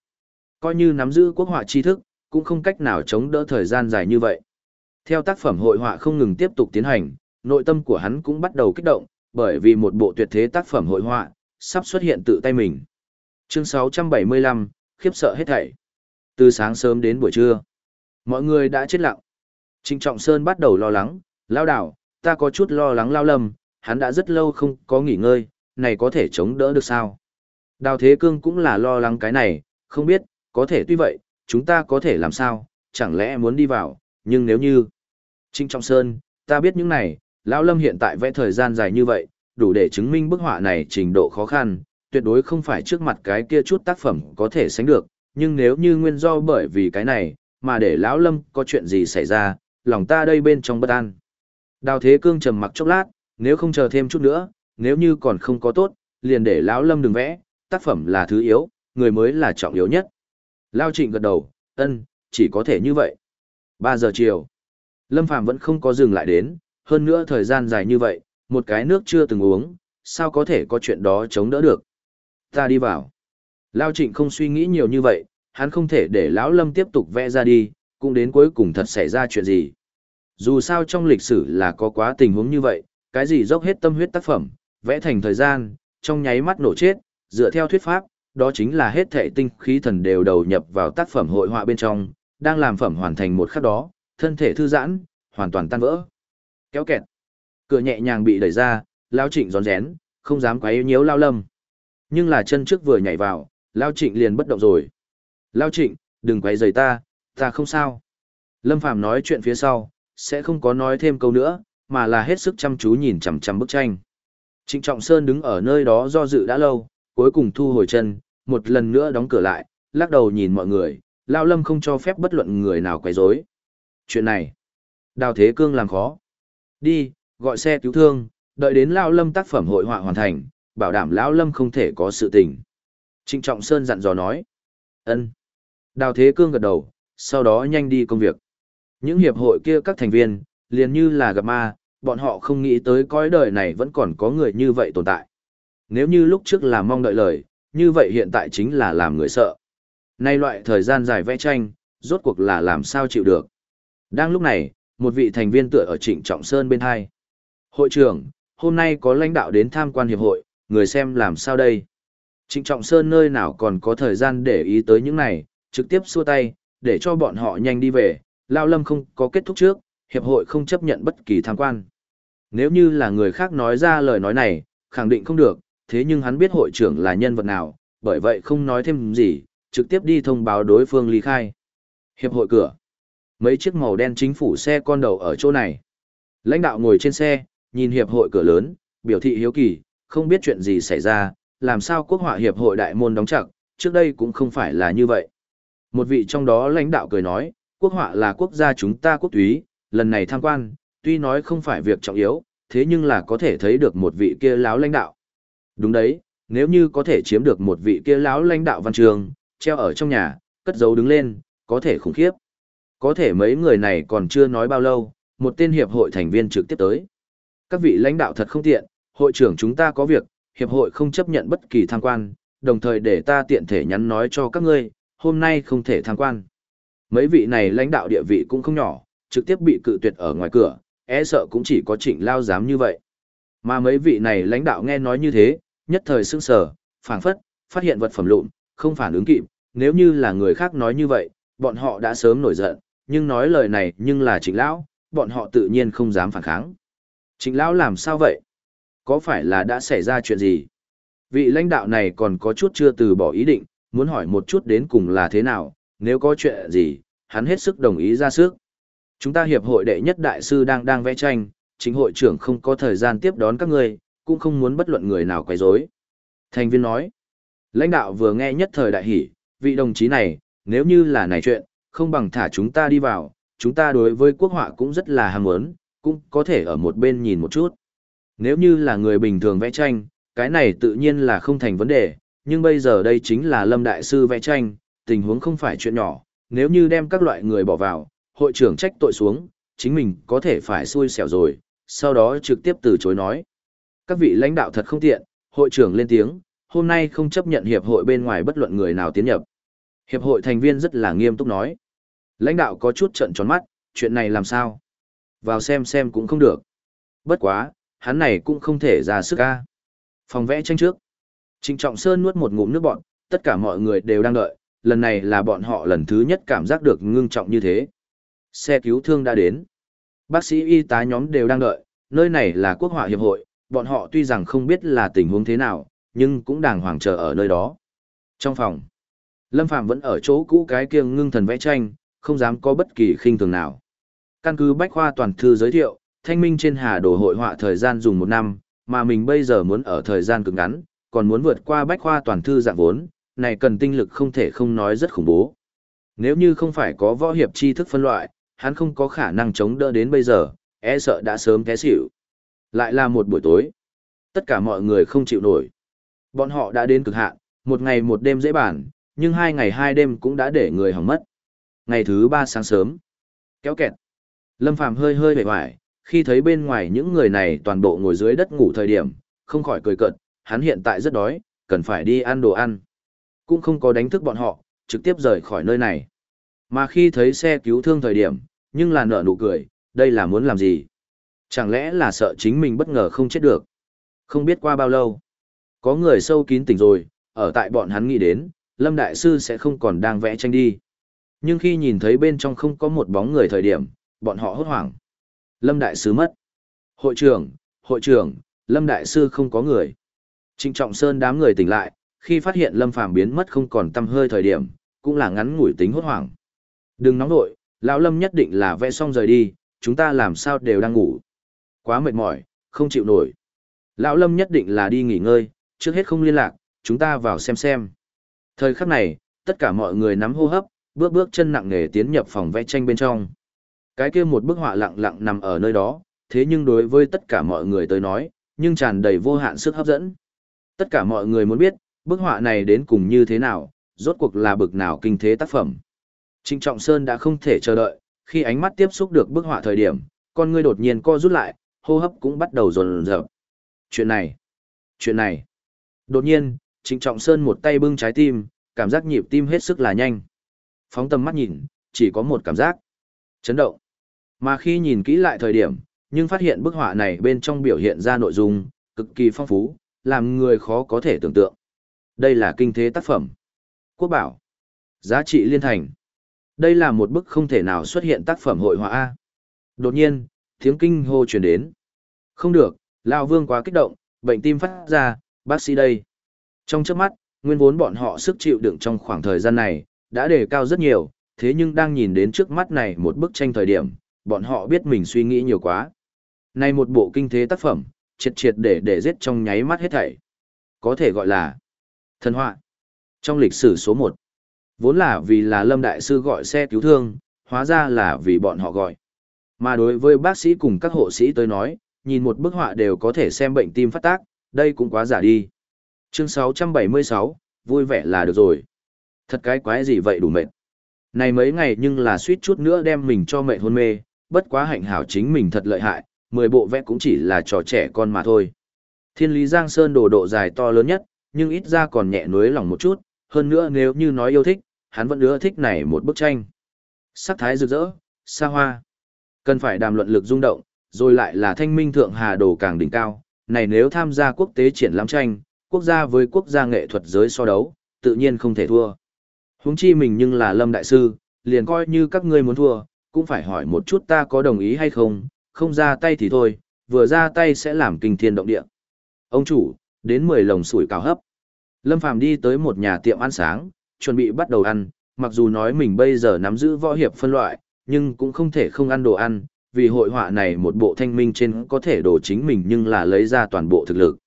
Speaker 1: Coi như nắm giữ quốc họa tri thức, cũng không cách nào chống đỡ thời gian dài như vậy. Theo tác phẩm hội họa không ngừng tiếp tục tiến hành, nội tâm của hắn cũng bắt đầu kích động, bởi vì một bộ tuyệt thế tác phẩm hội họa sắp xuất hiện tự tay mình. Chương 675, khiếp sợ hết thảy. Từ sáng sớm đến buổi trưa, mọi người đã chết lặng. Trịnh Trọng Sơn bắt đầu lo lắng, lao đảo, ta có chút lo lắng lao lâm, hắn đã rất lâu không có nghỉ ngơi, này có thể chống đỡ được sao? Đào Thế Cương cũng là lo lắng cái này, không biết, có thể tuy vậy, chúng ta có thể làm sao, chẳng lẽ muốn đi vào, nhưng nếu như... Trịnh Trọng Sơn, ta biết những này, Lão Lâm hiện tại vẽ thời gian dài như vậy, đủ để chứng minh bức họa này trình độ khó khăn, tuyệt đối không phải trước mặt cái kia chút tác phẩm có thể sánh được, nhưng nếu như nguyên do bởi vì cái này, mà để Lão Lâm có chuyện gì xảy ra, lòng ta đây bên trong bất an. Đào Thế Cương trầm mặc chốc lát, nếu không chờ thêm chút nữa, nếu như còn không có tốt, liền để Lão Lâm đừng vẽ, tác phẩm là thứ yếu, người mới là trọng yếu nhất. Lao Trịnh gật đầu, ân, chỉ có thể như vậy. 3 giờ chiều. Lâm Phàm vẫn không có dừng lại đến, hơn nữa thời gian dài như vậy, một cái nước chưa từng uống, sao có thể có chuyện đó chống đỡ được. Ta đi vào. Lao Trịnh không suy nghĩ nhiều như vậy, hắn không thể để Lão Lâm tiếp tục vẽ ra đi, cũng đến cuối cùng thật xảy ra chuyện gì. Dù sao trong lịch sử là có quá tình huống như vậy, cái gì dốc hết tâm huyết tác phẩm, vẽ thành thời gian, trong nháy mắt nổ chết, dựa theo thuyết pháp, đó chính là hết thể tinh khí thần đều đầu nhập vào tác phẩm hội họa bên trong, đang làm phẩm hoàn thành một khắc đó, thân thể thư giãn, hoàn toàn tan vỡ. Kéo kẹt. Cửa nhẹ nhàng bị đẩy ra, Lao Trịnh gión rén, không dám quấy nhiễu Lao Lâm. Nhưng là chân trước vừa nhảy vào, Lao Trịnh liền bất động rồi. Lao Trịnh, đừng quấy rầy ta, ta không sao. Lâm Phàm nói chuyện phía sau, sẽ không có nói thêm câu nữa, mà là hết sức chăm chú nhìn chằm chằm bức tranh. Trịnh Trọng Sơn đứng ở nơi đó do dự đã lâu, cuối cùng thu hồi chân, một lần nữa đóng cửa lại, lắc đầu nhìn mọi người, Lao Lâm không cho phép bất luận người nào quấy rối. Chuyện này, Đào Thế Cương làm khó. Đi, gọi xe cứu thương, đợi đến Lao Lâm tác phẩm hội họa hoàn thành, bảo đảm Lão Lâm không thể có sự tình. Trịnh Trọng Sơn dặn dò nói. ân. Đào Thế Cương gật đầu, sau đó nhanh đi công việc. Những hiệp hội kia các thành viên, liền như là gặp ma, bọn họ không nghĩ tới cõi đời này vẫn còn có người như vậy tồn tại. Nếu như lúc trước là mong đợi lời, như vậy hiện tại chính là làm người sợ. Nay loại thời gian dài vẽ tranh, rốt cuộc là làm sao chịu được. Đang lúc này, một vị thành viên tựa ở Trịnh Trọng Sơn bên hai. Hội trưởng, hôm nay có lãnh đạo đến tham quan hiệp hội, người xem làm sao đây? Trịnh Trọng Sơn nơi nào còn có thời gian để ý tới những này, trực tiếp xua tay, để cho bọn họ nhanh đi về, Lao Lâm không có kết thúc trước, hiệp hội không chấp nhận bất kỳ tham quan. Nếu như là người khác nói ra lời nói này, khẳng định không được, thế nhưng hắn biết hội trưởng là nhân vật nào, bởi vậy không nói thêm gì, trực tiếp đi thông báo đối phương ly khai. Hiệp hội cửa. Mấy chiếc màu đen chính phủ xe con đầu ở chỗ này. Lãnh đạo ngồi trên xe, nhìn hiệp hội cửa lớn, biểu thị hiếu kỳ, không biết chuyện gì xảy ra, làm sao quốc họa hiệp hội đại môn đóng chặt, trước đây cũng không phải là như vậy. Một vị trong đó lãnh đạo cười nói, quốc họa là quốc gia chúng ta quốc túy, lần này tham quan, tuy nói không phải việc trọng yếu, thế nhưng là có thể thấy được một vị kia láo lãnh đạo. Đúng đấy, nếu như có thể chiếm được một vị kia láo lãnh đạo văn trường, treo ở trong nhà, cất dấu đứng lên, có thể khủng khiếp. Có thể mấy người này còn chưa nói bao lâu, một tên hiệp hội thành viên trực tiếp tới. Các vị lãnh đạo thật không tiện, hội trưởng chúng ta có việc, hiệp hội không chấp nhận bất kỳ tham quan, đồng thời để ta tiện thể nhắn nói cho các ngươi, hôm nay không thể tham quan. Mấy vị này lãnh đạo địa vị cũng không nhỏ, trực tiếp bị cự tuyệt ở ngoài cửa, e sợ cũng chỉ có trịnh lao dám như vậy. Mà mấy vị này lãnh đạo nghe nói như thế, nhất thời sững sờ, phảng phất, phát hiện vật phẩm lụn, không phản ứng kịp, nếu như là người khác nói như vậy, bọn họ đã sớm nổi giận, nhưng nói lời này nhưng là trịnh lão, bọn họ tự nhiên không dám phản kháng. Trịnh lão làm sao vậy? Có phải là đã xảy ra chuyện gì? Vị lãnh đạo này còn có chút chưa từ bỏ ý định, muốn hỏi một chút đến cùng là thế nào, nếu có chuyện gì, hắn hết sức đồng ý ra sức. Chúng ta hiệp hội đệ nhất đại sư đang đang vẽ tranh, chính hội trưởng không có thời gian tiếp đón các người, cũng không muốn bất luận người nào quấy rối. Thành viên nói, lãnh đạo vừa nghe nhất thời đại hỉ, vị đồng chí này, nếu như là này chuyện, không bằng thả chúng ta đi vào, chúng ta đối với quốc họa cũng rất là ham muốn, cũng có thể ở một bên nhìn một chút. Nếu như là người bình thường vẽ tranh, cái này tự nhiên là không thành vấn đề, nhưng bây giờ đây chính là Lâm Đại Sư vẽ tranh, tình huống không phải chuyện nhỏ, nếu như đem các loại người bỏ vào, hội trưởng trách tội xuống, chính mình có thể phải xui xẻo rồi, sau đó trực tiếp từ chối nói. Các vị lãnh đạo thật không tiện, hội trưởng lên tiếng, hôm nay không chấp nhận hiệp hội bên ngoài bất luận người nào tiến nhập. Hiệp hội thành viên rất là nghiêm túc nói. Lãnh đạo có chút trận tròn mắt, chuyện này làm sao? Vào xem xem cũng không được. Bất quá, hắn này cũng không thể ra sức ca. Phòng vẽ tranh trước. Trịnh Trọng Sơn nuốt một ngụm nước bọn, tất cả mọi người đều đang đợi, lần này là bọn họ lần thứ nhất cảm giác được ngưng trọng như thế. Xe cứu thương đã đến. Bác sĩ y tá nhóm đều đang đợi, nơi này là quốc họa hiệp hội, bọn họ tuy rằng không biết là tình huống thế nào, nhưng cũng đàng hoàng chờ ở nơi đó. Trong phòng, Lâm Phạm vẫn ở chỗ cũ cái kia ngưng thần vẽ tranh, không dám có bất kỳ khinh thường nào. Căn cứ Bách Khoa Toàn Thư giới thiệu, thanh minh trên hà đồ hội họa thời gian dùng một năm, mà mình bây giờ muốn ở thời gian cực ngắn, còn muốn vượt qua Bách Khoa Toàn Thư dạng vốn, này cần tinh lực không thể không nói rất khủng bố. Nếu như không phải có võ hiệp tri thức phân loại, hắn không có khả năng chống đỡ đến bây giờ, e sợ đã sớm té xỉu. Lại là một buổi tối. Tất cả mọi người không chịu nổi. Bọn họ đã đến cực hạn, một ngày một đêm dễ bản, nhưng hai ngày hai đêm cũng đã để người hỏng mất. Ngày thứ ba sáng sớm. Kéo kẹt. Lâm Phàm hơi hơi bề hoài, khi thấy bên ngoài những người này toàn bộ ngồi dưới đất ngủ thời điểm, không khỏi cười cợt, hắn hiện tại rất đói, cần phải đi ăn đồ ăn. Cũng không có đánh thức bọn họ, trực tiếp rời khỏi nơi này. Mà khi thấy xe cứu thương thời điểm, nhưng là nở nụ cười, đây là muốn làm gì? Chẳng lẽ là sợ chính mình bất ngờ không chết được? Không biết qua bao lâu, có người sâu kín tỉnh rồi, ở tại bọn hắn nghĩ đến, Lâm Đại Sư sẽ không còn đang vẽ tranh đi. Nhưng khi nhìn thấy bên trong không có một bóng người thời điểm, bọn họ hốt hoảng. Lâm Đại Sư mất. Hội trưởng, hội trưởng, Lâm Đại Sư không có người. Trịnh Trọng Sơn đám người tỉnh lại, khi phát hiện Lâm Phàm biến mất không còn tâm hơi thời điểm, cũng là ngắn ngủi tính hốt hoảng. Đừng nóng nội, lão Lâm nhất định là vẽ xong rời đi, chúng ta làm sao đều đang ngủ. Quá mệt mỏi, không chịu nổi. Lão Lâm nhất định là đi nghỉ ngơi, trước hết không liên lạc, chúng ta vào xem xem. Thời khắc này, tất cả mọi người nắm hô hấp, bước bước chân nặng nề tiến nhập phòng vẽ tranh bên trong. Cái kia một bức họa lặng lặng nằm ở nơi đó, thế nhưng đối với tất cả mọi người tới nói, nhưng tràn đầy vô hạn sức hấp dẫn. Tất cả mọi người muốn biết, bức họa này đến cùng như thế nào, rốt cuộc là bực nào kinh thế tác phẩm. Trịnh Trọng Sơn đã không thể chờ đợi, khi ánh mắt tiếp xúc được bức họa thời điểm, con ngươi đột nhiên co rút lại, hô hấp cũng bắt đầu rồn rợp. Chuyện này, chuyện này. Đột nhiên, Trịnh Trọng Sơn một tay bưng trái tim, cảm giác nhịp tim hết sức là nhanh. Phóng tầm mắt nhìn, chỉ có một cảm giác. Chấn động. Mà khi nhìn kỹ lại thời điểm, nhưng phát hiện bức họa này bên trong biểu hiện ra nội dung, cực kỳ phong phú, làm người khó có thể tưởng tượng. Đây là kinh thế tác phẩm. Quốc bảo. Giá trị liên thành. Đây là một bức không thể nào xuất hiện tác phẩm hội họa A. Đột nhiên, tiếng kinh hô truyền đến. Không được, Lão Vương quá kích động, bệnh tim phát ra, bác sĩ đây. Trong trước mắt, nguyên vốn bọn họ sức chịu đựng trong khoảng thời gian này, đã đề cao rất nhiều, thế nhưng đang nhìn đến trước mắt này một bức tranh thời điểm, bọn họ biết mình suy nghĩ nhiều quá. Này một bộ kinh thế tác phẩm, triệt triệt để để giết trong nháy mắt hết thảy. Có thể gọi là thần họa. Trong lịch sử số 1, vốn là vì là Lâm Đại Sư gọi xe cứu thương, hóa ra là vì bọn họ gọi. Mà đối với bác sĩ cùng các hộ sĩ tới nói, nhìn một bức họa đều có thể xem bệnh tim phát tác, đây cũng quá giả đi. Chương 676, vui vẻ là được rồi. Thật cái quái gì vậy đủ mệt. Này mấy ngày nhưng là suýt chút nữa đem mình cho mệt hôn mê, bất quá hạnh hảo chính mình thật lợi hại, mười bộ vẽ cũng chỉ là trò trẻ con mà thôi. Thiên lý Giang Sơn đồ độ dài to lớn nhất, nhưng ít ra còn nhẹ nuối lòng một chút, hơn nữa nếu như nói yêu thích, hắn vẫn ưa thích này một bức tranh. Sắc thái rực rỡ, xa hoa. Cần phải đàm luận lực rung động, rồi lại là thanh minh thượng hà đồ càng đỉnh cao. Này nếu tham gia quốc tế triển lãm tranh, quốc gia với quốc gia nghệ thuật giới so đấu, tự nhiên không thể thua. Huống chi mình nhưng là lâm đại sư, liền coi như các ngươi muốn thua, cũng phải hỏi một chút ta có đồng ý hay không, không ra tay thì thôi, vừa ra tay sẽ làm kinh thiên động địa. Ông chủ, đến 10 lồng sủi cào hấp. Lâm Phàm đi tới một nhà tiệm ăn sáng, chuẩn bị bắt đầu ăn, mặc dù nói mình bây giờ nắm giữ võ hiệp phân loại, nhưng cũng không thể không ăn đồ ăn, vì hội họa này một bộ thanh minh trên có thể đồ chính mình nhưng là lấy ra toàn bộ thực lực.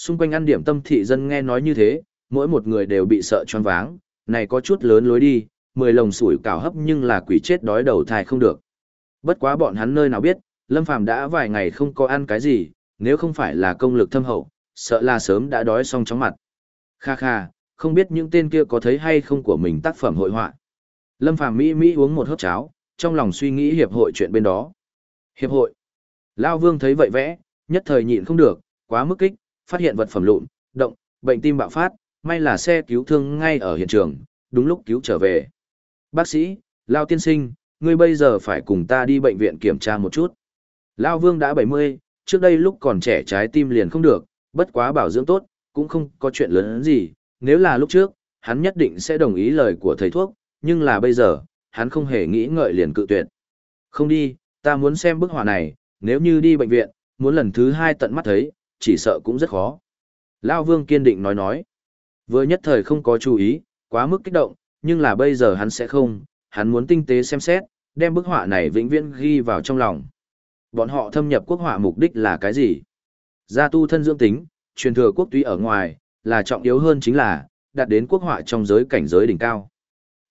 Speaker 1: Xung quanh ăn điểm tâm thị dân nghe nói như thế, mỗi một người đều bị sợ choáng váng, này có chút lớn lối đi, mười lồng sủi cảo hấp nhưng là quỷ chết đói đầu thai không được. Bất quá bọn hắn nơi nào biết, Lâm Phàm đã vài ngày không có ăn cái gì, nếu không phải là công lực thâm hậu, sợ là sớm đã đói xong chóng mặt. Kha kha, không biết những tên kia có thấy hay không của mình tác phẩm hội họa. Lâm Phàm Mỹ Mỹ uống một hớp cháo, trong lòng suy nghĩ hiệp hội chuyện bên đó. Hiệp hội. Lao Vương thấy vậy vẽ, nhất thời nhịn không được, quá mức kích, phát hiện vật phẩm lụn, động, bệnh tim bạo phát, may là xe cứu thương ngay ở hiện trường, đúng lúc cứu trở về. Bác sĩ, Lao tiên sinh, ngươi bây giờ phải cùng ta đi bệnh viện kiểm tra một chút. Lao Vương đã 70, trước đây lúc còn trẻ trái tim liền không được, bất quá bảo dưỡng tốt, cũng không có chuyện lớn gì, nếu là lúc trước, hắn nhất định sẽ đồng ý lời của thầy thuốc, nhưng là bây giờ, hắn không hề nghĩ ngợi liền cự tuyệt. Không đi, ta muốn xem bức họa này, nếu như đi bệnh viện, muốn lần thứ hai tận mắt thấy, chỉ sợ cũng rất khó. Lao Vương kiên định nói nói. Vừa nhất thời không có chú ý, quá mức kích động, nhưng là bây giờ hắn sẽ không, hắn muốn tinh tế xem xét, đem bức họa này vĩnh viễn ghi vào trong lòng. Bọn họ thâm nhập quốc họa mục đích là cái gì? Gia tu thân dưỡng tính, truyền thừa quốc túy ở ngoài, là trọng yếu hơn chính là, đạt đến quốc họa trong giới cảnh giới đỉnh cao.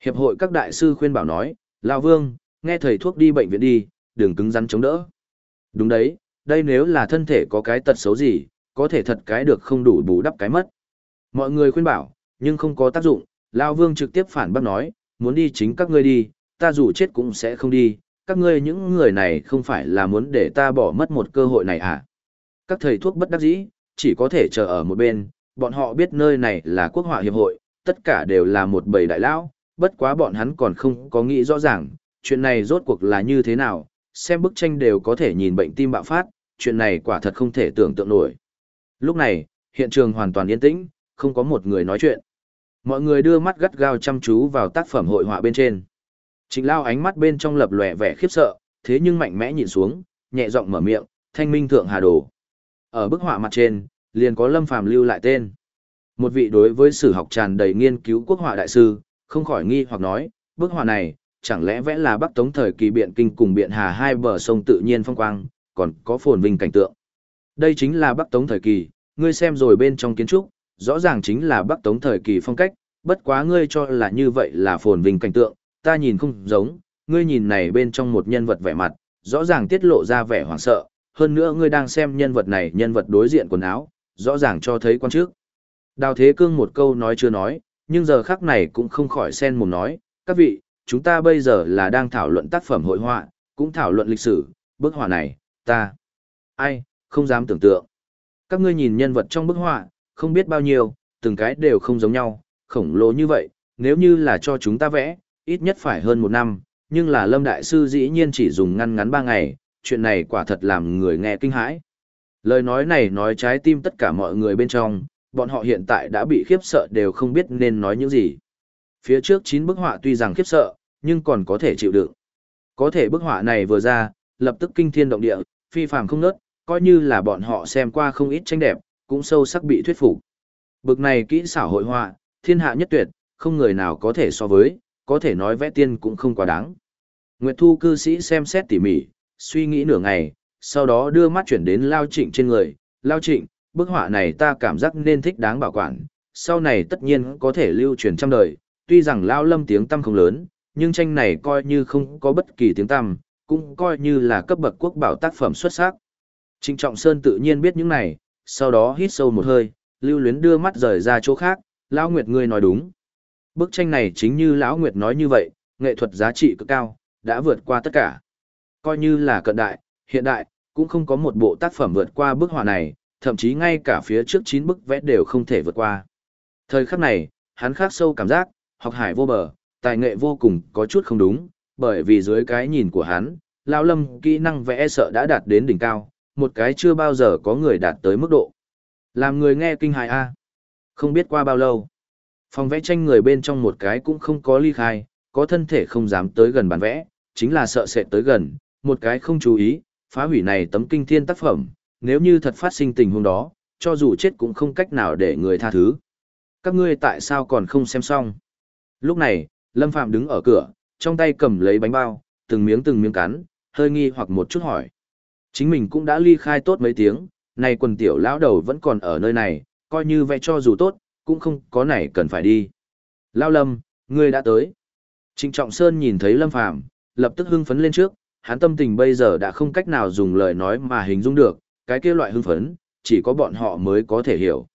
Speaker 1: Hiệp hội các đại sư khuyên bảo nói, Lão Vương, nghe thầy thuốc đi bệnh viện đi, đừng cứng rắn chống đỡ. Đúng đấy, đây nếu là thân thể có cái tật xấu gì, có thể thật cái được không đủ bù đắp cái mất. Mọi người khuyên bảo, nhưng không có tác dụng, Lão Vương trực tiếp phản bác nói, muốn đi chính các ngươi đi, ta dù chết cũng sẽ không đi, các ngươi những người này không phải là muốn để ta bỏ mất một cơ hội này à. Các thầy thuốc bất đắc dĩ, chỉ có thể chờ ở một bên, bọn họ biết nơi này là quốc họa hiệp hội, tất cả đều là một bầy đại lão, bất quá bọn hắn còn không có nghĩ rõ ràng, chuyện này rốt cuộc là như thế nào, xem bức tranh đều có thể nhìn bệnh tim bạo phát, chuyện này quả thật không thể tưởng tượng nổi. Lúc này, hiện trường hoàn toàn yên tĩnh, không có một người nói chuyện. Mọi người đưa mắt gắt gao chăm chú vào tác phẩm hội họa bên trên. Trịnh Lao ánh mắt bên trong lập lòe vẻ khiếp sợ, thế nhưng mạnh mẽ nhìn xuống, nhẹ giọng mở miệng, "Thanh Minh thượng hà đồ." Ở bức họa mặt trên, liền có Lâm Phàm lưu lại tên. Một vị đối với sử học tràn đầy nghiên cứu quốc họa đại sư, không khỏi nghi hoặc nói, bức họa này, chẳng lẽ vẽ là Bắc Tống thời kỳ biện kinh cùng biện Hà hai bờ sông tự nhiên phong quang, còn có phồn vinh cảnh tượng. Đây chính là Bắc Tống thời kỳ, ngươi xem rồi bên trong kiến trúc, rõ ràng chính là Bắc Tống thời kỳ phong cách, bất quá ngươi cho là như vậy là phồn vinh cảnh tượng, ta nhìn không giống, ngươi nhìn này bên trong một nhân vật vẻ mặt, rõ ràng tiết lộ ra vẻ hoảng sợ, hơn nữa ngươi đang xem nhân vật này nhân vật đối diện quần áo, rõ ràng cho thấy quan trước. Đào Thế Cương một câu nói chưa nói, nhưng giờ khắc này cũng không khỏi sen mồm nói, các vị, chúng ta bây giờ là đang thảo luận tác phẩm hội họa, cũng thảo luận lịch sử, bức họa này, ta, ai, không dám tưởng tượng. Các ngươi nhìn nhân vật trong bức họa, không biết bao nhiêu, từng cái đều không giống nhau, khổng lồ như vậy, nếu như là cho chúng ta vẽ, ít nhất phải hơn một năm, nhưng là Lâm Đại Sư dĩ nhiên chỉ dùng ngăn ngắn ba ngày, chuyện này quả thật làm người nghe kinh hãi. Lời nói này nói trái tim tất cả mọi người bên trong, bọn họ hiện tại đã bị khiếp sợ đều không biết nên nói những gì. Phía trước chín bức họa tuy rằng khiếp sợ, nhưng còn có thể chịu đựng. Có thể bức họa này vừa ra, lập tức kinh thiên động địa, phi phàm không nớt, coi như là bọn họ xem qua không ít tranh đẹp, cũng sâu sắc bị thuyết phục. Bực này kỹ xảo hội họa, thiên hạ nhất tuyệt, không người nào có thể so với, có thể nói vẽ tiên cũng không quá đáng. Nguyệt Thu cư sĩ xem xét tỉ mỉ, suy nghĩ nửa ngày, sau đó đưa mắt chuyển đến Lao Trịnh trên người. Lao Trịnh, bức họa này ta cảm giác nên thích đáng bảo quản, sau này tất nhiên có thể lưu truyền trăm đời, tuy rằng Lao Lâm tiếng tâm không lớn, nhưng tranh này coi như không có bất kỳ tiếng tăm, cũng coi như là cấp bậc quốc bảo tác phẩm xuất sắc. Trịnh Trọng Sơn tự nhiên biết những này, sau đó hít sâu một hơi, lưu luyến đưa mắt rời ra chỗ khác, Lão Nguyệt ngươi nói đúng. Bức tranh này chính như Lão Nguyệt nói như vậy, nghệ thuật giá trị cực cao, đã vượt qua tất cả. Coi như là cận đại, hiện đại, cũng không có một bộ tác phẩm vượt qua bức họa này, thậm chí ngay cả phía trước 9 bức vẽ đều không thể vượt qua. Thời khắc này, hắn khắc sâu cảm giác, học hải vô bờ, tài nghệ vô cùng có chút không đúng, bởi vì dưới cái nhìn của hắn, lão lâm kỹ năng vẽ sợ đã đạt đến đỉnh cao, một cái chưa bao giờ có người đạt tới mức độ. Làm người nghe kinh hài a. À? Không biết qua bao lâu, phòng vẽ tranh người bên trong một cái cũng không có ly khai, có thân thể không dám tới gần bản vẽ, chính là sợ sệt tới gần, một cái không chú ý, phá hủy này tấm kinh thiên tác phẩm, nếu như thật phát sinh tình huống đó, cho dù chết cũng không cách nào để người tha thứ. Các ngươi tại sao còn không xem xong? Lúc này, Lâm Phạm đứng ở cửa, trong tay cầm lấy bánh bao, từng miếng từng miếng cắn, hơi nghi hoặc một chút hỏi. Chính mình cũng đã ly khai tốt mấy tiếng, này quần tiểu lão đầu vẫn còn ở nơi này, coi như vẽ cho dù tốt, cũng không có này cần phải đi. Lao Lâm, ngươi đã tới. Trịnh Trọng Sơn nhìn thấy Lâm Phàm lập tức hưng phấn lên trước, hắn tâm tình bây giờ đã không cách nào dùng lời nói mà hình dung được, cái kia loại hưng phấn, chỉ có bọn họ mới có thể hiểu.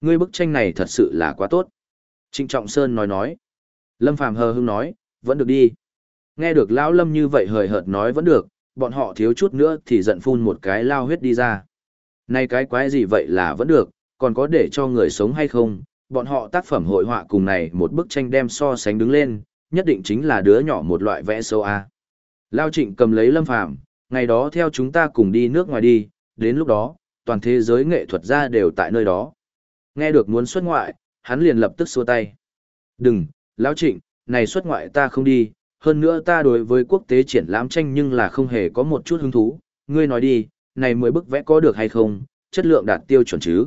Speaker 1: Ngươi bức tranh này thật sự là quá tốt. Trịnh Trọng Sơn nói nói. Lâm Phàm hờ hưng nói, vẫn được đi. Nghe được Lão Lâm như vậy hời hợt nói vẫn được, bọn họ thiếu chút nữa thì giận phun một cái lao huyết đi ra. Này cái quái gì vậy là vẫn được, còn có để cho người sống hay không, bọn họ tác phẩm hội họa cùng này một bức tranh đem so sánh đứng lên, nhất định chính là đứa nhỏ một loại vẽ sâu A. Lao trịnh cầm lấy lâm phàm, ngày đó theo chúng ta cùng đi nước ngoài đi, đến lúc đó, toàn thế giới nghệ thuật gia đều tại nơi đó. Nghe được muốn xuất ngoại, hắn liền lập tức xua tay. Đừng, Lão trịnh, này xuất ngoại ta không đi, hơn nữa ta đối với quốc tế triển lãm tranh nhưng là không hề có một chút hứng thú, ngươi nói đi, này mới bức vẽ có được hay không, chất lượng đạt tiêu chuẩn chứ.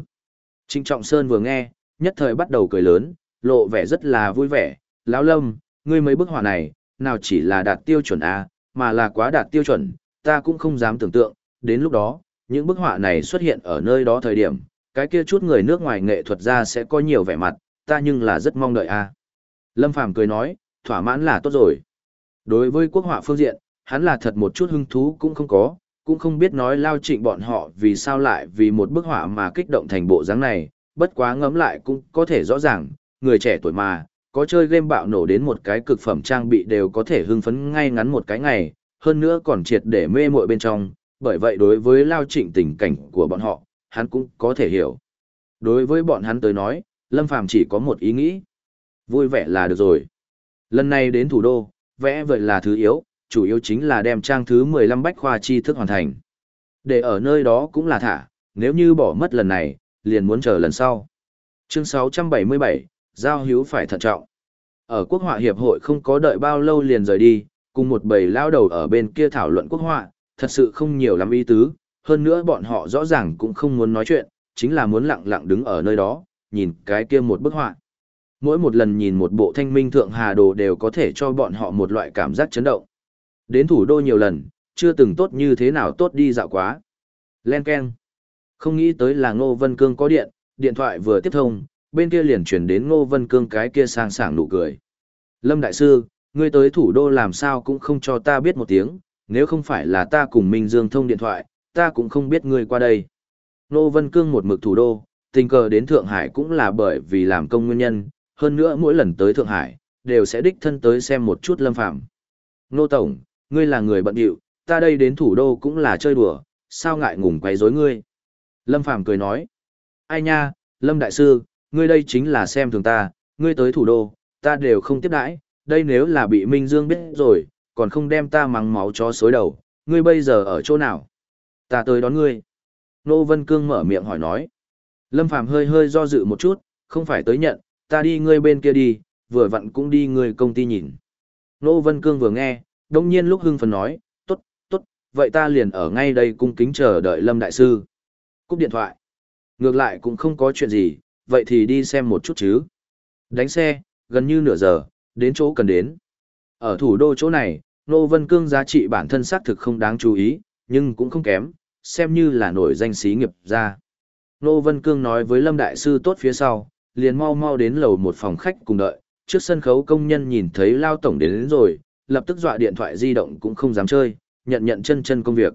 Speaker 1: Trịnh Trọng Sơn vừa nghe, nhất thời bắt đầu cười lớn, lộ vẻ rất là vui vẻ, lão lâm, ngươi mấy bức họa này, nào chỉ là đạt tiêu chuẩn A, mà là quá đạt tiêu chuẩn, ta cũng không dám tưởng tượng, đến lúc đó, những bức họa này xuất hiện ở nơi đó thời điểm, cái kia chút người nước ngoài nghệ thuật ra sẽ có nhiều vẻ mặt, ta nhưng là rất mong đợi A. Lâm Phàm cười nói, thỏa mãn là tốt rồi. Đối với quốc họa phương diện, hắn là thật một chút hứng thú cũng không có, cũng không biết nói lao trịnh bọn họ vì sao lại vì một bức họa mà kích động thành bộ dáng này, bất quá ngẫm lại cũng có thể rõ ràng, người trẻ tuổi mà, có chơi game bạo nổ đến một cái cực phẩm trang bị đều có thể hưng phấn ngay ngắn một cái ngày, hơn nữa còn triệt để mê muội bên trong, bởi vậy đối với lao trịnh tình cảnh của bọn họ, hắn cũng có thể hiểu. Đối với bọn hắn tới nói, Lâm Phàm chỉ có một ý nghĩ. Vui vẻ là được rồi. Lần này đến thủ đô, vẽ vậy là thứ yếu, chủ yếu chính là đem trang thứ 15 bách khoa tri thức hoàn thành. Để ở nơi đó cũng là thả, nếu như bỏ mất lần này, liền muốn chờ lần sau. Chương 677, Giao hữu phải thận trọng. Ở quốc họa hiệp hội không có đợi bao lâu liền rời đi, cùng một bầy lao đầu ở bên kia thảo luận quốc họa, thật sự không nhiều lắm ý tứ, hơn nữa bọn họ rõ ràng cũng không muốn nói chuyện, chính là muốn lặng lặng đứng ở nơi đó, nhìn cái kia một bức họa. Mỗi một lần nhìn một bộ thanh minh thượng hà đồ đều có thể cho bọn họ một loại cảm giác chấn động. Đến thủ đô nhiều lần, chưa từng tốt như thế nào tốt đi dạo quá. Len Ken. Không nghĩ tới là Ngô Vân Cương có điện, điện thoại vừa tiếp thông, bên kia liền chuyển đến Ngô Vân Cương cái kia sang sảng nụ cười. Lâm Đại Sư, ngươi tới thủ đô làm sao cũng không cho ta biết một tiếng, nếu không phải là ta cùng Minh Dương thông điện thoại, ta cũng không biết ngươi qua đây. Ngô Vân Cương một mực thủ đô, tình cờ đến Thượng Hải cũng là bởi vì làm công nguyên nhân, hơn nữa mỗi lần tới Thượng Hải, đều sẽ đích thân tới xem một chút Lâm Phạm. nô Tổng, ngươi là người bận điệu, ta đây đến thủ đô cũng là chơi đùa, sao ngại ngùng quấy rối ngươi. Lâm Phàm cười nói, ai nha, Lâm Đại Sư, ngươi đây chính là xem thường ta, ngươi tới thủ đô, ta đều không tiếp đãi, đây nếu là bị Minh Dương biết rồi, còn không đem ta mắng máu cho xối đầu, ngươi bây giờ ở chỗ nào? Ta tới đón ngươi. Nô Vân Cương mở miệng hỏi nói. Lâm Phàm hơi hơi do dự một chút, không phải tới nhận, ta đi ngươi bên kia đi, vừa vặn cũng đi ngươi công ty nhìn. Nô Vân Cương vừa nghe, đông nhiên lúc hưng phấn nói, tốt, tốt, vậy ta liền ở ngay đây cung kính chờ đợi Lâm Đại Sư. Cúp điện thoại. Ngược lại cũng không có chuyện gì, vậy thì đi xem một chút chứ. Đánh xe, gần như nửa giờ, đến chỗ cần đến. Ở thủ đô chỗ này, Nô Vân Cương giá trị bản thân xác thực không đáng chú ý, nhưng cũng không kém, xem như là nổi danh sĩ nghiệp ra. Nô Vân Cương nói với Lâm Đại Sư tốt phía sau, liền mau mau đến lầu một phòng khách cùng đợi, trước sân khấu công nhân nhìn thấy Lao Tổng đến, đến rồi, lập tức dọa điện thoại di động cũng không dám chơi, nhận nhận chân chân công việc.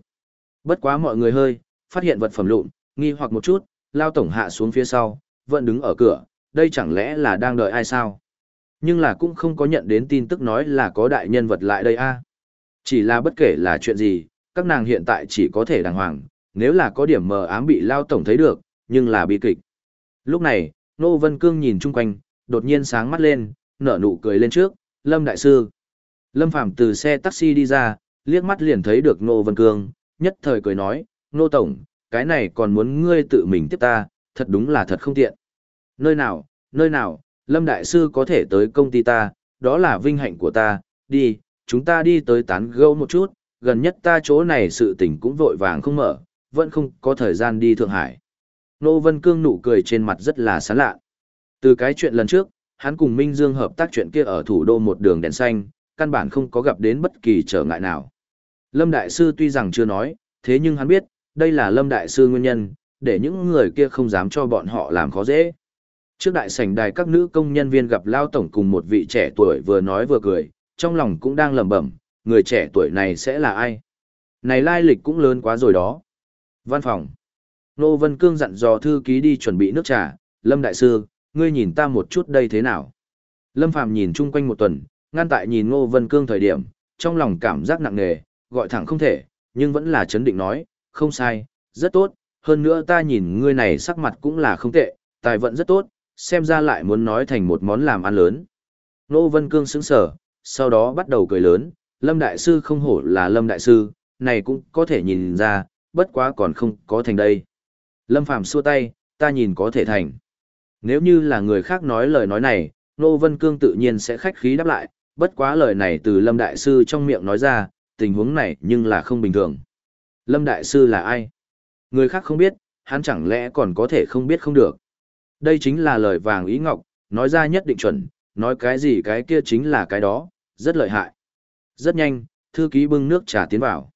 Speaker 1: Bất quá mọi người hơi, phát hiện vật phẩm lụn, nghi hoặc một chút, Lao Tổng hạ xuống phía sau, vẫn đứng ở cửa, đây chẳng lẽ là đang đợi ai sao? Nhưng là cũng không có nhận đến tin tức nói là có đại nhân vật lại đây a. Chỉ là bất kể là chuyện gì, các nàng hiện tại chỉ có thể đàng hoàng, nếu là có điểm mờ ám bị Lao Tổng thấy được, nhưng là bi kịch. Lúc này, Nô Vân Cương nhìn chung quanh, đột nhiên sáng mắt lên, nở nụ cười lên trước, Lâm Đại Sư. Lâm Phàm từ xe taxi đi ra, liếc mắt liền thấy được Nô Vân Cương, nhất thời cười nói, Nô Tổng, cái này còn muốn ngươi tự mình tiếp ta, thật đúng là thật không tiện. Nơi nào, nơi nào, Lâm Đại Sư có thể tới công ty ta, đó là vinh hạnh của ta, đi, chúng ta đi tới tán gẫu một chút, gần nhất ta chỗ này sự tình cũng vội vàng không mở, vẫn không có thời gian đi Thượng Hải. Nô Vân Cương nụ cười trên mặt rất là sán lạ. Từ cái chuyện lần trước, hắn cùng Minh Dương hợp tác chuyện kia ở thủ đô một đường đèn xanh, căn bản không có gặp đến bất kỳ trở ngại nào. Lâm Đại Sư tuy rằng chưa nói, thế nhưng hắn biết, đây là Lâm Đại Sư nguyên nhân, để những người kia không dám cho bọn họ làm khó dễ. Trước đại sảnh đài các nữ công nhân viên gặp Lao Tổng cùng một vị trẻ tuổi vừa nói vừa cười, trong lòng cũng đang lẩm bẩm, người trẻ tuổi này sẽ là ai? Này lai lịch cũng lớn quá rồi đó. Văn phòng. Nô Vân Cương dặn dò thư ký đi chuẩn bị nước trà, Lâm Đại Sư, ngươi nhìn ta một chút đây thế nào? Lâm Phàm nhìn chung quanh một tuần, ngăn tại nhìn Ngô Vân Cương thời điểm, trong lòng cảm giác nặng nề, gọi thẳng không thể, nhưng vẫn là chấn định nói, không sai, rất tốt, hơn nữa ta nhìn ngươi này sắc mặt cũng là không tệ, tài vận rất tốt, xem ra lại muốn nói thành một món làm ăn lớn. Ngô Vân Cương sững sờ, sau đó bắt đầu cười lớn, Lâm Đại Sư không hổ là Lâm Đại Sư, này cũng có thể nhìn ra, bất quá còn không có thành đây. Lâm Phàm xua tay, ta nhìn có thể thành. Nếu như là người khác nói lời nói này, Nô Vân Cương tự nhiên sẽ khách khí đáp lại, bất quá lời này từ Lâm Đại Sư trong miệng nói ra, tình huống này nhưng là không bình thường. Lâm Đại Sư là ai? Người khác không biết, hắn chẳng lẽ còn có thể không biết không được. Đây chính là lời vàng ý ngọc, nói ra nhất định chuẩn, nói cái gì cái kia chính là cái đó, rất lợi hại. Rất nhanh, thư ký bưng nước trà tiến vào.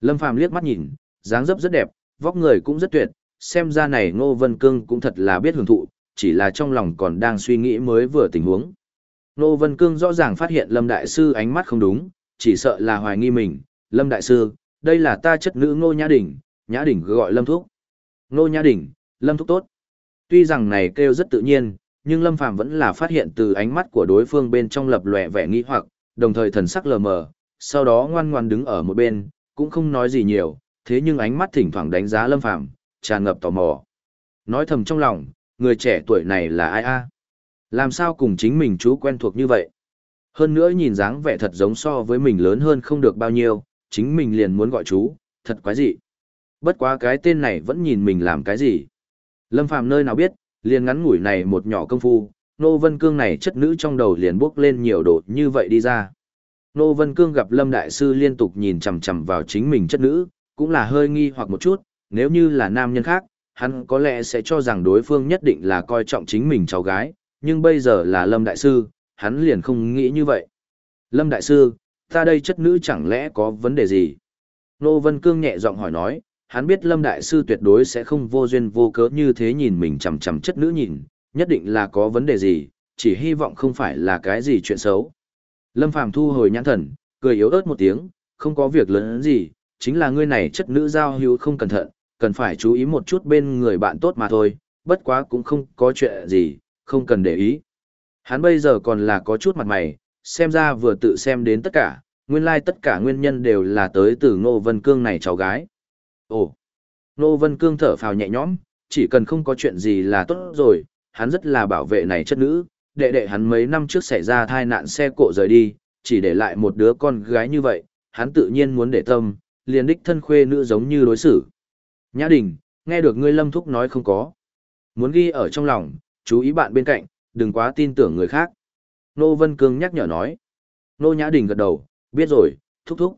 Speaker 1: Lâm Phàm liếc mắt nhìn, dáng dấp rất đẹp, vóc người cũng rất tuyệt, xem ra này Ngô Vân Cương cũng thật là biết hưởng thụ, chỉ là trong lòng còn đang suy nghĩ mới vừa tình huống. Ngô Vân Cương rõ ràng phát hiện Lâm Đại Sư ánh mắt không đúng, chỉ sợ là hoài nghi mình. Lâm Đại Sư, đây là ta chất nữ Ngô Nhã Đình, Nhã Đình gọi Lâm Thúc. Ngô Nhã Đình, Lâm Thúc tốt. Tuy rằng này kêu rất tự nhiên, nhưng Lâm Phàm vẫn là phát hiện từ ánh mắt của đối phương bên trong lập lòe vẻ nghi hoặc, đồng thời thần sắc lờ mờ, sau đó ngoan ngoan đứng ở một bên, cũng không nói gì nhiều, thế nhưng ánh mắt thỉnh thoảng đánh giá Lâm Phàm, tràn ngập tò mò. Nói thầm trong lòng, người trẻ tuổi này là ai a? Làm sao cùng chính mình chú quen thuộc như vậy? Hơn nữa nhìn dáng vẻ thật giống so với mình lớn hơn không được bao nhiêu, chính mình liền muốn gọi chú, thật quái dị. Bất quá cái tên này vẫn nhìn mình làm cái gì? Lâm Phàm nơi nào biết, liền ngắn ngủi này một nhỏ công phu, Nô Vân Cương này chất nữ trong đầu liền bước lên nhiều đồ như vậy đi ra. Nô Vân Cương gặp Lâm Đại Sư liên tục nhìn chằm chằm vào chính mình chất nữ, cũng là hơi nghi hoặc một chút, nếu như là nam nhân khác, hắn có lẽ sẽ cho rằng đối phương nhất định là coi trọng chính mình cháu gái, nhưng bây giờ là Lâm Đại Sư, hắn liền không nghĩ như vậy. Lâm Đại Sư, ta đây chất nữ chẳng lẽ có vấn đề gì? Nô Vân Cương nhẹ giọng hỏi nói, hắn biết Lâm Đại Sư tuyệt đối sẽ không vô duyên vô cớ như thế nhìn mình chằm chằm chất nữ nhìn, nhất định là có vấn đề gì, chỉ hy vọng không phải là cái gì chuyện xấu. Lâm Phàm thu hồi nhãn thần, cười yếu ớt một tiếng, không có việc lớn gì, chính là ngươi này chất nữ giao hữu không cẩn thận, cần phải chú ý một chút bên người bạn tốt mà thôi, bất quá cũng không có chuyện gì, không cần để ý. Hắn bây giờ còn là có chút mặt mày, xem ra vừa tự xem đến tất cả, nguyên lai like tất cả nguyên nhân đều là tới từ Ngô Vân Cương này cháu gái. Ồ, Ngô Vân Cương thở phào nhẹ nhõm, chỉ cần không có chuyện gì là tốt rồi, hắn rất là bảo vệ này chất nữ, đệ đệ hắn mấy năm trước xảy ra thai nạn xe cộ rời đi, chỉ để lại một đứa con gái như vậy, hắn tự nhiên muốn để tâm, liền đích thân khuê nữ giống như đối xử. Nhã Đình, nghe được ngươi Lâm Thúc nói không có. Muốn ghi ở trong lòng, chú ý bạn bên cạnh, đừng quá tin tưởng người khác. Nô Vân Cương nhắc nhở nói. Nô Nhã Đình gật đầu, biết rồi, thúc thúc.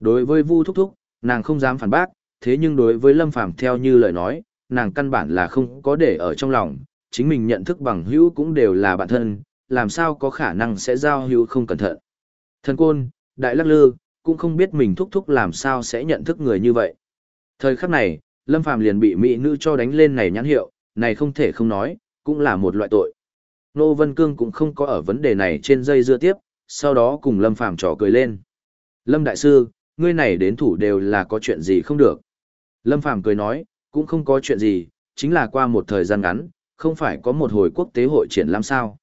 Speaker 1: Đối với Vu thúc thúc, nàng không dám phản bác, thế nhưng đối với Lâm Phàm theo như lời nói, nàng căn bản là không có để ở trong lòng, chính mình nhận thức bằng hữu cũng đều là bạn thân, làm sao có khả năng sẽ giao hữu không cẩn thận. Thần côn, đại lắc lư, cũng không biết mình thúc thúc làm sao sẽ nhận thức người như vậy. Thời khắc này, Lâm Phàm liền bị mỹ nữ cho đánh lên này nhãn hiệu, này không thể không nói, cũng là một loại tội. Nô Vân Cương cũng không có ở vấn đề này trên dây dưa tiếp, sau đó cùng Lâm Phàm trò cười lên. Lâm Đại Sư, ngươi này đến thủ đều là có chuyện gì không được. Lâm Phàm cười nói, cũng không có chuyện gì, chính là qua một thời gian ngắn, không phải có một hồi quốc tế hội triển lãm sao.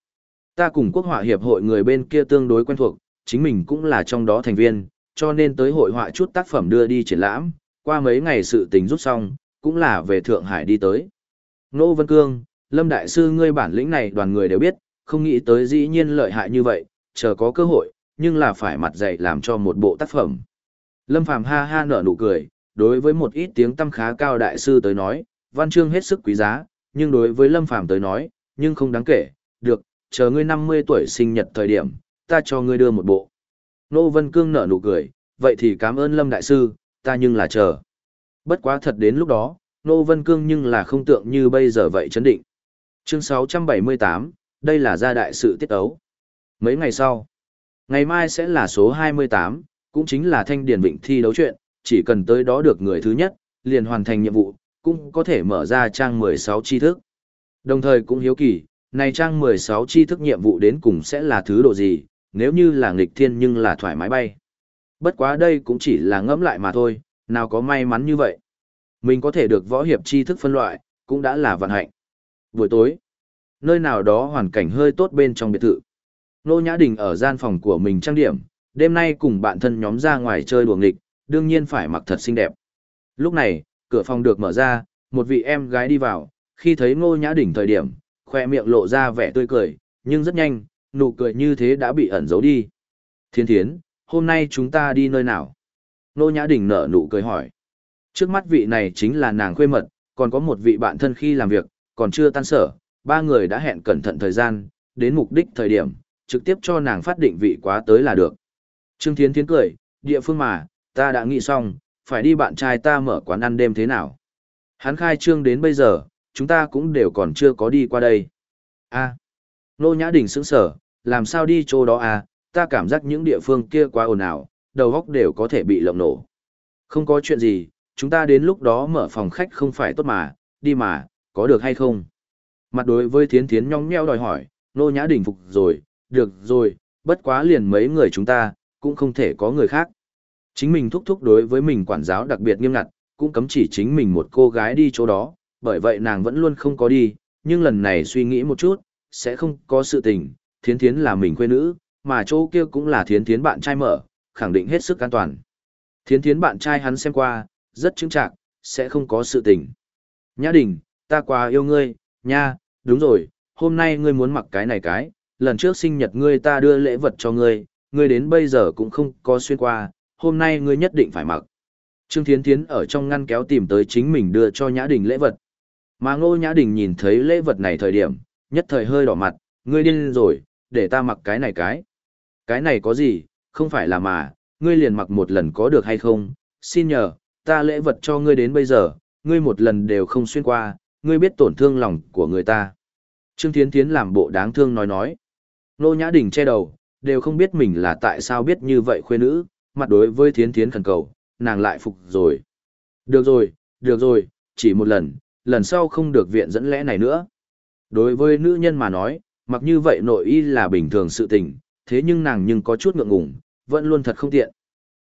Speaker 1: Ta cùng quốc họa hiệp hội người bên kia tương đối quen thuộc, chính mình cũng là trong đó thành viên, cho nên tới hội họa chút tác phẩm đưa đi triển lãm, qua mấy ngày sự tình rút xong, cũng là về Thượng Hải đi tới. Nô Vân Cương, Lâm Đại Sư ngươi bản lĩnh này đoàn người đều biết, không nghĩ tới dĩ nhiên lợi hại như vậy, chờ có cơ hội, nhưng là phải mặt dạy làm cho một bộ tác phẩm. Lâm Phàm ha ha nở nụ cười, đối với một ít tiếng tâm khá cao đại sư tới nói, văn chương hết sức quý giá, nhưng đối với Lâm Phàm tới nói, nhưng không đáng kể, được, chờ ngươi 50 tuổi sinh nhật thời điểm, ta cho ngươi đưa một bộ. Nô Vân Cương nở nụ cười, vậy thì cảm ơn Lâm Đại Sư, ta nhưng là chờ. Bất quá thật đến lúc đó, Nô Vân Cương nhưng là không tượng như bây giờ vậy chấn định. Chương 678, đây là gia đại sự tiết ấu. Mấy ngày sau, ngày mai sẽ là số 28, cũng chính là thanh điển vịnh thi đấu chuyện, chỉ cần tới đó được người thứ nhất, liền hoàn thành nhiệm vụ, cũng có thể mở ra trang 16 tri thức. Đồng thời cũng hiếu kỳ, này trang 16 tri thức nhiệm vụ đến cùng sẽ là thứ độ gì, nếu như là nghịch thiên nhưng là thoải mái bay. Bất quá đây cũng chỉ là ngẫm lại mà thôi, nào có may mắn như vậy. Mình có thể được võ hiệp tri thức phân loại, cũng đã là vận hạnh. Buổi tối, nơi nào đó hoàn cảnh hơi tốt bên trong biệt thự. Nô Nhã Đình ở gian phòng của mình trang điểm, đêm nay cùng bạn thân nhóm ra ngoài chơi đùa nghịch, đương nhiên phải mặc thật xinh đẹp. Lúc này, cửa phòng được mở ra, một vị em gái đi vào, khi thấy Ngô Nhã Đình thời điểm, khoe miệng lộ ra vẻ tươi cười, nhưng rất nhanh, nụ cười như thế đã bị ẩn giấu đi. Thiên thiến, hôm nay chúng ta đi nơi nào? Nô Nhã Đình nở nụ cười hỏi. Trước mắt vị này chính là nàng khuê mật, còn có một vị bạn thân khi làm việc, còn chưa tan sở, ba người đã hẹn cẩn thận thời gian, đến mục đích thời điểm, trực tiếp cho nàng phát định vị quá tới là được. Trương Thiến Thiến cười, địa phương mà, ta đã nghĩ xong, phải đi bạn trai ta mở quán ăn đêm thế nào. Hắn khai trương đến bây giờ, chúng ta cũng đều còn chưa có đi qua đây. a Nô Nhã Đình sững sở, làm sao đi chỗ đó à, ta cảm giác những địa phương kia quá ồn ào, đầu góc đều có thể bị lộng nổ. Không có chuyện gì, chúng ta đến lúc đó mở phòng khách không phải tốt mà, đi mà, có được hay không? Mặt đối với thiến thiến nhong nheo đòi hỏi, Nô Nhã Đình phục rồi, được rồi, bất quá liền mấy người chúng ta, cũng không thể có người khác. Chính mình thúc thúc đối với mình quản giáo đặc biệt nghiêm ngặt, cũng cấm chỉ chính mình một cô gái đi chỗ đó, bởi vậy nàng vẫn luôn không có đi, nhưng lần này suy nghĩ một chút, sẽ không có sự tình, thiến thiến là mình quê nữ, mà chỗ kia cũng là thiến thiến bạn trai mở, khẳng định hết sức an toàn. Thiến thiến bạn trai hắn xem qua, rất chứng trạng, sẽ không có sự tình. Nhã đình, ta quá yêu ngươi, nha, đúng rồi, hôm nay ngươi muốn mặc cái này cái, lần trước sinh nhật ngươi ta đưa lễ vật cho ngươi, ngươi đến bây giờ cũng không có xuyên qua, hôm nay ngươi nhất định phải mặc. Trương Thiến Thiến ở trong ngăn kéo tìm tới chính mình đưa cho Nhã Đình lễ vật. Mà Ngô Nhã Đình nhìn thấy lễ vật này thời điểm, nhất thời hơi đỏ mặt, ngươi điên rồi, để ta mặc cái này cái. Cái này có gì, không phải là mà, ngươi liền mặc một lần có được hay không, xin nhờ, ta lễ vật cho ngươi đến bây giờ, ngươi một lần đều không xuyên qua, ngươi biết tổn thương lòng của người ta. Trương Thiến Thiến làm bộ đáng thương nói nói. Nô Nhã Đình che đầu, đều không biết mình là tại sao biết như vậy khuê nữ, mặt đối với Thiến Thiến khẩn cầu, nàng lại phục rồi. Được rồi, được rồi, chỉ một lần, lần sau không được viện dẫn lẽ này nữa. Đối với nữ nhân mà nói, mặc như vậy nội y là bình thường sự tình, thế nhưng nàng nhưng có chút ngượng ngùng, vẫn luôn thật không tiện.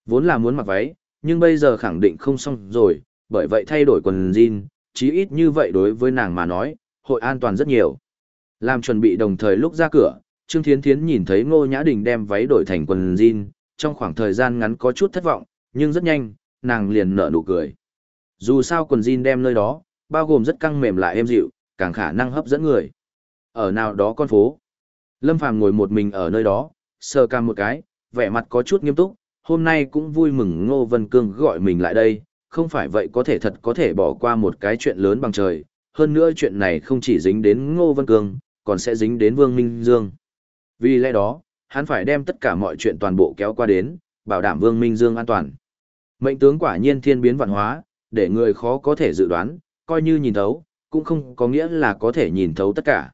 Speaker 1: Vốn là muốn mặc váy, nhưng bây giờ khẳng định không xong rồi, bởi vậy thay đổi quần jean, chí ít như vậy đối với nàng mà nói, hội an toàn rất nhiều. Làm chuẩn bị đồng thời lúc ra cửa, Trương Thiến Thiến nhìn thấy Ngô Nhã Đình đem váy đổi thành quần jean, trong khoảng thời gian ngắn có chút thất vọng, nhưng rất nhanh, nàng liền nở nụ cười. Dù sao quần jean đem nơi đó, bao gồm rất căng mềm lại êm dịu, càng khả năng hấp dẫn người. Ở nào đó con phố, Lâm Phàm ngồi một mình ở nơi đó, sờ cam một cái, vẻ mặt có chút nghiêm túc, hôm nay cũng vui mừng Ngô Vân Cương gọi mình lại đây, không phải vậy có thể thật có thể bỏ qua một cái chuyện lớn bằng trời, hơn nữa chuyện này không chỉ dính đến Ngô Vân Cương, còn sẽ dính đến Vương Minh Dương. Vì lẽ đó, hắn phải đem tất cả mọi chuyện toàn bộ kéo qua đến, bảo đảm Vương Minh Dương an toàn. Mệnh tướng quả nhiên thiên biến vạn hóa, để người khó có thể dự đoán, coi như nhìn thấu, cũng không có nghĩa là có thể nhìn thấu tất cả.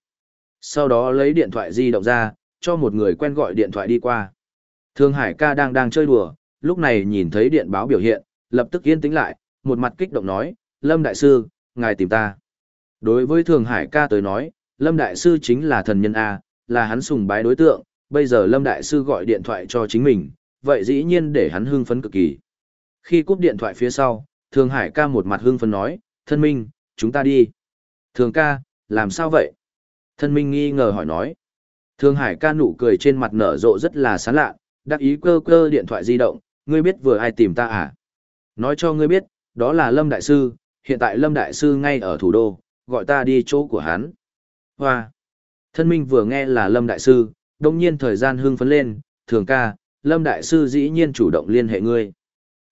Speaker 1: Sau đó lấy điện thoại di động ra, cho một người quen gọi điện thoại đi qua. Thương Hải ca đang đang chơi đùa, lúc này nhìn thấy điện báo biểu hiện, lập tức yên tĩnh lại, một mặt kích động nói, Lâm Đại Sư, ngài tìm ta. Đối với Thường Hải ca tới nói, Lâm Đại Sư chính là thần nhân A, là hắn sùng bái đối tượng, bây giờ Lâm Đại Sư gọi điện thoại cho chính mình, vậy dĩ nhiên để hắn hưng phấn cực kỳ. Khi cúp điện thoại phía sau, Thường Hải ca một mặt hưng phấn nói, thân minh, chúng ta đi. Thường ca, làm sao vậy? Thân minh nghi ngờ hỏi nói. Thường Hải ca nụ cười trên mặt nở rộ rất là sán lạ, đắc ý cơ cơ điện thoại di động, ngươi biết vừa ai tìm ta à? Nói cho ngươi biết, đó là Lâm Đại Sư, hiện tại Lâm Đại Sư ngay ở thủ đô, gọi ta đi chỗ của hắn. Hoa! Thân minh vừa nghe là Lâm Đại Sư, đồng nhiên thời gian hưng phấn lên, thường ca, Lâm Đại Sư dĩ nhiên chủ động liên hệ ngươi.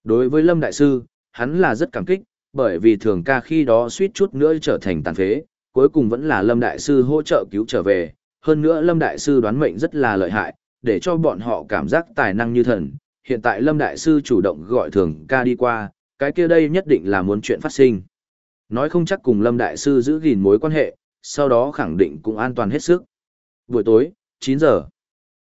Speaker 1: Đối với Lâm Đại Sư, hắn là rất cảm kích, bởi vì thường ca khi đó suýt chút nữa trở thành tàn phế, cuối cùng vẫn là Lâm Đại Sư hỗ trợ cứu trở về, hơn nữa Lâm Đại Sư đoán mệnh rất là lợi hại, để cho bọn họ cảm giác tài năng như thần. Hiện tại Lâm Đại Sư chủ động gọi thường ca đi qua, cái kia đây nhất định là muốn chuyện phát sinh. Nói không chắc cùng Lâm Đại Sư giữ gìn mối quan hệ, sau đó khẳng định cũng an toàn hết sức. Buổi tối, 9 giờ.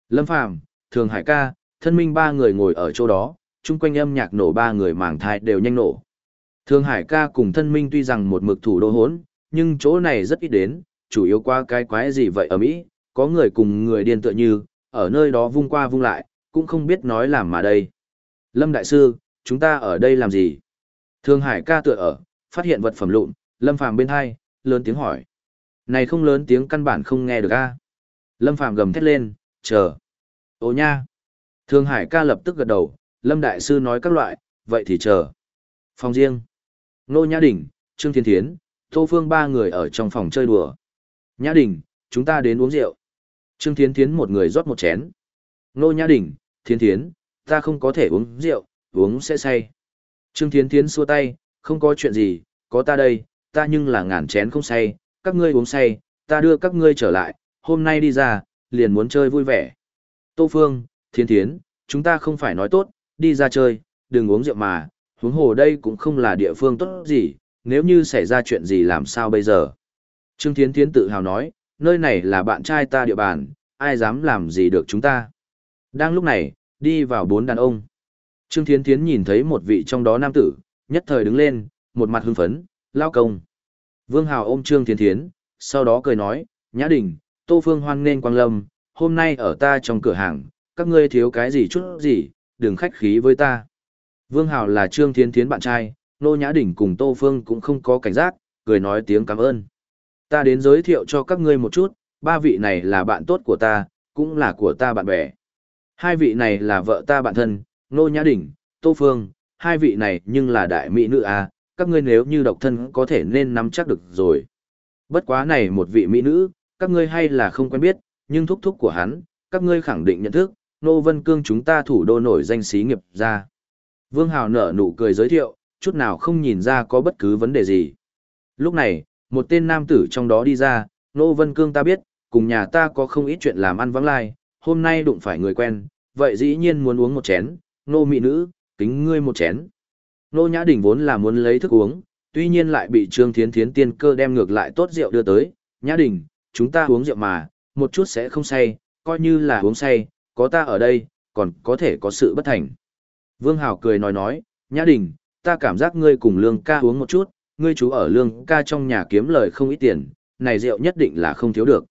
Speaker 1: Lâm Phàm Thường Hải ca, thân minh ba người ngồi ở chỗ đó, chung quanh âm nhạc nổ ba người màng thai đều nhanh nổ. Thường Hải ca cùng thân minh tuy rằng một mực thủ đô hốn, nhưng chỗ này rất ít đến, chủ yếu qua cái quái gì vậy ở Mỹ, có người cùng người điên tựa như, ở nơi đó vung qua vung lại, cũng không biết nói làm mà đây. Lâm Đại Sư, chúng ta ở đây làm gì? thương Hải ca tựa ở, phát hiện vật phẩm lụn, Lâm Phàm bên hai, lớn tiếng hỏi. Này không lớn tiếng căn bản không nghe được a. Lâm Phàm gầm thét lên, chờ. Ô nha. thương Hải ca lập tức gật đầu, Lâm Đại Sư nói các loại, vậy thì chờ. Phòng riêng. Nô Nhã Đình, Trương Thiên Thiến, Tô Phương ba người ở trong phòng chơi đùa. Nhã Đình, chúng ta đến uống rượu. Trương Thiến Thiến một người rót một chén. Nô Nhã Đình, Thiến Thiến, ta không có thể uống rượu, uống sẽ say. Trương Thiến Thiến xua tay, không có chuyện gì, có ta đây, ta nhưng là ngàn chén không say, các ngươi uống say, ta đưa các ngươi trở lại, hôm nay đi ra, liền muốn chơi vui vẻ. Tô Phương, Thiên Thiến, chúng ta không phải nói tốt, đi ra chơi, đừng uống rượu mà, huống hồ đây cũng không là địa phương tốt gì, nếu như xảy ra chuyện gì làm sao bây giờ. Trương Thiến Thiến tự hào nói, nơi này là bạn trai ta địa bàn, ai dám làm gì được chúng ta. Đang lúc này, đi vào bốn đàn ông. Trương Thiến Thiến nhìn thấy một vị trong đó nam tử, nhất thời đứng lên, một mặt hưng phấn, lao công. Vương Hào ôm Trương Thiến Thiến, sau đó cười nói, Nhã Đình, Tô Phương hoan nên quang lâm, hôm nay ở ta trong cửa hàng, các ngươi thiếu cái gì chút gì, đừng khách khí với ta. Vương Hào là Trương Thiến Thiến bạn trai, Nô Nhã Đình cùng Tô Phương cũng không có cảnh giác, cười nói tiếng cảm ơn. Ta đến giới thiệu cho các ngươi một chút, ba vị này là bạn tốt của ta, cũng là của ta bạn bè. Hai vị này là vợ ta bạn thân, Nô Nhã Đình, Tô Phương, hai vị này nhưng là đại mỹ nữ à, các ngươi nếu như độc thân có thể nên nắm chắc được rồi. Bất quá này một vị mỹ nữ, các ngươi hay là không quen biết, nhưng thúc thúc của hắn, các ngươi khẳng định nhận thức, Nô Vân Cương chúng ta thủ đô nổi danh xí nghiệp ra. Vương Hào nở nụ cười giới thiệu, chút nào không nhìn ra có bất cứ vấn đề gì. Lúc này, một tên nam tử trong đó đi ra, Nô Vân Cương ta biết, cùng nhà ta có không ít chuyện làm ăn vắng lai, hôm nay đụng phải người quen, vậy dĩ nhiên muốn uống một chén, Nô mỹ nữ, kính ngươi một chén. Nô Nhã Đình vốn là muốn lấy thức uống, tuy nhiên lại bị Trương Thiến Thiến tiên cơ đem ngược lại tốt rượu đưa tới, Nhã Đình, chúng ta uống rượu mà, một chút sẽ không say, coi như là uống say, có ta ở đây, còn có thể có sự bất thành. Vương Hảo cười nói nói, Nhã Đình, ta cảm giác ngươi cùng Lương ca uống một chút, ngươi chú ở Lương ca trong nhà kiếm lời không ít tiền, này rượu nhất định là không thiếu được.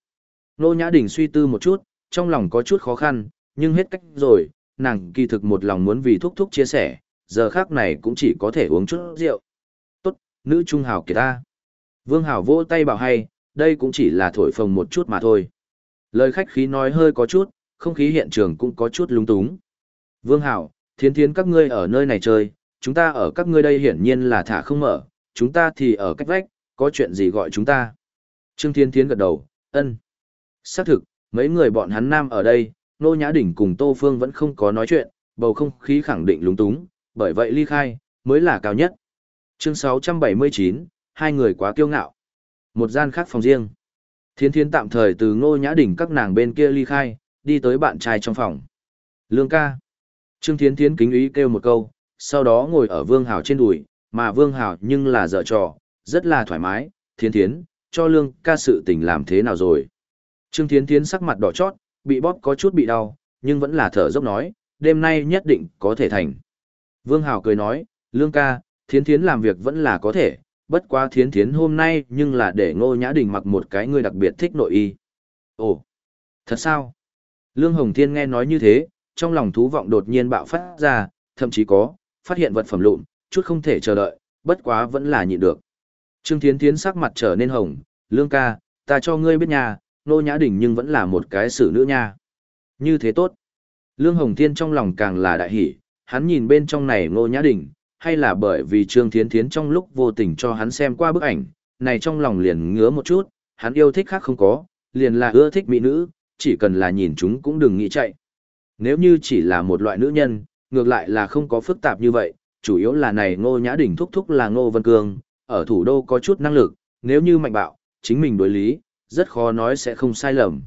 Speaker 1: Nô Nhã Đình suy tư một chút, trong lòng có chút khó khăn, nhưng hết cách rồi, nàng kỳ thực một lòng muốn vì thúc thúc chia sẻ, giờ khác này cũng chỉ có thể uống chút rượu. Tốt, nữ trung hào kìa ta. Vương Hảo vỗ tay bảo hay, đây cũng chỉ là thổi phồng một chút mà thôi. Lời khách khí nói hơi có chút, không khí hiện trường cũng có chút lung túng. Vương Hảo, thiến thiến các ngươi ở nơi này chơi, chúng ta ở các ngươi đây hiển nhiên là thả không mở, chúng ta thì ở cách vách, có chuyện gì gọi chúng ta. Trương Thiên Thiến gật đầu, ân. Xác thực, mấy người bọn hắn nam ở đây, Nô Nhã Đỉnh cùng Tô Phương vẫn không có nói chuyện, bầu không khí khẳng định lúng túng, bởi vậy ly khai, mới là cao nhất. Chương 679, hai người quá kiêu ngạo. Một gian khác phòng riêng. Thiên Thiên tạm thời từ Ngô Nhã Đỉnh các nàng bên kia ly khai, đi tới bạn trai trong phòng. Lương ca. Trương thiên Thiến kính ý kêu một câu, sau đó ngồi ở Vương Hảo trên đùi, mà Vương Hảo nhưng là dở trò, rất là thoải mái, Thiến Thiến, cho Lương ca sự tình làm thế nào rồi. Trương Thiến Thiến sắc mặt đỏ chót, bị bóp có chút bị đau, nhưng vẫn là thở dốc nói, đêm nay nhất định có thể thành. Vương Hảo cười nói, Lương ca, Thiến Thiến làm việc vẫn là có thể, bất quá Thiến Thiến hôm nay nhưng là để Ngô Nhã Đình mặc một cái người đặc biệt thích nội y. Ồ, thật sao? Lương Hồng Thiên nghe nói như thế, trong lòng thú vọng đột nhiên bạo phát ra, thậm chí có, phát hiện vật phẩm lụn, chút không thể chờ đợi, bất quá vẫn là nhịn được. Trương Thiến Thiến sắc mặt trở nên hồng, lương ca, ta cho ngươi biết nhà, nô nhã đỉnh nhưng vẫn là một cái xử nữ nha. Như thế tốt. Lương Hồng Thiên trong lòng càng là đại hỷ, hắn nhìn bên trong này nô nhã đỉnh, hay là bởi vì Trương Thiến Thiến trong lúc vô tình cho hắn xem qua bức ảnh, này trong lòng liền ngứa một chút, hắn yêu thích khác không có, liền là ưa thích mỹ nữ, chỉ cần là nhìn chúng cũng đừng nghĩ chạy. Nếu như chỉ là một loại nữ nhân, ngược lại là không có phức tạp như vậy, chủ yếu là này ngô nhã đỉnh thúc thúc là ngô vân cương, ở thủ đô có chút năng lực, nếu như mạnh bạo, chính mình đối lý, rất khó nói sẽ không sai lầm.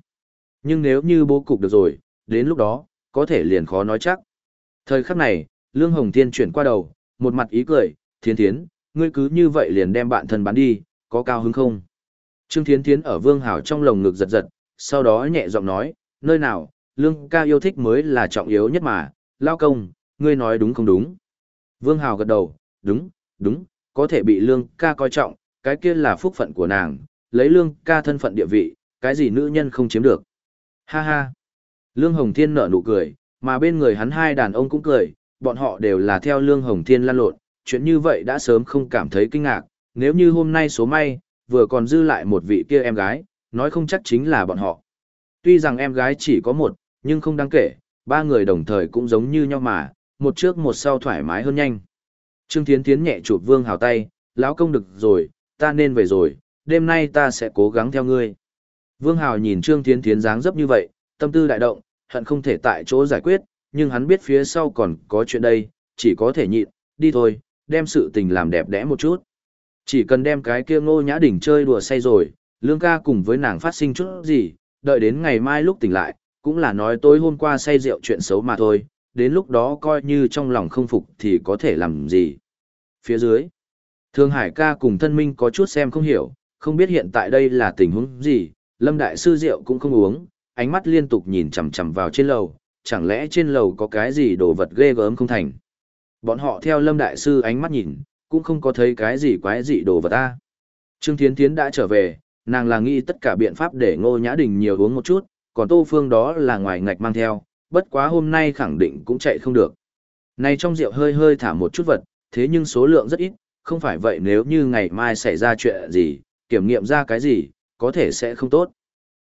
Speaker 1: Nhưng nếu như bố cục được rồi, đến lúc đó, có thể liền khó nói chắc. Thời khắc này, Lương Hồng Thiên chuyển qua đầu, một mặt ý cười, Thiên thiến, ngươi cứ như vậy liền đem bạn thân bán đi, có cao hứng không? Trương Thiến Thiến ở Vương Hảo trong lồng ngực giật giật, sau đó nhẹ giọng nói, nơi nào, Lương ca yêu thích mới là trọng yếu nhất mà, lao công, ngươi nói đúng không đúng? Vương Hào gật đầu, đúng, đúng, có thể bị Lương ca coi trọng, cái kia là phúc phận của nàng, lấy Lương ca thân phận địa vị, cái gì nữ nhân không chiếm được. Ha ha. Lương Hồng Thiên nở nụ cười, mà bên người hắn hai đàn ông cũng cười, bọn họ đều là theo Lương Hồng Thiên lan lộn, chuyện như vậy đã sớm không cảm thấy kinh ngạc, nếu như hôm nay số may, vừa còn dư lại một vị kia em gái, nói không chắc chính là bọn họ. Tuy rằng em gái chỉ có một, nhưng không đáng kể, ba người đồng thời cũng giống như nhau mà, một trước một sau thoải mái hơn nhanh. Trương Thiến Thiến nhẹ chụp Vương Hào tay, lão công được rồi, ta nên về rồi, đêm nay ta sẽ cố gắng theo ngươi. Vương Hào nhìn Trương Thiến Thiến dáng dấp như vậy, tâm tư đại động, hận không thể tại chỗ giải quyết, nhưng hắn biết phía sau còn có chuyện đây, chỉ có thể nhịn, đi thôi, đem sự tình làm đẹp đẽ một chút. Chỉ cần đem cái kia ngô nhã đỉnh chơi đùa say rồi, lương ca cùng với nàng phát sinh chút gì, đợi đến ngày mai lúc tỉnh lại, cũng là nói tối hôm qua say rượu chuyện xấu mà thôi, đến lúc đó coi như trong lòng không phục thì có thể làm gì. Phía dưới, Thương Hải ca cùng thân minh có chút xem không hiểu, không biết hiện tại đây là tình huống gì, Lâm Đại Sư rượu cũng không uống, ánh mắt liên tục nhìn chằm chằm vào trên lầu, chẳng lẽ trên lầu có cái gì đồ vật ghê gớm không thành. Bọn họ theo Lâm Đại Sư ánh mắt nhìn, cũng không có thấy cái gì quái dị đồ vật ta. Trương Thiến Thiến đã trở về, nàng là nghĩ tất cả biện pháp để Ngô Nhã Đình nhiều uống một chút, còn Tô Phương đó là ngoài ngạch mang theo, bất quá hôm nay khẳng định cũng chạy không được. Này trong rượu hơi hơi thả một chút vật, thế nhưng số lượng rất ít, không phải vậy nếu như ngày mai xảy ra chuyện gì, kiểm nghiệm ra cái gì, có thể sẽ không tốt.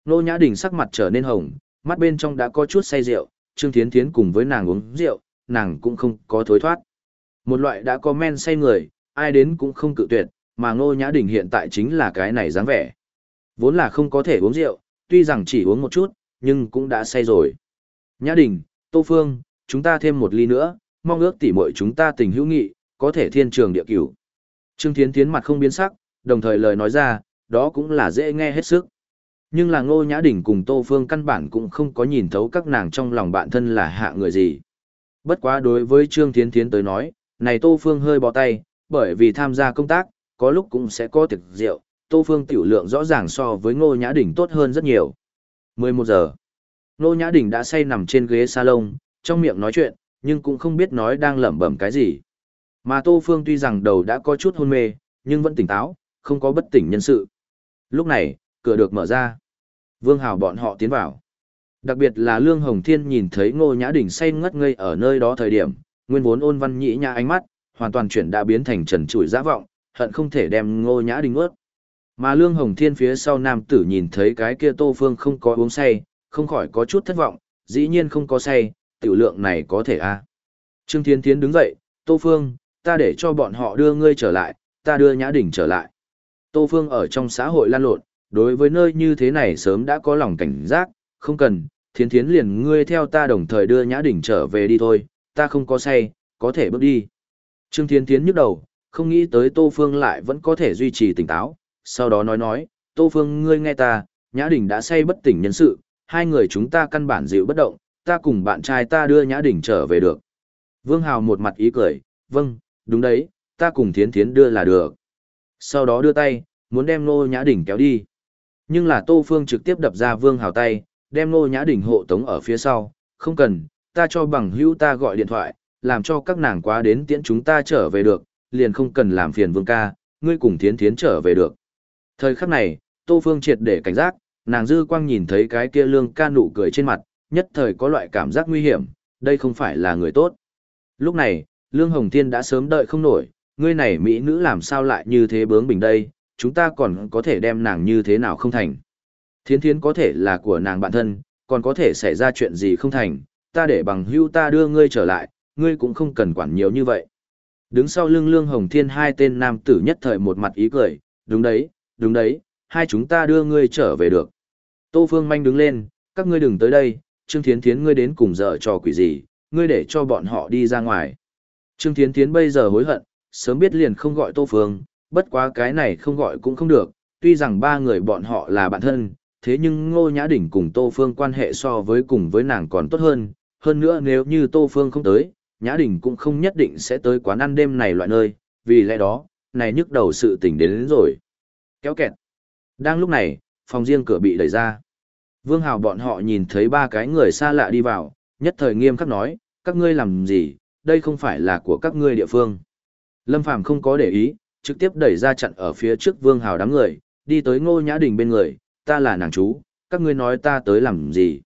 Speaker 1: nô Nhã Đình sắc mặt trở nên hồng, mắt bên trong đã có chút say rượu, Trương Thiến Thiến cùng với nàng uống rượu, nàng cũng không có thối thoát. Một loại đã có men say người, ai đến cũng không cự tuyệt, mà Ngô Nhã Đình hiện tại chính là cái này dáng vẻ. Vốn là không có thể uống rượu, tuy rằng chỉ uống một chút, nhưng cũng đã say rồi. Nhã Đình, Tô Phương, chúng ta thêm một ly nữa, mong ước tỉ muội chúng ta tình hữu nghị, có thể thiên trường địa cửu. Trương Thiến Thiến mặt không biến sắc, đồng thời lời nói ra, đó cũng là dễ nghe hết sức. Nhưng là Ngô Nhã Đình cùng Tô Phương căn bản cũng không có nhìn thấu các nàng trong lòng bạn thân là hạ người gì. Bất quá đối với Trương Thiến Thiến tới nói, này Tô Phương hơi bó tay, bởi vì tham gia công tác, có lúc cũng sẽ có tiệc rượu, Tô Phương tiểu lượng rõ ràng so với Ngô Nhã Đình tốt hơn rất nhiều. 11 giờ. Ngô Nhã Đình đã say nằm trên ghế salon, trong miệng nói chuyện, nhưng cũng không biết nói đang lẩm bẩm cái gì. Mà Tô Phương tuy rằng đầu đã có chút hôn mê, nhưng vẫn tỉnh táo, không có bất tỉnh nhân sự. Lúc này, cửa được mở ra. Vương Hào bọn họ tiến vào. Đặc biệt là Lương Hồng Thiên nhìn thấy Ngô Nhã Đình say ngất ngây ở nơi đó thời điểm, nguyên vốn ôn văn nhĩ nhã ánh mắt, hoàn toàn chuyển đã biến thành trần trụi dã vọng, hận không thể đem Ngô Nhã Đình ướt. Mà Lương Hồng Thiên phía sau nam tử nhìn thấy cái kia Tô Phương không có uống say, không khỏi có chút thất vọng, dĩ nhiên không có say, tiểu lượng này có thể a. À. Trương Thiên Thiến đứng dậy, Tô Phương, ta để cho bọn họ đưa ngươi trở lại, ta đưa Nhã Đình trở lại. Tô Phương ở trong xã hội lan lộn, đối với nơi như thế này sớm đã có lòng cảnh giác, không cần, Thiên Thiến liền ngươi theo ta đồng thời đưa Nhã Đình trở về đi thôi, ta không có say, có thể bước đi. Trương Thiên Thiến nhức đầu, không nghĩ tới Tô Phương lại vẫn có thể duy trì tỉnh táo, sau đó nói nói, Tô Phương ngươi nghe ta, Nhã Đình đã say bất tỉnh nhân sự, hai người chúng ta căn bản dịu bất động, ta cùng bạn trai ta đưa Nhã Đình trở về được. Vương Hào một mặt ý cười, vâng, đúng đấy, ta cùng Thiến Thiến đưa là được. Sau đó đưa tay, muốn đem Nô Nhã Đình kéo đi. Nhưng là Tô Phương trực tiếp đập ra Vương Hào tay, đem Nô Nhã Đình hộ tống ở phía sau, không cần, ta cho bằng hữu ta gọi điện thoại, làm cho các nàng quá đến tiễn chúng ta trở về được, liền không cần làm phiền vương ca, ngươi cùng thiến thiến trở về được. Thời khắc này, Tô Phương triệt để cảnh giác, nàng dư quang nhìn thấy cái kia lương ca nụ cười trên mặt, nhất thời có loại cảm giác nguy hiểm, đây không phải là người tốt. Lúc này, Lương Hồng Thiên đã sớm đợi không nổi, ngươi này mỹ nữ làm sao lại như thế bướng bình đây, chúng ta còn có thể đem nàng như thế nào không thành. Thiến thiến có thể là của nàng bạn thân, còn có thể xảy ra chuyện gì không thành, ta để bằng hưu ta đưa ngươi trở lại, ngươi cũng không cần quản nhiều như vậy. Đứng sau lưng lương hồng thiên hai tên nam tử nhất thời một mặt ý cười, đúng đấy, đúng đấy, hai chúng ta đưa ngươi trở về được. Tô Phương Manh đứng lên, các ngươi đừng tới đây, Trương Thiến Thiến ngươi đến cùng dở trò quỷ gì, ngươi để cho bọn họ đi ra ngoài. Trương Thiến Thiến bây giờ hối hận, sớm biết liền không gọi Tô Phương, bất quá cái này không gọi cũng không được, tuy rằng ba người bọn họ là bạn thân, thế nhưng Ngô Nhã Đỉnh cùng Tô Phương quan hệ so với cùng với nàng còn tốt hơn, hơn nữa nếu như Tô Phương không tới, Nhã Đỉnh cũng không nhất định sẽ tới quán ăn đêm này loại nơi, vì lẽ đó, này nhức đầu sự tình đến, đến rồi. Kéo kẹt. Đang lúc này, phòng riêng cửa bị đẩy ra. Vương Hào bọn họ nhìn thấy ba cái người xa lạ đi vào, nhất thời nghiêm khắc nói, các ngươi làm gì, đây không phải là của các ngươi địa phương. Lâm Phàm không có để ý, trực tiếp đẩy ra chặn ở phía trước Vương Hào đám người, đi tới Ngô Nhã Đình bên người, ta là nàng chú, các ngươi nói ta tới làm gì.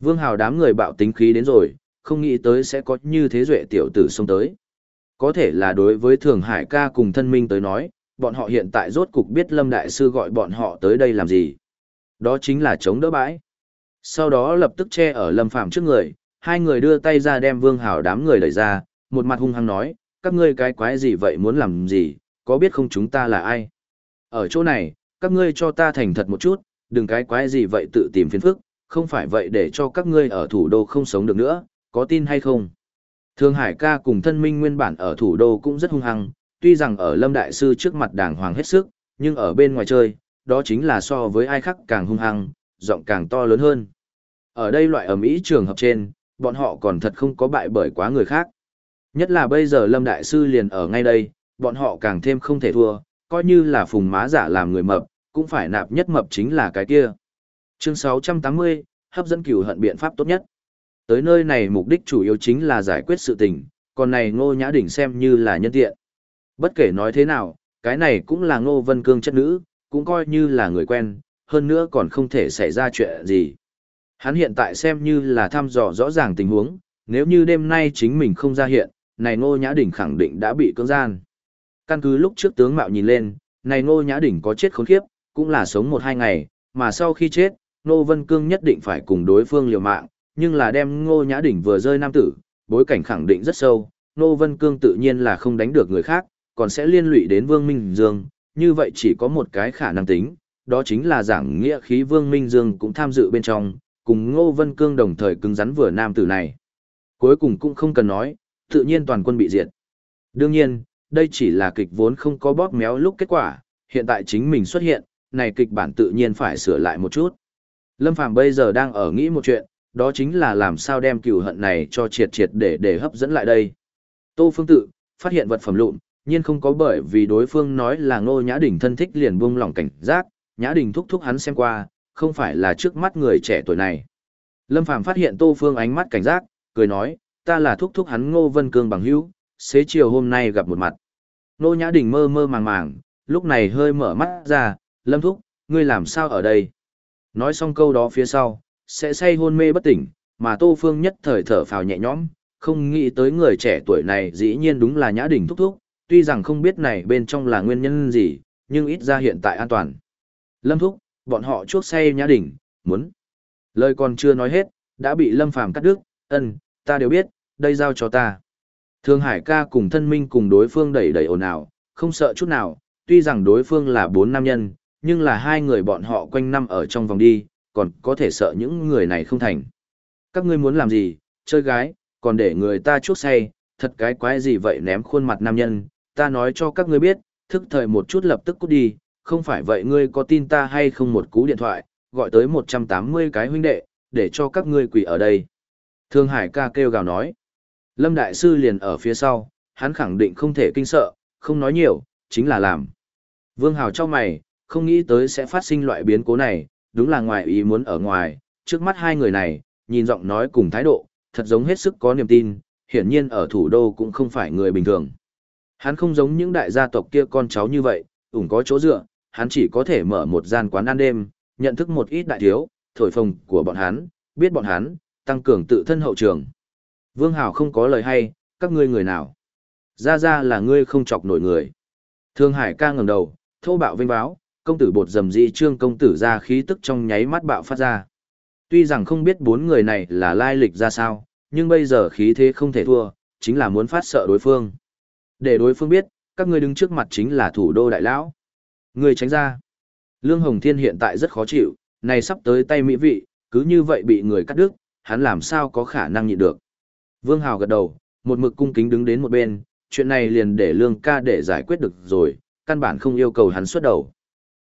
Speaker 1: Vương Hào đám người bạo tính khí đến rồi, không nghĩ tới sẽ có như thế duệ tiểu tử xông tới. Có thể là đối với Thường Hải ca cùng thân minh tới nói, bọn họ hiện tại rốt cục biết Lâm Đại Sư gọi bọn họ tới đây làm gì. Đó chính là chống đỡ bãi. Sau đó lập tức che ở Lâm Phàm trước người, hai người đưa tay ra đem Vương Hảo đám người đẩy ra, một mặt hung hăng nói, các ngươi cái quái gì vậy muốn làm gì, có biết không chúng ta là ai? Ở chỗ này, các ngươi cho ta thành thật một chút, đừng cái quái gì vậy tự tìm phiền phức, không phải vậy để cho các ngươi ở thủ đô không sống được nữa, có tin hay không? Thương Hải ca cùng thân minh nguyên bản ở thủ đô cũng rất hung hăng, tuy rằng ở Lâm Đại Sư trước mặt đàng hoàng hết sức, nhưng ở bên ngoài chơi, đó chính là so với ai khác càng hung hăng, giọng càng to lớn hơn. Ở đây loại ẩm ý trường hợp trên, bọn họ còn thật không có bại bởi quá người khác. Nhất là bây giờ Lâm Đại Sư liền ở ngay đây, bọn họ càng thêm không thể thua, coi như là phùng má giả làm người mập, cũng phải nạp nhất mập chính là cái kia. Chương 680, hấp dẫn cửu hận biện pháp tốt nhất. Tới nơi này mục đích chủ yếu chính là giải quyết sự tình, còn này ngô nhã đỉnh xem như là nhân tiện. Bất kể nói thế nào, cái này cũng là ngô vân cương chất nữ, cũng coi như là người quen, hơn nữa còn không thể xảy ra chuyện gì. Hắn hiện tại xem như là thăm dò rõ ràng tình huống, nếu như đêm nay chính mình không ra hiện, này ngô nhã đỉnh khẳng định đã bị cưỡng gian. Căn cứ lúc trước tướng mạo nhìn lên, này ngô nhã đỉnh có chết khốn khiếp, cũng là sống một hai ngày, mà sau khi chết, Ngô Vân Cương nhất định phải cùng đối phương liều mạng, nhưng là đem Ngô Nhã Đỉnh vừa rơi nam tử, bối cảnh khẳng định rất sâu, Ngô Vân Cương tự nhiên là không đánh được người khác, còn sẽ liên lụy đến Vương Minh Dương, như vậy chỉ có một cái khả năng tính, đó chính là giảng nghĩa khí Vương Minh Dương cũng tham dự bên trong, cùng Ngô Vân Cương đồng thời cứng rắn vừa nam tử này. Cuối cùng cũng không cần nói, tự nhiên toàn quân bị diệt. Đương nhiên, đây chỉ là kịch vốn không có bóp méo lúc kết quả, hiện tại chính mình xuất hiện, này kịch bản tự nhiên phải sửa lại một chút. Lâm Phàm bây giờ đang ở nghĩ một chuyện, đó chính là làm sao đem cừu hận này cho triệt triệt để để hấp dẫn lại đây. Tô Phương tự, phát hiện vật phẩm lụn, nhiên không có bởi vì đối phương nói là ngô nhã đình thân thích liền buông lỏng cảnh giác, nhã đình thúc thúc hắn xem qua, không phải là trước mắt người trẻ tuổi này. Lâm Phàm phát hiện Tô Phương ánh mắt cảnh giác, cười nói, ta là thúc thúc hắn ngô vân cương bằng hữu, xế chiều hôm nay gặp một mặt. Ngô nhã đình mơ mơ màng màng, lúc này hơi mở mắt ra, Lâm thúc, ngươi làm sao ở đây? Nói xong câu đó phía sau, sẽ say hôn mê bất tỉnh, mà Tô Phương nhất thời thở phào nhẹ nhõm, không nghĩ tới người trẻ tuổi này dĩ nhiên đúng là Nhã Đình thúc thúc, tuy rằng không biết này bên trong là nguyên nhân gì, nhưng ít ra hiện tại an toàn. Lâm thúc, bọn họ chuốc say Nhã Đình, muốn. Lời còn chưa nói hết, đã bị Lâm Phàm cắt đứt, ân, ta đều biết, đây giao cho ta. Thương Hải ca cùng thân minh cùng đối phương đẩy đẩy ồn ào, không sợ chút nào, tuy rằng đối phương là bốn nam nhân, nhưng là hai người bọn họ quanh năm ở trong vòng đi, còn có thể sợ những người này không thành. Các ngươi muốn làm gì, chơi gái, còn để người ta chuốc say, thật cái quái gì vậy ném khuôn mặt nam nhân, ta nói cho các ngươi biết, thức thời một chút lập tức cút đi, không phải vậy ngươi có tin ta hay không một cú điện thoại, gọi tới 180 cái huynh đệ, để cho các ngươi quỷ ở đây. Thương Hải ca kêu gào nói. Lâm Đại Sư liền ở phía sau, hắn khẳng định không thể kinh sợ, không nói nhiều, chính là làm. Vương Hào cho mày, không nghĩ tới sẽ phát sinh loại biến cố này, đúng là ngoài ý muốn ở ngoài, trước mắt hai người này, nhìn giọng nói cùng thái độ, thật giống hết sức có niềm tin, hiển nhiên ở thủ đô cũng không phải người bình thường. Hắn không giống những đại gia tộc kia con cháu như vậy, ủng có chỗ dựa, hắn chỉ có thể mở một gian quán ăn đêm, nhận thức một ít đại thiếu, thổi phồng của bọn hắn, biết bọn hắn, tăng cường tự thân hậu trường. Vương Hảo không có lời hay, các ngươi người nào? Ra ra là ngươi không chọc nổi người. Thương Hải ca ngẩng đầu, thô bạo vinh báo, công tử bột dầm dị trương công tử ra khí tức trong nháy mắt bạo phát ra. Tuy rằng không biết bốn người này là lai lịch ra sao, nhưng bây giờ khí thế không thể thua, chính là muốn phát sợ đối phương. Để đối phương biết, các ngươi đứng trước mặt chính là thủ đô đại lão. Người tránh ra. Lương Hồng Thiên hiện tại rất khó chịu, này sắp tới tay mỹ vị, cứ như vậy bị người cắt đứt, hắn làm sao có khả năng nhịn được. Vương Hào gật đầu, một mực cung kính đứng đến một bên, chuyện này liền để Lương ca để giải quyết được rồi, căn bản không yêu cầu hắn xuất đầu.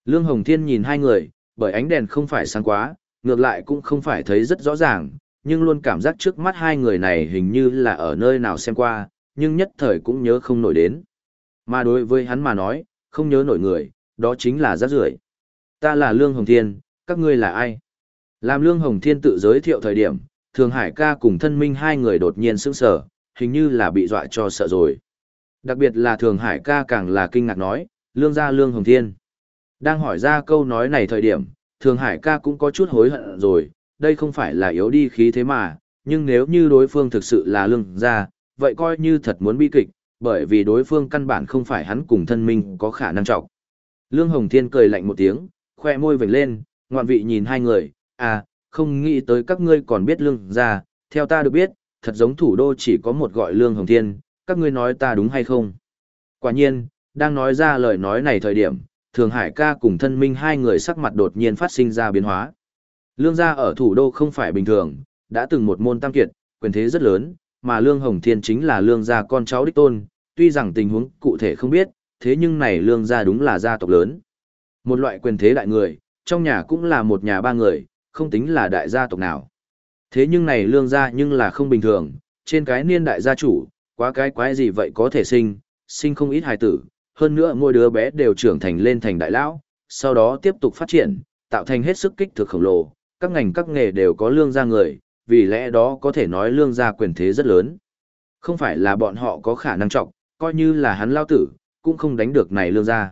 Speaker 1: Lương Hồng Thiên nhìn hai người, bởi ánh đèn không phải sáng quá, ngược lại cũng không phải thấy rất rõ ràng, nhưng luôn cảm giác trước mắt hai người này hình như là ở nơi nào xem qua, nhưng nhất thời cũng nhớ không nổi đến. Mà đối với hắn mà nói, không nhớ nổi người, đó chính là rác rưởi. Ta là Lương Hồng Thiên, các ngươi là ai? Làm Lương Hồng Thiên tự giới thiệu thời điểm, Thường Hải ca cùng thân minh hai người đột nhiên sững sờ, hình như là bị dọa cho sợ rồi. Đặc biệt là Thường Hải ca càng là kinh ngạc nói, Lương gia Lương Hồng Thiên. Đang hỏi ra câu nói này thời điểm, Thường Hải ca cũng có chút hối hận rồi, đây không phải là yếu đi khí thế mà, nhưng nếu như đối phương thực sự là Lương gia, vậy coi như thật muốn bi kịch, bởi vì đối phương căn bản không phải hắn cùng thân minh có khả năng trọng. Lương Hồng Thiên cười lạnh một tiếng, khoe môi vểnh lên, ngoạn vị nhìn hai người, à, không nghĩ tới các ngươi còn biết lương gia, theo ta được biết, thật giống thủ đô chỉ có một gọi lương hồng thiên, các ngươi nói ta đúng hay không? Quả nhiên, đang nói ra lời nói này thời điểm, Thường Hải ca cùng thân minh hai người sắc mặt đột nhiên phát sinh ra biến hóa. Lương gia ở thủ đô không phải bình thường, đã từng một môn tam kiệt, quyền thế rất lớn, mà Lương Hồng Thiên chính là lương gia con cháu đích tôn, tuy rằng tình huống cụ thể không biết, thế nhưng này lương gia đúng là gia tộc lớn. Một loại quyền thế đại người, trong nhà cũng là một nhà ba người, không tính là đại gia tộc nào. Thế nhưng này lương gia nhưng là không bình thường, trên cái niên đại gia chủ, quá cái quái gì vậy có thể sinh, sinh không ít hài tử, hơn nữa mỗi đứa bé đều trưởng thành lên thành đại lão, sau đó tiếp tục phát triển, tạo thành hết sức kích thước khổng lồ, các ngành các nghề đều có lương gia người, vì lẽ đó có thể nói lương gia quyền thế rất lớn. Không phải là bọn họ có khả năng trọng, coi như là hắn lao tử, cũng không đánh được này lương gia.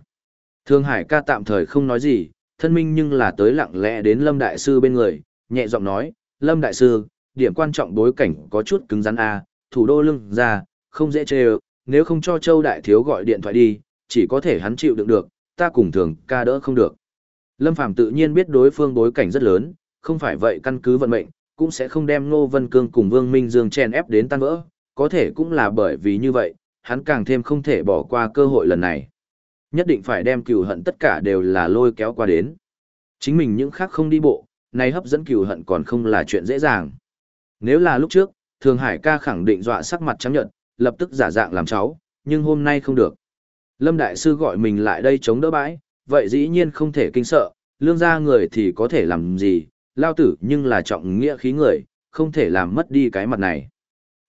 Speaker 1: Thương Hải ca tạm thời không nói gì, thân minh nhưng là tới lặng lẽ đến Lâm Đại Sư bên người, nhẹ giọng nói, Lâm Đại Sư, điểm quan trọng bối cảnh có chút cứng rắn a thủ đô lương gia không dễ chê nếu không cho Châu Đại Thiếu gọi điện thoại đi, chỉ có thể hắn chịu đựng được, ta cùng thường ca đỡ không được. Lâm Phàm tự nhiên biết đối phương bối cảnh rất lớn, không phải vậy căn cứ vận mệnh, cũng sẽ không đem Ngô Vân Cương cùng Vương Minh Dương chen ép đến tan vỡ, có thể cũng là bởi vì như vậy, hắn càng thêm không thể bỏ qua cơ hội lần này. Nhất định phải đem cừu hận tất cả đều là lôi kéo qua đến. Chính mình những khác không đi bộ, nay hấp dẫn cừu hận còn không là chuyện dễ dàng. Nếu là lúc trước, Thường Hải ca khẳng định dọa sắc mặt trắng nhợt, lập tức giả dạng làm cháu, nhưng hôm nay không được. Lâm Đại Sư gọi mình lại đây chống đỡ bãi, vậy dĩ nhiên không thể kinh sợ, lương gia người thì có thể làm gì, lao tử nhưng là trọng nghĩa khí người, không thể làm mất đi cái mặt này.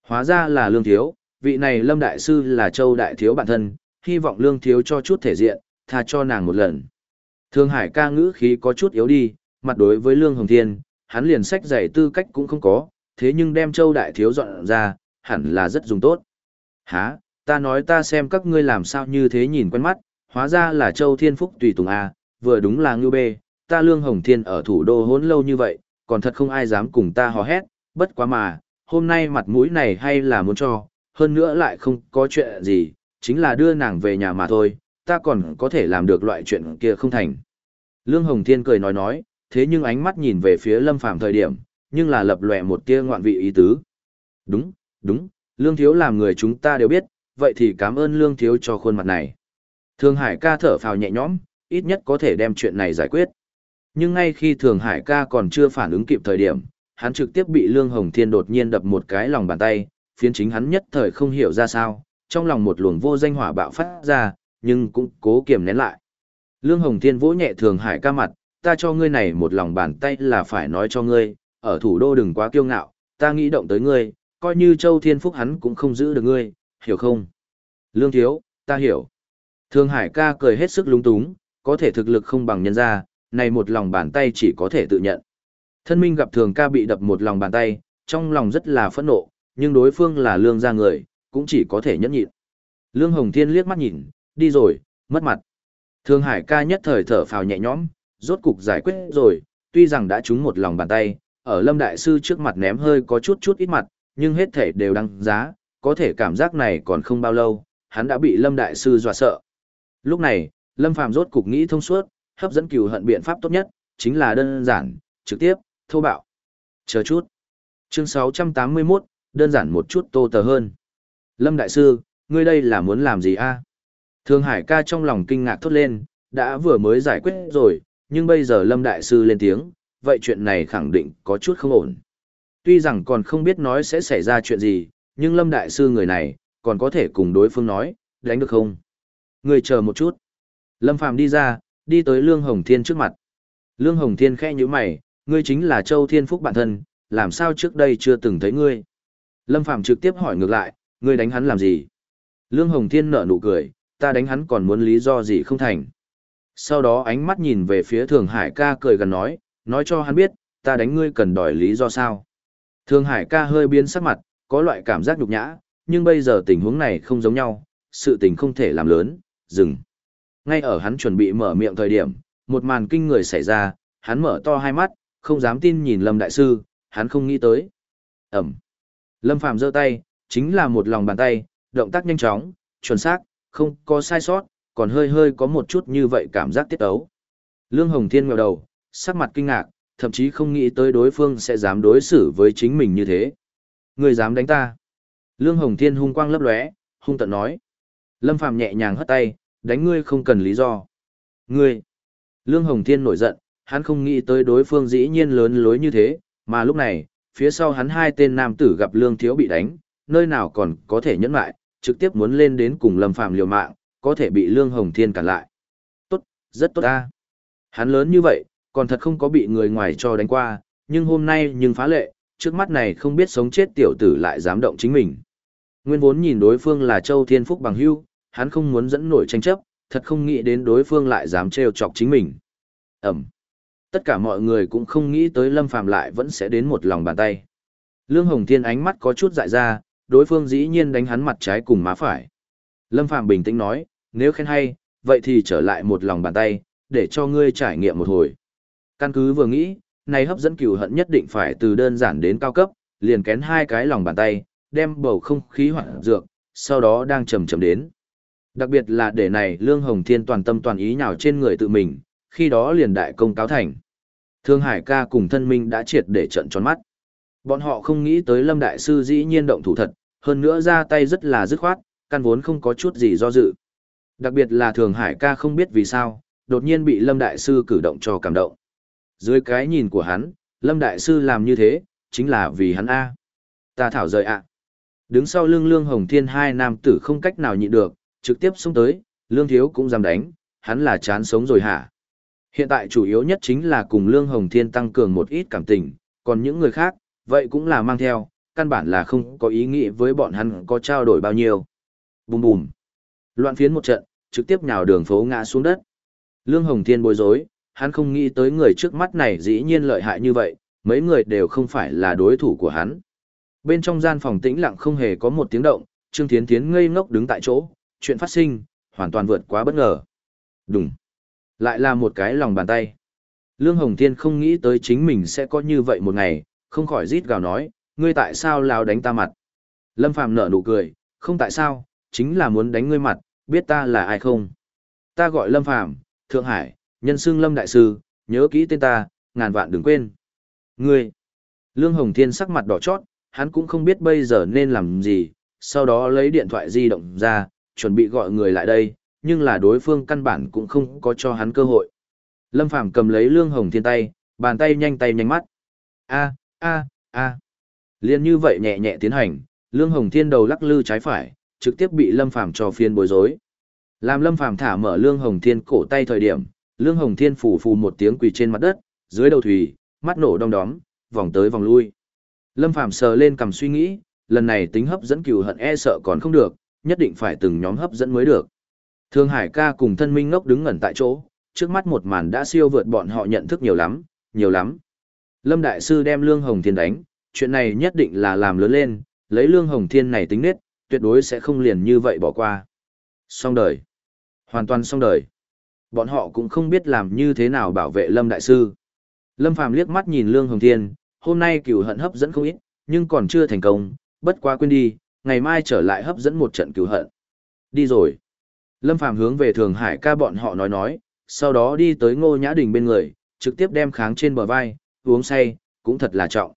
Speaker 1: Hóa ra là lương thiếu, vị này Lâm Đại Sư là châu đại thiếu bản thân, hy vọng lương thiếu cho chút thể diện, tha cho nàng một lần. Thương Hải ca ngữ khí có chút yếu đi, mặt đối với lương hồng thiên, hắn liền sách giày tư cách cũng không có, thế nhưng đem châu đại thiếu dọn ra, hẳn là rất dùng tốt. Hả, ta nói ta xem các ngươi làm sao như thế nhìn quen mắt, hóa ra là châu thiên phúc tùy tùng A, vừa đúng là ngư bê, ta lương hồng thiên ở thủ đô hốn lâu như vậy, còn thật không ai dám cùng ta hò hét, bất quá mà, hôm nay mặt mũi này hay là muốn cho, hơn nữa lại không có chuyện gì, chính là đưa nàng về nhà mà thôi, ta còn có thể làm được loại chuyện kia không thành. Lương Hồng Thiên cười nói nói, thế nhưng ánh mắt nhìn về phía Lâm Phàm thời điểm, nhưng là lập lòe một tia ngoạn vị ý tứ. Đúng, đúng, Lương Thiếu làm người chúng ta đều biết, vậy thì cảm ơn Lương Thiếu cho khuôn mặt này. Thương Hải ca thở phào nhẹ nhõm, ít nhất có thể đem chuyện này giải quyết. Nhưng ngay khi Thường Hải ca còn chưa phản ứng kịp thời điểm, hắn trực tiếp bị Lương Hồng Thiên đột nhiên đập một cái lòng bàn tay, phiến chính hắn nhất thời không hiểu ra sao, trong lòng một luồng vô danh hỏa bạo phát ra, nhưng cũng cố kiềm nén lại. Lương Hồng Thiên vỗ nhẹ Thường Hải ca mặt, ta cho ngươi này một lòng bàn tay là phải nói cho ngươi, ở thủ đô đừng quá kiêu ngạo, ta nghĩ động tới ngươi, coi như Châu Thiên Phúc hắn cũng không giữ được ngươi, hiểu không? Lương Thiếu, ta hiểu. Thường Hải ca cười hết sức lúng túng, có thể thực lực không bằng nhân gia này một lòng bàn tay chỉ có thể tự nhận. Thân minh gặp Thường ca bị đập một lòng bàn tay, trong lòng rất là phẫn nộ, nhưng đối phương là lương gia người, cũng chỉ có thể nhẫn nhịn. Lương Hồng Thiên liếc mắt nhìn, đi rồi, mất mặt. Thương Hải ca nhất thời thở phào nhẹ nhõm, rốt cục giải quyết rồi, tuy rằng đã trúng một lòng bàn tay, ở Lâm Đại Sư trước mặt ném hơi có chút chút ít mặt, nhưng hết thể đều đăng giá, có thể cảm giác này còn không bao lâu, hắn đã bị Lâm Đại Sư dọa sợ. Lúc này, Lâm Phàm rốt cục nghĩ thông suốt, hấp dẫn cừu hận biện pháp tốt nhất, chính là đơn giản, trực tiếp, thô bạo. Chờ chút. Chương 681, đơn giản một chút tô tờ hơn. Lâm Đại Sư, ngươi đây là muốn làm gì a? Thương Hải ca trong lòng kinh ngạc thốt lên, đã vừa mới giải quyết rồi, nhưng bây giờ Lâm Đại Sư lên tiếng, vậy chuyện này khẳng định có chút không ổn. Tuy rằng còn không biết nói sẽ xảy ra chuyện gì, nhưng Lâm Đại Sư người này, còn có thể cùng đối phương nói, đánh được không? Người chờ một chút. Lâm Phàm đi ra, đi tới Lương Hồng Thiên trước mặt. Lương Hồng Thiên khẽ nhíu mày, ngươi chính là Châu Thiên Phúc bản thân, làm sao trước đây chưa từng thấy ngươi? Lâm Phàm trực tiếp hỏi ngược lại, ngươi đánh hắn làm gì? Lương Hồng Thiên nở nụ cười, ta đánh hắn còn muốn lý do gì không thành. Sau đó ánh mắt nhìn về phía Thường Hải ca cười gần nói, nói cho hắn biết, ta đánh ngươi cần đòi lý do sao. Thường Hải ca hơi biến sắc mặt, có loại cảm giác nhục nhã, nhưng bây giờ tình huống này không giống nhau, sự tình không thể làm lớn, dừng. Ngay ở hắn chuẩn bị mở miệng thời điểm, một màn kinh người xảy ra, hắn mở to hai mắt, không dám tin nhìn Lâm Đại Sư, hắn không nghĩ tới. Ẩm. Lâm Phàm giơ tay, chính là một lòng bàn tay, động tác nhanh chóng, chuẩn xác, không có sai sót, còn hơi hơi có một chút như vậy cảm giác tiết ấu. Lương Hồng Thiên ngẩng đầu, sắc mặt kinh ngạc, thậm chí không nghĩ tới đối phương sẽ dám đối xử với chính mình như thế. Người dám đánh ta. Lương Hồng Thiên hung quang lấp lóe, hung tận nói. Lâm Phàm nhẹ nhàng hất tay, đánh ngươi không cần lý do. Ngươi. Lương Hồng Thiên nổi giận, hắn không nghĩ tới đối phương dĩ nhiên lớn lối như thế, mà lúc này, phía sau hắn hai tên nam tử gặp Lương Thiếu bị đánh, nơi nào còn có thể nhẫn lại, trực tiếp muốn lên đến cùng Lâm Phàm liều mạng, có thể bị Lương Hồng Thiên cản lại. Tốt, rất tốt ta. Hắn lớn như vậy, còn thật không có bị người ngoài cho đánh qua, nhưng hôm nay nhưng phá lệ, trước mắt này không biết sống chết tiểu tử lại dám động chính mình. Nguyên vốn nhìn đối phương là Châu Thiên Phúc bằng hưu, hắn không muốn dẫn nổi tranh chấp, thật không nghĩ đến đối phương lại dám trêu chọc chính mình. Ẩm. Tất cả mọi người cũng không nghĩ tới Lâm Phàm lại vẫn sẽ đến một lòng bàn tay. Lương Hồng Thiên ánh mắt có chút dại ra, đối phương dĩ nhiên đánh hắn mặt trái cùng má phải. Lâm Phàm bình tĩnh nói, nếu khen hay, vậy thì trở lại một lòng bàn tay, để cho ngươi trải nghiệm một hồi. Căn cứ vừa nghĩ, này hấp dẫn cửu hận nhất định phải từ đơn giản đến cao cấp, liền kén hai cái lòng bàn tay, đem bầu không khí hoạt dược, sau đó đang chầm chầm đến. Đặc biệt là để này Lương Hồng Thiên toàn tâm toàn ý nhào trên người tự mình, khi đó liền đại công cáo thành. Thương Hải ca cùng thân minh đã triệt để trận tròn mắt. Bọn họ không nghĩ tới Lâm Đại Sư dĩ nhiên động thủ thật, hơn nữa ra tay rất là dứt khoát, căn vốn không có chút gì do dự. Đặc biệt là Thường Hải ca không biết vì sao, đột nhiên bị Lâm Đại Sư cử động cho cảm động. Dưới cái nhìn của hắn, Lâm Đại Sư làm như thế, chính là vì hắn A. Ta thảo rời ạ. Đứng sau lưng Lương Hồng Thiên hai nam tử không cách nào nhịn được, trực tiếp xông tới, Lương Thiếu cũng dám đánh, hắn là chán sống rồi hả? Hiện tại chủ yếu nhất chính là cùng Lương Hồng Thiên tăng cường một ít cảm tình, còn những người khác, vậy cũng là mang theo, căn bản là không có ý nghĩa với bọn hắn có trao đổi bao nhiêu. Bùm bùm. Loạn phiến một trận, trực tiếp nhào đường phố ngã xuống đất. Lương Hồng Thiên bối rối, hắn không nghĩ tới người trước mắt này dĩ nhiên lợi hại như vậy, mấy người đều không phải là đối thủ của hắn. Bên trong gian phòng tĩnh lặng không hề có một tiếng động, Trương Thiến Thiến ngây ngốc đứng tại chỗ, chuyện phát sinh, hoàn toàn vượt quá bất ngờ. Đúng. Lại là một cái lòng bàn tay. Lương Hồng Thiên không nghĩ tới chính mình sẽ có như vậy một ngày, không khỏi rít gào nói, ngươi tại sao lao đánh ta mặt? Lâm Phàm nở nụ cười, không tại sao, chính là muốn đánh ngươi mặt, biết ta là ai không? Ta gọi Lâm Phàm, Thượng Hải, nhân xưng Lâm Đại Sư, nhớ kỹ tên ta, ngàn vạn đừng quên. Ngươi! Lương Hồng Thiên sắc mặt đỏ chót, hắn cũng không biết bây giờ nên làm gì, sau đó lấy điện thoại di động ra, chuẩn bị gọi người lại đây, nhưng là đối phương căn bản cũng không có cho hắn cơ hội. Lâm Phàm cầm lấy Lương Hồng Thiên tay, bàn tay nhanh tay nhanh mắt. A, a, a. Liên như vậy nhẹ nhẹ tiến hành, Lương Hồng Thiên đầu lắc lư trái phải, trực tiếp bị Lâm Phàm cho phiên bối rối. Làm Lâm Phàm thả mở Lương Hồng Thiên cổ tay thời điểm, Lương Hồng Thiên phủ phù một tiếng quỳ trên mặt đất, dưới đầu thủy, mắt nổ đong đóm, vòng tới vòng lui. Lâm Phàm sờ lên cầm suy nghĩ, lần này tính hấp dẫn cừu hận e sợ còn không được, nhất định phải từng nhóm hấp dẫn mới được. Thương Hải ca cùng thân minh ngốc đứng ngẩn tại chỗ, trước mắt một màn đã siêu vượt bọn họ nhận thức nhiều lắm, nhiều lắm. Lâm Đại Sư đem Lương Hồng Thiên đánh, chuyện này nhất định là làm lớn lên, lấy Lương Hồng Thiên này tính nết, tuyệt đối sẽ không liền như vậy bỏ qua. Xong đời. Hoàn toàn xong đời. Bọn họ cũng không biết làm như thế nào bảo vệ Lâm Đại Sư. Lâm Phàm liếc mắt nhìn Lương Hồng Thiên, hôm nay cửu hận hấp dẫn không ít, nhưng còn chưa thành công, bất quá quên đi, ngày mai trở lại hấp dẫn một trận cứu hận. Đi rồi. Lâm Phàm hướng về Thường Hải ca bọn họ nói nói, sau đó đi tới Ngô Nhã Đình bên người, trực tiếp đem kháng trên bờ vai, uống say, cũng thật là trọng.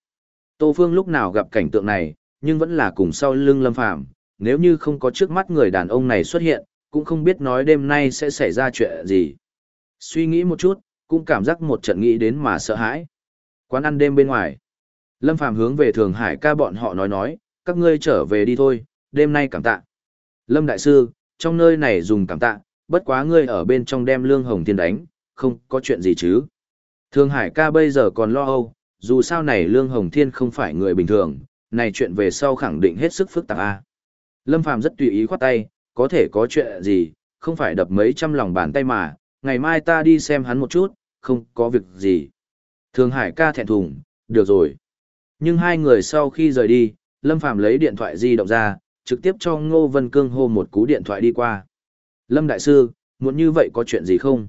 Speaker 1: Tô Phương lúc nào gặp cảnh tượng này, nhưng vẫn là cùng sau lưng Lâm Phàm, nếu như không có trước mắt người đàn ông này xuất hiện, cũng không biết nói đêm nay sẽ xảy ra chuyện gì. Suy nghĩ một chút, cũng cảm giác một trận nghĩ đến mà sợ hãi. Quán ăn đêm bên ngoài. Lâm Phàm hướng về Thường Hải ca bọn họ nói nói, các ngươi trở về đi thôi, đêm nay cảm tạ. Lâm Đại Sư, trong nơi này dùng cảm tạ, bất quá ngươi ở bên trong đem lương hồng thiên đánh, không có chuyện gì chứ. Thương Hải ca bây giờ còn lo âu, dù sao này Lương Hồng Thiên không phải người bình thường, này chuyện về sau khẳng định hết sức phức tạp a. Lâm Phàm rất tùy ý khoát tay, có thể có chuyện gì, không phải đập mấy trăm lòng bàn tay mà, ngày mai ta đi xem hắn một chút, không có việc gì. Thương Hải ca thẹn thùng, được rồi. Nhưng hai người sau khi rời đi, Lâm Phàm lấy điện thoại di động ra, trực tiếp cho Ngô Vân Cương hô một cú điện thoại đi qua. Lâm Đại Sư, muốn như vậy có chuyện gì không?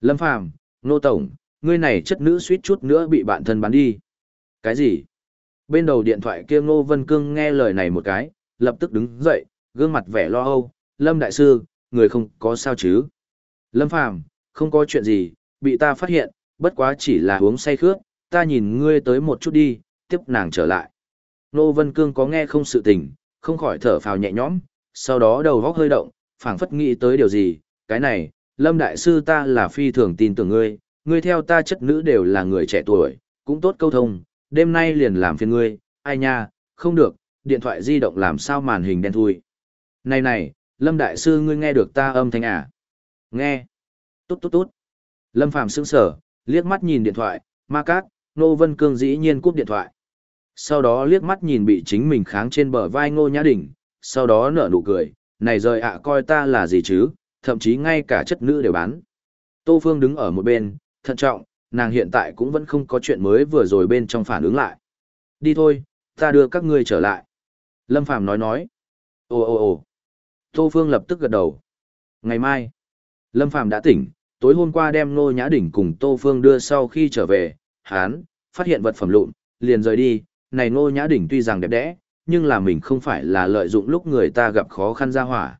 Speaker 1: Lâm Phàm, Ngô Tổng, ngươi này chất nữ suýt chút nữa bị bạn thân bán đi. Cái gì? Bên đầu điện thoại kia Ngô Vân Cương nghe lời này một cái, lập tức đứng dậy, gương mặt vẻ lo âu. Lâm Đại Sư, người không có sao chứ? Lâm Phàm, không có chuyện gì, bị ta phát hiện, bất quá chỉ là uống say khước, ta nhìn ngươi tới một chút đi, tiếp nàng trở lại. Nô Vân Cương có nghe không sự tình, không khỏi thở phào nhẹ nhõm, sau đó đầu góc hơi động, phảng phất nghĩ tới điều gì, cái này, Lâm Đại Sư ta là phi thường tin tưởng ngươi, ngươi theo ta chất nữ đều là người trẻ tuổi, cũng tốt câu thông, đêm nay liền làm phiền ngươi, ai nha, không được, điện thoại di động làm sao màn hình đen thui. Này này, Lâm Đại Sư ngươi nghe được ta âm thanh à? Nghe. Tốt tốt tốt. Lâm Phàm sững sở, liếc mắt nhìn điện thoại, ma cát, Nô Vân Cương dĩ nhiên cúp điện thoại. Sau đó liếc mắt nhìn bị chính mình kháng trên bờ vai Ngô Nhã Đình, sau đó nở nụ cười, này rời ạ coi ta là gì chứ, thậm chí ngay cả chất nữ đều bán. Tô Phương đứng ở một bên, thận trọng, nàng hiện tại cũng vẫn không có chuyện mới vừa rồi bên trong phản ứng lại. Đi thôi, ta đưa các ngươi trở lại. Lâm Phàm nói nói. Ồ ồ ồ. Tô Phương lập tức gật đầu. Ngày mai, Lâm Phàm đã tỉnh, tối hôm qua đem Ngô Nhã Đỉnh cùng Tô Phương đưa sau khi trở về, hán, phát hiện vật phẩm lụn, liền rời đi, này Ngô Nhã Đỉnh tuy rằng đẹp đẽ, nhưng là mình không phải là lợi dụng lúc người ta gặp khó khăn ra hỏa.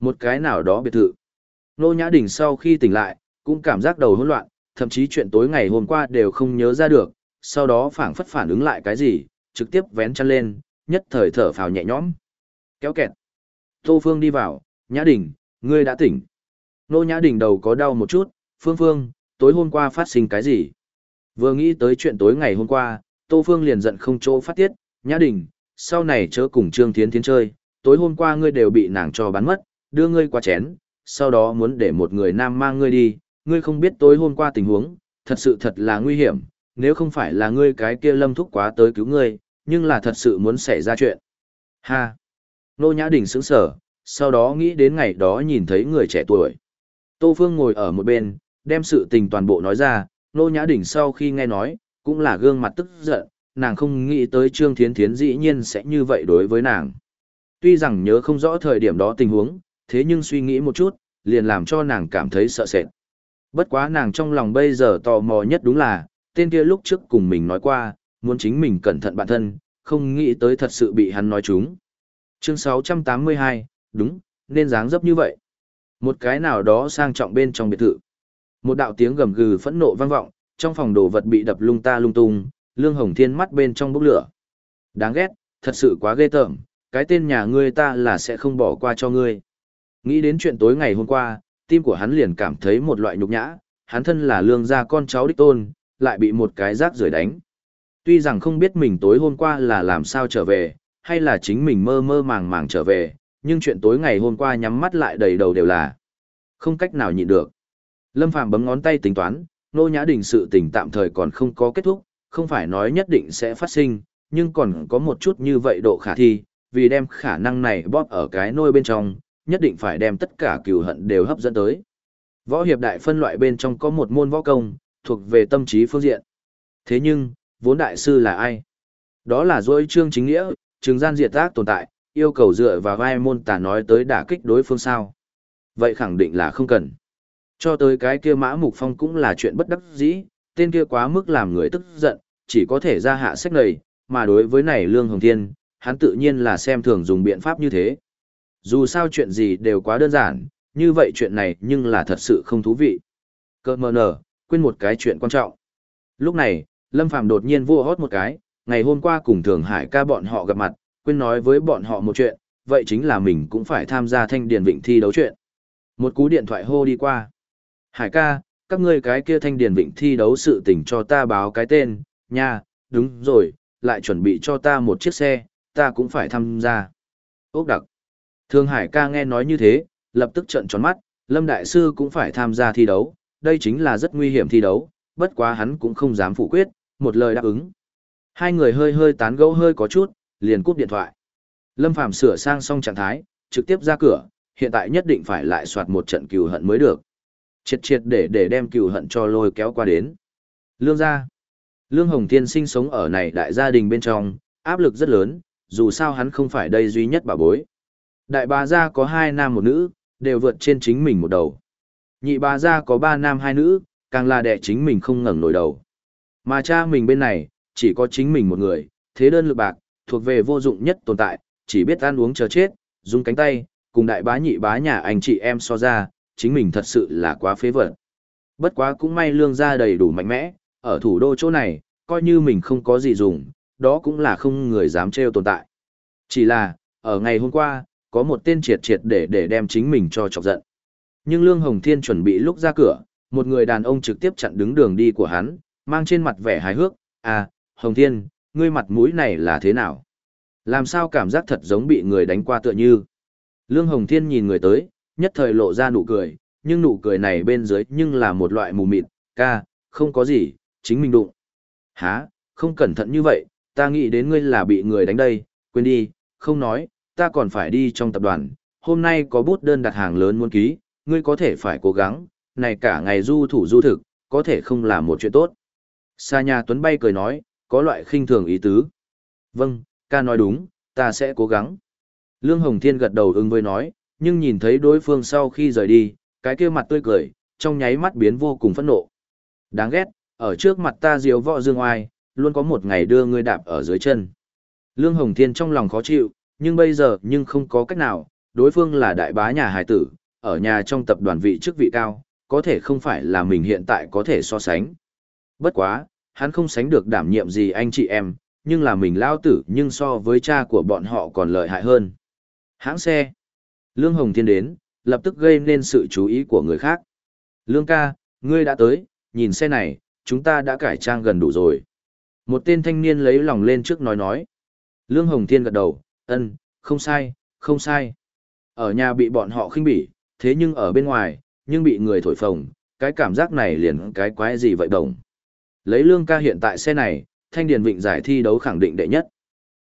Speaker 1: Một cái nào đó biệt thự. Ngô Nhã Đỉnh sau khi tỉnh lại, cũng cảm giác đầu hỗn loạn, thậm chí chuyện tối ngày hôm qua đều không nhớ ra được, sau đó phảng phất phản ứng lại cái gì, trực tiếp vén chăn lên, nhất thời thở phào nhẹ nhõm. Kéo kẹt. Tô Phương đi vào, Nhã Đỉnh, ngươi đã tỉnh. Nô Nhã Đình đầu có đau một chút, Phương Phương, tối hôm qua phát sinh cái gì? Vừa nghĩ tới chuyện tối ngày hôm qua, Tô Phương liền giận không chỗ phát tiết, Nhã Đình, sau này chớ cùng Trương Thiến Thiến chơi, tối hôm qua ngươi đều bị nàng cho bán mất, đưa ngươi qua chén, sau đó muốn để một người nam mang ngươi đi, ngươi không biết tối hôm qua tình huống, thật sự thật là nguy hiểm, nếu không phải là ngươi cái kia lâm thúc quá tới cứu ngươi, nhưng là thật sự muốn xảy ra chuyện. Ha! Nô Nhã Đình sững sở, sau đó nghĩ đến ngày đó nhìn thấy người trẻ tuổi. Tô Phương ngồi ở một bên, đem sự tình toàn bộ nói ra, Nô Nhã Đỉnh sau khi nghe nói, cũng là gương mặt tức giận, nàng không nghĩ tới Trương Thiến Thiến dĩ nhiên sẽ như vậy đối với nàng. Tuy rằng nhớ không rõ thời điểm đó tình huống, thế nhưng suy nghĩ một chút, liền làm cho nàng cảm thấy sợ sệt. Bất quá nàng trong lòng bây giờ tò mò nhất đúng là, tên kia lúc trước cùng mình nói qua, muốn chính mình cẩn thận bản thân, không nghĩ tới thật sự bị hắn nói trúng. Chương 682, đúng, nên dáng dấp như vậy. Một cái nào đó sang trọng bên trong biệt thự. Một đạo tiếng gầm gừ phẫn nộ vang vọng, trong phòng đồ vật bị đập lung ta lung tung, Lương Hồng Thiên mắt bên trong bốc lửa. Đáng ghét, thật sự quá ghê tởm, cái tên nhà ngươi ta là sẽ không bỏ qua cho ngươi. Nghĩ đến chuyện tối ngày hôm qua, tim của hắn liền cảm thấy một loại nhục nhã, hắn thân là lương gia con cháu đích tôn, lại bị một cái rác rưởi đánh. Tuy rằng không biết mình tối hôm qua là làm sao trở về, hay là chính mình mơ mơ màng màng trở về, nhưng chuyện tối ngày hôm qua nhắm mắt lại đầy đầu đều là không cách nào nhịn được. Lâm Phàm bấm ngón tay tính toán, nô nhã đình sự tình tạm thời còn không có kết thúc, không phải nói nhất định sẽ phát sinh, nhưng còn có một chút như vậy độ khả thi, vì đem khả năng này bóp ở cái nôi bên trong, nhất định phải đem tất cả cừu hận đều hấp dẫn tới. Võ hiệp đại phân loại bên trong có một môn võ công, thuộc về tâm trí phương diện. Thế nhưng, vốn đại sư là ai? Đó là dối trương chính nghĩa, trường gian diệt tác tồn tại, yêu cầu dựa vào vai môn tà nói tới đả kích đối phương sao. Vậy khẳng định là không cần. Cho tới cái kia mã mục phong cũng là chuyện bất đắc dĩ, tên kia quá mức làm người tức giận, chỉ có thể ra hạ sách này, mà đối với này Lương Hồng Thiên, hắn tự nhiên là xem thường dùng biện pháp như thế. Dù sao chuyện gì đều quá đơn giản, như vậy chuyện này nhưng là thật sự không thú vị. Cơ mờ nở, quên một cái chuyện quan trọng. Lúc này, Lâm Phàm đột nhiên vua hót một cái, ngày hôm qua cùng Thường Hải ca bọn họ gặp mặt, quên nói với bọn họ một chuyện, vậy chính là mình cũng phải tham gia thanh điền vịnh thi đấu chuyện. Một cú điện thoại hô đi qua. Hải ca, các ngươi cái kia thanh điền vịnh thi đấu sự tình cho ta báo cái tên, nha, đúng rồi, lại chuẩn bị cho ta một chiếc xe, ta cũng phải tham gia. Ốc đặc. Thương Hải ca nghe nói như thế, lập tức trợn tròn mắt, Lâm Đại Sư cũng phải tham gia thi đấu, đây chính là rất nguy hiểm thi đấu, bất quá hắn cũng không dám phủ quyết, một lời đáp ứng. Hai người hơi hơi tán gẫu hơi có chút, liền cúp điện thoại. Lâm Phàm sửa sang xong trạng thái, trực tiếp ra cửa, hiện tại nhất định phải lại soạt một trận cừu hận mới được. Triệt triệt để để đem cừu hận cho lôi kéo qua đến. Lương gia. Lương Hồng Thiên sinh sống ở này đại gia đình bên trong, áp lực rất lớn, dù sao hắn không phải đây duy nhất bà bối. Đại bà gia có hai nam một nữ, đều vượt trên chính mình một đầu. Nhị bà gia có ba nam hai nữ, càng là đẻ chính mình không ngẩng nổi đầu. Mà cha mình bên này, chỉ có chính mình một người, thế đơn lực bạc, thuộc về vô dụng nhất tồn tại, chỉ biết ăn uống chờ chết, dùng cánh tay, cùng đại bá nhị bá nhà anh chị em so ra, chính mình thật sự là quá phế vật. Bất quá cũng may lương gia đầy đủ mạnh mẽ, ở thủ đô chỗ này, coi như mình không có gì dùng, đó cũng là không người dám trêu tồn tại. Chỉ là, ở ngày hôm qua, có một tên triệt triệt để để đem chính mình cho chọc giận. Nhưng Lương Hồng Thiên chuẩn bị lúc ra cửa, một người đàn ông trực tiếp chặn đứng đường đi của hắn, mang trên mặt vẻ hài hước, à, Hồng Thiên, ngươi mặt mũi này là thế nào? Làm sao cảm giác thật giống bị người đánh qua tựa như? Lương Hồng Thiên nhìn người tới, nhất thời lộ ra nụ cười, nhưng nụ cười này bên dưới nhưng là một loại mù mịt, ca, không có gì, chính mình đụng. Hả, không cẩn thận như vậy, ta nghĩ đến ngươi là bị người đánh đây, quên đi, không nói, ta còn phải đi trong tập đoàn, hôm nay có bút đơn đặt hàng lớn muốn ký, ngươi có thể phải cố gắng, này cả ngày du thủ du thực, có thể không là một chuyện tốt. Sa nhà Tuấn bay cười nói, có loại khinh thường ý tứ. Vâng, ca nói đúng, ta sẽ cố gắng. Lương Hồng Thiên gật đầu ứng với nói, nhưng nhìn thấy đối phương sau khi rời đi, cái kia mặt tươi cười, trong nháy mắt biến vô cùng phẫn nộ. Đáng ghét, ở trước mặt ta diều võ dương oai, luôn có một ngày đưa ngươi đạp ở dưới chân. Lương Hồng Thiên trong lòng khó chịu, nhưng bây giờ nhưng không có cách nào, đối phương là đại bá nhà hải tử, ở nhà trong tập đoàn vị chức vị cao, có thể không phải là mình hiện tại có thể so sánh. Bất quá, hắn không sánh được đảm nhiệm gì anh chị em, nhưng là mình lao tử nhưng so với cha của bọn họ còn lợi hại hơn. Hãng xe. Lương Hồng Thiên đến, lập tức gây nên sự chú ý của người khác. Lương ca, ngươi đã tới, nhìn xe này, chúng ta đã cải trang gần đủ rồi. Một tên thanh niên lấy lòng lên trước nói nói. Lương Hồng Thiên gật đầu, ân, không sai, không sai. Ở nhà bị bọn họ khinh bỉ, thế nhưng ở bên ngoài, nhưng bị người thổi phồng, cái cảm giác này liền cái quái gì vậy đồng. Lấy Lương ca hiện tại xe này, Thanh Điền Vịnh giải thi đấu khẳng định đệ nhất.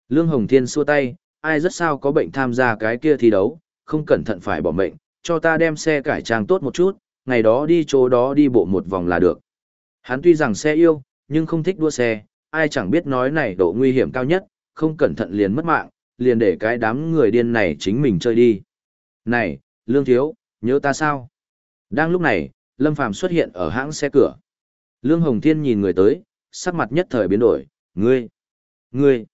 Speaker 1: Lương Hồng Thiên xua tay, ai rất sao có bệnh tham gia cái kia thi đấu, không cẩn thận phải bỏ mệnh, cho ta đem xe cải trang tốt một chút, ngày đó đi chỗ đó đi bộ một vòng là được. Hắn tuy rằng xe yêu, nhưng không thích đua xe, ai chẳng biết nói này độ nguy hiểm cao nhất, không cẩn thận liền mất mạng, liền để cái đám người điên này chính mình chơi đi. Này, Lương Thiếu, nhớ ta sao? Đang lúc này, Lâm Phàm xuất hiện ở hãng xe cửa. Lương Hồng Thiên nhìn người tới, sắc mặt nhất thời biến đổi, ngươi, ngươi.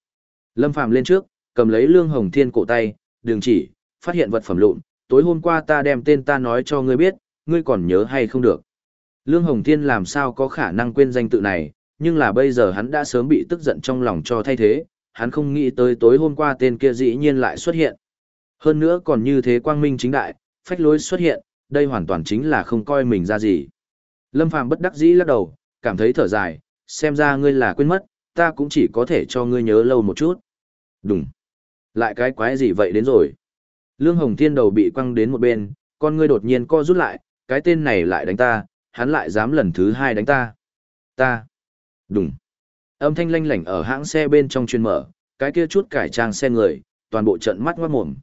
Speaker 1: Lâm Phàm lên trước, cầm lấy Lương Hồng Thiên cổ tay, đường chỉ, phát hiện vật phẩm lụn, tối hôm qua ta đem tên ta nói cho ngươi biết, ngươi còn nhớ hay không được. Lương Hồng Thiên làm sao có khả năng quên danh tự này, nhưng là bây giờ hắn đã sớm bị tức giận trong lòng cho thay thế, hắn không nghĩ tới tối hôm qua tên kia dĩ nhiên lại xuất hiện. Hơn nữa còn như thế quang minh chính đại, phách lối xuất hiện, đây hoàn toàn chính là không coi mình ra gì. Lâm Phàm bất đắc dĩ lắc đầu, cảm thấy thở dài, xem ra ngươi là quên mất, ta cũng chỉ có thể cho ngươi nhớ lâu một chút. Đúng. Lại cái quái gì vậy đến rồi. Lương Hồng Thiên đầu bị quăng đến một bên, con ngươi đột nhiên co rút lại, cái tên này lại đánh ta, hắn lại dám lần thứ hai đánh ta. Ta. Đúng. Âm thanh lanh lảnh ở hãng xe bên trong chuyên mở, cái kia chút cải trang xe người, toàn bộ trận mắt ngoát mồm.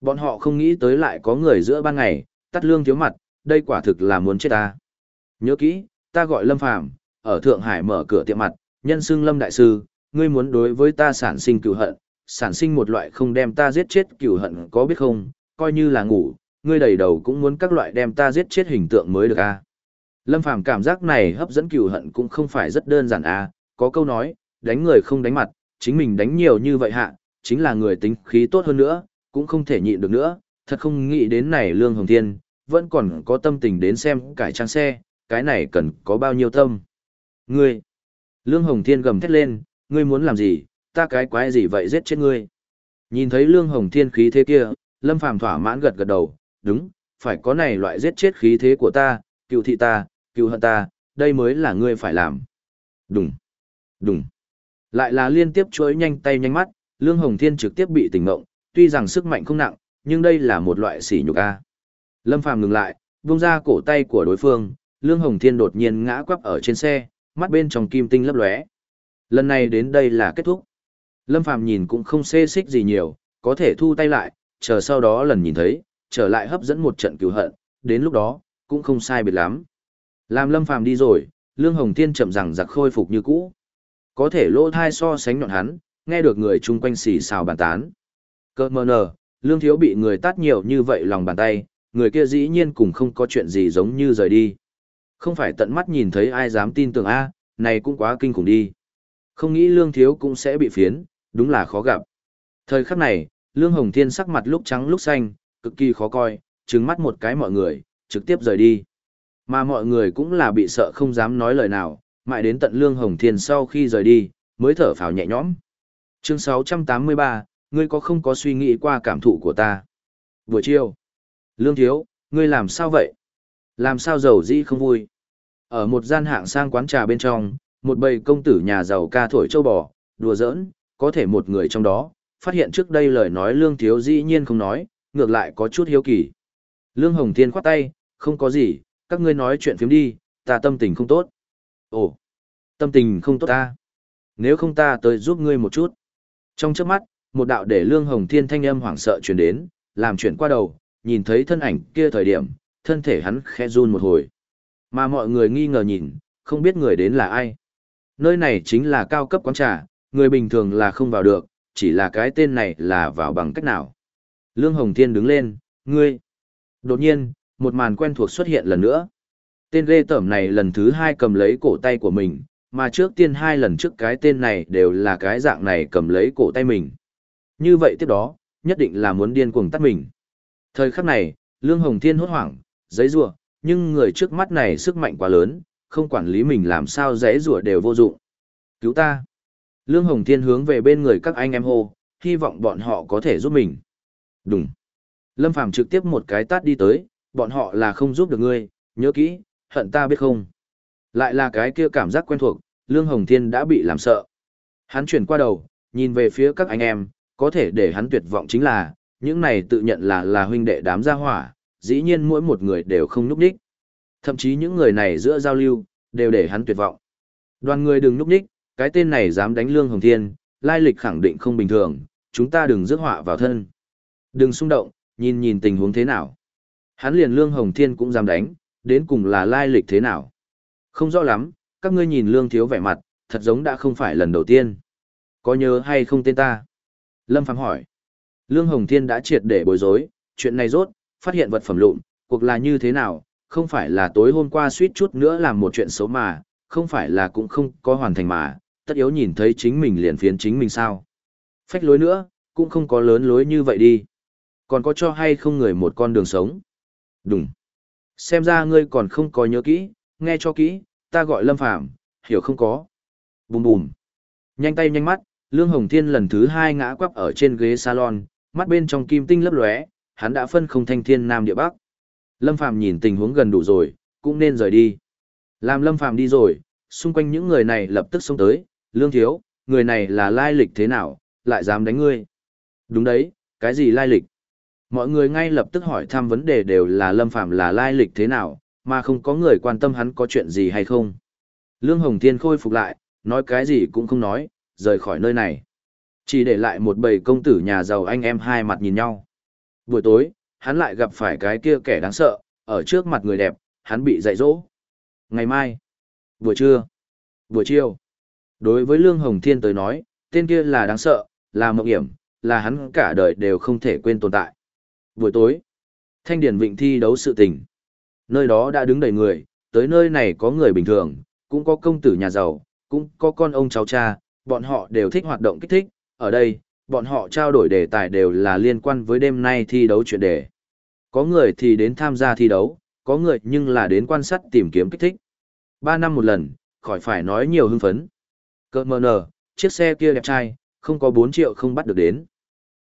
Speaker 1: Bọn họ không nghĩ tới lại có người giữa ban ngày, tắt lương thiếu mặt, đây quả thực là muốn chết ta. Nhớ kỹ, ta gọi Lâm Phàm ở Thượng Hải mở cửa tiệm mặt, nhân xưng Lâm Đại Sư, ngươi muốn đối với ta sản sinh cựu hận, sản sinh một loại không đem ta giết chết cựu hận có biết không, coi như là ngủ, ngươi đầy đầu cũng muốn các loại đem ta giết chết hình tượng mới được a. Lâm Phàm cảm giác này hấp dẫn cừu hận cũng không phải rất đơn giản a, có câu nói, đánh người không đánh mặt, chính mình đánh nhiều như vậy hạ, chính là người tính khí tốt hơn nữa, cũng không thể nhịn được nữa, thật không nghĩ đến này Lương Hồng Thiên, vẫn còn có tâm tình đến xem cải trang xe, cái này cần có bao nhiêu tâm. Ngươi! Lương Hồng Thiên gầm thét lên, ngươi muốn làm gì, ta cái quái gì vậy giết chết ngươi. Nhìn thấy Lương Hồng Thiên khí thế kia, Lâm Phàm thỏa mãn gật gật đầu, đúng, phải có này loại giết chết khí thế của ta, cựu thị ta, cựu hận ta, đây mới là ngươi phải làm. Đúng, đúng. Lại là liên tiếp chuỗi nhanh tay nhanh mắt, Lương Hồng Thiên trực tiếp bị tỉnh ngộng, tuy rằng sức mạnh không nặng, nhưng đây là một loại sỉ nhục a. Lâm Phàm ngừng lại, buông ra cổ tay của đối phương, Lương Hồng Thiên đột nhiên ngã quắp ở trên xe, mắt bên trong kim tinh lấp lóe. Lần này đến đây là kết thúc. Lâm Phàm nhìn cũng không xê xích gì nhiều, có thể thu tay lại, chờ sau đó lần nhìn thấy, trở lại hấp dẫn một trận cứu hận, đến lúc đó, cũng không sai biệt lắm. Làm Lâm Phàm đi rồi, Lương Hồng Thiên chậm rằng giặc khôi phục như cũ. Có thể lỗ thai so sánh nhọn hắn, nghe được người chung quanh xì xào bàn tán. Cơ mờ nờ, Lương Thiếu bị người tát nhiều như vậy lòng bàn tay, người kia dĩ nhiên cũng không có chuyện gì giống như rời đi. Không phải tận mắt nhìn thấy ai dám tin tưởng A, này cũng quá kinh khủng đi. Không nghĩ Lương Thiếu cũng sẽ bị phiến, đúng là khó gặp. Thời khắc này, Lương Hồng Thiên sắc mặt lúc trắng lúc xanh, cực kỳ khó coi, trừng mắt một cái mọi người, trực tiếp rời đi. Mà mọi người cũng là bị sợ không dám nói lời nào, mãi đến tận Lương Hồng Thiên sau khi rời đi, mới thở phào nhẹ nhõm. Chương 683, ngươi có không có suy nghĩ qua cảm thụ của ta? Buổi chiều. Lương Thiếu, ngươi làm sao vậy? Làm sao giàu dĩ không vui? Ở một gian hạng sang quán trà bên trong, một bầy công tử nhà giàu ca thổi châu bò, đùa giỡn, có thể một người trong đó, phát hiện trước đây lời nói Lương Thiếu dĩ nhiên không nói, ngược lại có chút hiếu kỳ. Lương Hồng Thiên khoát tay, không có gì, các ngươi nói chuyện phiếm đi, ta tâm tình không tốt. Ồ, tâm tình không tốt ta. Nếu không ta tới giúp ngươi một chút. Trong chớp mắt, một đạo để Lương Hồng Thiên thanh âm hoảng sợ truyền đến, làm chuyển qua đầu, nhìn thấy thân ảnh kia thời điểm, thân thể hắn khẽ run một hồi. Mà mọi người nghi ngờ nhìn, không biết người đến là ai. Nơi này chính là cao cấp quán trà, người bình thường là không vào được, chỉ là cái tên này là vào bằng cách nào. Lương Hồng Thiên đứng lên, ngươi. Đột nhiên, một màn quen thuộc xuất hiện lần nữa. Tên ghê tởm này lần thứ hai cầm lấy cổ tay của mình, mà trước tiên hai lần trước cái tên này đều là cái dạng này cầm lấy cổ tay mình. Như vậy tiếp đó, nhất định là muốn điên cuồng tắt mình. Thời khắc này, Lương Hồng Thiên hốt hoảng, giấy rủa nhưng người trước mắt này sức mạnh quá lớn, không quản lý mình làm sao giấy rủa đều vô dụng. Cứu ta! Lương Hồng Thiên hướng về bên người các anh em hô, hy vọng bọn họ có thể giúp mình. Đúng. Lâm Phàm trực tiếp một cái tát đi tới, bọn họ là không giúp được ngươi, nhớ kỹ, hận ta biết không. Lại là cái kia cảm giác quen thuộc, Lương Hồng Thiên đã bị làm sợ. Hắn chuyển qua đầu, nhìn về phía các anh em, có thể để hắn tuyệt vọng chính là, những này tự nhận là là huynh đệ đám gia hỏa, dĩ nhiên mỗi một người đều không núp đích. Thậm chí những người này giữa giao lưu, đều để hắn tuyệt vọng. Đoàn người đừng núp đích, cái tên này dám đánh Lương Hồng Thiên, lai lịch khẳng định không bình thường, chúng ta đừng rước họa vào thân. Đừng xung động, nhìn nhìn tình huống thế nào. Hắn liền Lương Hồng Thiên cũng dám đánh, đến cùng là lai lịch thế nào. Không rõ lắm, các ngươi nhìn Lương Thiếu vẻ mặt, thật giống đã không phải lần đầu tiên. Có nhớ hay không tên ta? Lâm Phàm hỏi. Lương Hồng Thiên đã triệt để bối rối, chuyện này rốt, phát hiện vật phẩm lụn, cuộc là như thế nào, không phải là tối hôm qua suýt chút nữa làm một chuyện xấu mà, không phải là cũng không có hoàn thành mà, tất yếu nhìn thấy chính mình liền phiến chính mình sao. Phách lối nữa, cũng không có lớn lối như vậy đi. Còn có cho hay không người một con đường sống? Đúng. Xem ra ngươi còn không có nhớ kỹ, nghe cho kỹ, ta gọi Lâm Phàm hiểu không có. Bùm bùm. Nhanh tay nhanh mắt, Lương Hồng Thiên lần thứ hai ngã quắp ở trên ghế salon, mắt bên trong kim tinh lấp lóe, hắn đã phân không thanh thiên nam địa bắc. Lâm Phàm nhìn tình huống gần đủ rồi, cũng nên rời đi. Làm Lâm Phàm đi rồi, xung quanh những người này lập tức xông tới, Lương Thiếu, người này là lai lịch thế nào, lại dám đánh ngươi. Đúng đấy, cái gì lai lịch? Mọi người ngay lập tức hỏi thăm vấn đề đều là Lâm Phàm là lai lịch thế nào, mà không có người quan tâm hắn có chuyện gì hay không. Lương Hồng Thiên khôi phục lại, nói cái gì cũng không nói, rời khỏi nơi này. Chỉ để lại một bầy công tử nhà giàu anh em hai mặt nhìn nhau. Buổi tối, hắn lại gặp phải cái kia kẻ đáng sợ, ở trước mặt người đẹp, hắn bị dạy dỗ. Ngày mai, buổi trưa, buổi chiều. Đối với Lương Hồng Thiên tới nói, tên kia là đáng sợ, là mộng hiểm, là hắn cả đời đều không thể quên tồn tại. Buổi tối, Thanh Điển Vịnh thi đấu sự tình. Nơi đó đã đứng đầy người, tới nơi này có người bình thường, cũng có công tử nhà giàu, cũng có con ông cháu cha, bọn họ đều thích hoạt động kích thích, ở đây, bọn họ trao đổi đề tài đều là liên quan với đêm nay thi đấu chuyện đề. Có người thì đến tham gia thi đấu, có người nhưng là đến quan sát tìm kiếm kích thích. Ba năm một lần, khỏi phải nói nhiều hưng phấn. Cơ mờ nở, chiếc xe kia đẹp trai, không có 4 triệu không bắt được đến.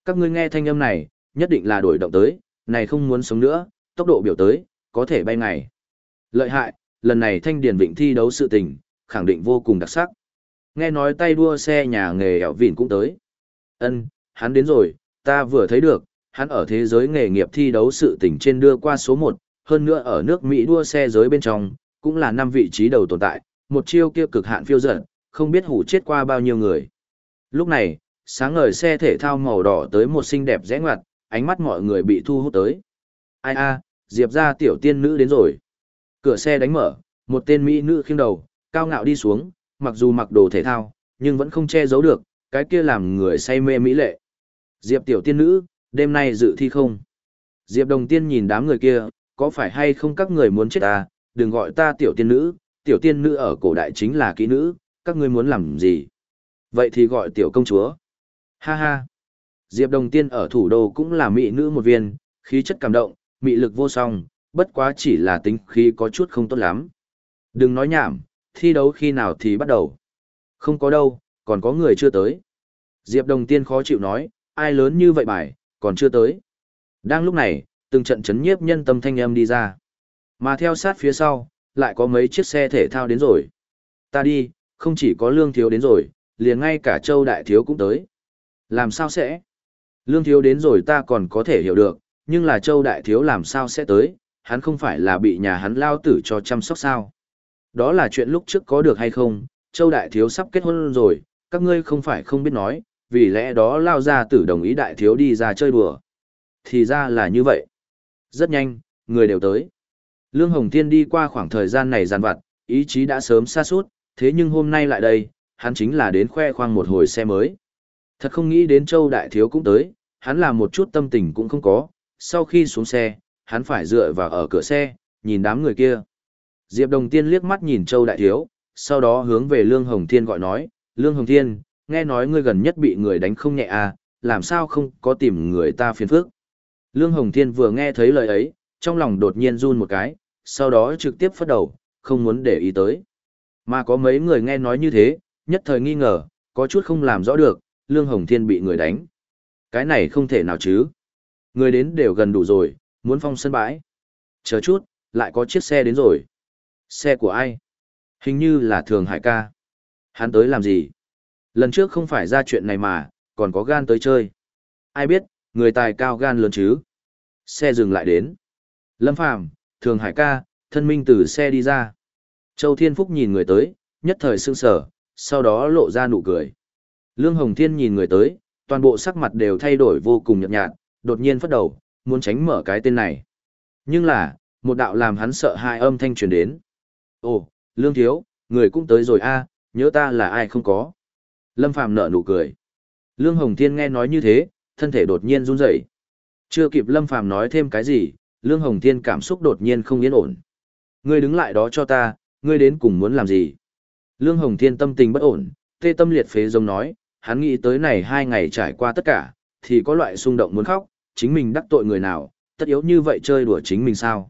Speaker 1: Các ngươi nghe thanh âm này, nhất định là đổi động tới, này không muốn sống nữa, tốc độ biểu tới, có thể bay ngày. Lợi hại, lần này thanh điển vịnh thi đấu sự tình, khẳng định vô cùng đặc sắc. Nghe nói tay đua xe nhà nghề ẻo vịn cũng tới. Ân, hắn đến rồi, ta vừa thấy được, hắn ở thế giới nghề nghiệp thi đấu sự tình trên đưa qua số 1, hơn nữa ở nước Mỹ đua xe giới bên trong, cũng là năm vị trí đầu tồn tại, một chiêu kia cực hạn phiêu dật, không biết hủ chết qua bao nhiêu người. Lúc này, sáng ngời xe thể thao màu đỏ tới một xinh đẹp rẽ ngoặt, ánh mắt mọi người bị thu hút tới. Ai a, Diệp ra tiểu tiên nữ đến rồi. Cửa xe đánh mở, một tên mỹ nữ khiêng đầu, cao ngạo đi xuống, mặc dù mặc đồ thể thao, nhưng vẫn không che giấu được, cái kia làm người say mê mỹ lệ. Diệp tiểu tiên nữ, đêm nay dự thi không? Diệp đồng tiên nhìn đám người kia, có phải hay không các người muốn chết ta, đừng gọi ta tiểu tiên nữ, tiểu tiên nữ ở cổ đại chính là kỹ nữ, các ngươi muốn làm gì? Vậy thì gọi tiểu công chúa. Ha ha. Diệp đồng tiên ở thủ đô cũng là mỹ nữ một viên, khí chất cảm động, mị lực vô song, bất quá chỉ là tính khí có chút không tốt lắm. Đừng nói nhảm, thi đấu khi nào thì bắt đầu. Không có đâu, còn có người chưa tới. Diệp Đồng Tiên khó chịu nói, ai lớn như vậy bài, còn chưa tới. Đang lúc này, từng trận chấn nhiếp nhân tâm thanh âm đi ra. Mà theo sát phía sau, lại có mấy chiếc xe thể thao đến rồi. Ta đi, không chỉ có lương thiếu đến rồi, liền ngay cả châu đại thiếu cũng tới. Làm sao sẽ? Lương thiếu đến rồi ta còn có thể hiểu được, nhưng là châu đại thiếu làm sao sẽ tới, hắn không phải là bị nhà hắn lao tử cho chăm sóc sao. Đó là chuyện lúc trước có được hay không, châu đại thiếu sắp kết hôn rồi, các ngươi không phải không biết nói, vì lẽ đó lao ra tử đồng ý đại thiếu đi ra chơi đùa. Thì ra là như vậy. Rất nhanh, người đều tới. Lương Hồng Thiên đi qua khoảng thời gian này giàn vặt, ý chí đã sớm xa suốt, thế nhưng hôm nay lại đây, hắn chính là đến khoe khoang một hồi xe mới. Thật không nghĩ đến Châu Đại Thiếu cũng tới, hắn làm một chút tâm tình cũng không có, sau khi xuống xe, hắn phải dựa vào ở cửa xe, nhìn đám người kia. Diệp Đồng Tiên liếc mắt nhìn Châu Đại Thiếu, sau đó hướng về Lương Hồng Thiên gọi nói, Lương Hồng Thiên, nghe nói ngươi gần nhất bị người đánh không nhẹ à, làm sao không có tìm người ta phiền phức. Lương Hồng Thiên vừa nghe thấy lời ấy, trong lòng đột nhiên run một cái, sau đó trực tiếp phất đầu, không muốn để ý tới. Mà có mấy người nghe nói như thế, nhất thời nghi ngờ, có chút không làm rõ được, Lương Hồng Thiên bị người đánh. Cái này không thể nào chứ. Người đến đều gần đủ rồi, muốn phong sân bãi. Chờ chút, lại có chiếc xe đến rồi. Xe của ai? Hình như là Thường Hải ca. Hắn tới làm gì? Lần trước không phải ra chuyện này mà, còn có gan tới chơi. Ai biết, người tài cao gan lớn chứ. Xe dừng lại đến. Lâm Phàm Thường Hải ca, thân minh từ xe đi ra. Châu Thiên Phúc nhìn người tới, nhất thời sương sở, sau đó lộ ra nụ cười. Lương Hồng Thiên nhìn người tới, toàn bộ sắc mặt đều thay đổi vô cùng nhợt nhạt, đột nhiên phất đầu, muốn tránh mở cái tên này. Nhưng là, một đạo làm hắn sợ hai âm thanh truyền đến. Ồ, Lương Thiếu, người cũng tới rồi a, nhớ ta là ai không có. Lâm Phàm nở nụ cười. Lương Hồng Thiên nghe nói như thế, thân thể đột nhiên run rẩy. Chưa kịp Lâm Phàm nói thêm cái gì, Lương Hồng Thiên cảm xúc đột nhiên không yên ổn. Ngươi đứng lại đó cho ta, ngươi đến cùng muốn làm gì? Lương Hồng Thiên tâm tình bất ổn, tê tâm liệt phế giống nói, hắn nghĩ tới này hai ngày trải qua tất cả, thì có loại xung động muốn khóc, chính mình đắc tội người nào, tất yếu như vậy chơi đùa chính mình sao?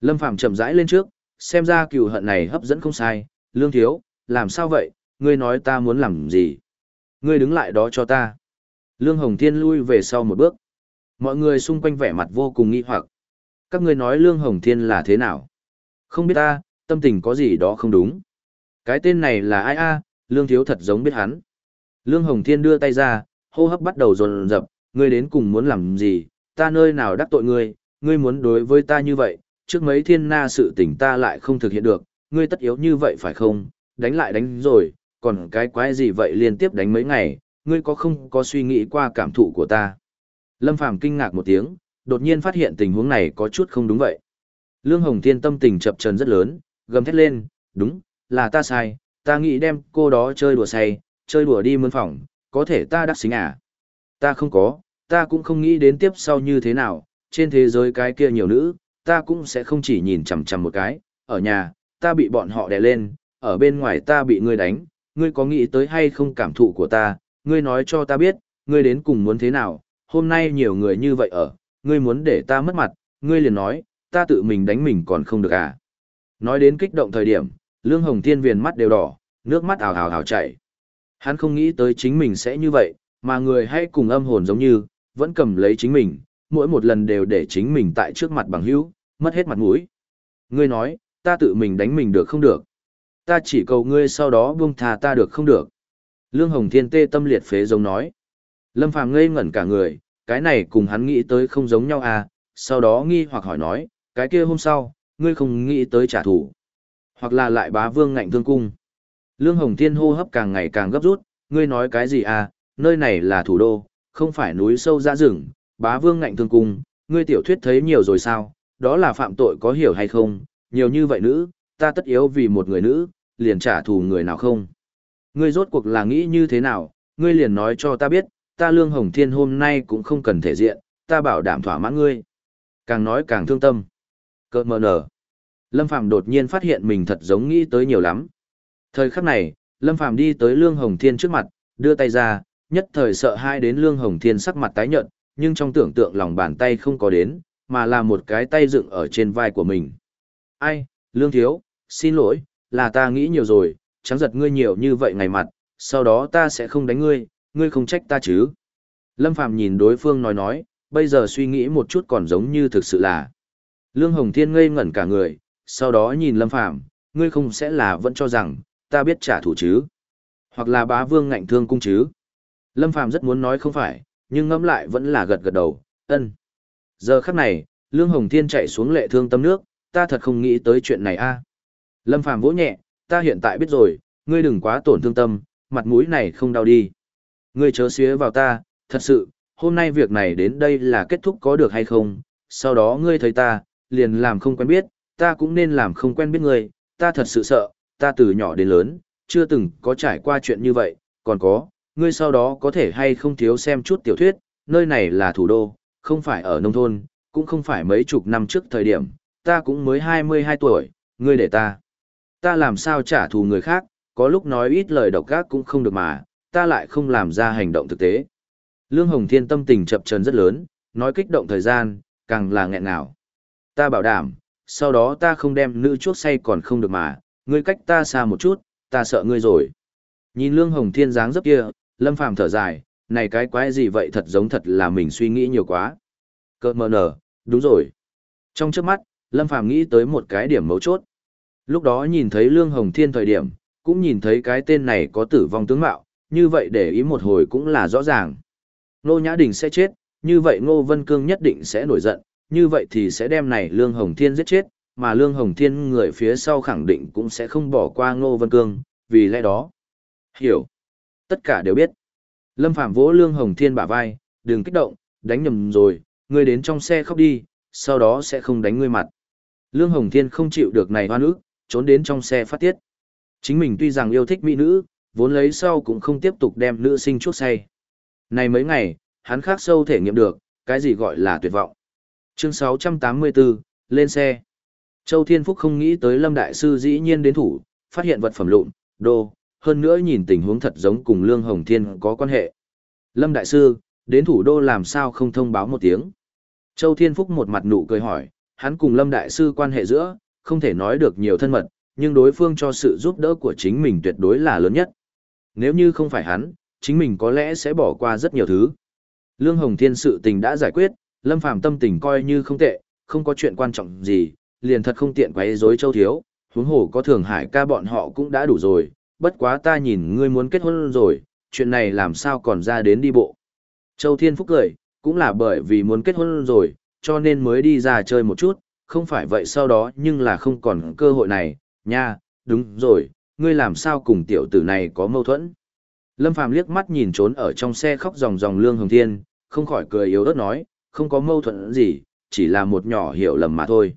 Speaker 1: Lâm Phàm chậm rãi lên trước, xem ra cừu hận này hấp dẫn không sai, Lương Thiếu, làm sao vậy, ngươi nói ta muốn làm gì? Ngươi đứng lại đó cho ta. Lương Hồng Thiên lui về sau một bước. Mọi người xung quanh vẻ mặt vô cùng nghi hoặc. Các ngươi nói Lương Hồng Thiên là thế nào? Không biết ta, tâm tình có gì đó không đúng. Cái tên này là ai a? Lương Thiếu thật giống biết hắn. Lương Hồng Thiên đưa tay ra, hô hấp bắt đầu dồn dập, ngươi đến cùng muốn làm gì, ta nơi nào đắc tội ngươi, ngươi muốn đối với ta như vậy, trước mấy thiên na sự tình ta lại không thực hiện được, ngươi tất yếu như vậy phải không, đánh lại đánh rồi, còn cái quái gì vậy liên tiếp đánh mấy ngày, ngươi có không có suy nghĩ qua cảm thụ của ta. Lâm Phàm kinh ngạc một tiếng, đột nhiên phát hiện tình huống này có chút không đúng vậy. Lương Hồng Thiên tâm tình chập chờn rất lớn, gầm thét lên, đúng, là ta sai, ta nghĩ đem cô đó chơi đùa say, chơi đùa đi mướn phòng, có thể ta đắc xính à. Ta không có, ta cũng không nghĩ đến tiếp sau như thế nào, trên thế giới cái kia nhiều nữ, ta cũng sẽ không chỉ nhìn chằm chằm một cái, ở nhà, ta bị bọn họ đè lên, ở bên ngoài ta bị ngươi đánh, ngươi có nghĩ tới hay không cảm thụ của ta, ngươi nói cho ta biết, ngươi đến cùng muốn thế nào, hôm nay nhiều người như vậy ở, ngươi muốn để ta mất mặt, ngươi liền nói, ta tự mình đánh mình còn không được à. Nói đến kích động thời điểm, Lương Hồng Thiên viền mắt đều đỏ, nước mắt ảo ảo ảo chảy. Hắn không nghĩ tới chính mình sẽ như vậy, mà người hay cùng âm hồn giống như, vẫn cầm lấy chính mình, mỗi một lần đều để chính mình tại trước mặt bằng hữu, mất hết mặt mũi. Ngươi nói, ta tự mình đánh mình được không được? Ta chỉ cầu ngươi sau đó buông thà ta được không được? Lương Hồng Thiên tê tâm liệt phế giống nói. Lâm Phàm ngây ngẩn cả người, cái này cùng hắn nghĩ tới không giống nhau à, sau đó nghi hoặc hỏi nói, cái kia hôm sau, ngươi không nghĩ tới trả thù. Hoặc là lại bá vương ngạnh thương cung. Lương Hồng Thiên hô hấp càng ngày càng gấp rút, ngươi nói cái gì à, nơi này là thủ đô, không phải núi sâu ra rừng, bá vương ngạnh thương cung, ngươi tiểu thuyết thấy nhiều rồi sao, đó là phạm tội có hiểu hay không, nhiều như vậy nữ, ta tất yếu vì một người nữ, liền trả thù người nào không. Ngươi rốt cuộc là nghĩ như thế nào, ngươi liền nói cho ta biết, ta Lương Hồng Thiên hôm nay cũng không cần thể diện, ta bảo đảm thỏa mãn ngươi. Càng nói càng thương tâm. Cơ mờ nở. Lâm Phàm đột nhiên phát hiện mình thật giống nghĩ tới nhiều lắm. Thời khắc này, Lâm Phàm đi tới Lương Hồng Thiên trước mặt, đưa tay ra, nhất thời sợ hai đến Lương Hồng Thiên sắc mặt tái nhợt, nhưng trong tưởng tượng lòng bàn tay không có đến, mà là một cái tay dựng ở trên vai của mình. Ai, Lương Thiếu, xin lỗi, là ta nghĩ nhiều rồi, trắng giật ngươi nhiều như vậy ngày mặt, sau đó ta sẽ không đánh ngươi, ngươi không trách ta chứ. Lâm Phàm nhìn đối phương nói nói, bây giờ suy nghĩ một chút còn giống như thực sự là. Lương Hồng Thiên ngây ngẩn cả người, sau đó nhìn Lâm Phàm ngươi không sẽ là vẫn cho rằng, ta biết trả thù chứ. Hoặc là bá vương ngạnh thương cung chứ. Lâm Phàm rất muốn nói không phải, nhưng ngẫm lại vẫn là gật gật đầu, ân. Giờ khắc này, Lương Hồng Thiên chạy xuống lệ thương tâm nước, ta thật không nghĩ tới chuyện này a. Lâm Phàm vỗ nhẹ, ta hiện tại biết rồi, ngươi đừng quá tổn thương tâm, mặt mũi này không đau đi. Ngươi chớ xía vào ta, thật sự, hôm nay việc này đến đây là kết thúc có được hay không, sau đó ngươi thấy ta, liền làm không quen biết, ta cũng nên làm không quen biết ngươi, ta thật sự sợ, ta từ nhỏ đến lớn, chưa từng có trải qua chuyện như vậy, còn có, ngươi sau đó có thể hay không thiếu xem chút tiểu thuyết, nơi này là thủ đô, không phải ở nông thôn, cũng không phải mấy chục năm trước thời điểm, ta cũng mới 22 tuổi, ngươi để ta. Ta làm sao trả thù người khác, có lúc nói ít lời độc ác cũng không được mà, ta lại không làm ra hành động thực tế. Lương Hồng Thiên tâm tình chập chờn rất lớn, nói kích động thời gian, càng là nghẹn ngào. Ta bảo đảm, sau đó ta không đem nữ chuốc say còn không được mà, ngươi cách ta xa một chút, ta sợ ngươi rồi. Nhìn Lương Hồng Thiên dáng dấp kia, Lâm Phàm thở dài, này cái quái gì vậy thật giống thật là mình suy nghĩ nhiều quá. Cơ mờ nở, đúng rồi. Trong trước mắt, Lâm Phàm nghĩ tới một cái điểm mấu chốt. Lúc đó nhìn thấy Lương Hồng Thiên thời điểm, cũng nhìn thấy cái tên này có tử vong tướng mạo, như vậy để ý một hồi cũng là rõ ràng. Nô Nhã Đình sẽ chết, như vậy Ngô Vân Cương nhất định sẽ nổi giận, như vậy thì sẽ đem này Lương Hồng Thiên giết chết, mà Lương Hồng Thiên người phía sau khẳng định cũng sẽ không bỏ qua Ngô Vân Cương, vì lẽ đó. Hiểu. Tất cả đều biết. Lâm Phạm vỗ Lương Hồng Thiên bả vai, đừng kích động, đánh nhầm rồi, ngươi đến trong xe khóc đi, sau đó sẽ không đánh ngươi mặt. Lương Hồng Thiên không chịu được này hoa ức, trốn đến trong xe phát tiết. Chính mình tuy rằng yêu thích mỹ nữ, vốn lấy sau cũng không tiếp tục đem nữ sinh chuốc say. Này mấy ngày, hắn khác sâu thể nghiệm được, cái gì gọi là tuyệt vọng. Chương 684, lên xe. Châu Thiên Phúc không nghĩ tới Lâm Đại Sư dĩ nhiên đến thủ, phát hiện vật phẩm lụn, đô, hơn nữa nhìn tình huống thật giống cùng Lương Hồng Thiên có quan hệ. Lâm Đại Sư, đến thủ đô làm sao không thông báo một tiếng. Châu Thiên Phúc một mặt nụ cười hỏi, hắn cùng Lâm Đại Sư quan hệ giữa, không thể nói được nhiều thân mật, nhưng đối phương cho sự giúp đỡ của chính mình tuyệt đối là lớn nhất. Nếu như không phải hắn, chính mình có lẽ sẽ bỏ qua rất nhiều thứ. Lương Hồng Thiên sự tình đã giải quyết, Lâm Phàm tâm tình coi như không tệ, không có chuyện quan trọng gì, liền thật không tiện quấy rối Châu Thiếu, huống hồ có Thường Hải ca bọn họ cũng đã đủ rồi, bất quá ta nhìn ngươi muốn kết hôn rồi, chuyện này làm sao còn ra đến đi bộ. Châu Thiên Phúc cười, cũng là bởi vì muốn kết hôn rồi, cho nên mới đi ra chơi một chút, không phải vậy sau đó nhưng là không còn cơ hội này, nha, đúng rồi, ngươi làm sao cùng tiểu tử này có mâu thuẫn. Lâm Phàm liếc mắt nhìn trốn ở trong xe khóc ròng ròng Lương Hồng Thiên, không khỏi cười yếu ớt nói, không có mâu thuẫn gì, chỉ là một nhỏ hiểu lầm mà thôi.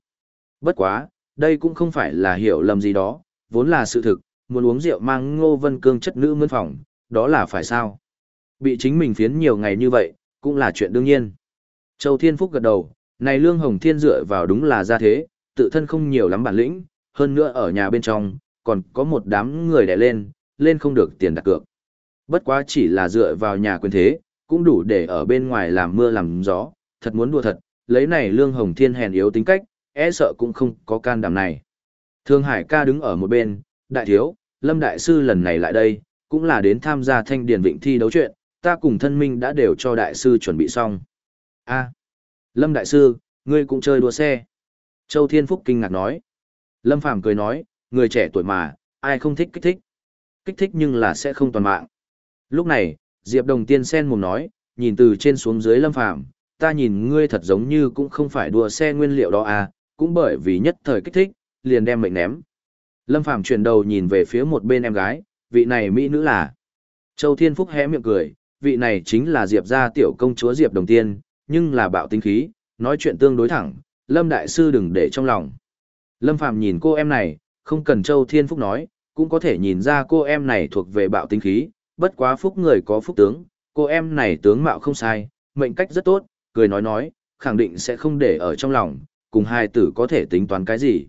Speaker 1: Bất quá, đây cũng không phải là hiểu lầm gì đó, vốn là sự thực, muốn uống rượu mang ngô vân cương chất nữ mươn phòng, đó là phải sao. Bị chính mình phiến nhiều ngày như vậy, cũng là chuyện đương nhiên. Châu Thiên Phúc gật đầu, này Lương Hồng Thiên dựa vào đúng là ra thế, tự thân không nhiều lắm bản lĩnh, hơn nữa ở nhà bên trong, còn có một đám người đẻ lên, lên không được tiền đặt cược. Bất quá chỉ là dựa vào nhà quyền thế, cũng đủ để ở bên ngoài làm mưa làm gió, thật muốn đùa thật, lấy này Lương Hồng Thiên hèn yếu tính cách, e sợ cũng không có can đảm này. Thương Hải ca đứng ở một bên, đại thiếu, Lâm Đại Sư lần này lại đây, cũng là đến tham gia thanh điển vịnh thi đấu chuyện, ta cùng thân minh đã đều cho Đại Sư chuẩn bị xong. a Lâm Đại Sư, ngươi cũng chơi đua xe. Châu Thiên Phúc kinh ngạc nói. Lâm Phàm cười nói, người trẻ tuổi mà, ai không thích kích thích. Kích thích nhưng là sẽ không toàn mạng. Lúc này, Diệp Đồng Tiên sen mồm nói, nhìn từ trên xuống dưới Lâm Phàm ta nhìn ngươi thật giống như cũng không phải đua xe nguyên liệu đó à, cũng bởi vì nhất thời kích thích, liền đem mệnh ném. Lâm Phàm chuyển đầu nhìn về phía một bên em gái, vị này mỹ nữ là. Châu Thiên Phúc hé miệng cười, vị này chính là Diệp gia tiểu công chúa Diệp Đồng Tiên, nhưng là bạo tính khí, nói chuyện tương đối thẳng, Lâm Đại Sư đừng để trong lòng. Lâm Phàm nhìn cô em này, không cần Châu Thiên Phúc nói, cũng có thể nhìn ra cô em này thuộc về bạo tính khí, bất quá phúc người có phúc tướng, cô em này tướng mạo không sai, mệnh cách rất tốt, cười nói nói, khẳng định sẽ không để ở trong lòng, cùng hai tử có thể tính toán cái gì.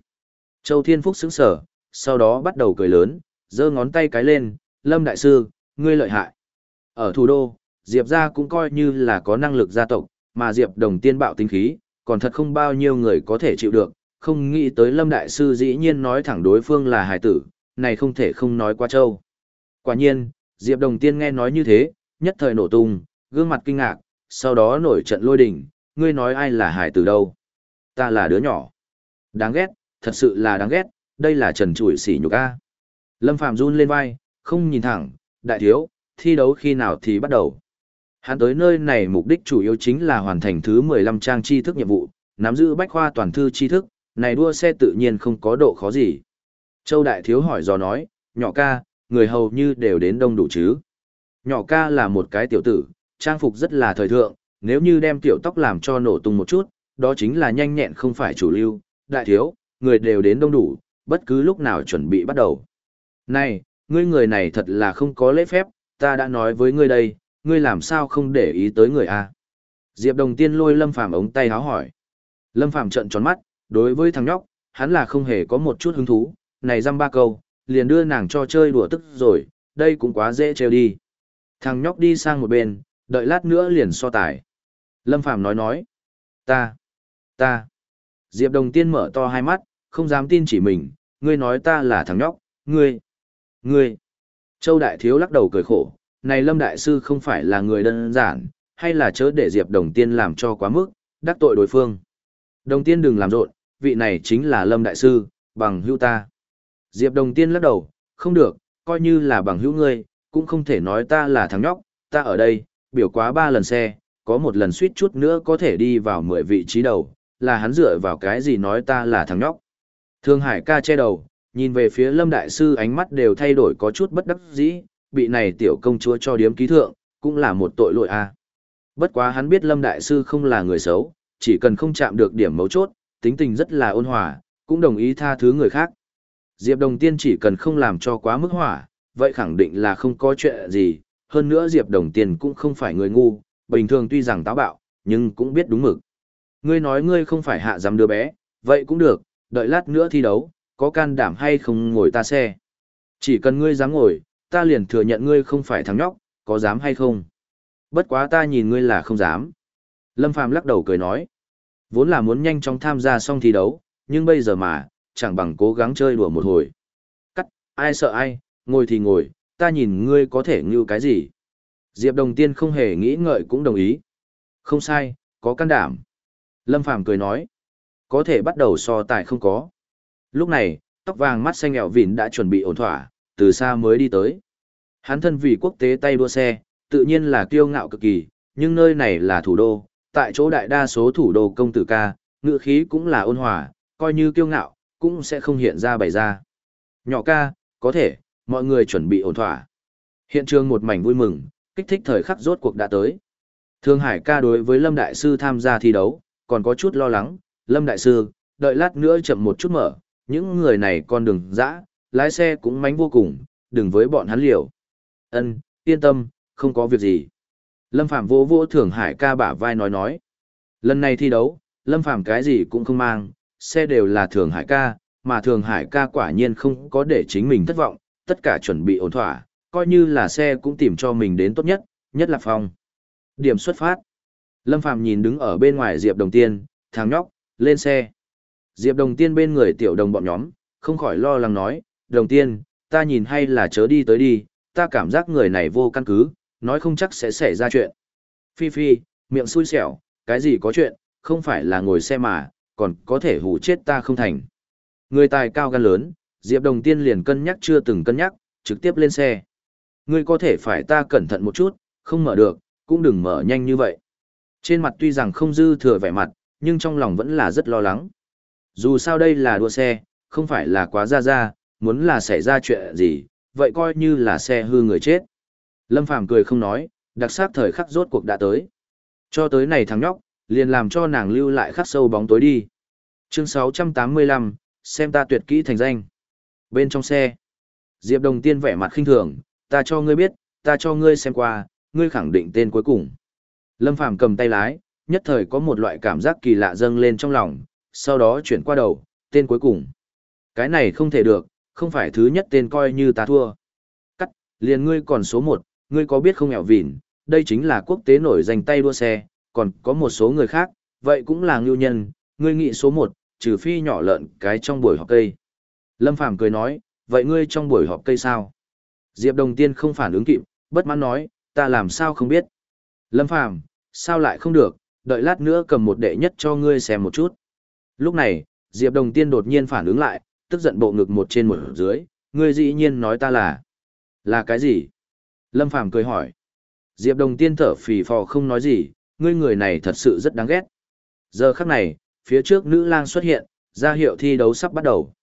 Speaker 1: Châu Thiên Phúc sững sở, sau đó bắt đầu cười lớn, giơ ngón tay cái lên, Lâm Đại Sư, ngươi lợi hại. Ở thủ đô, Diệp gia cũng coi như là có năng lực gia tộc, mà Diệp đồng tiên bạo tính khí, còn thật không bao nhiêu người có thể chịu được, không nghĩ tới Lâm Đại Sư dĩ nhiên nói thẳng đối phương là hài tử, này không thể không nói qua châu. Quả nhiên, Diệp đồng tiên nghe nói như thế, nhất thời nổ tung, gương mặt kinh ngạc, sau đó nổi trận lôi đình, ngươi nói ai là hài tử đâu? Ta là đứa nhỏ. Đáng ghét, thật sự là đáng ghét, đây là trần trụi sỉ nhục a. Lâm Phạm run lên vai, không nhìn thẳng, đại thiếu, thi đấu khi nào thì bắt đầu. Hắn tới nơi này mục đích chủ yếu chính là hoàn thành thứ 15 trang tri thức nhiệm vụ, nắm giữ bách khoa toàn thư tri thức, này đua xe tự nhiên không có độ khó gì. Châu Đại Thiếu hỏi do nói, nhỏ ca, người hầu như đều đến đông đủ chứ. Nhỏ ca là một cái tiểu tử, trang phục rất là thời thượng, nếu như đem tiểu tóc làm cho nổ tung một chút, đó chính là nhanh nhẹn không phải chủ lưu. Đại Thiếu, người đều đến đông đủ, bất cứ lúc nào chuẩn bị bắt đầu. Này, ngươi người này thật là không có lễ phép, ta đã nói với ngươi đây, ngươi làm sao không để ý tới người a? Diệp Đồng Tiên lôi Lâm Phàm ống tay háo hỏi. Lâm Phàm trợn tròn mắt, đối với thằng nhóc, hắn là không hề có một chút hứng thú, này dăm ba câu, liền đưa nàng cho chơi đùa tức rồi, đây cũng quá dễ trêu đi. Thằng nhóc đi sang một bên, đợi lát nữa liền so tài. Lâm Phàm nói nói, ta, ta. Diệp Đồng Tiên mở to hai mắt, không dám tin chỉ mình, ngươi nói ta là thằng nhóc, ngươi, ngươi. Châu Đại Thiếu lắc đầu cười khổ, này Lâm Đại Sư không phải là người đơn giản, hay là chớ để Diệp Đồng Tiên làm cho quá mức, đắc tội đối phương. Đồng Tiên đừng làm rộn, vị này chính là Lâm Đại Sư, bằng hữu ta. Diệp Đồng Tiên lắc đầu, không được, coi như là bằng hữu ngươi, cũng không thể nói ta là thằng nhóc, ta ở đây, biểu quá ba lần xe, có một lần suýt chút nữa có thể đi vào mười vị trí đầu, là hắn dựa vào cái gì nói ta là thằng nhóc. Thương Hải ca che đầu, nhìn về phía Lâm Đại Sư ánh mắt đều thay đổi có chút bất đắc dĩ, bị này tiểu công chúa cho điếm ký thượng, cũng là một tội lỗi a. Bất quá hắn biết Lâm Đại Sư không là người xấu, chỉ cần không chạm được điểm mấu chốt, tính tình rất là ôn hòa, cũng đồng ý tha thứ người khác. Diệp Đồng Tiên chỉ cần không làm cho quá mức hỏa, vậy khẳng định là không có chuyện gì, hơn nữa Diệp Đồng Tiền cũng không phải người ngu, bình thường tuy rằng táo bạo, nhưng cũng biết đúng mực. Ngươi nói ngươi không phải hạ giám đứa bé, vậy cũng được, đợi lát nữa thi đấu, có can đảm hay không ngồi ta xe. Chỉ cần ngươi dám ngồi, ta liền thừa nhận ngươi không phải thằng nhóc, có dám hay không. Bất quá ta nhìn ngươi là không dám. Lâm Phàm lắc đầu cười nói. Vốn là muốn nhanh chóng tham gia xong thi đấu, nhưng bây giờ mà, chẳng bằng cố gắng chơi đùa một hồi. Cắt, ai sợ ai, ngồi thì ngồi, ta nhìn ngươi có thể như cái gì. Diệp Đồng Tiên không hề nghĩ ngợi cũng đồng ý. Không sai, có can đảm. Lâm Phàm cười nói. Có thể bắt đầu so tài không có. Lúc này, tóc vàng mắt xanh ẹo vịn đã chuẩn bị ổn thỏa, từ xa mới đi tới. Hắn thân vì quốc tế tay đua xe, tự nhiên là kiêu ngạo cực kỳ, nhưng nơi này là thủ đô, tại chỗ đại đa số thủ đô công tử ca, ngựa khí cũng là ôn hòa, coi như kiêu ngạo, cũng sẽ không hiện ra bày ra. Nhỏ ca, có thể, mọi người chuẩn bị ổn thỏa. Hiện trường một mảnh vui mừng, kích thích thời khắc rốt cuộc đã tới. Thương Hải ca đối với Lâm Đại Sư tham gia thi đấu, còn có chút lo lắng, Lâm Đại Sư, đợi lát nữa chậm một chút mở, những người này con đường dã, lái xe cũng mánh vô cùng, đừng với bọn hắn liều. Ân, yên tâm, không có việc gì. Lâm Phạm vô vô Thường Hải ca bả vai nói nói. Lần này thi đấu, Lâm Phạm cái gì cũng không mang, xe đều là Thường Hải ca, mà Thường Hải ca quả nhiên không có để chính mình thất vọng, tất cả chuẩn bị ổn thỏa, coi như là xe cũng tìm cho mình đến tốt nhất, nhất là phòng. Điểm xuất phát. Lâm phàm nhìn đứng ở bên ngoài Diệp Đồng Tiên, thằng nhóc, lên xe. Diệp Đồng Tiên bên người tiểu đồng bọn nhóm, không khỏi lo lắng nói, Đồng Tiên, ta nhìn hay là chớ đi tới đi, ta cảm giác người này vô căn cứ, nói không chắc sẽ xảy ra chuyện. Phi Phi, miệng xui xẻo, cái gì có chuyện, không phải là ngồi xe mà, còn có thể hù chết ta không thành. Người tài cao gan lớn, Diệp Đồng Tiên liền cân nhắc chưa từng cân nhắc, trực tiếp lên xe. Ngươi có thể phải ta cẩn thận một chút, không mở được, cũng đừng mở nhanh như vậy. Trên mặt tuy rằng không dư thừa vẻ mặt, nhưng trong lòng vẫn là rất lo lắng. Dù sao đây là đua xe, không phải là quá ra ra, muốn là xảy ra chuyện gì, vậy coi như là xe hư người chết. Lâm Phàm cười không nói, đặc sắc thời khắc rốt cuộc đã tới. Cho tới này thằng nhóc, liền làm cho nàng lưu lại khắc sâu bóng tối đi. Chương 685, xem ta tuyệt kỹ thành danh. Bên trong xe, Diệp Đồng Tiên vẻ mặt khinh thường, ta cho ngươi biết, ta cho ngươi xem qua, ngươi khẳng định tên cuối cùng. Lâm Phàm cầm tay lái, nhất thời có một loại cảm giác kỳ lạ dâng lên trong lòng, sau đó chuyển qua đầu, tên cuối cùng. Cái này không thể được, không phải thứ nhất tên coi như ta thua. Cắt, liền ngươi còn số một, ngươi có biết không nghèo vỉn, đây chính là quốc tế nổi danh tay đua xe, còn có một số người khác, vậy cũng là ngưu nhân, ngươi nghĩ số một, trừ phi nhỏ lợn cái trong buổi họp cây. Lâm Phàm cười nói, vậy ngươi trong buổi họp cây sao? Diệp Đồng Tiên không phản ứng kịp, bất mãn nói, ta làm sao không biết. Lâm Phàm sao lại không được, đợi lát nữa cầm một đệ nhất cho ngươi xem một chút. Lúc này, Diệp Đồng Tiên đột nhiên phản ứng lại, tức giận bộ ngực một trên một dưới, ngươi dĩ nhiên nói ta là. Là cái gì? Lâm Phàm cười hỏi. Diệp Đồng Tiên thở phì phò không nói gì, ngươi người này thật sự rất đáng ghét. Giờ khắc này, phía trước nữ lang xuất hiện, ra hiệu thi đấu sắp bắt đầu.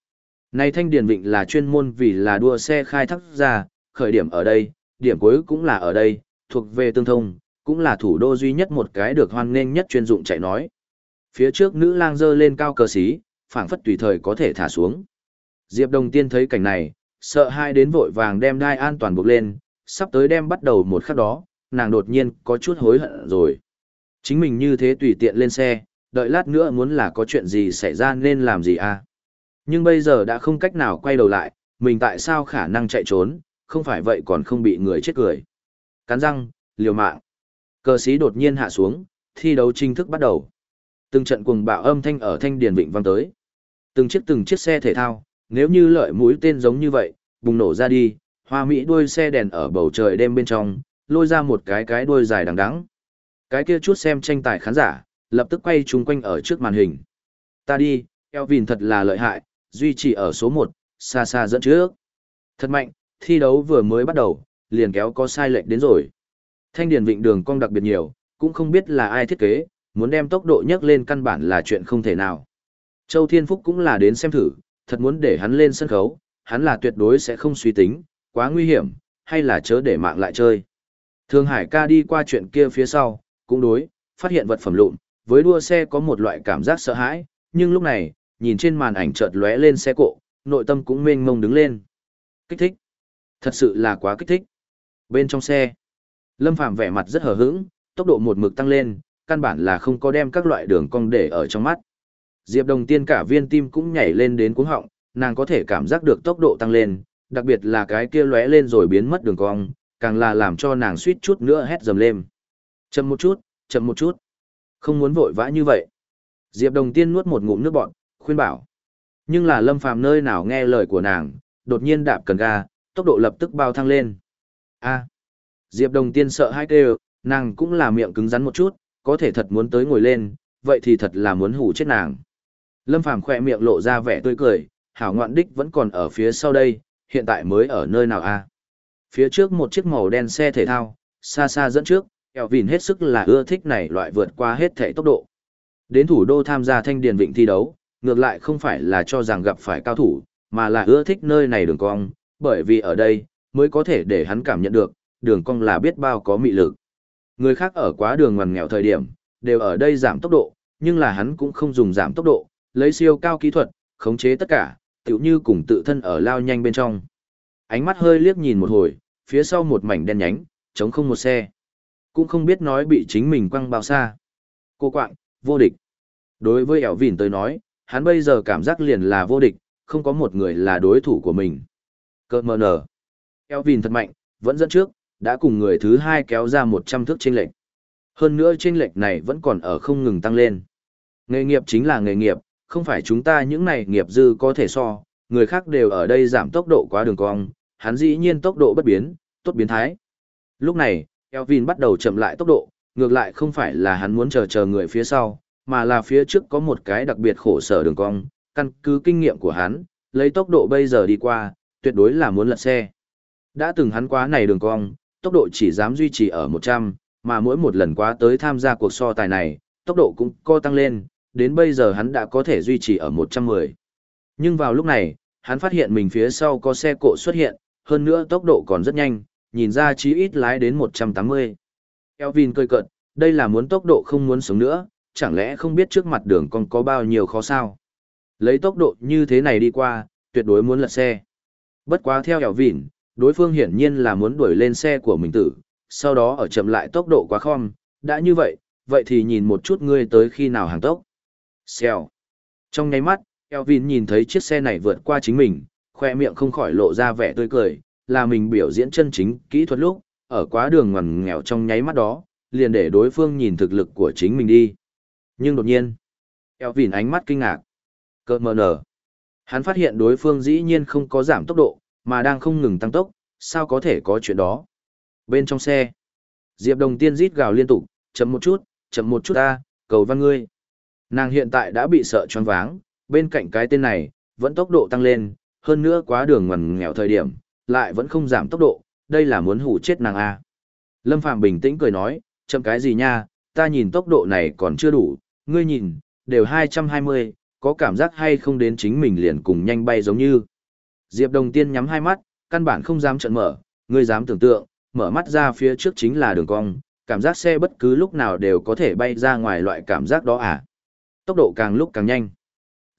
Speaker 1: Này thanh điển vịnh là chuyên môn vì là đua xe khai thác ra, khởi điểm ở đây, điểm cuối cũng là ở đây, thuộc về tương thông, cũng là thủ đô duy nhất một cái được hoan nghênh nhất chuyên dụng chạy nói. Phía trước nữ lang dơ lên cao cờ xí, phảng phất tùy thời có thể thả xuống. Diệp Đồng Tiên thấy cảnh này, sợ hai đến vội vàng đem đai an toàn buộc lên, sắp tới đem bắt đầu một khắc đó, nàng đột nhiên có chút hối hận rồi. Chính mình như thế tùy tiện lên xe, đợi lát nữa muốn là có chuyện gì xảy ra nên làm gì à. Nhưng bây giờ đã không cách nào quay đầu lại, mình tại sao khả năng chạy trốn, không phải vậy còn không bị người chết cười. Cắn răng, liều mạng. Cờ sĩ đột nhiên hạ xuống, thi đấu chính thức bắt đầu. Từng trận cuồng bạo âm thanh ở thanh điền vịnh vang tới. Từng chiếc từng chiếc xe thể thao, nếu như lợi mũi tên giống như vậy, bùng nổ ra đi, hoa mỹ đuôi xe đèn ở bầu trời đêm bên trong, lôi ra một cái cái đuôi dài đằng đẵng. Cái kia chút xem tranh tài khán giả, lập tức quay chung quanh ở trước màn hình. Ta đi, Elvin thật là lợi hại, duy trì ở số 1, xa xa dẫn trước. Thật mạnh, thi đấu vừa mới bắt đầu, liền kéo có sai lệch đến rồi. Thanh điền vịnh đường cong đặc biệt nhiều, cũng không biết là ai thiết kế, muốn đem tốc độ nhấc lên căn bản là chuyện không thể nào. Châu Thiên Phúc cũng là đến xem thử, thật muốn để hắn lên sân khấu, hắn là tuyệt đối sẽ không suy tính, quá nguy hiểm, hay là chớ để mạng lại chơi. Thương Hải ca đi qua chuyện kia phía sau, cũng đối, phát hiện vật phẩm lụn, với đua xe có một loại cảm giác sợ hãi, nhưng lúc này, nhìn trên màn ảnh chợt lóe lên xe cộ, nội tâm cũng mênh mông đứng lên. Kích thích. Thật sự là quá kích thích. Bên trong xe, Lâm Phàm vẻ mặt rất hờ hững, tốc độ một mực tăng lên, căn bản là không có đem các loại đường cong để ở trong mắt. Diệp Đồng Tiên cả viên tim cũng nhảy lên đến cuống họng, nàng có thể cảm giác được tốc độ tăng lên, đặc biệt là cái kia lóe lên rồi biến mất đường cong, càng là làm cho nàng suýt chút nữa hét dầm lên. Chậm một chút, chậm một chút. Không muốn vội vã như vậy. Diệp Đồng Tiên nuốt một ngụm nước bọt, khuyên bảo. Nhưng là Lâm Phàm nơi nào nghe lời của nàng, đột nhiên đạp cần ga, tốc độ lập tức bao thăng lên. A. Diệp Đồng Tiên sợ hai kêu, nàng cũng là miệng cứng rắn một chút, có thể thật muốn tới ngồi lên, vậy thì thật là muốn hủ chết nàng. Lâm Phàm khỏe miệng lộ ra vẻ tươi cười, hảo ngoạn đích vẫn còn ở phía sau đây, hiện tại mới ở nơi nào a? Phía trước một chiếc màu đen xe thể thao, xa xa dẫn trước, kẹo vìn hết sức là ưa thích này loại vượt qua hết thể tốc độ. Đến thủ đô tham gia thanh điền vịnh thi đấu, ngược lại không phải là cho rằng gặp phải cao thủ, mà là ưa thích nơi này đường cong, bởi vì ở đây, mới có thể để hắn cảm nhận được, đường cong là biết bao có mị lực. Người khác ở quá đường ngoằn nghèo thời điểm, đều ở đây giảm tốc độ, nhưng là hắn cũng không dùng giảm tốc độ, lấy siêu cao kỹ thuật, khống chế tất cả, tựu như cùng tự thân ở lao nhanh bên trong. Ánh mắt hơi liếc nhìn một hồi, phía sau một mảnh đen nhánh, chống không một xe. Cũng không biết nói bị chính mình quăng bao xa. Cô quạng, vô địch. Đối với ẻo vỉn tới nói, hắn bây giờ cảm giác liền là vô địch, không có một người là đối thủ của mình. Cơ mờ nở. Elvin thật mạnh, vẫn dẫn trước, đã cùng người thứ hai kéo ra 100 thước chênh lệch. Hơn nữa chênh lệch này vẫn còn ở không ngừng tăng lên. Nghề nghiệp chính là nghề nghiệp, không phải chúng ta những này nghiệp dư có thể so, người khác đều ở đây giảm tốc độ quá đường cong, hắn dĩ nhiên tốc độ bất biến, tốt biến thái. Lúc này, Elvin bắt đầu chậm lại tốc độ, ngược lại không phải là hắn muốn chờ chờ người phía sau, mà là phía trước có một cái đặc biệt khổ sở đường cong, căn cứ kinh nghiệm của hắn, lấy tốc độ bây giờ đi qua, tuyệt đối là muốn lật xe. Đã từng hắn quá này đường cong, tốc độ chỉ dám duy trì ở 100, mà mỗi một lần quá tới tham gia cuộc so tài này, tốc độ cũng co tăng lên, đến bây giờ hắn đã có thể duy trì ở 110. Nhưng vào lúc này, hắn phát hiện mình phía sau có xe cộ xuất hiện, hơn nữa tốc độ còn rất nhanh, nhìn ra chí ít lái đến 180. Elvin cười cợt, đây là muốn tốc độ không muốn sống nữa, chẳng lẽ không biết trước mặt đường còn có bao nhiêu khó sao? Lấy tốc độ như thế này đi qua, tuyệt đối muốn lật xe. Bất quá theo Elvin, đối phương hiển nhiên là muốn đuổi lên xe của mình tử, sau đó ở chậm lại tốc độ quá khom, đã như vậy, vậy thì nhìn một chút ngươi tới khi nào hàng tốc. Xèo. Trong nháy mắt, Elvin nhìn thấy chiếc xe này vượt qua chính mình, khoe miệng không khỏi lộ ra vẻ tươi cười, là mình biểu diễn chân chính kỹ thuật lúc, ở quá đường ngoằn nghèo trong nháy mắt đó, liền để đối phương nhìn thực lực của chính mình đi. Nhưng đột nhiên, eo vỉn ánh mắt kinh ngạc. Cơ mờ nở. Hắn phát hiện đối phương dĩ nhiên không có giảm tốc độ, mà đang không ngừng tăng tốc, sao có thể có chuyện đó. Bên trong xe, Diệp Đồng Tiên rít gào liên tục, chậm một chút, chậm một chút ta, cầu văn ngươi. Nàng hiện tại đã bị sợ choáng váng, bên cạnh cái tên này, vẫn tốc độ tăng lên, hơn nữa quá đường ngoằn nghèo thời điểm, lại vẫn không giảm tốc độ, đây là muốn hủ chết nàng A. Lâm Phạm bình tĩnh cười nói, chậm cái gì nha, ta nhìn tốc độ này còn chưa đủ, ngươi nhìn, đều 220, có cảm giác hay không đến chính mình liền cùng nhanh bay giống như. Diệp Đồng Tiên nhắm hai mắt, căn bản không dám trận mở, ngươi dám tưởng tượng, mở mắt ra phía trước chính là đường cong, cảm giác xe bất cứ lúc nào đều có thể bay ra ngoài loại cảm giác đó à. Tốc độ càng lúc càng nhanh.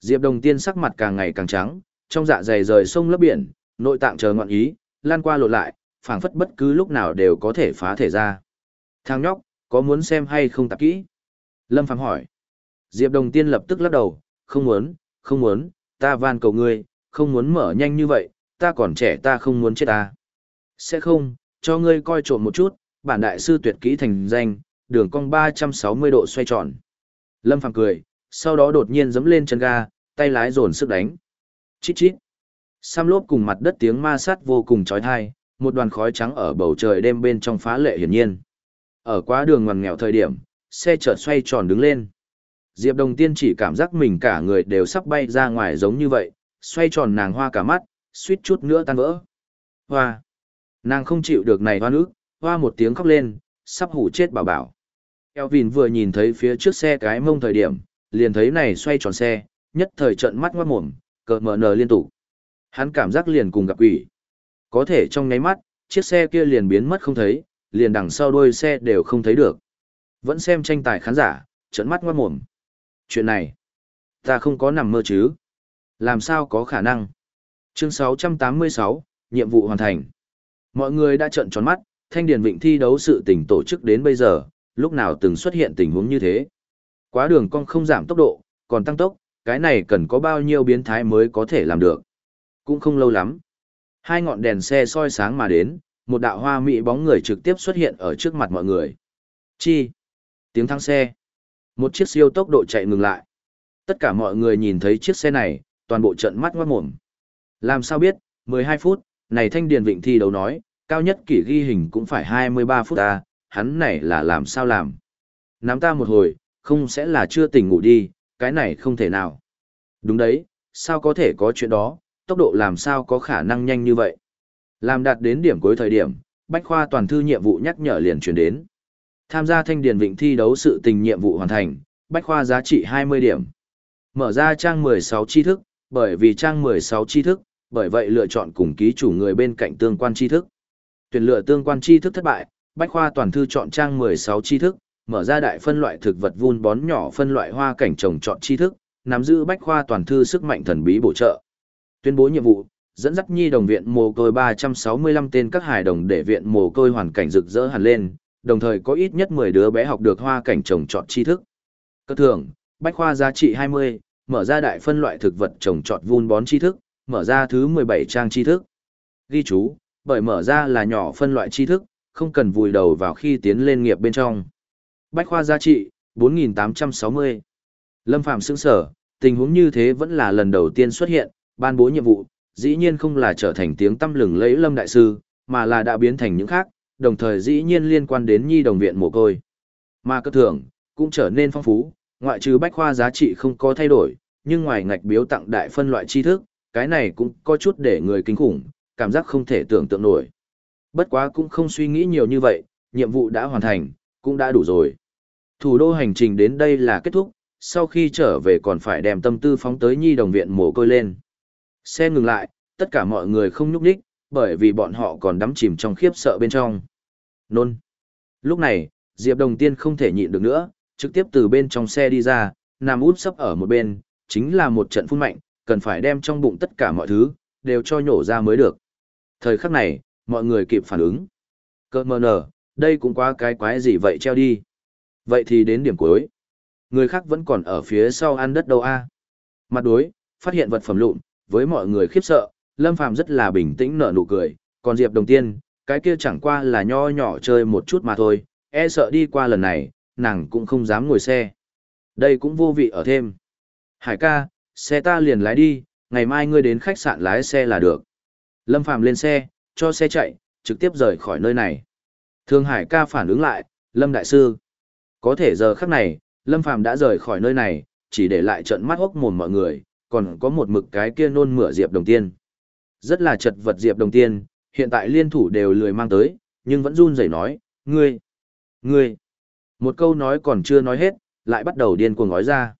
Speaker 1: Diệp Đồng Tiên sắc mặt càng ngày càng trắng, trong dạ dày rời sông lấp biển, nội tạng chờ ngọn ý, lan qua lộ lại, phảng phất bất cứ lúc nào đều có thể phá thể ra. Thằng nhóc, có muốn xem hay không tập kỹ? Lâm Phàm hỏi. Diệp Đồng Tiên lập tức lắc đầu, không muốn, không muốn, ta van cầu ngươi, không muốn mở nhanh như vậy, ta còn trẻ ta không muốn chết ta. Sẽ không, cho ngươi coi trộm một chút, bản đại sư tuyệt kỹ thành danh, đường cong 360 độ xoay tròn. Lâm Phàm cười, sau đó đột nhiên giẫm lên chân ga, tay lái dồn sức đánh. Chít chít. Sam lốp cùng mặt đất tiếng ma sát vô cùng chói tai, một đoàn khói trắng ở bầu trời đêm bên trong phá lệ hiển nhiên. Ở quá đường ngoằn nghèo thời điểm, xe chợt xoay tròn đứng lên. Diệp Đồng Tiên chỉ cảm giác mình cả người đều sắp bay ra ngoài giống như vậy, xoay tròn nàng hoa cả mắt, suýt chút nữa tan vỡ. Hoa! Nàng không chịu được này hoa nước, hoa một tiếng khóc lên, sắp hủ chết bảo bảo. Elvin vừa nhìn thấy phía trước xe cái mông thời điểm, liền thấy này xoay tròn xe, nhất thời trận mắt ngoát mồm, cờ mở nở liên tục. Hắn cảm giác liền cùng gặp quỷ. Có thể trong nháy mắt, chiếc xe kia liền biến mất không thấy, liền đằng sau đuôi xe đều không thấy được. Vẫn xem tranh tài khán giả, trận mắt ngoát mồm. Chuyện này, ta không có nằm mơ chứ. Làm sao có khả năng? Chương 686, nhiệm vụ hoàn thành. Mọi người đã trợn tròn mắt, Thanh Điền Vịnh thi đấu sự tình tổ chức đến bây giờ, lúc nào từng xuất hiện tình huống như thế. Quá đường cong không giảm tốc độ, còn tăng tốc, cái này cần có bao nhiêu biến thái mới có thể làm được. Cũng không lâu lắm. Hai ngọn đèn xe soi sáng mà đến, một đạo hoa mỹ bóng người trực tiếp xuất hiện ở trước mặt mọi người. Chi? Tiếng thang xe. Một chiếc siêu tốc độ chạy ngừng lại. Tất cả mọi người nhìn thấy chiếc xe này, toàn bộ trận mắt ngoát mồm. Làm sao biết, 12 phút, này thanh điền vịnh thi đấu nói, cao nhất kỷ ghi hình cũng phải 23 phút ta, hắn này là làm sao làm. Nắm ta một hồi, không sẽ là chưa tỉnh ngủ đi, cái này không thể nào. Đúng đấy, sao có thể có chuyện đó, tốc độ làm sao có khả năng nhanh như vậy. Làm đạt đến điểm cuối thời điểm, Bách Khoa toàn thư nhiệm vụ nhắc nhở liền chuyển đến. Tham gia thanh điền vịnh thi đấu sự tình nhiệm vụ hoàn thành, Bách Khoa giá trị 20 điểm. Mở ra trang 16 tri thức, bởi vì trang 16 tri thức, bởi vậy lựa chọn cùng ký chủ người bên cạnh tương quan tri thức. Tuyển lựa tương quan tri thức thất bại, Bách Khoa toàn thư chọn trang 16 tri thức, mở ra đại phân loại thực vật vun bón nhỏ phân loại hoa cảnh trồng chọn tri thức, nắm giữ Bách Khoa toàn thư sức mạnh thần bí bổ trợ. Tuyên bố nhiệm vụ, dẫn dắt nhi đồng viện mồ côi 365 tên các hài đồng để viện mồ côi hoàn cảnh rực rỡ hẳn lên, đồng thời có ít nhất 10 đứa bé học được hoa cảnh trồng trọt tri thức. Cơ thưởng, bách khoa giá trị 20, mở ra đại phân loại thực vật trồng trọt vun bón tri thức, mở ra thứ 17 trang tri thức. Ghi chú, bởi mở ra là nhỏ phân loại tri thức, không cần vùi đầu vào khi tiến lên nghiệp bên trong. Bách khoa giá trị, 4.860. Lâm Phạm sững sở, tình huống như thế vẫn là lần đầu tiên xuất hiện, ban bố nhiệm vụ, dĩ nhiên không là trở thành tiếng tâm lừng lẫy Lâm Đại Sư, mà là đã biến thành những khác, đồng thời dĩ nhiên liên quan đến nhi đồng viện mồ côi. Mà cơ thưởng, cũng trở nên phong phú, ngoại trừ bách khoa giá trị không có thay đổi, nhưng ngoài ngạch biếu tặng đại phân loại tri thức, cái này cũng có chút để người kinh khủng, cảm giác không thể tưởng tượng nổi. Bất quá cũng không suy nghĩ nhiều như vậy, nhiệm vụ đã hoàn thành, cũng đã đủ rồi. Thủ đô hành trình đến đây là kết thúc, sau khi trở về còn phải đem tâm tư phóng tới nhi đồng viện mồ côi lên. Xe ngừng lại, tất cả mọi người không nhúc nhích, bởi vì bọn họ còn đắm chìm trong khiếp sợ bên trong. Nôn. Lúc này, Diệp Đồng Tiên không thể nhịn được nữa, trực tiếp từ bên trong xe đi ra, nằm út sấp ở một bên, chính là một trận phun mạnh, cần phải đem trong bụng tất cả mọi thứ, đều cho nhổ ra mới được. Thời khắc này, mọi người kịp phản ứng. Cơ mờ nở, đây cũng quá cái quái gì vậy treo đi. Vậy thì đến điểm cuối. Người khác vẫn còn ở phía sau ăn đất đâu a Mặt đối, phát hiện vật phẩm lụn, với mọi người khiếp sợ, Lâm Phàm rất là bình tĩnh nở nụ cười, còn Diệp Đồng Tiên, cái kia chẳng qua là nho nhỏ chơi một chút mà thôi, e sợ đi qua lần này, nàng cũng không dám ngồi xe. Đây cũng vô vị ở thêm. Hải ca, xe ta liền lái đi, ngày mai ngươi đến khách sạn lái xe là được. Lâm Phàm lên xe, cho xe chạy, trực tiếp rời khỏi nơi này. Thương Hải ca phản ứng lại, Lâm Đại Sư. Có thể giờ khắc này, Lâm Phàm đã rời khỏi nơi này, chỉ để lại trận mắt hốc mồm mọi người, còn có một mực cái kia nôn mửa Diệp Đồng Tiên. Rất là chật vật Diệp Đồng Tiên, hiện tại liên thủ đều lười mang tới, nhưng vẫn run rẩy nói, ngươi, ngươi. Một câu nói còn chưa nói hết, lại bắt đầu điên cuồng nói ra.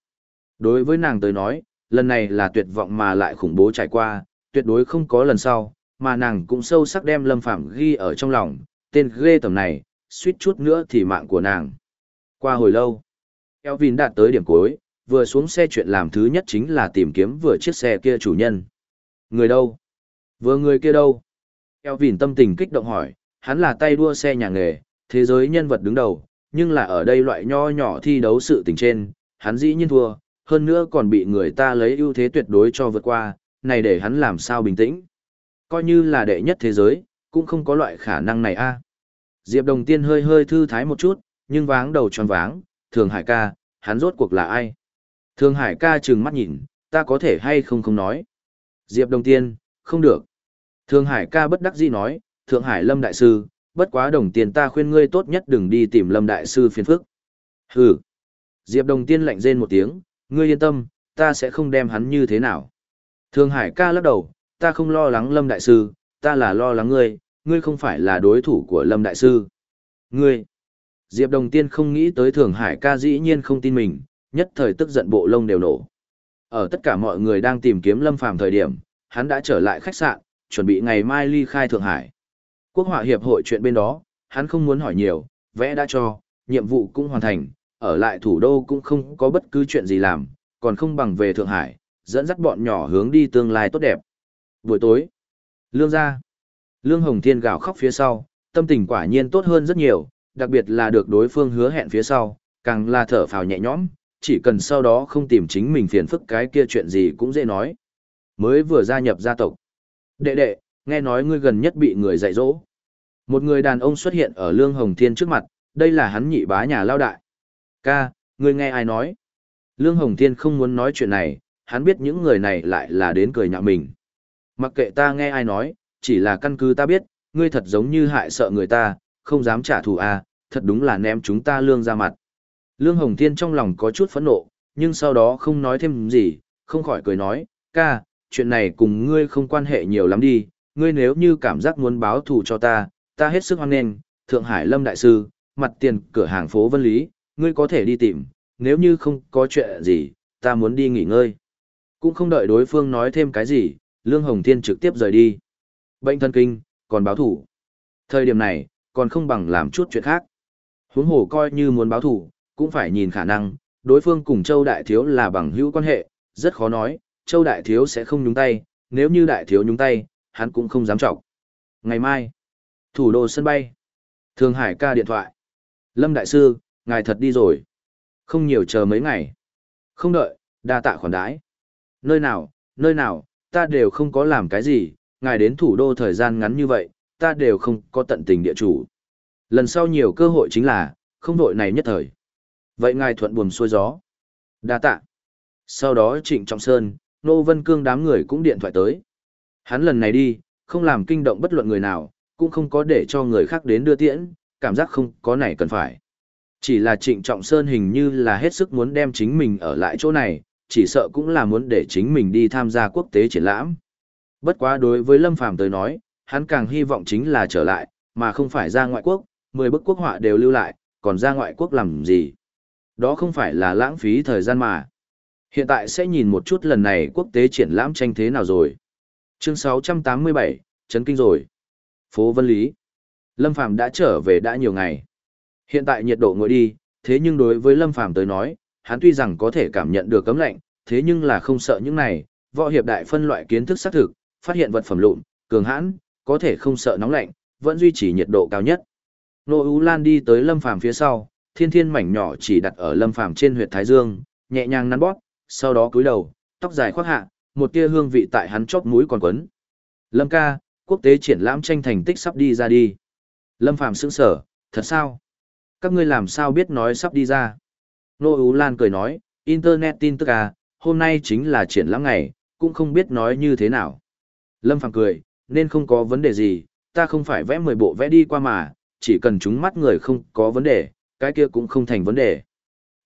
Speaker 1: Đối với nàng tới nói, lần này là tuyệt vọng mà lại khủng bố trải qua, tuyệt đối không có lần sau, mà nàng cũng sâu sắc đem Lâm Phạm ghi ở trong lòng, tên ghê tầm này, suýt chút nữa thì mạng của nàng. Qua hồi lâu, Elvin đạt tới điểm cuối, vừa xuống xe chuyện làm thứ nhất chính là tìm kiếm vừa chiếc xe kia chủ nhân. Người đâu? Vừa người kia đâu? Eo vỉn tâm tình kích động hỏi, hắn là tay đua xe nhà nghề, thế giới nhân vật đứng đầu, nhưng là ở đây loại nho nhỏ thi đấu sự tình trên, hắn dĩ nhiên thua, hơn nữa còn bị người ta lấy ưu thế tuyệt đối cho vượt qua, này để hắn làm sao bình tĩnh. Coi như là đệ nhất thế giới, cũng không có loại khả năng này a. Diệp Đồng Tiên hơi hơi thư thái một chút, nhưng váng đầu tròn váng, Thường Hải ca, hắn rốt cuộc là ai? Thường Hải ca trừng mắt nhìn, ta có thể hay không không nói. Diệp Đồng Tiên, không được. Thượng Hải ca bất đắc dĩ nói, Thượng Hải Lâm Đại Sư, bất quá đồng tiền ta khuyên ngươi tốt nhất đừng đi tìm Lâm Đại Sư phiền phức. Hừ. Diệp Đồng Tiên lạnh rên một tiếng, ngươi yên tâm, ta sẽ không đem hắn như thế nào. Thượng Hải ca lắc đầu, ta không lo lắng Lâm Đại Sư, ta là lo lắng ngươi, ngươi không phải là đối thủ của Lâm Đại Sư. Ngươi. Diệp Đồng Tiên không nghĩ tới Thường Hải ca dĩ nhiên không tin mình, nhất thời tức giận bộ lông đều nổ. Ở tất cả mọi người đang tìm kiếm Lâm Phàm thời điểm, hắn đã trở lại khách sạn, chuẩn bị ngày mai ly khai Thượng Hải. Quốc họa hiệp hội chuyện bên đó, hắn không muốn hỏi nhiều, vẽ đã cho, nhiệm vụ cũng hoàn thành, ở lại thủ đô cũng không có bất cứ chuyện gì làm, còn không bằng về Thượng Hải, dẫn dắt bọn nhỏ hướng đi tương lai tốt đẹp. Buổi tối, Lương ra. Lương Hồng Thiên gào khóc phía sau, tâm tình quả nhiên tốt hơn rất nhiều, đặc biệt là được đối phương hứa hẹn phía sau, càng là thở phào nhẹ nhõm, chỉ cần sau đó không tìm chính mình phiền phức cái kia chuyện gì cũng dễ nói. Mới vừa gia nhập gia tộc. Đệ đệ, nghe nói ngươi gần nhất bị người dạy dỗ. Một người đàn ông xuất hiện ở Lương Hồng Thiên trước mặt, đây là hắn nhị bá nhà lao đại. Ca, ngươi nghe ai nói? Lương Hồng Thiên không muốn nói chuyện này, hắn biết những người này lại là đến cười nhạo mình. Mặc kệ ta nghe ai nói, chỉ là căn cứ ta biết, ngươi thật giống như hại sợ người ta, không dám trả thù à, thật đúng là ném chúng ta lương ra mặt. Lương Hồng Thiên trong lòng có chút phẫn nộ, nhưng sau đó không nói thêm gì, không khỏi cười nói, ca, chuyện này cùng ngươi không quan hệ nhiều lắm đi, ngươi nếu như cảm giác muốn báo thù cho ta, ta hết sức hoan nghênh, Thượng Hải Lâm Đại Sư, mặt tiền cửa hàng phố Vân Lý, ngươi có thể đi tìm, nếu như không có chuyện gì, ta muốn đi nghỉ ngơi. Cũng không đợi đối phương nói thêm cái gì, Lương Hồng Thiên trực tiếp rời đi. Bệnh thân kinh, còn báo thủ. Thời điểm này, còn không bằng làm chút chuyện khác. Huống hồ coi như muốn báo thủ, cũng phải nhìn khả năng, đối phương cùng Châu Đại Thiếu là bằng hữu quan hệ, rất khó nói, Châu Đại Thiếu sẽ không nhúng tay, nếu như Đại Thiếu nhúng tay, hắn cũng không dám trọng. Ngày mai, thủ đô sân bay, Thường Hải ca điện thoại. Lâm Đại Sư, ngài thật đi rồi. Không nhiều chờ mấy ngày. Không đợi, đa tạ khoản đái. Nơi nào, nơi nào, ta đều không có làm cái gì, ngài đến thủ đô thời gian ngắn như vậy, ta đều không có tận tình địa chủ. Lần sau nhiều cơ hội chính là, không đội này nhất thời. Vậy ngài thuận buồm xuôi gió. Đa tạ. Sau đó Trịnh Trọng Sơn, Nô Vân Cương đám người cũng điện thoại tới. Hắn lần này đi, không làm kinh động bất luận người nào, cũng không có để cho người khác đến đưa tiễn, cảm giác không có này cần phải. Chỉ là Trịnh Trọng Sơn hình như là hết sức muốn đem chính mình ở lại chỗ này, chỉ sợ cũng là muốn để chính mình đi tham gia quốc tế triển lãm. Bất quá đối với Lâm Phàm tới nói, hắn càng hy vọng chính là trở lại, mà không phải ra ngoại quốc, 10 bức quốc họa đều lưu lại, còn ra ngoại quốc làm gì. Đó không phải là lãng phí thời gian mà. Hiện tại sẽ nhìn một chút lần này quốc tế triển lãm tranh thế nào rồi. Chương 687, chấn kinh rồi. Phố Vân Lý. Lâm Phàm đã trở về đã nhiều ngày. Hiện tại nhiệt độ ngồi đi, thế nhưng đối với Lâm Phàm tới nói, hắn tuy rằng có thể cảm nhận được cấm lạnh, thế nhưng là không sợ những này, võ hiệp đại phân loại kiến thức xác thực, phát hiện vật phẩm lụn, cường hãn, có thể không sợ nóng lạnh, vẫn duy trì nhiệt độ cao nhất. Nô Ú Lan đi tới Lâm Phàm phía sau, thiên thiên mảnh nhỏ chỉ đặt ở Lâm Phàm trên huyệt thái dương, nhẹ nhàng nắn bóp, sau đó cúi đầu, tóc dài khoác hạ, một tia hương vị tại hắn chóp mũi còn quấn. Lâm ca, quốc tế triển lãm tranh thành tích sắp đi ra đi. Lâm Phàm sững sở, thật sao? Các ngươi làm sao biết nói sắp đi ra? Nô Ú Lan cười nói, Internet tin tức à, hôm nay chính là triển lãm ngày, cũng không biết nói như thế nào. Lâm Phàm cười, nên không có vấn đề gì, ta không phải vẽ 10 bộ vẽ đi qua mà, chỉ cần chúng mắt người không có vấn đề, cái kia cũng không thành vấn đề.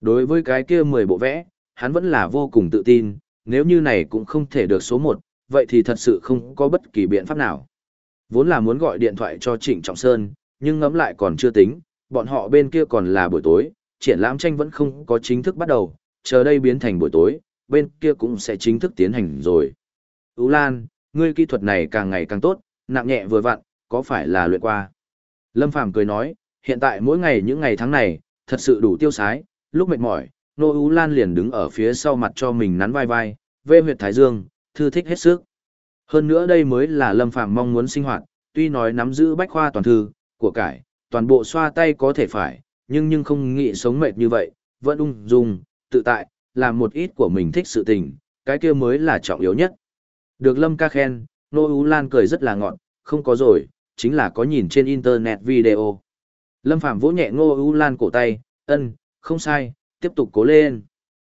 Speaker 1: Đối với cái kia 10 bộ vẽ, hắn vẫn là vô cùng tự tin, nếu như này cũng không thể được số 1, vậy thì thật sự không có bất kỳ biện pháp nào. Vốn là muốn gọi điện thoại cho Trịnh Trọng Sơn, nhưng ngẫm lại còn chưa tính, bọn họ bên kia còn là buổi tối, triển lãm tranh vẫn không có chính thức bắt đầu, chờ đây biến thành buổi tối, bên kia cũng sẽ chính thức tiến hành rồi. Ú Lan, ngươi kỹ thuật này càng ngày càng tốt, nặng nhẹ vừa vặn, có phải là luyện qua? Lâm Phàm cười nói, hiện tại mỗi ngày những ngày tháng này, thật sự đủ tiêu sái, lúc mệt mỏi, Nô Ú Lan liền đứng ở phía sau mặt cho mình nắn vai vai, vê huyệt thái dương, thư thích hết sức. Hơn nữa đây mới là Lâm Phàm mong muốn sinh hoạt, tuy nói nắm giữ bách khoa toàn thư, của cải, toàn bộ xoa tay có thể phải, nhưng nhưng không nghĩ sống mệt như vậy, vẫn ung dung, tự tại, làm một ít của mình thích sự tình, cái kia mới là trọng yếu nhất. Được Lâm ca khen, Nô Ú Lan cười rất là ngọn, không có rồi, chính là có nhìn trên internet video. Lâm Phạm vỗ nhẹ Ngô Ú Lan cổ tay, ân, không sai, tiếp tục cố lên.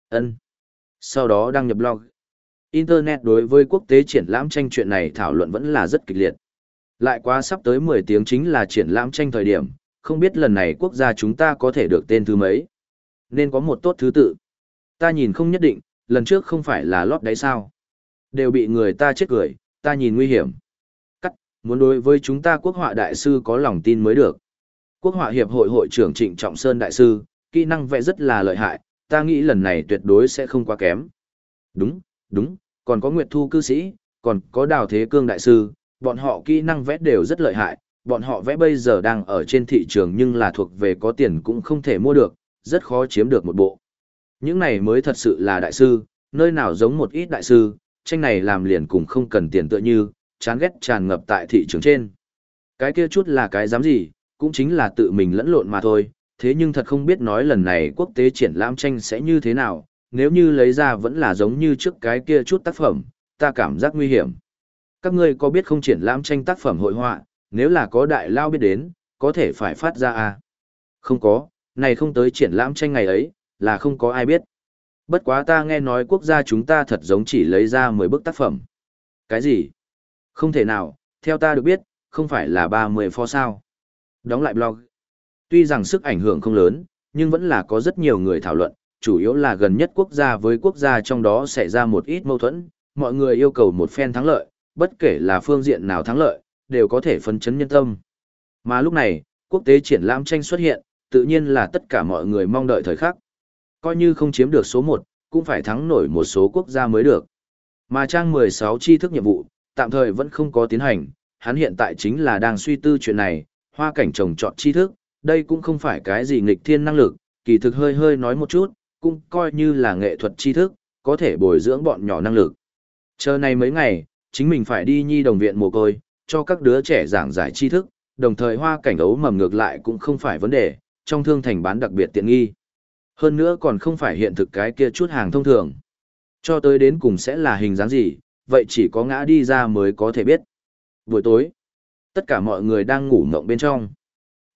Speaker 1: ân. Sau đó đăng nhập blog. Internet đối với quốc tế triển lãm tranh chuyện này thảo luận vẫn là rất kịch liệt. Lại quá sắp tới 10 tiếng chính là triển lãm tranh thời điểm, không biết lần này quốc gia chúng ta có thể được tên thứ mấy. Nên có một tốt thứ tự. Ta nhìn không nhất định, lần trước không phải là lót đáy sao. Đều bị người ta chết cười, ta nhìn nguy hiểm. Cắt, muốn đối với chúng ta quốc họa đại sư có lòng tin mới được. Quốc họa hiệp hội hội trưởng Trịnh Trọng Sơn đại sư, kỹ năng vẽ rất là lợi hại, ta nghĩ lần này tuyệt đối sẽ không quá kém. Đúng, đúng, còn có Nguyệt Thu cư sĩ, còn có Đào Thế Cương đại sư, bọn họ kỹ năng vẽ đều rất lợi hại, bọn họ vẽ bây giờ đang ở trên thị trường nhưng là thuộc về có tiền cũng không thể mua được, rất khó chiếm được một bộ. Những này mới thật sự là đại sư, nơi nào giống một ít đại sư, tranh này làm liền cùng không cần tiền tựa như, chán ghét tràn ngập tại thị trường trên. Cái kia chút là cái dám gì, cũng chính là tự mình lẫn lộn mà thôi, thế nhưng thật không biết nói lần này quốc tế triển lãm tranh sẽ như thế nào, nếu như lấy ra vẫn là giống như trước cái kia chút tác phẩm, ta cảm giác nguy hiểm. Các ngươi có biết không triển lãm tranh tác phẩm hội họa, nếu là có đại lao biết đến, có thể phải phát ra à? Không có, này không tới triển lãm tranh ngày ấy, là không có ai biết. Bất quá ta nghe nói quốc gia chúng ta thật giống chỉ lấy ra 10 bức tác phẩm. Cái gì? Không thể nào, theo ta được biết, không phải là 30 pho sao. Đóng lại blog. Tuy rằng sức ảnh hưởng không lớn, nhưng vẫn là có rất nhiều người thảo luận, chủ yếu là gần nhất quốc gia với quốc gia trong đó xảy ra một ít mâu thuẫn, mọi người yêu cầu một phen thắng lợi, bất kể là phương diện nào thắng lợi, đều có thể phấn chấn nhân tâm. Mà lúc này, quốc tế triển lãm tranh xuất hiện, tự nhiên là tất cả mọi người mong đợi thời khắc. Coi như không chiếm được số 1, cũng phải thắng nổi một số quốc gia mới được. Mà trang 16 tri thức nhiệm vụ, tạm thời vẫn không có tiến hành, hắn hiện tại chính là đang suy tư chuyện này, hoa cảnh trồng trọt tri thức, đây cũng không phải cái gì nghịch thiên năng lực, kỳ thực hơi hơi nói một chút, cũng coi như là nghệ thuật tri thức, có thể bồi dưỡng bọn nhỏ năng lực. Chờ này mấy ngày, chính mình phải đi nhi đồng viện mồ côi, cho các đứa trẻ giảng giải tri thức, đồng thời hoa cảnh ấu mầm ngược lại cũng không phải vấn đề, trong thương thành bán đặc biệt tiện nghi. Hơn nữa còn không phải hiện thực cái kia chút hàng thông thường. Cho tới đến cùng sẽ là hình dáng gì, vậy chỉ có ngã đi ra mới có thể biết. Buổi tối, tất cả mọi người đang ngủ mộng bên trong.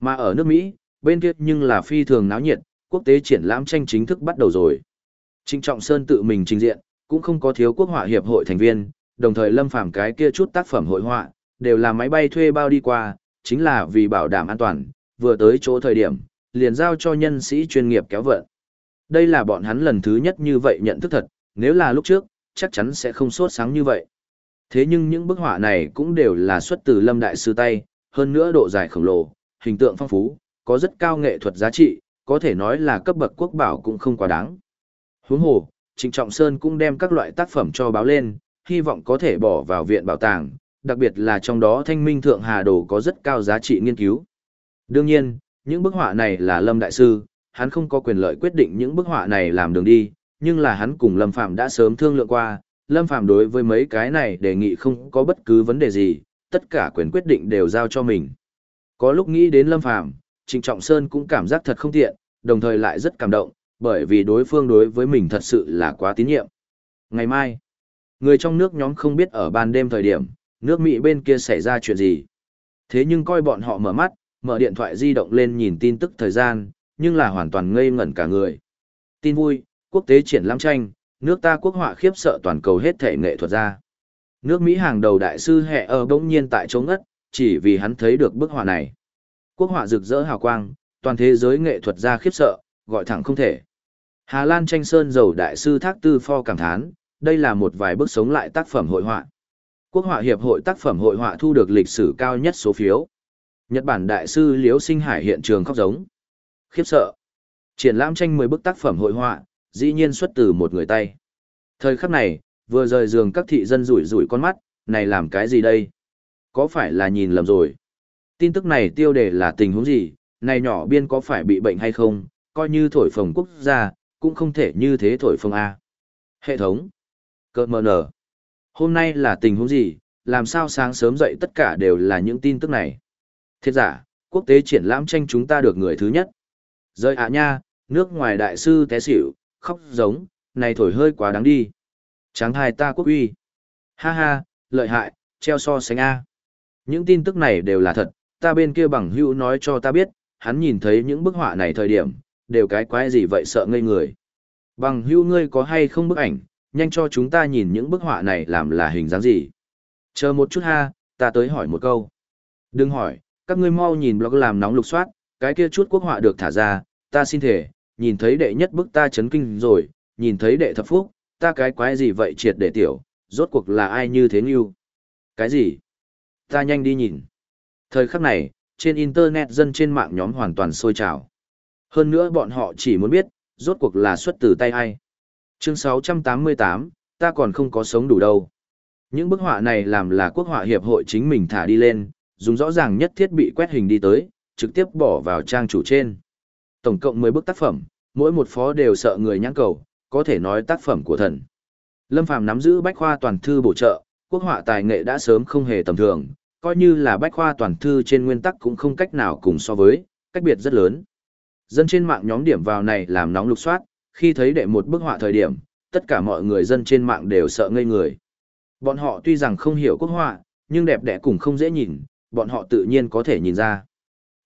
Speaker 1: Mà ở nước Mỹ, bên kia nhưng là phi thường náo nhiệt, quốc tế triển lãm tranh chính thức bắt đầu rồi. Trịnh Trọng Sơn tự mình trình diện, cũng không có thiếu quốc họa hiệp hội thành viên, đồng thời lâm phàm cái kia chút tác phẩm hội họa, đều là máy bay thuê bao đi qua, chính là vì bảo đảm an toàn, vừa tới chỗ thời điểm, liền giao cho nhân sĩ chuyên nghiệp kéo vận. Đây là bọn hắn lần thứ nhất như vậy nhận thức thật, nếu là lúc trước, chắc chắn sẽ không sốt sáng như vậy. Thế nhưng những bức họa này cũng đều là xuất từ Lâm Đại Sư tay, hơn nữa độ dài khổng lồ, hình tượng phong phú, có rất cao nghệ thuật giá trị, có thể nói là cấp bậc quốc bảo cũng không quá đáng. Huống hồ, Trịnh Trọng Sơn cũng đem các loại tác phẩm cho báo lên, hy vọng có thể bỏ vào viện bảo tàng, đặc biệt là trong đó thanh minh thượng hà đồ có rất cao giá trị nghiên cứu. Đương nhiên, những bức họa này là Lâm Đại Sư, hắn không có quyền lợi quyết định những bức họa này làm đường đi, nhưng là hắn cùng Lâm Phạm đã sớm thương lượng qua, Lâm Phạm đối với mấy cái này đề nghị không có bất cứ vấn đề gì, tất cả quyền quyết định đều giao cho mình. Có lúc nghĩ đến Lâm Phàm, Trịnh Trọng Sơn cũng cảm giác thật không tiện, đồng thời lại rất cảm động, bởi vì đối phương đối với mình thật sự là quá tín nhiệm. Ngày mai, người trong nước nhóm không biết ở ban đêm thời điểm, nước Mỹ bên kia xảy ra chuyện gì. Thế nhưng coi bọn họ mở mắt, mở điện thoại di động lên nhìn tin tức thời gian, nhưng là hoàn toàn ngây ngẩn cả người. Tin vui, quốc tế triển lãm tranh, nước ta quốc họa khiếp sợ toàn cầu hết thể nghệ thuật ra. Nước Mỹ hàng đầu đại sư hẹ ở bỗng nhiên tại chống ngất, chỉ vì hắn thấy được bức họa này. Quốc họa rực rỡ hào quang, toàn thế giới nghệ thuật ra khiếp sợ, gọi thẳng không thể. Hà Lan tranh sơn dầu đại sư Thác Tư Pho cảm thán, đây là một vài bức sống lại tác phẩm hội họa. Quốc họa hiệp hội tác phẩm hội họa thu được lịch sử cao nhất số phiếu. Nhật Bản đại sư Liễu Sinh Hải hiện trường khóc giống. Khiếp sợ. Triển lãm tranh 10 bức tác phẩm hội họa, dĩ nhiên xuất từ một người tay. Thời khắc này, vừa rời giường các thị dân rủi rủi con mắt, này làm cái gì đây? Có phải là nhìn lầm rồi? Tin tức này tiêu đề là tình huống gì? Này nhỏ biên có phải bị bệnh hay không? Coi như thổi phồng quốc gia, cũng không thể như thế thổi phồng A. Hệ thống. Cơ mờ nở. Hôm nay là tình huống gì? Làm sao sáng sớm dậy tất cả đều là những tin tức này? Thiết giả, quốc tế triển lãm tranh chúng ta được người thứ nhất. Rơi ạ nha, nước ngoài đại sư té xỉu, khóc giống, này thổi hơi quá đáng đi. Tráng hai ta quốc uy. Ha ha, lợi hại, treo so sánh A. Những tin tức này đều là thật, ta bên kia bằng hữu nói cho ta biết, hắn nhìn thấy những bức họa này thời điểm, đều cái quái gì vậy sợ ngây người. Bằng hữu ngươi có hay không bức ảnh, nhanh cho chúng ta nhìn những bức họa này làm là hình dáng gì. Chờ một chút ha, ta tới hỏi một câu. Đừng hỏi, các ngươi mau nhìn blog làm nóng lục soát, cái kia chút quốc họa được thả ra, ta xin thể, nhìn thấy đệ nhất bức ta chấn kinh rồi, nhìn thấy đệ thập phúc, ta cái quái gì vậy triệt để tiểu, rốt cuộc là ai như thế như? Cái gì? Ta nhanh đi nhìn. Thời khắc này, trên internet dân trên mạng nhóm hoàn toàn sôi trào. Hơn nữa bọn họ chỉ muốn biết, rốt cuộc là xuất từ tay ai. Chương 688, ta còn không có sống đủ đâu. Những bức họa này làm là quốc họa hiệp hội chính mình thả đi lên, dùng rõ ràng nhất thiết bị quét hình đi tới, trực tiếp bỏ vào trang chủ trên. Tổng cộng 10 bức tác phẩm, mỗi một phó đều sợ người nhãn cầu, có thể nói tác phẩm của thần. Lâm Phàm nắm giữ bách khoa toàn thư bổ trợ, quốc họa tài nghệ đã sớm không hề tầm thường, coi như là bách khoa toàn thư trên nguyên tắc cũng không cách nào cùng so với, cách biệt rất lớn. Dân trên mạng nhóm điểm vào này làm nóng lục soát, khi thấy đệ một bức họa thời điểm, tất cả mọi người dân trên mạng đều sợ ngây người. Bọn họ tuy rằng không hiểu quốc họa, nhưng đẹp đẽ cũng không dễ nhìn, bọn họ tự nhiên có thể nhìn ra.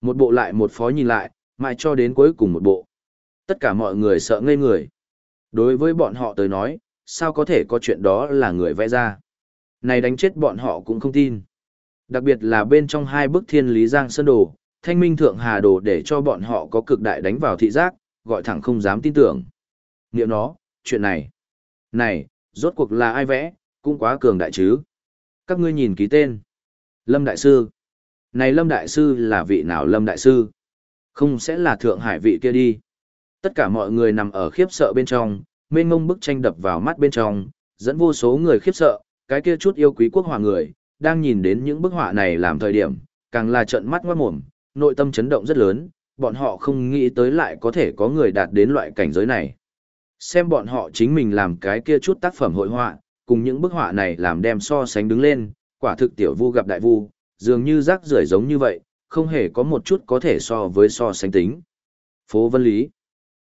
Speaker 1: Một bộ lại một phó nhìn lại, mãi cho đến cuối cùng một bộ. Tất cả mọi người sợ ngây người. Đối với bọn họ tới nói, sao có thể có chuyện đó là người vẽ ra. Này đánh chết bọn họ cũng không tin. Đặc biệt là bên trong hai bức thiên lý giang sơn đồ, thanh minh thượng hà đồ để cho bọn họ có cực đại đánh vào thị giác, gọi thẳng không dám tin tưởng. Nghiệm nó, chuyện này. Này, rốt cuộc là ai vẽ, cũng quá cường đại chứ. Các ngươi nhìn ký tên. Lâm Đại Sư. Này Lâm Đại Sư là vị nào Lâm Đại Sư? Không sẽ là Thượng Hải vị kia đi. Tất cả mọi người nằm ở khiếp sợ bên trong, mênh mông bức tranh đập vào mắt bên trong, dẫn vô số người khiếp sợ, cái kia chút yêu quý quốc hòa người, đang nhìn đến những bức họa này làm thời điểm, càng là trận mắt ngoát mồm, nội tâm chấn động rất lớn, bọn họ không nghĩ tới lại có thể có người đạt đến loại cảnh giới này. Xem bọn họ chính mình làm cái kia chút tác phẩm hội họa, cùng những bức họa này làm đem so sánh đứng lên, quả thực tiểu vu gặp đại vu, dường như rác rưởi giống như vậy, không hề có một chút có thể so với so sánh tính. Phố Vân Lý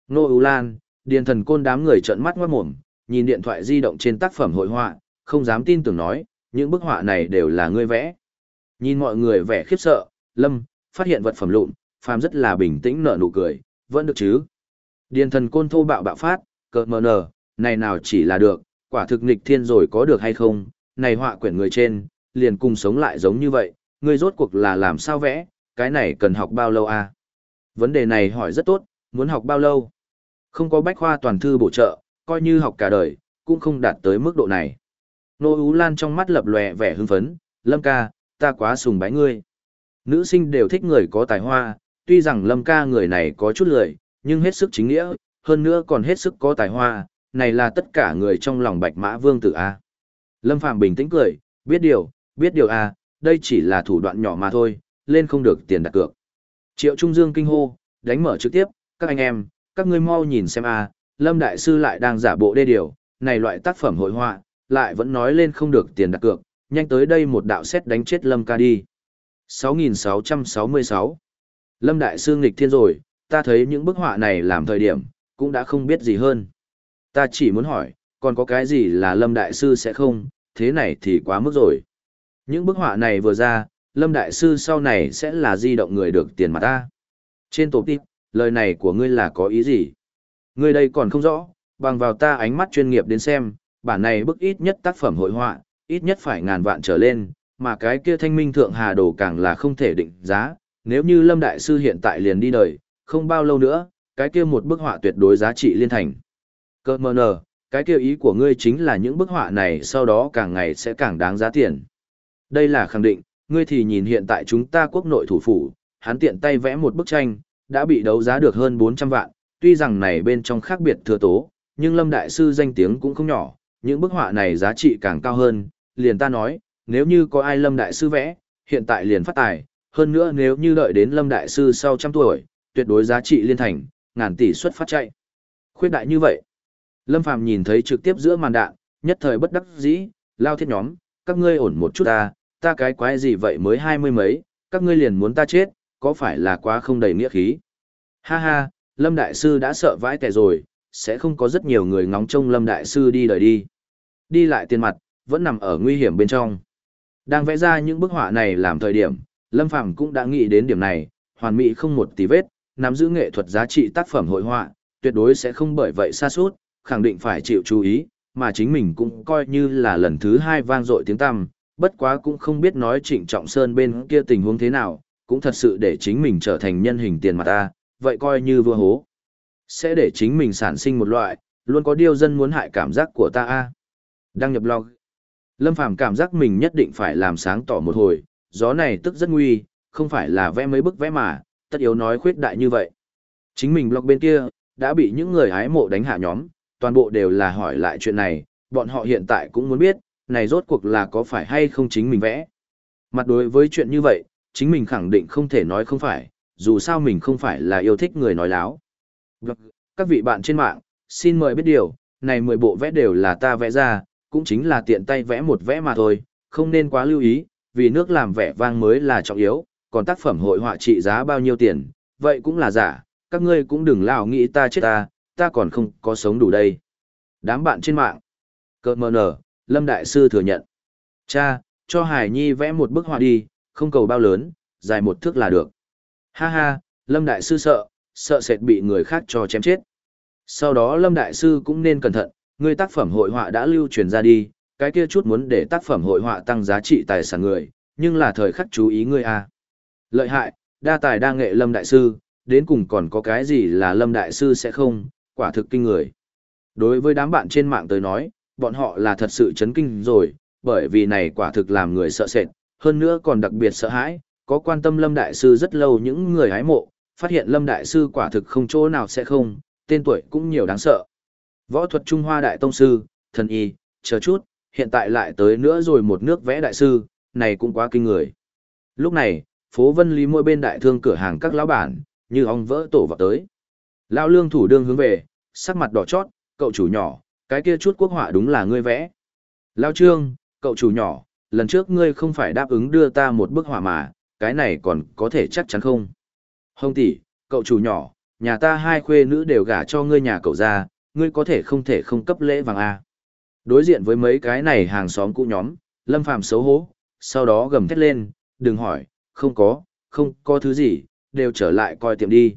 Speaker 1: Nô U Lan, điền thần côn đám người trợn mắt ngoát mồm, nhìn điện thoại di động trên tác phẩm hội họa, không dám tin tưởng nói, những bức họa này đều là ngươi vẽ. Nhìn mọi người vẻ khiếp sợ, Lâm, phát hiện vật phẩm lụn, phàm rất là bình tĩnh nở nụ cười, vẫn được chứ. Điền thần côn thô bạo bạo phát, cợt mờ nở, này nào chỉ là được, quả thực nghịch thiên rồi có được hay không, này họa quyển người trên, liền cùng sống lại giống như vậy, ngươi rốt cuộc là làm sao vẽ, cái này cần học bao lâu à? Vấn đề này hỏi rất tốt, muốn học bao lâu? Không có bách khoa toàn thư bổ trợ, coi như học cả đời, cũng không đạt tới mức độ này. Nô Ú Lan trong mắt lập lòe vẻ hưng phấn, Lâm ca, ta quá sùng bái ngươi. Nữ sinh đều thích người có tài hoa, tuy rằng Lâm ca người này có chút lười, nhưng hết sức chính nghĩa, hơn nữa còn hết sức có tài hoa, này là tất cả người trong lòng bạch mã vương tử A. Lâm Phàm bình tĩnh cười, biết điều, biết điều à, đây chỉ là thủ đoạn nhỏ mà thôi, lên không được tiền đặt cược. Triệu Trung Dương kinh hô, đánh mở trực tiếp, các anh em, các ngươi mau nhìn xem à, Lâm Đại Sư lại đang giả bộ đê điều, này loại tác phẩm hội họa, lại vẫn nói lên không được tiền đặt cược, nhanh tới đây một đạo xét đánh chết Lâm ca đi. 6666 Lâm Đại Sư nghịch thiên rồi, ta thấy những bức họa này làm thời điểm, cũng đã không biết gì hơn. Ta chỉ muốn hỏi, còn có cái gì là Lâm Đại Sư sẽ không, thế này thì quá mức rồi. Những bức họa này vừa ra, Lâm Đại Sư sau này sẽ là di động người được tiền mà ta. Trên tổ tiếp, lời này của ngươi là có ý gì? Ngươi đây còn không rõ, bằng vào ta ánh mắt chuyên nghiệp đến xem, bản này bức ít nhất tác phẩm hội họa, ít nhất phải ngàn vạn trở lên, mà cái kia thanh minh thượng hà đồ càng là không thể định giá. Nếu như Lâm Đại Sư hiện tại liền đi đời, không bao lâu nữa, cái kia một bức họa tuyệt đối giá trị liên thành. Cơ mờ nờ, cái kia ý của ngươi chính là những bức họa này sau đó càng ngày sẽ càng đáng giá tiền. Đây là khẳng định, ngươi thì nhìn hiện tại chúng ta quốc nội thủ phủ, hắn tiện tay vẽ một bức tranh, đã bị đấu giá được hơn 400 vạn, tuy rằng này bên trong khác biệt thừa tố, nhưng Lâm Đại Sư danh tiếng cũng không nhỏ, những bức họa này giá trị càng cao hơn, liền ta nói, nếu như có ai Lâm Đại Sư vẽ, hiện tại liền phát tài, hơn nữa nếu như đợi đến Lâm Đại Sư sau trăm tuổi, tuyệt đối giá trị liên thành, ngàn tỷ xuất phát chạy. Khuyết đại như vậy. Lâm Phàm nhìn thấy trực tiếp giữa màn đạn, nhất thời bất đắc dĩ, lao thiết nhóm, các ngươi ổn một chút ta, ta cái quái gì vậy mới hai mươi mấy, các ngươi liền muốn ta chết, có phải là quá không đầy nghĩa khí. Ha ha, Lâm Đại Sư đã sợ vãi tẻ rồi, sẽ không có rất nhiều người ngóng trông Lâm Đại Sư đi đời đi. Đi lại tiền mặt, vẫn nằm ở nguy hiểm bên trong. Đang vẽ ra những bức họa này làm thời điểm, Lâm Phàm cũng đã nghĩ đến điểm này, hoàn mỹ không một tí vết, nắm giữ nghệ thuật giá trị tác phẩm hội họa, tuyệt đối sẽ không bởi vậy xa suốt, khẳng định phải chịu chú ý, mà chính mình cũng coi như là lần thứ hai vang dội tiếng tăm, bất quá cũng không biết nói Trịnh Trọng Sơn bên kia tình huống thế nào, cũng thật sự để chính mình trở thành nhân hình tiền mặt ta, vậy coi như vừa hố. Sẽ để chính mình sản sinh một loại, luôn có điều dân muốn hại cảm giác của ta a. Đăng nhập log. Lâm Phàm cảm giác mình nhất định phải làm sáng tỏ một hồi, gió này tức rất nguy, không phải là vẽ mấy bức vẽ mà, tất yếu nói khuyết đại như vậy. Chính mình blog bên kia, đã bị những người hái mộ đánh hạ nhóm, toàn bộ đều là hỏi lại chuyện này, bọn họ hiện tại cũng muốn biết, này rốt cuộc là có phải hay không chính mình vẽ. Mặt đối với chuyện như vậy, chính mình khẳng định không thể nói không phải, dù sao mình không phải là yêu thích người nói láo. Vâng, các vị bạn trên mạng, xin mời biết điều, này 10 bộ vẽ đều là ta vẽ ra, cũng chính là tiện tay vẽ một vẽ mà thôi, không nên quá lưu ý, vì nước làm vẻ vang mới là trọng yếu, còn tác phẩm hội họa trị giá bao nhiêu tiền, vậy cũng là giả, các ngươi cũng đừng lao nghĩ ta chết ta, ta còn không có sống đủ đây. Đám bạn trên mạng, cợt mờ nở, Lâm Đại Sư thừa nhận. Cha, cho Hải Nhi vẽ một bức họa đi, không cầu bao lớn, dài một thước là được. Ha ha, Lâm Đại Sư sợ, sợ sệt bị người khác cho chém chết. Sau đó Lâm Đại Sư cũng nên cẩn thận, người tác phẩm hội họa đã lưu truyền ra đi, cái kia chút muốn để tác phẩm hội họa tăng giá trị tài sản người, nhưng là thời khắc chú ý ngươi à. Lợi hại, đa tài đa nghệ Lâm Đại Sư, đến cùng còn có cái gì là Lâm Đại Sư sẽ không, quả thực kinh người. Đối với đám bạn trên mạng tới nói, bọn họ là thật sự chấn kinh rồi, bởi vì này quả thực làm người sợ sệt, hơn nữa còn đặc biệt sợ hãi, có quan tâm Lâm Đại Sư rất lâu những người hái mộ, phát hiện Lâm Đại Sư quả thực không chỗ nào sẽ không, tên tuổi cũng nhiều đáng sợ. Võ thuật Trung Hoa Đại Tông Sư, thần y, chờ chút, hiện tại lại tới nữa rồi một nước vẽ đại sư, này cũng quá kinh người. Lúc này, phố Vân Lý mỗi bên đại thương cửa hàng các lão bản, như ong vỡ tổ vào tới. Lão lương thủ đương hướng về, sắc mặt đỏ chót, cậu chủ nhỏ, cái kia chút quốc họa đúng là ngươi vẽ. Lão trương, cậu chủ nhỏ, lần trước ngươi không phải đáp ứng đưa ta một bức họa mà, cái này còn có thể chắc chắn không? Hồng tỷ, cậu chủ nhỏ, nhà ta hai khuê nữ đều gả cho ngươi nhà cậu ra, ngươi có thể không thể không cấp lễ vàng A. Đối diện với mấy cái này hàng xóm cũ nhóm, Lâm Phàm xấu hổ, sau đó gầm thét lên, đừng hỏi, không có, không có thứ gì, đều trở lại coi tiệm đi.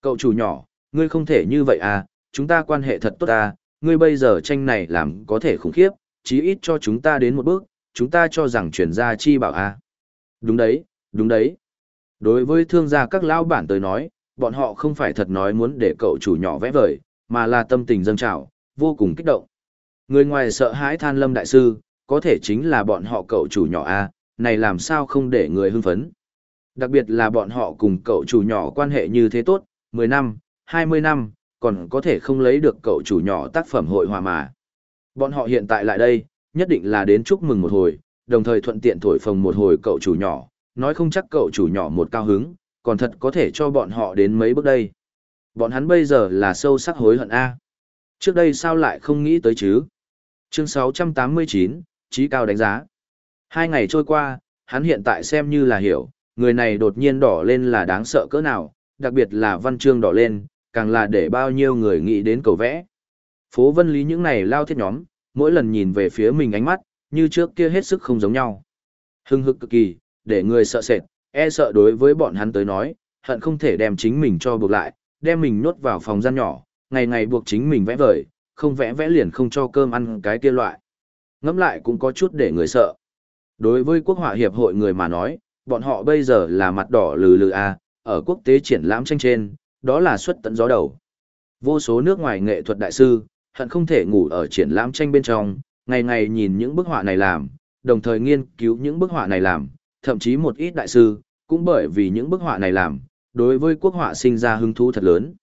Speaker 1: Cậu chủ nhỏ, ngươi không thể như vậy à, chúng ta quan hệ thật tốt à, ngươi bây giờ tranh này làm có thể khủng khiếp, chí ít cho chúng ta đến một bước, chúng ta cho rằng chuyển ra chi bảo à. Đúng đấy, đúng đấy. Đối với thương gia các lão bản tới nói, bọn họ không phải thật nói muốn để cậu chủ nhỏ vẽ vời, mà là tâm tình dâng trào, vô cùng kích động. Người ngoài sợ hãi than lâm đại sư, có thể chính là bọn họ cậu chủ nhỏ a, này làm sao không để người hưng phấn. Đặc biệt là bọn họ cùng cậu chủ nhỏ quan hệ như thế tốt, 10 năm, 20 năm, còn có thể không lấy được cậu chủ nhỏ tác phẩm hội hòa mà. Bọn họ hiện tại lại đây, nhất định là đến chúc mừng một hồi, đồng thời thuận tiện thổi phồng một hồi cậu chủ nhỏ, nói không chắc cậu chủ nhỏ một cao hứng, còn thật có thể cho bọn họ đến mấy bước đây. Bọn hắn bây giờ là sâu sắc hối hận A. Trước đây sao lại không nghĩ tới chứ? Chương 689, trí cao đánh giá. Hai ngày trôi qua, hắn hiện tại xem như là hiểu, người này đột nhiên đỏ lên là đáng sợ cỡ nào, đặc biệt là văn chương đỏ lên, càng là để bao nhiêu người nghĩ đến cầu vẽ. Phố vân lý những này lao thiết nhóm, mỗi lần nhìn về phía mình ánh mắt, như trước kia hết sức không giống nhau. Hưng hực cực kỳ, để người sợ sệt, e sợ đối với bọn hắn tới nói, hận không thể đem chính mình cho buộc lại, đem mình nhốt vào phòng gian nhỏ, ngày ngày buộc chính mình vẽ vời, không vẽ vẽ liền không cho cơm ăn cái kia loại. Ngẫm lại cũng có chút để người sợ. Đối với quốc họa hiệp hội người mà nói, bọn họ bây giờ là mặt đỏ lừ lừ a, ở quốc tế triển lãm tranh trên, đó là xuất tận gió đầu. Vô số nước ngoài nghệ thuật đại sư, hận không thể ngủ ở triển lãm tranh bên trong, ngày ngày nhìn những bức họa này làm, đồng thời nghiên cứu những bức họa này làm, thậm chí một ít đại sư, cũng bởi vì những bức họa này làm, đối với quốc họa sinh ra hứng thú thật lớn.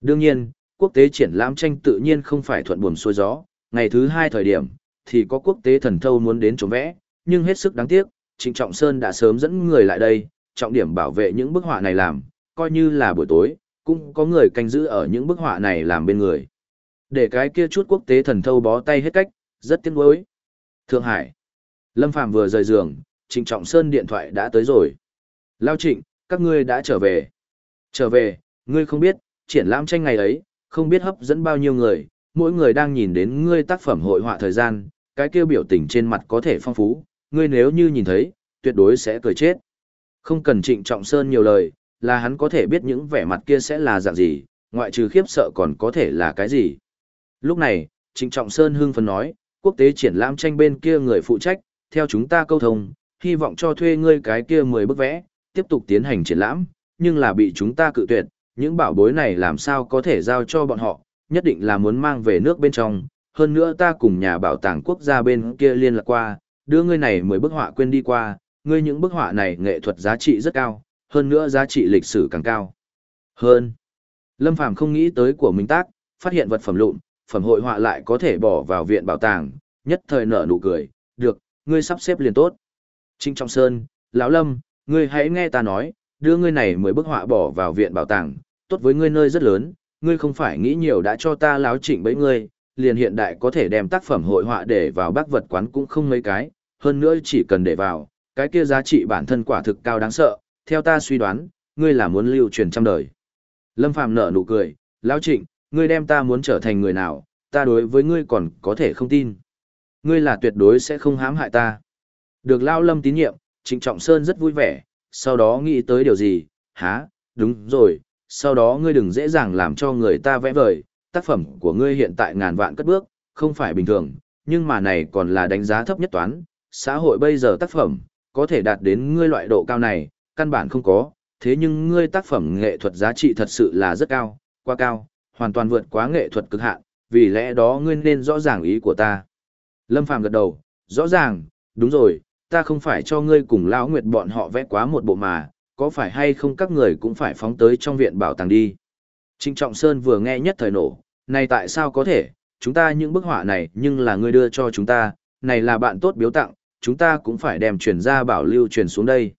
Speaker 1: Đương nhiên, quốc tế triển lãm tranh tự nhiên không phải thuận buồm xuôi gió, ngày thứ hai thời điểm, thì có quốc tế thần thâu muốn đến chống vẽ, nhưng hết sức đáng tiếc, Trịnh Trọng Sơn đã sớm dẫn người lại đây, trọng điểm bảo vệ những bức họa này làm, coi như là buổi tối, cũng có người canh giữ ở những bức họa này làm bên người. Để cái kia chút quốc tế thần thâu bó tay hết cách, rất tiếc nuối. Thượng Hải. Lâm Phàm vừa rời giường, Trịnh Trọng Sơn điện thoại đã tới rồi. Lao Trịnh, các ngươi đã trở về. Trở về, ngươi không biết, triển lãm tranh ngày ấy, không biết hấp dẫn bao nhiêu người, mỗi người đang nhìn đến ngươi tác phẩm hội họa thời gian, cái kêu biểu tình trên mặt có thể phong phú, ngươi nếu như nhìn thấy, tuyệt đối sẽ cười chết. Không cần Trịnh Trọng Sơn nhiều lời, là hắn có thể biết những vẻ mặt kia sẽ là dạng gì, ngoại trừ khiếp sợ còn có thể là cái gì. Lúc này, Trịnh Trọng Sơn hưng phấn nói, quốc tế triển lãm tranh bên kia người phụ trách, theo chúng ta câu thông, hy vọng cho thuê ngươi cái kia 10 bức vẽ, tiếp tục tiến hành triển lãm, nhưng là bị chúng ta cự tuyệt, những bảo bối này làm sao có thể giao cho bọn họ, nhất định là muốn mang về nước bên trong, hơn nữa ta cùng nhà bảo tàng quốc gia bên kia liên lạc qua, đưa ngươi này 10 bức họa quên đi qua, ngươi những bức họa này nghệ thuật giá trị rất cao, hơn nữa giá trị lịch sử càng cao. Hơn. Lâm Phàm không nghĩ tới của mình tác, phát hiện vật phẩm lụn, phẩm hội họa lại có thể bỏ vào viện bảo tàng, nhất thời nở nụ cười, được, ngươi sắp xếp liền tốt. Trinh Trọng Sơn, Lão Lâm, ngươi hãy nghe ta nói, đưa ngươi này mới bức họa bỏ vào viện bảo tàng, tốt với ngươi nơi rất lớn, ngươi không phải nghĩ nhiều đã cho ta láo trịnh bấy ngươi, liền hiện đại có thể đem tác phẩm hội họa để vào bác vật quán cũng không mấy cái, hơn nữa chỉ cần để vào, cái kia giá trị bản thân quả thực cao đáng sợ, theo ta suy đoán, ngươi là muốn lưu truyền trăm đời. Lâm Phàm nở nụ cười, lão trịnh, ngươi đem ta muốn trở thành người nào, ta đối với ngươi còn có thể không tin. Ngươi là tuyệt đối sẽ không hãm hại ta. Được lao Lâm tín nhiệm, Trịnh Trọng Sơn rất vui vẻ, sau đó nghĩ tới điều gì, há, đúng rồi, sau đó ngươi đừng dễ dàng làm cho người ta vẽ vời, tác phẩm của ngươi hiện tại ngàn vạn cất bước, không phải bình thường, nhưng mà này còn là đánh giá thấp nhất toán, xã hội bây giờ tác phẩm, có thể đạt đến ngươi loại độ cao này, căn bản không có, thế nhưng ngươi tác phẩm nghệ thuật giá trị thật sự là rất cao, quá cao, hoàn toàn vượt quá nghệ thuật cực hạn, vì lẽ đó ngươi nên rõ ràng ý của ta. Lâm Phàm gật đầu, rõ ràng, đúng rồi, ta không phải cho ngươi cùng lão nguyệt bọn họ vẽ quá một bộ mà, có phải hay không các người cũng phải phóng tới trong viện bảo tàng đi. Trịnh Trọng Sơn vừa nghe nhất thời nổ, này tại sao có thể, chúng ta những bức họa này nhưng là ngươi đưa cho chúng ta, này là bạn tốt biếu tặng, chúng ta cũng phải đem truyền ra bảo lưu truyền xuống đây.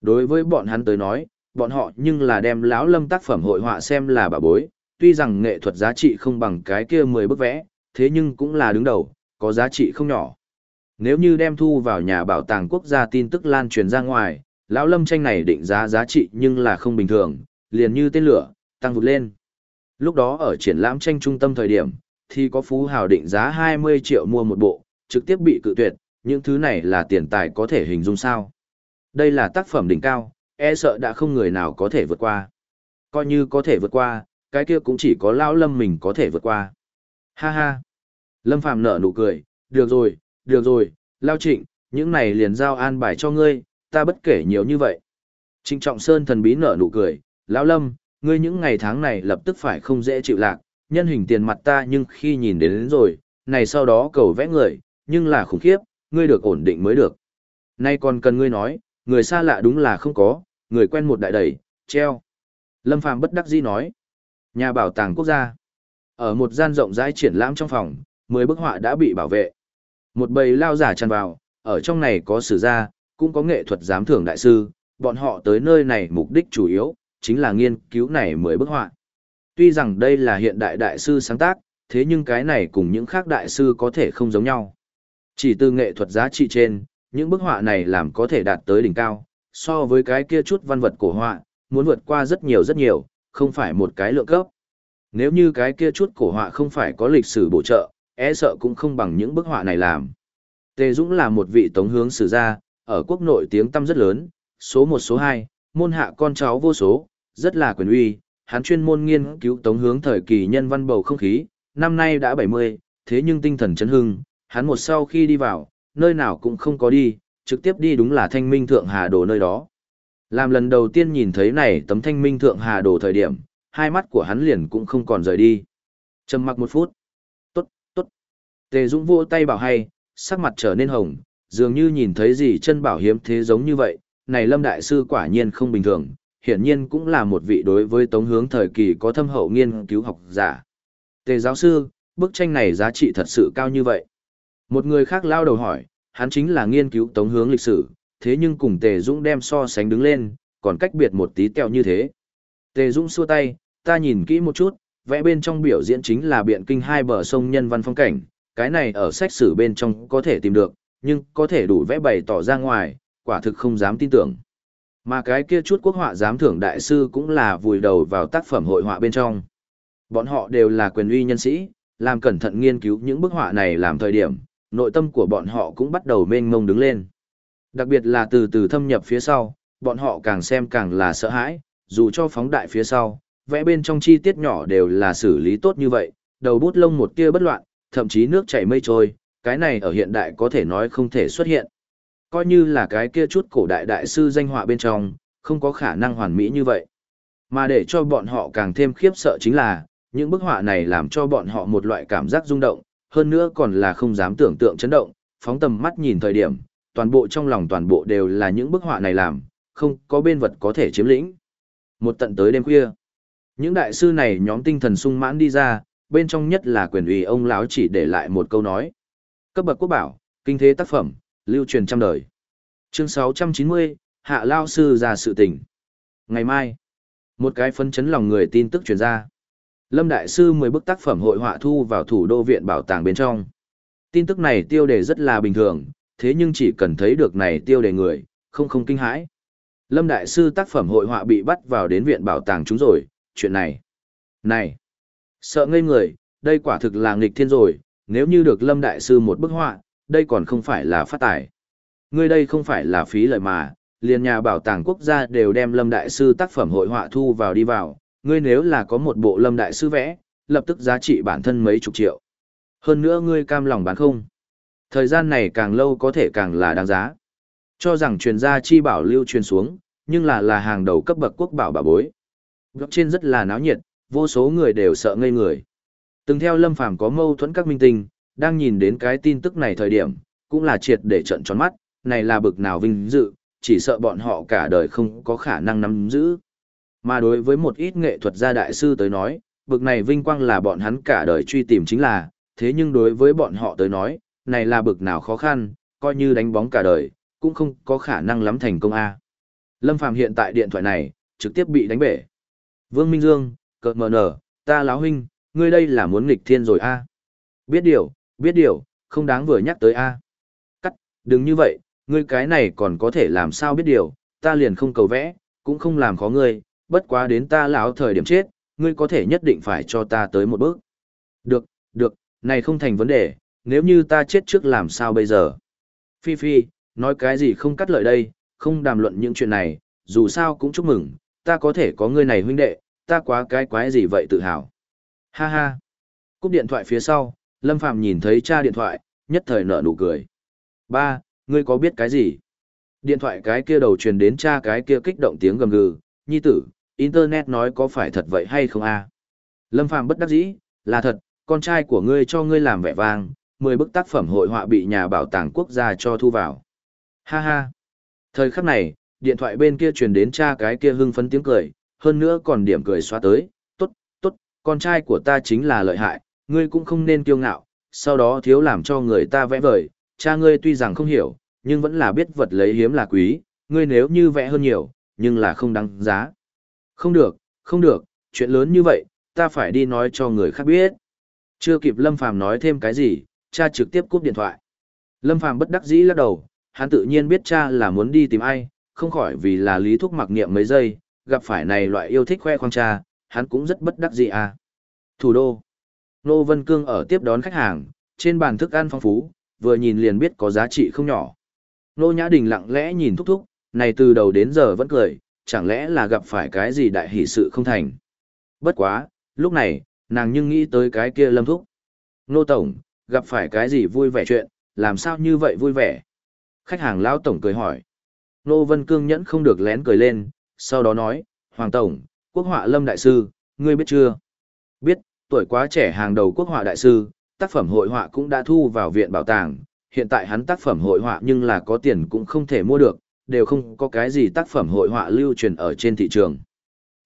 Speaker 1: Đối với bọn hắn tới nói, bọn họ nhưng là đem lão lâm tác phẩm hội họa xem là bà bối, tuy rằng nghệ thuật giá trị không bằng cái kia 10 bức vẽ, thế nhưng cũng là đứng đầu, có giá trị không nhỏ. Nếu như đem thu vào nhà bảo tàng quốc gia tin tức lan truyền ra ngoài, lão lâm tranh này định giá giá trị nhưng là không bình thường, liền như tên lửa, tăng vụt lên. Lúc đó ở triển lãm tranh trung tâm thời điểm, thì có phú hào định giá 20 triệu mua một bộ, trực tiếp bị cự tuyệt, những thứ này là tiền tài có thể hình dung sao. Đây là tác phẩm đỉnh cao, e sợ đã không người nào có thể vượt qua. Coi như có thể vượt qua, cái kia cũng chỉ có lão lâm mình có thể vượt qua. Ha ha. Lâm Phàm nở nụ cười, được rồi, được rồi, lao trịnh, những này liền giao an bài cho ngươi, ta bất kể nhiều như vậy. Trịnh Trọng Sơn thần bí nở nụ cười, lão lâm, ngươi những ngày tháng này lập tức phải không dễ chịu lạc, nhân hình tiền mặt ta nhưng khi nhìn đến, đến rồi, này sau đó cầu vẽ người, nhưng là khủng khiếp, ngươi được ổn định mới được. Nay còn cần ngươi nói, người xa lạ đúng là không có, người quen một đại đầy, treo. Lâm Phàm bất đắc dĩ nói. Nhà bảo tàng quốc gia. Ở một gian rộng rãi triển lãm trong phòng, 10 bức họa đã bị bảo vệ. Một bầy lao giả tràn vào, ở trong này có sử gia, cũng có nghệ thuật giám thưởng đại sư, bọn họ tới nơi này mục đích chủ yếu, chính là nghiên cứu này mới bức họa. Tuy rằng đây là hiện đại đại sư sáng tác, thế nhưng cái này cùng những khác đại sư có thể không giống nhau. Chỉ từ nghệ thuật giá trị trên, những bức họa này làm có thể đạt tới đỉnh cao, so với cái kia chút văn vật cổ họa, muốn vượt qua rất nhiều rất nhiều, không phải một cái lượng cấp. Nếu như cái kia chút cổ họa không phải có lịch sử bổ trợ, e sợ cũng không bằng những bức họa này làm. Tề Dũng là một vị tống hướng sử gia, ở quốc nội tiếng tăm rất lớn, số 1 số 2, môn hạ con cháu vô số, rất là quyền uy, hắn chuyên môn nghiên cứu tống hướng thời kỳ nhân văn bầu không khí, năm nay đã 70, thế nhưng tinh thần chấn hưng, hắn một sau khi đi vào, nơi nào cũng không có đi, trực tiếp đi đúng là thanh minh thượng hà đồ nơi đó. Làm lần đầu tiên nhìn thấy này tấm thanh minh thượng hà đồ thời điểm, hai mắt của hắn liền cũng không còn rời đi. Trầm mặc một phút. Tề Dũng vỗ tay bảo hay, sắc mặt trở nên hồng, dường như nhìn thấy gì chân bảo hiếm thế giống như vậy. Này Lâm Đại Sư quả nhiên không bình thường, hiển nhiên cũng là một vị đối với tống hướng thời kỳ có thâm hậu nghiên cứu học giả. Tề giáo sư, bức tranh này giá trị thật sự cao như vậy. Một người khác lao đầu hỏi, hắn chính là nghiên cứu tống hướng lịch sử, thế nhưng cùng Tề Dũng đem so sánh đứng lên, còn cách biệt một tí tẹo như thế. Tề Dũng xua tay, ta nhìn kỹ một chút, vẽ bên trong biểu diễn chính là biện kinh hai bờ sông nhân văn phong cảnh, cái này ở sách sử bên trong có thể tìm được, nhưng có thể đủ vẽ bày tỏ ra ngoài, quả thực không dám tin tưởng. Mà cái kia chút quốc họa giám thưởng đại sư cũng là vùi đầu vào tác phẩm hội họa bên trong. Bọn họ đều là quyền uy nhân sĩ, làm cẩn thận nghiên cứu những bức họa này làm thời điểm, nội tâm của bọn họ cũng bắt đầu mênh mông đứng lên. Đặc biệt là từ từ thâm nhập phía sau, bọn họ càng xem càng là sợ hãi, dù cho phóng đại phía sau, vẽ bên trong chi tiết nhỏ đều là xử lý tốt như vậy, đầu bút lông một tia bất loạn, thậm chí nước chảy mây trôi, cái này ở hiện đại có thể nói không thể xuất hiện. Coi như là cái kia chút cổ đại đại sư danh họa bên trong, không có khả năng hoàn mỹ như vậy. Mà để cho bọn họ càng thêm khiếp sợ chính là, những bức họa này làm cho bọn họ một loại cảm giác rung động, hơn nữa còn là không dám tưởng tượng chấn động, phóng tầm mắt nhìn thời điểm, toàn bộ trong lòng toàn bộ đều là những bức họa này làm, không có bên vật có thể chiếm lĩnh. Một tận tới đêm khuya, những đại sư này nhóm tinh thần sung mãn đi ra, bên trong nhất là quyền ủy ông lão chỉ để lại một câu nói. Cấp bậc quốc bảo, kinh thế tác phẩm, lưu truyền trăm đời. Chương 690, Hạ Lao Sư ra sự tình. Ngày mai, một cái phấn chấn lòng người tin tức truyền ra. Lâm Đại Sư 10 bức tác phẩm hội họa thu vào thủ đô viện bảo tàng bên trong. Tin tức này tiêu đề rất là bình thường, thế nhưng chỉ cần thấy được này tiêu đề người, không không kinh hãi. Lâm Đại Sư tác phẩm hội họa bị bắt vào đến viện bảo tàng chúng rồi, chuyện này. Này, sợ ngây người, đây quả thực là nghịch thiên rồi, nếu như được Lâm Đại Sư một bức họa, đây còn không phải là phát tài. Ngươi đây không phải là phí lợi mà, liền nhà bảo tàng quốc gia đều đem Lâm Đại Sư tác phẩm hội họa thu vào đi vào, ngươi nếu là có một bộ Lâm Đại Sư vẽ, lập tức giá trị bản thân mấy chục triệu. Hơn nữa ngươi cam lòng bán không. Thời gian này càng lâu có thể càng là đáng giá. Cho rằng truyền gia chi bảo lưu truyền xuống, nhưng là là hàng đầu cấp bậc quốc bảo bà bối. Blockchain trên rất là náo nhiệt, vô số người đều sợ ngây người. Từng theo Lâm Phàm có mâu thuẫn các minh tinh, đang nhìn đến cái tin tức này thời điểm, cũng là triệt để trận tròn mắt, này là bực nào vinh dự, chỉ sợ bọn họ cả đời không có khả năng nắm giữ. Mà đối với một ít nghệ thuật gia đại sư tới nói, bực này vinh quang là bọn hắn cả đời truy tìm chính là, thế nhưng đối với bọn họ tới nói, này là bực nào khó khăn, coi như đánh bóng cả đời, cũng không có khả năng lắm thành công A. Lâm Phàm hiện tại điện thoại này, trực tiếp bị đánh bể. Vương Minh Dương, cợt mờ nở, ta láo huynh, ngươi đây là muốn nghịch thiên rồi A. Biết điều, biết điều, không đáng vừa nhắc tới A. Cắt, đừng như vậy, ngươi cái này còn có thể làm sao biết điều, ta liền không cầu vẽ, cũng không làm khó ngươi, bất quá đến ta lão thời điểm chết, ngươi có thể nhất định phải cho ta tới một bước. Được, được, này không thành vấn đề, nếu như ta chết trước làm sao bây giờ? Phi Phi, nói cái gì không cắt lợi đây, không đàm luận những chuyện này, dù sao cũng chúc mừng, ta có thể có ngươi này huynh đệ, ta quá cái quái gì vậy tự hào. Ha ha. Cúp điện thoại phía sau, Lâm Phàm nhìn thấy cha điện thoại, nhất thời nở nụ cười. Ba, ngươi có biết cái gì? Điện thoại cái kia đầu truyền đến cha cái kia kích động tiếng gầm gừ, nhi tử, internet nói có phải thật vậy hay không a? Lâm Phàm bất đắc dĩ, là thật, con trai của ngươi cho ngươi làm vẻ vang, 10 bức tác phẩm hội họa bị nhà bảo tàng quốc gia cho thu vào. Ha ha. Thời khắc này, điện thoại bên kia truyền đến cha cái kia hưng phấn tiếng cười, hơn nữa còn điểm cười xóa tới, tốt, tốt, con trai của ta chính là lợi hại, ngươi cũng không nên kiêu ngạo, sau đó thiếu làm cho người ta vẽ vời, cha ngươi tuy rằng không hiểu, nhưng vẫn là biết vật lấy hiếm là quý, ngươi nếu như vẽ hơn nhiều, nhưng là không đáng giá. Không được, không được, chuyện lớn như vậy, ta phải đi nói cho người khác biết. Chưa kịp Lâm Phàm nói thêm cái gì, cha trực tiếp cúp điện thoại. Lâm Phàm bất đắc dĩ lắc đầu, hắn tự nhiên biết cha là muốn đi tìm ai, không khỏi vì là lý thúc mặc niệm mấy giây, gặp phải này loại yêu thích khoe khoang cha, hắn cũng rất bất đắc dĩ à. Thủ đô. Nô Vân Cương ở tiếp đón khách hàng, trên bàn thức ăn phong phú, vừa nhìn liền biết có giá trị không nhỏ. Nô Nhã Đình lặng lẽ nhìn thúc thúc, này từ đầu đến giờ vẫn cười, chẳng lẽ là gặp phải cái gì đại hỷ sự không thành. Bất quá, lúc này, nàng nhưng nghĩ tới cái kia lâm thúc. Nô Tổng, gặp phải cái gì vui vẻ chuyện, làm sao như vậy vui vẻ? Khách hàng lão Tổng cười hỏi. Nô Vân Cương nhẫn không được lén cười lên, sau đó nói, Hoàng Tổng, quốc họa lâm đại sư, ngươi biết chưa? Biết, tuổi quá trẻ hàng đầu quốc họa đại sư, tác phẩm hội họa cũng đã thu vào viện bảo tàng, hiện tại hắn tác phẩm hội họa nhưng là có tiền cũng không thể mua được, đều không có cái gì tác phẩm hội họa lưu truyền ở trên thị trường.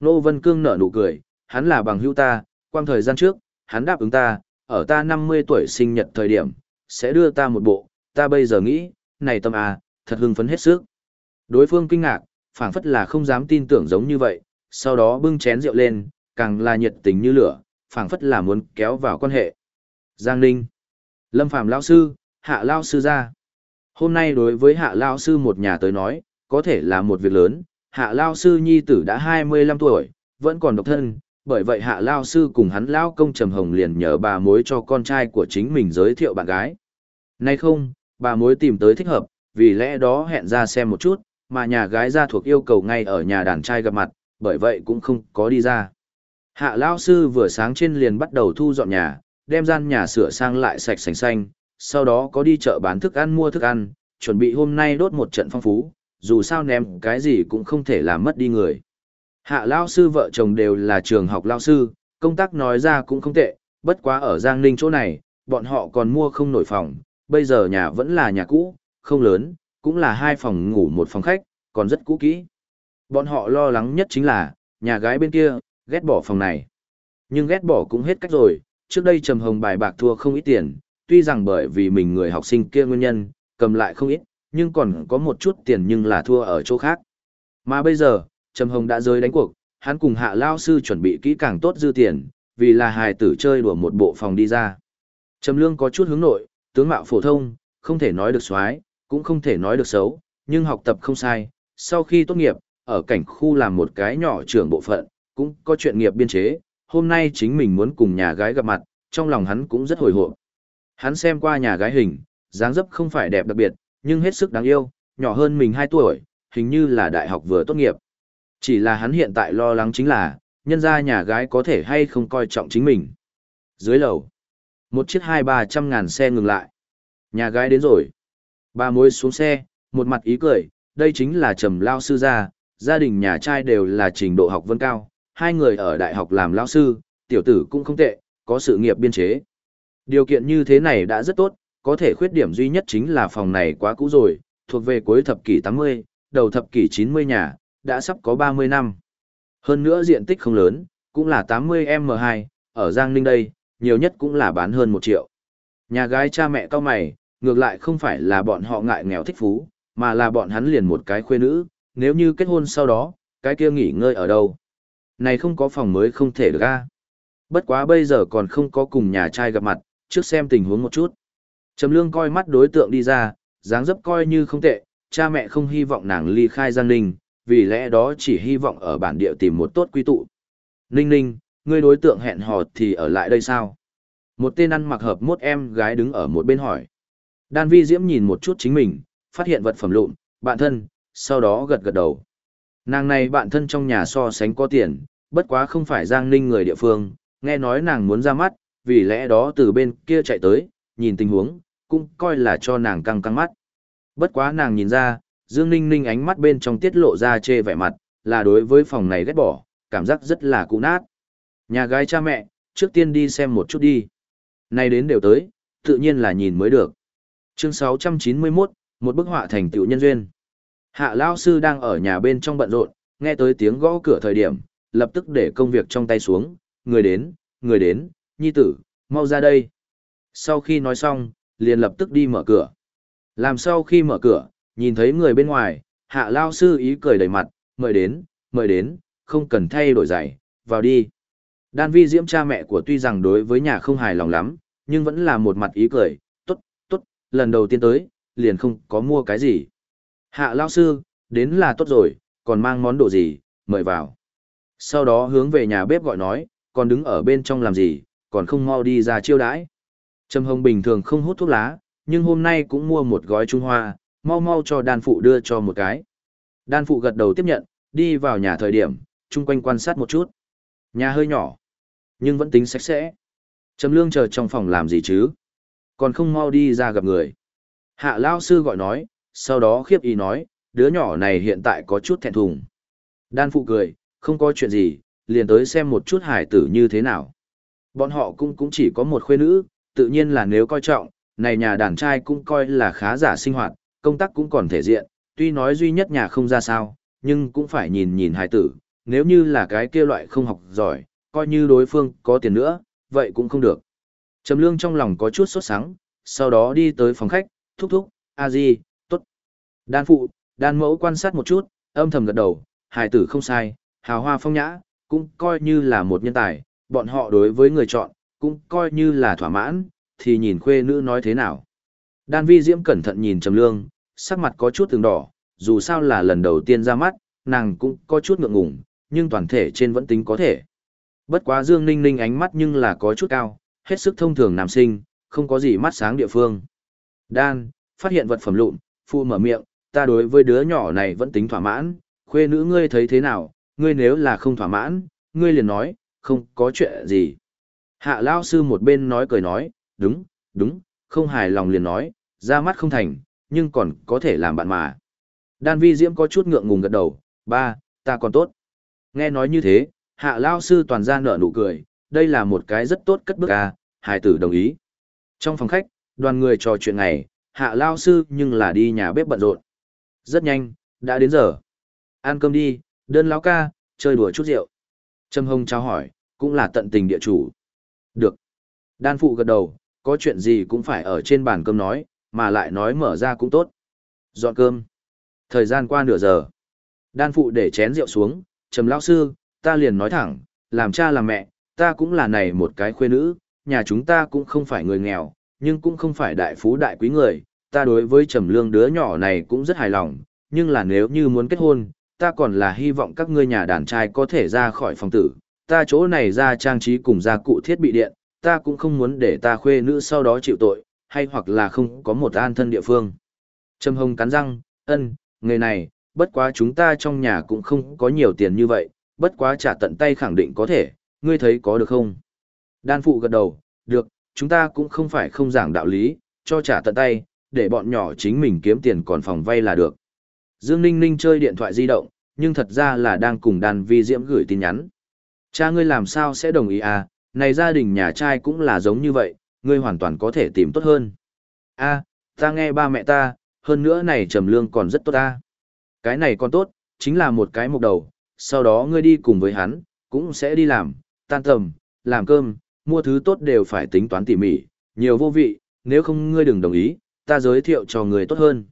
Speaker 1: Nô Vân Cương nở nụ cười, hắn là bằng hữu ta, quang thời gian trước, hắn đáp ứng ta, ở ta 50 tuổi sinh nhật thời điểm, sẽ đưa ta một bộ, ta bây giờ nghĩ, này tâm à, thật hưng phấn hết sức. Đối phương kinh ngạc, phảng phất là không dám tin tưởng giống như vậy, sau đó bưng chén rượu lên, càng là nhiệt tình như lửa, phảng phất là muốn kéo vào quan hệ. Giang Ninh, Lâm Phàm lão sư, Hạ lão sư ra. Hôm nay đối với Hạ lão sư một nhà tới nói, có thể là một việc lớn, Hạ lão sư nhi tử đã 25 tuổi, vẫn còn độc thân, bởi vậy Hạ lão sư cùng hắn lão công Trầm Hồng liền nhờ bà mối cho con trai của chính mình giới thiệu bạn gái. Nay không, bà mối tìm tới thích hợp, vì lẽ đó hẹn ra xem một chút, mà nhà gái ra thuộc yêu cầu ngay ở nhà đàn trai gặp mặt, bởi vậy cũng không có đi ra. Hạ lão sư vừa sáng trên liền bắt đầu thu dọn nhà, đem gian nhà sửa sang lại sạch sành xanh, sau đó có đi chợ bán thức ăn mua thức ăn, chuẩn bị hôm nay đốt một trận phong phú, dù sao ném cái gì cũng không thể làm mất đi người. Hạ lão sư vợ chồng đều là trường học lão sư, công tác nói ra cũng không tệ, bất quá ở Giang Ninh chỗ này, bọn họ còn mua không nổi phòng, bây giờ nhà vẫn là nhà cũ, không lớn, cũng là hai phòng ngủ một phòng khách, còn rất cũ kỹ. Bọn họ lo lắng nhất chính là, nhà gái bên kia, ghét bỏ phòng này. Nhưng ghét bỏ cũng hết cách rồi, trước đây Trầm Hồng bài bạc thua không ít tiền, tuy rằng bởi vì mình người học sinh kia nguyên nhân, cầm lại không ít, nhưng còn có một chút tiền nhưng là thua ở chỗ khác. Mà bây giờ, Trầm Hồng đã rơi đánh cuộc, hắn cùng hạ lao sư chuẩn bị kỹ càng tốt dư tiền, vì là hài tử chơi đùa một bộ phòng đi ra. Trầm Lương có chút hướng nội, tướng mạo phổ thông, không thể nói được xoái, cũng không thể nói được xấu, nhưng học tập không sai. Sau khi tốt nghiệp, ở cảnh khu làm một cái nhỏ trưởng bộ phận, cũng có chuyện nghiệp biên chế, hôm nay chính mình muốn cùng nhà gái gặp mặt, trong lòng hắn cũng rất hồi hộp. Hắn xem qua nhà gái hình, dáng dấp không phải đẹp đặc biệt, nhưng hết sức đáng yêu, nhỏ hơn mình 2 tuổi, hình như là đại học vừa tốt nghiệp. Chỉ là hắn hiện tại lo lắng chính là, nhân ra nhà gái có thể hay không coi trọng chính mình. Dưới lầu, một chiếc hai ba trăm ngàn xe ngừng lại. Nhà gái đến rồi. Ba mối xuống xe, một mặt ý cười, đây chính là trầm lao sư gia, gia đình nhà trai đều là trình độ học vân cao, hai người ở đại học làm lao sư, tiểu tử cũng không tệ, có sự nghiệp biên chế. Điều kiện như thế này đã rất tốt, có thể khuyết điểm duy nhất chính là phòng này quá cũ rồi, thuộc về cuối thập kỷ 80, đầu thập kỷ 90 nhà, đã sắp có 30 năm. Hơn nữa diện tích không lớn, cũng là 80M2, ở Giang Ninh đây, nhiều nhất cũng là bán hơn 1 triệu. Nhà gái cha mẹ cao mày, ngược lại không phải là bọn họ ngại nghèo thích phú, mà là bọn hắn liền một cái khuê nữ, nếu như kết hôn sau đó, cái kia nghỉ ngơi ở đâu. Này không có phòng mới không thể được a. Bất quá bây giờ còn không có cùng nhà trai gặp mặt, trước xem tình huống một chút. Trầm lương coi mắt đối tượng đi ra, dáng dấp coi như không tệ, cha mẹ không hy vọng nàng ly khai Giang Ninh, vì lẽ đó chỉ hy vọng ở bản địa tìm một tốt quy tụ. Ninh ninh, ngươi đối tượng hẹn hò thì ở lại đây sao? Một tên ăn mặc hợp mốt em gái đứng ở một bên hỏi. Đan vi diễm nhìn một chút chính mình, phát hiện vật phẩm lụn, bạn thân, sau đó gật gật đầu. Nàng này bạn thân trong nhà so sánh có tiền, bất quá không phải Giang Ninh người địa phương, nghe nói nàng muốn ra mắt, vì lẽ đó từ bên kia chạy tới, nhìn tình huống, cũng coi là cho nàng căng căng mắt. Bất quá nàng nhìn ra, Dương Ninh Ninh ánh mắt bên trong tiết lộ ra chê vẻ mặt, là đối với phòng này ghét bỏ, cảm giác rất là cụ nát. Nhà gái cha mẹ, trước tiên đi xem một chút đi. Nay đến đều tới, tự nhiên là nhìn mới được. Chương 691, một bức họa thành tựu nhân duyên. Hạ Lao Sư đang ở nhà bên trong bận rộn, nghe tới tiếng gõ cửa thời điểm, lập tức để công việc trong tay xuống, người đến, người đến, nhi tử, mau ra đây. Sau khi nói xong, liền lập tức đi mở cửa. Làm sau khi mở cửa, nhìn thấy người bên ngoài, hạ lao sư ý cười đầy mặt, mời đến, mời đến, không cần thay đổi giày, vào đi. Đan vi diễm cha mẹ của tuy rằng đối với nhà không hài lòng lắm, nhưng vẫn là một mặt ý cười, lần đầu tiên tới, liền không có mua cái gì. Hạ lao sư, đến là tốt rồi, còn mang món đồ gì, mời vào. Sau đó hướng về nhà bếp gọi nói, còn đứng ở bên trong làm gì, còn không mau đi ra chiêu đãi. Trầm Hồng bình thường không hút thuốc lá, nhưng hôm nay cũng mua một gói Trung Hoa, mau mau cho đàn phụ đưa cho một cái. Đan phụ gật đầu tiếp nhận, đi vào nhà thời điểm, chung quanh quan sát một chút. Nhà hơi nhỏ, nhưng vẫn tính sạch sẽ. Trầm Lương chờ trong phòng làm gì chứ? Còn không mau đi ra gặp người. Hạ Lao Sư gọi nói, sau đó khiếp ý nói, đứa nhỏ này hiện tại có chút thẹn thùng. Đan phụ cười, không có chuyện gì, liền tới xem một chút hải tử như thế nào. Bọn họ cũng cũng chỉ có một khuê nữ, tự nhiên là nếu coi trọng, này nhà đàn trai cũng coi là khá giả sinh hoạt, công tác cũng còn thể diện, tuy nói duy nhất nhà không ra sao, nhưng cũng phải nhìn nhìn hải tử, nếu như là cái kia loại không học giỏi, coi như đối phương có tiền nữa, vậy cũng không được. Trầm lương trong lòng có chút sốt sắng, sau đó đi tới phòng khách, thúc thúc, a di, tốt. Đan phụ, đan mẫu quan sát một chút, âm thầm gật đầu, hài tử không sai, hào hoa phong nhã, cũng coi như là một nhân tài, bọn họ đối với người chọn, cũng coi như là thỏa mãn, thì nhìn khuê nữ nói thế nào. Đan vi diễm cẩn thận nhìn trầm lương, sắc mặt có chút từng đỏ, dù sao là lần đầu tiên ra mắt, nàng cũng có chút ngượng ngùng, nhưng toàn thể trên vẫn tính có thể. Bất quá Dương Ninh Ninh ánh mắt nhưng là có chút cao, hết sức thông thường nam sinh, không có gì mắt sáng địa phương. Đan, phát hiện vật phẩm lụn, phu mở miệng, ta đối với đứa nhỏ này vẫn tính thỏa mãn, khuê nữ ngươi thấy thế nào, ngươi nếu là không thỏa mãn, ngươi liền nói, không có chuyện gì. Hạ Lao sư một bên nói cười nói, đúng, đúng, không hài lòng liền nói, ra mắt không thành, nhưng còn có thể làm bạn mà. Đan vi diễm có chút ngượng ngùng gật đầu, ba, ta còn tốt. Nghe nói như thế, hạ lao sư toàn ra nở nụ cười, đây là một cái rất tốt cất bước à, hải tử đồng ý. Trong phòng khách, đoàn người trò chuyện ngày, hạ lao sư nhưng là đi nhà bếp bận rộn. Rất nhanh, đã đến giờ. Ăn cơm đi, đơn lão ca, chơi đùa chút rượu. Trâm Hồng trao hỏi, cũng là tận tình địa chủ. Được. Đan phụ gật đầu, có chuyện gì cũng phải ở trên bàn cơm nói, mà lại nói mở ra cũng tốt. Dọn cơm. Thời gian qua nửa giờ. Đan phụ để chén rượu xuống, trầm lão sư, ta liền nói thẳng, làm cha làm mẹ, ta cũng là này một cái khuê nữ, nhà chúng ta cũng không phải người nghèo, nhưng cũng không phải đại phú đại quý người, ta đối với trầm lương đứa nhỏ này cũng rất hài lòng, nhưng là nếu như muốn kết hôn, ta còn là hy vọng các ngươi nhà đàn trai có thể ra khỏi phòng tử, ta chỗ này ra trang trí cùng gia cụ thiết bị điện, ta cũng không muốn để ta khuê nữ sau đó chịu tội, hay hoặc là không có một an thân địa phương. Trầm Hồng cắn răng, ân, người này, bất quá chúng ta trong nhà cũng không có nhiều tiền như vậy, bất quá trả tận tay khẳng định có thể, ngươi thấy có được không? Đan phụ gật đầu, được, chúng ta cũng không phải không giảng đạo lý, cho trả tận tay, để bọn nhỏ chính mình kiếm tiền còn phòng vay là được. Dương Ninh Ninh chơi điện thoại di động, nhưng thật ra là đang cùng đàn vi diễm gửi tin nhắn. Cha ngươi làm sao sẽ đồng ý à, này gia đình nhà trai cũng là giống như vậy, ngươi hoàn toàn có thể tìm tốt hơn. a ta nghe ba mẹ ta, hơn nữa này trầm lương còn rất tốt ta. Cái này còn tốt, chính là một cái mục đầu, sau đó ngươi đi cùng với hắn, cũng sẽ đi làm, tan tầm, làm cơm, mua thứ tốt đều phải tính toán tỉ mỉ, nhiều vô vị, nếu không ngươi đừng đồng ý, ta giới thiệu cho người tốt hơn.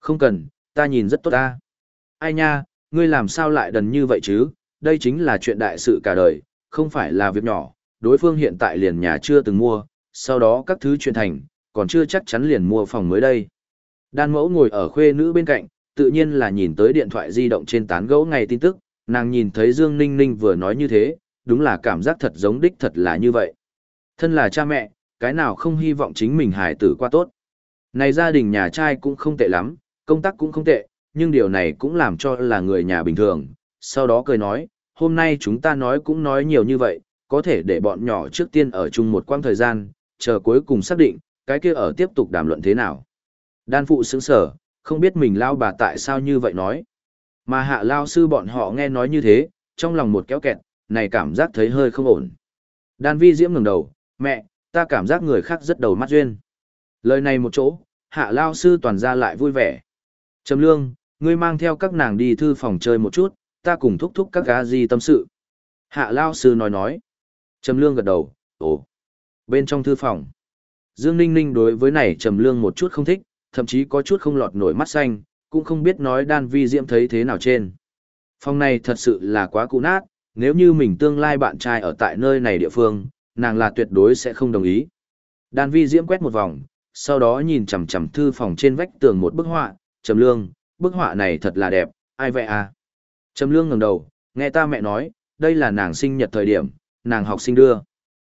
Speaker 1: Không cần, ta nhìn rất tốt ta. Ai nha, ngươi làm sao lại đần như vậy chứ, đây chính là chuyện đại sự cả đời, không phải là việc nhỏ, đối phương hiện tại liền nhà chưa từng mua, sau đó các thứ chuyện thành, còn chưa chắc chắn liền mua phòng mới đây. Đan mẫu ngồi ở khuê nữ bên cạnh, tự nhiên là nhìn tới điện thoại di động trên tán gẫu ngày tin tức, nàng nhìn thấy Dương Ninh Ninh vừa nói như thế, đúng là cảm giác thật giống đích thật là như vậy. Thân là cha mẹ, cái nào không hy vọng chính mình hài tử qua tốt. Này gia đình nhà trai cũng không tệ lắm, công tác cũng không tệ, nhưng điều này cũng làm cho là người nhà bình thường. Sau đó cười nói, hôm nay chúng ta nói cũng nói nhiều như vậy, có thể để bọn nhỏ trước tiên ở chung một quãng thời gian, chờ cuối cùng xác định, cái kia ở tiếp tục đàm luận thế nào. Đan phụ sững sở, không biết mình lao bà tại sao như vậy nói. Mà hạ lao sư bọn họ nghe nói như thế, trong lòng một kéo kẹt, này cảm giác thấy hơi không ổn. Đan vi diễm ngừng đầu, mẹ, ta cảm giác người khác rất đầu mắt duyên. Lời này một chỗ, hạ lao sư toàn ra lại vui vẻ. Trầm lương, ngươi mang theo các nàng đi thư phòng chơi một chút, ta cùng thúc thúc các gá gì tâm sự. Hạ lao sư nói nói. Trầm lương gật đầu, ồ. Bên trong thư phòng, Dương Ninh Ninh đối với này Trầm lương một chút không thích, thậm chí có chút không lọt nổi mắt xanh, cũng không biết nói đan vi diễm thấy thế nào trên. Phòng này thật sự là quá cũ nát, nếu như mình tương lai bạn trai ở tại nơi này địa phương, nàng là tuyệt đối sẽ không đồng ý. Đan vi diễm quét một vòng, sau đó nhìn chằm chằm thư phòng trên vách tường một bức họa, trầm lương, bức họa này thật là đẹp, ai vẽ à? Trầm lương ngẩng đầu, nghe ta mẹ nói, đây là nàng sinh nhật thời điểm, nàng học sinh đưa.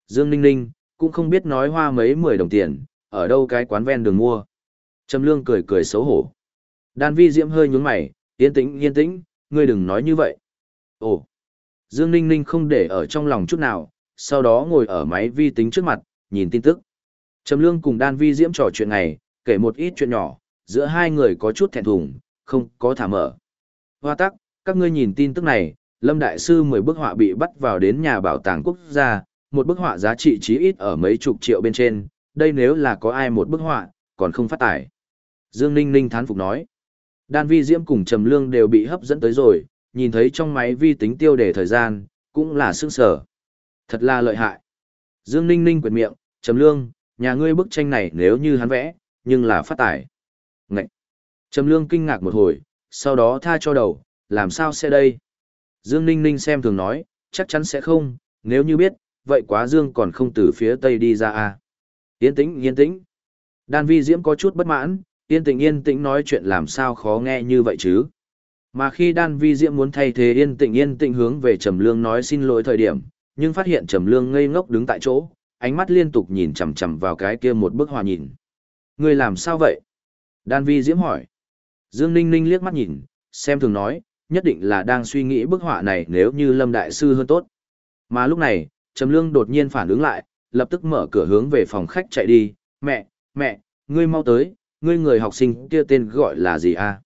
Speaker 1: Dương Ninh Ninh, cũng không biết nói hoa mấy mười đồng tiền, ở đâu cái quán ven đường mua. Trầm lương cười cười xấu hổ. Đan vi diễm hơi nhún mày, yên tĩnh yên tĩnh, ngươi đừng nói như vậy. Ồ, Dương Ninh Ninh không để ở trong lòng chút nào, sau đó ngồi ở máy vi tính trước mặt, nhìn tin tức. Trầm lương cùng đan vi diễm trò chuyện này, kể một ít chuyện nhỏ, giữa hai người có chút thẹn thùng, không có thả mở. Hoa tắc, các ngươi nhìn tin tức này, Lâm Đại Sư 10 bức họa bị bắt vào đến nhà bảo tàng quốc gia, một bức họa giá trị chí ít ở mấy chục triệu bên trên, đây nếu là có ai một bức họa, còn không phát tải. Dương Ninh Ninh thán phục nói. Đan vi diễm cùng Trầm Lương đều bị hấp dẫn tới rồi, nhìn thấy trong máy vi tính tiêu đề thời gian, cũng là sương sở. Thật là lợi hại. Dương Ninh Ninh quyệt miệng, Trầm Lương, nhà ngươi bức tranh này nếu như hắn vẽ, nhưng là phát tải. Ngậy! Trầm Lương kinh ngạc một hồi, sau đó tha cho đầu, làm sao sẽ đây? Dương Ninh Ninh xem thường nói, chắc chắn sẽ không, nếu như biết, vậy quá Dương còn không từ phía Tây đi ra à. Yên tĩnh, yên tĩnh. Đan vi diễm có chút bất mãn, yên tĩnh yên tĩnh nói chuyện làm sao khó nghe như vậy chứ. Mà khi đan vi diễm muốn thay thế yên tĩnh yên tĩnh hướng về Trầm Lương nói xin lỗi thời điểm, nhưng phát hiện Trầm Lương ngây ngốc đứng tại chỗ, ánh mắt liên tục nhìn chằm chằm vào cái kia một bức họa nhìn. Người làm sao vậy? Đan vi diễm hỏi. Dương Ninh Ninh liếc mắt nhìn, xem thường nói, nhất định là đang suy nghĩ bức họa này nếu như Lâm Đại Sư hơn tốt. Mà lúc này, Trầm Lương đột nhiên phản ứng lại, lập tức mở cửa hướng về phòng khách chạy đi, mẹ, mẹ, ngươi mau tới, ngươi người học sinh kia tên gọi là gì a?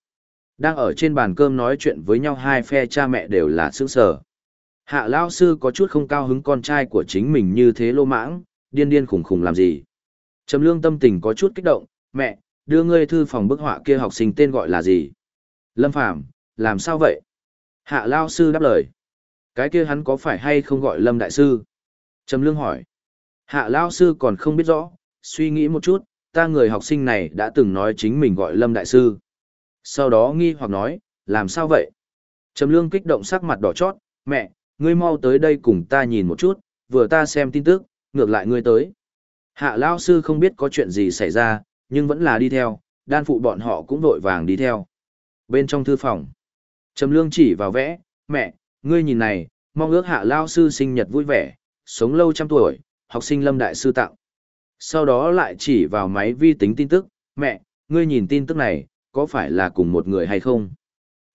Speaker 1: Đang ở trên bàn cơm nói chuyện với nhau hai phe cha mẹ đều là sướng sở. Hạ Lao Sư có chút không cao hứng con trai của chính mình như thế lô mãng, điên điên khủng khủng làm gì. Trầm lương tâm tình có chút kích động, mẹ, đưa ngươi thư phòng bức họa kia học sinh tên gọi là gì? Lâm Phàm làm sao vậy? Hạ Lao Sư đáp lời. Cái kia hắn có phải hay không gọi Lâm Đại Sư? Trầm lương hỏi. Hạ Lao Sư còn không biết rõ, suy nghĩ một chút, ta người học sinh này đã từng nói chính mình gọi Lâm Đại Sư. Sau đó nghi hoặc nói, làm sao vậy? Trầm lương kích động sắc mặt đỏ chót, mẹ, ngươi mau tới đây cùng ta nhìn một chút, vừa ta xem tin tức, ngược lại ngươi tới. Hạ Lao Sư không biết có chuyện gì xảy ra, nhưng vẫn là đi theo, đan phụ bọn họ cũng vội vàng đi theo. Bên trong thư phòng, Trầm Lương chỉ vào vẽ, mẹ, ngươi nhìn này, mong ước Hạ Lao Sư sinh nhật vui vẻ, sống lâu trăm tuổi, học sinh Lâm Đại Sư tặng. Sau đó lại chỉ vào máy vi tính tin tức, mẹ, ngươi nhìn tin tức này, có phải là cùng một người hay không?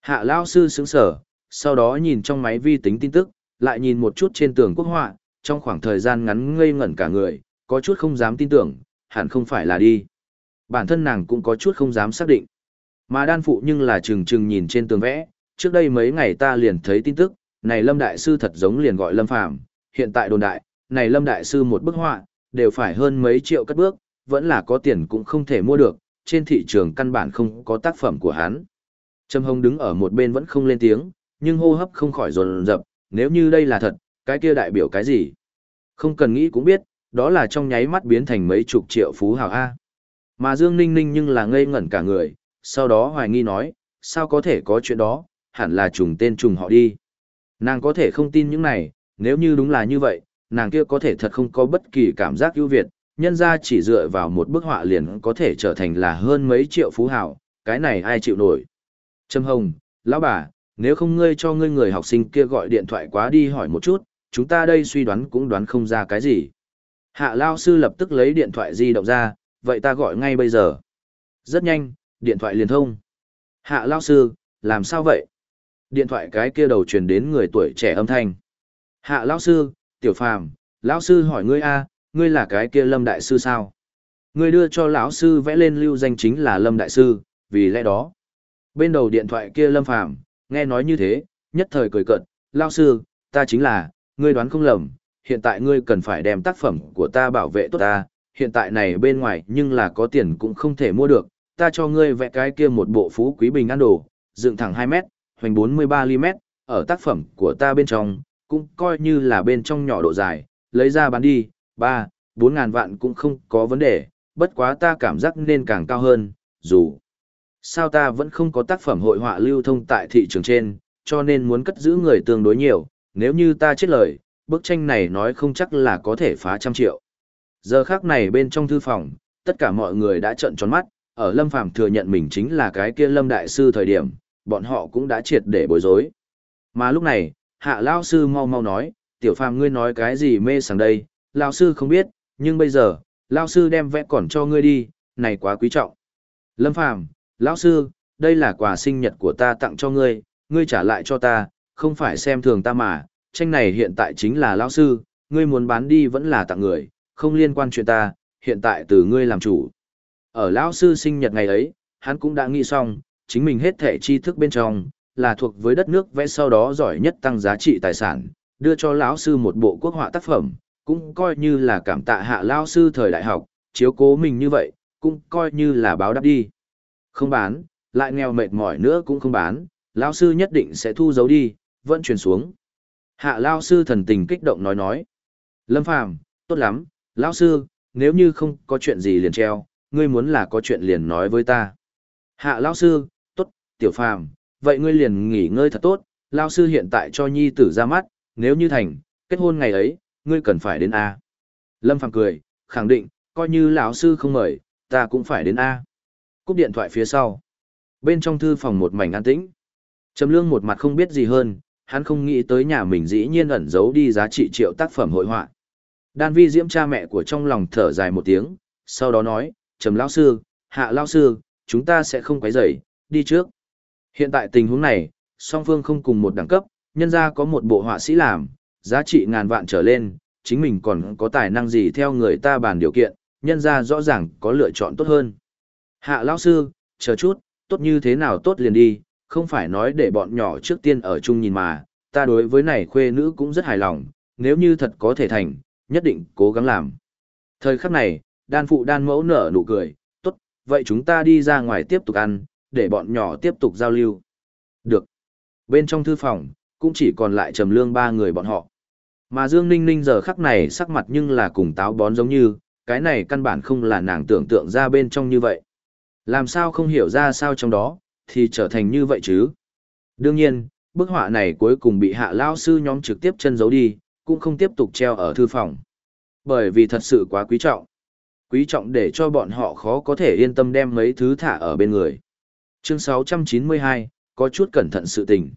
Speaker 1: Hạ Lao Sư sững sở, sau đó nhìn trong máy vi tính tin tức, lại nhìn một chút trên tường quốc họa, trong khoảng thời gian ngắn ngây ngẩn cả người, có chút không dám tin tưởng, hẳn không phải là đi. Bản thân nàng cũng có chút không dám xác định. Mà đan phụ nhưng là chừng chừng nhìn trên tường vẽ, trước đây mấy ngày ta liền thấy tin tức, này Lâm Đại Sư thật giống liền gọi Lâm Phàm hiện tại đồn đại, này Lâm Đại Sư một bức họa, đều phải hơn mấy triệu cất bước, vẫn là có tiền cũng không thể mua được, trên thị trường căn bản không có tác phẩm của hắn. Trâm Hồng đứng ở một bên vẫn không lên tiếng, nhưng hô hấp không khỏi dồn dập, nếu như đây là thật, cái kia đại biểu cái gì? Không cần nghĩ cũng biết, đó là trong nháy mắt biến thành mấy chục triệu phú hào A. Mà Dương Ninh Ninh nhưng là ngây ngẩn cả người, sau đó hoài nghi nói, sao có thể có chuyện đó, hẳn là trùng tên trùng họ đi. Nàng có thể không tin những này, nếu như đúng là như vậy, nàng kia có thể thật không có bất kỳ cảm giác ưu việt, nhân ra chỉ dựa vào một bức họa liền có thể trở thành là hơn mấy triệu phú hảo cái này ai chịu nổi. Trâm Hồng, lão bà, nếu không ngươi cho ngươi người học sinh kia gọi điện thoại quá đi hỏi một chút, chúng ta đây suy đoán cũng đoán không ra cái gì. Hạ Lao Sư lập tức lấy điện thoại di động ra, vậy ta gọi ngay bây giờ. Rất nhanh, điện thoại liền thông. Hạ Lao Sư, làm sao vậy? Điện thoại cái kia đầu truyền đến người tuổi trẻ âm thanh. Hạ Lao Sư, Tiểu Phàm, Lão Sư hỏi ngươi a, ngươi là cái kia Lâm Đại Sư sao? Ngươi đưa cho lão Sư vẽ lên lưu danh chính là Lâm Đại Sư, vì lẽ đó. Bên đầu điện thoại kia Lâm Phàm nghe nói như thế, nhất thời cười cợt, Lao Sư, ta chính là, ngươi đoán không lầm, hiện tại ngươi cần phải đem tác phẩm của ta bảo vệ tốt ta, hiện tại này bên ngoài nhưng là có tiền cũng không thể mua được, ta cho ngươi vẽ cái kia một bộ phú quý bình ăn đồ, dựng thẳng 2 mét, hoành 43 mm, ở tác phẩm của ta bên trong, cũng coi như là bên trong nhỏ độ dài, lấy ra bán đi, 3, 4 ngàn vạn cũng không có vấn đề, bất quá ta cảm giác nên càng cao hơn, dù sao ta vẫn không có tác phẩm hội họa lưu thông tại thị trường trên, cho nên muốn cất giữ người tương đối nhiều, nếu như ta chết lời, bức tranh này nói không chắc là có thể phá trăm triệu. Giờ khác này bên trong thư phòng, tất cả mọi người đã trợn tròn mắt, ở Lâm Phàm thừa nhận mình chính là cái kia Lâm Đại Sư thời điểm, bọn họ cũng đã triệt để bối rối. Mà lúc này, Hạ Lao Sư mau mau nói, Tiểu Phàm ngươi nói cái gì mê sảng đây, Lao Sư không biết, nhưng bây giờ, Lao Sư đem vẽ còn cho ngươi đi, này quá quý trọng. Lâm Phàm Lão Sư, đây là quà sinh nhật của ta tặng cho ngươi, ngươi trả lại cho ta, không phải xem thường ta mà, tranh này hiện tại chính là Lão Sư, ngươi muốn bán đi vẫn là tặng người, không liên quan chuyện ta, hiện tại từ ngươi làm chủ. Ở lão sư sinh nhật ngày ấy, hắn cũng đã nghĩ xong, chính mình hết thể tri thức bên trong, là thuộc với đất nước vẽ sau đó giỏi nhất tăng giá trị tài sản, đưa cho lão sư một bộ quốc họa tác phẩm, cũng coi như là cảm tạ hạ lao sư thời đại học, chiếu cố mình như vậy, cũng coi như là báo đáp đi. Không bán, lại nghèo mệt mỏi nữa cũng không bán, lao sư nhất định sẽ thu giấu đi, vẫn truyền xuống. Hạ lao sư thần tình kích động nói nói. Lâm Phàm, tốt lắm, lão sư, nếu như không có chuyện gì liền treo, ngươi muốn là có chuyện liền nói với ta. Hạ lão sư, tốt, tiểu phàm, vậy ngươi liền nghỉ ngơi thật tốt, lão sư hiện tại cho nhi tử ra mắt, nếu như thành, kết hôn ngày ấy, ngươi cần phải đến A. Lâm phàm cười, khẳng định, coi như lão sư không mời, ta cũng phải đến A. Cúp điện thoại phía sau. Bên trong thư phòng một mảnh an tĩnh. Trầm lương một mặt không biết gì hơn, hắn không nghĩ tới nhà mình dĩ nhiên ẩn giấu đi giá trị triệu tác phẩm hội họa. Đan vi diễm cha mẹ của trong lòng thở dài một tiếng, sau đó nói, trầm lão sư, hạ lão sư, chúng ta sẽ không quấy rầy, đi trước. Hiện tại tình huống này, song phương không cùng một đẳng cấp, nhân ra có một bộ họa sĩ làm, giá trị ngàn vạn trở lên, chính mình còn có tài năng gì theo người ta bàn điều kiện, nhân ra rõ ràng có lựa chọn tốt hơn. Hạ lão sư, chờ chút, tốt như thế nào tốt liền đi, không phải nói để bọn nhỏ trước tiên ở chung nhìn mà, ta đối với này khuê nữ cũng rất hài lòng, nếu như thật có thể thành, nhất định cố gắng làm. Thời khắc này, đan phụ đan mẫu nở nụ cười, tốt, vậy chúng ta đi ra ngoài tiếp tục ăn, để bọn nhỏ tiếp tục giao lưu. Được. Bên trong thư phòng, cũng chỉ còn lại trầm lương ba người bọn họ. Mà Dương Ninh Ninh giờ khắc này sắc mặt nhưng là cùng táo bón giống như, cái này căn bản không là nàng tưởng tượng ra bên trong như vậy. Làm sao không hiểu ra sao trong đó, thì trở thành như vậy chứ. Đương nhiên, bức họa này cuối cùng bị hạ lao sư nhóm trực tiếp chân giấu đi, cũng không tiếp tục treo ở thư phòng. Bởi vì thật sự quá quý trọng. Quý trọng để cho bọn họ khó có thể yên tâm đem mấy thứ thả ở bên người. Chương 692, có chút cẩn thận sự tình.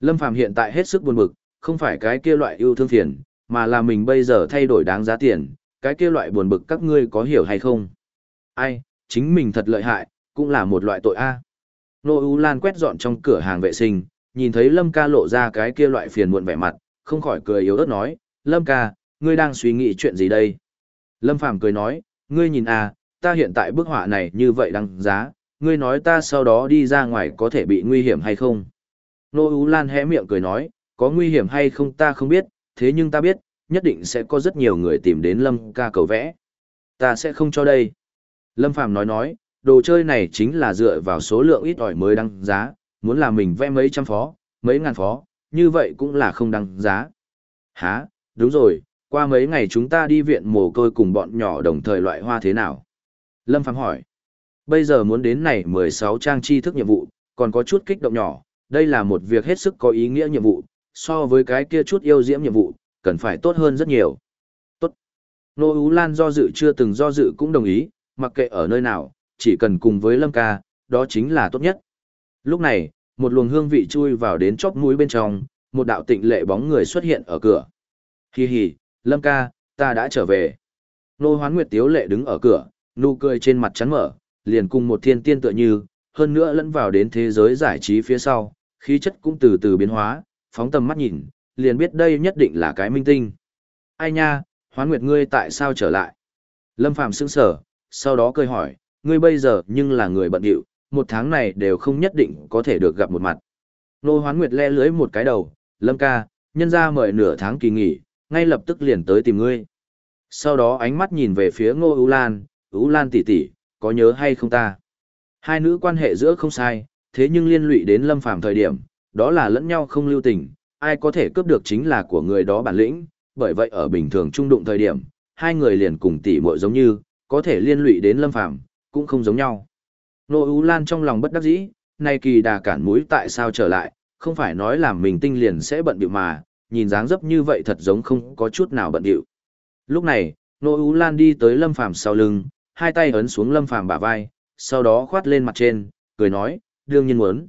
Speaker 1: Lâm Phàm hiện tại hết sức buồn bực, không phải cái kia loại yêu thương phiền, mà là mình bây giờ thay đổi đáng giá tiền, cái kia loại buồn bực các ngươi có hiểu hay không? Ai, chính mình thật lợi hại, cũng là một loại tội A. Nô U Lan quét dọn trong cửa hàng vệ sinh, nhìn thấy Lâm ca lộ ra cái kia loại phiền muộn vẻ mặt, không khỏi cười yếu ớt nói, Lâm ca, ngươi đang suy nghĩ chuyện gì đây? Lâm Phàm cười nói, ngươi nhìn à, ta hiện tại bức họa này như vậy đăng giá, ngươi nói ta sau đó đi ra ngoài có thể bị nguy hiểm hay không? Nô U Lan hé miệng cười nói, có nguy hiểm hay không ta không biết, thế nhưng ta biết, nhất định sẽ có rất nhiều người tìm đến Lâm ca cầu vẽ. Ta sẽ không cho đây. Lâm Phàm nói nói, đồ chơi này chính là dựa vào số lượng ít ỏi mới đăng giá, muốn là mình vẽ mấy trăm phó, mấy ngàn phó, như vậy cũng là không đăng giá. Hả, đúng rồi, qua mấy ngày chúng ta đi viện mồ côi cùng bọn nhỏ đồng thời loại hoa thế nào? Lâm Phàm hỏi. Bây giờ muốn đến này 16 trang chi thức nhiệm vụ, còn có chút kích động nhỏ, đây là một việc hết sức có ý nghĩa nhiệm vụ, so với cái kia chút yêu diễm nhiệm vụ, cần phải tốt hơn rất nhiều. Tốt. Nô Ú Lan do dự chưa từng do dự cũng đồng ý, mặc kệ ở nơi nào, chỉ cần cùng với Lâm ca, đó chính là tốt nhất. Lúc này, một luồng hương vị chui vào đến chóp mũi bên trong, một đạo tịnh lệ bóng người xuất hiện ở cửa. Hi hi, Lâm ca, ta đã trở về. Nô Hoán Nguyệt Tiếu lệ đứng ở cửa, nụ cười trên mặt chắn mở, liền cùng một thiên tiên tựa như, hơn nữa lẫn vào đến thế giới giải trí phía sau, khí chất cũng từ từ biến hóa, phóng tầm mắt nhìn, liền biết đây nhất định là cái minh tinh. Ai nha, Hoán Nguyệt ngươi tại sao trở lại? Lâm Phàm sững sở, sau đó cười hỏi, ngươi bây giờ nhưng là người bận điệu, một tháng này đều không nhất định có thể được gặp một mặt. Nô Hoán Nguyệt le lưới một cái đầu, Lâm ca, nhân ra mời nửa tháng kỳ nghỉ, ngay lập tức liền tới tìm ngươi. Sau đó ánh mắt nhìn về phía Ngô Ú Lan, Ú Lan tỷ tỷ, có nhớ hay không ta? Hai nữ quan hệ giữa không sai, thế nhưng liên lụy đến Lâm Phàm thời điểm, đó là lẫn nhau không lưu tình, ai có thể cướp được chính là của người đó bản lĩnh, bởi vậy ở bình thường trung đụng thời điểm, hai người liền cùng tỷ muội giống như, có thể liên lụy đến Lâm Phàm cũng không giống nhau. Nô Ú Lan trong lòng bất đắc dĩ, nay kỳ đà cản mũi tại sao trở lại, không phải nói làm mình tinh liền sẽ bận bịu mà, nhìn dáng dấp như vậy thật giống không có chút nào bận điệu. Lúc này, Nô Ú Lan đi tới Lâm Phàm sau lưng, hai tay ấn xuống Lâm Phàm bả vai, sau đó khoát lên mặt trên, cười nói, đương nhiên muốn.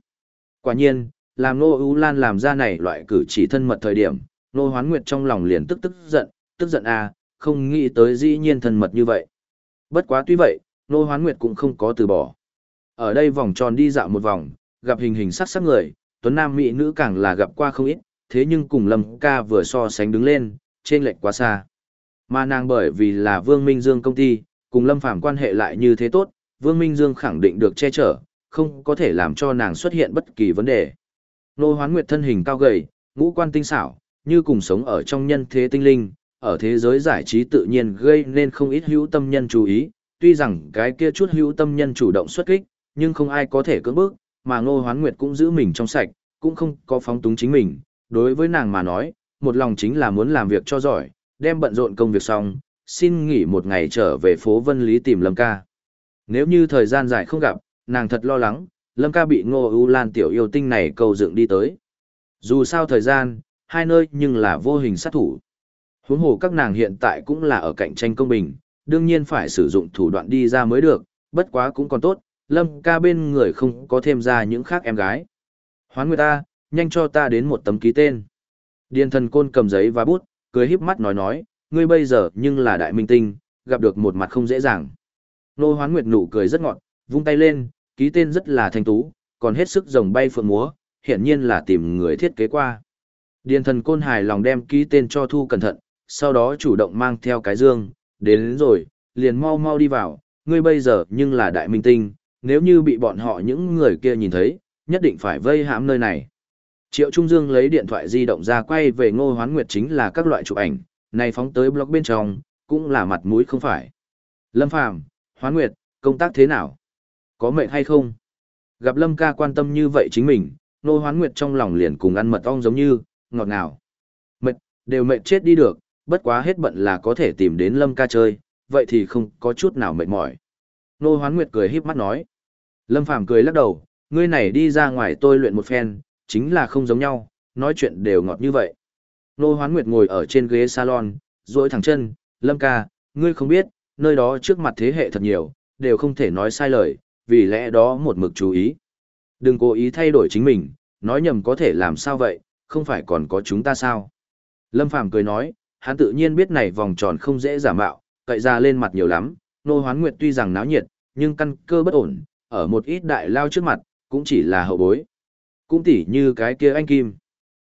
Speaker 1: Quả nhiên, làm Nô U Lan làm ra này loại cử chỉ thân mật thời điểm, Nô Hoán Nguyệt trong lòng liền tức tức giận, tức giận à, không nghĩ tới dĩ nhiên thân mật như vậy. Bất quá tuy vậy, Nô Hoán Nguyệt cũng không có từ bỏ. Ở đây vòng tròn đi dạo một vòng, gặp hình hình sắc sắc người, tuấn nam mỹ nữ càng là gặp qua không ít, thế nhưng cùng Lâm ca vừa so sánh đứng lên, trên lệch quá xa. Mà nàng bởi vì là Vương Minh Dương công ty, cùng Lâm Phàm quan hệ lại như thế tốt, Vương Minh Dương khẳng định được che chở, không có thể làm cho nàng xuất hiện bất kỳ vấn đề. Nô Hoán Nguyệt thân hình cao gầy, ngũ quan tinh xảo, như cùng sống ở trong nhân thế tinh linh, ở thế giới giải trí tự nhiên gây nên không ít hữu tâm nhân chú ý, tuy rằng cái kia chút hữu tâm nhân chủ động xuất kích, nhưng không ai có thể cưỡng bức, mà Ngô Hoán Nguyệt cũng giữ mình trong sạch, cũng không có phóng túng chính mình, đối với nàng mà nói, một lòng chính là muốn làm việc cho giỏi, đem bận rộn công việc xong, xin nghỉ một ngày trở về phố Vân Lý tìm Lâm ca. Nếu như thời gian dài không gặp, nàng thật lo lắng, Lâm ca bị Ngô ưu Lan tiểu yêu tinh này cầu dựng đi tới. Dù sao thời gian, hai nơi nhưng là vô hình sát thủ. Huống hồ các nàng hiện tại cũng là ở cạnh tranh công bình, đương nhiên phải sử dụng thủ đoạn đi ra mới được, bất quá cũng còn tốt, Lâm ca bên người không có thêm ra những khác em gái. Hoán người ta, nhanh cho ta đến một tấm ký tên. Điền thần côn cầm giấy và bút, cười híp mắt nói nói, ngươi bây giờ nhưng là đại minh tinh, gặp được một mặt không dễ dàng. Nô hoán nguyệt nụ cười rất ngọt, vung tay lên, ký tên rất là thanh tú, còn hết sức rồng bay phượng múa, hiển nhiên là tìm người thiết kế qua. Điền thần côn hài lòng đem ký tên cho thu cẩn thận, sau đó chủ động mang theo cái dương, đến, đến rồi, liền mau mau đi vào, ngươi bây giờ nhưng là đại minh tinh, nếu như bị bọn họ những người kia nhìn thấy, nhất định phải vây hãm nơi này. Triệu Trung Dương lấy điện thoại di động ra quay về Ngô Hoán Nguyệt chính là các loại chụp ảnh, này phóng tới blog bên trong, cũng là mặt mũi không phải. Lâm Phàm, Hoán Nguyệt, công tác thế nào? Có mệt hay không? Gặp Lâm ca quan tâm như vậy chính mình, Nô Hoán Nguyệt trong lòng liền cùng ăn mật ong giống như, ngọt ngào. Mệt, đều mệt chết đi được, bất quá hết bận là có thể tìm đến Lâm ca chơi, vậy thì không có chút nào mệt mỏi. Nô Hoán Nguyệt cười híp mắt nói. Lâm Phàm cười lắc đầu, ngươi này đi ra ngoài tôi luyện một phen, chính là không giống nhau, nói chuyện đều ngọt như vậy. Nô Hoán Nguyệt ngồi ở trên ghế salon, duỗi thẳng chân, Lâm ca, ngươi không biết, nơi đó trước mặt thế hệ thật nhiều, đều không thể nói sai lời, vì lẽ đó một mực chú ý. Đừng cố ý thay đổi chính mình, nói nhầm có thể làm sao vậy, không phải còn có chúng ta sao. Lâm Phàm cười nói, hắn tự nhiên biết này vòng tròn không dễ giả mạo, cậy ra lên mặt nhiều lắm, Nô Hoán Nguyệt tuy rằng náo nhiệt, nhưng căn cơ bất ổn, ở một ít đại lao trước mặt, cũng chỉ là hậu bối. Cũng tỉ như cái kia anh Kim.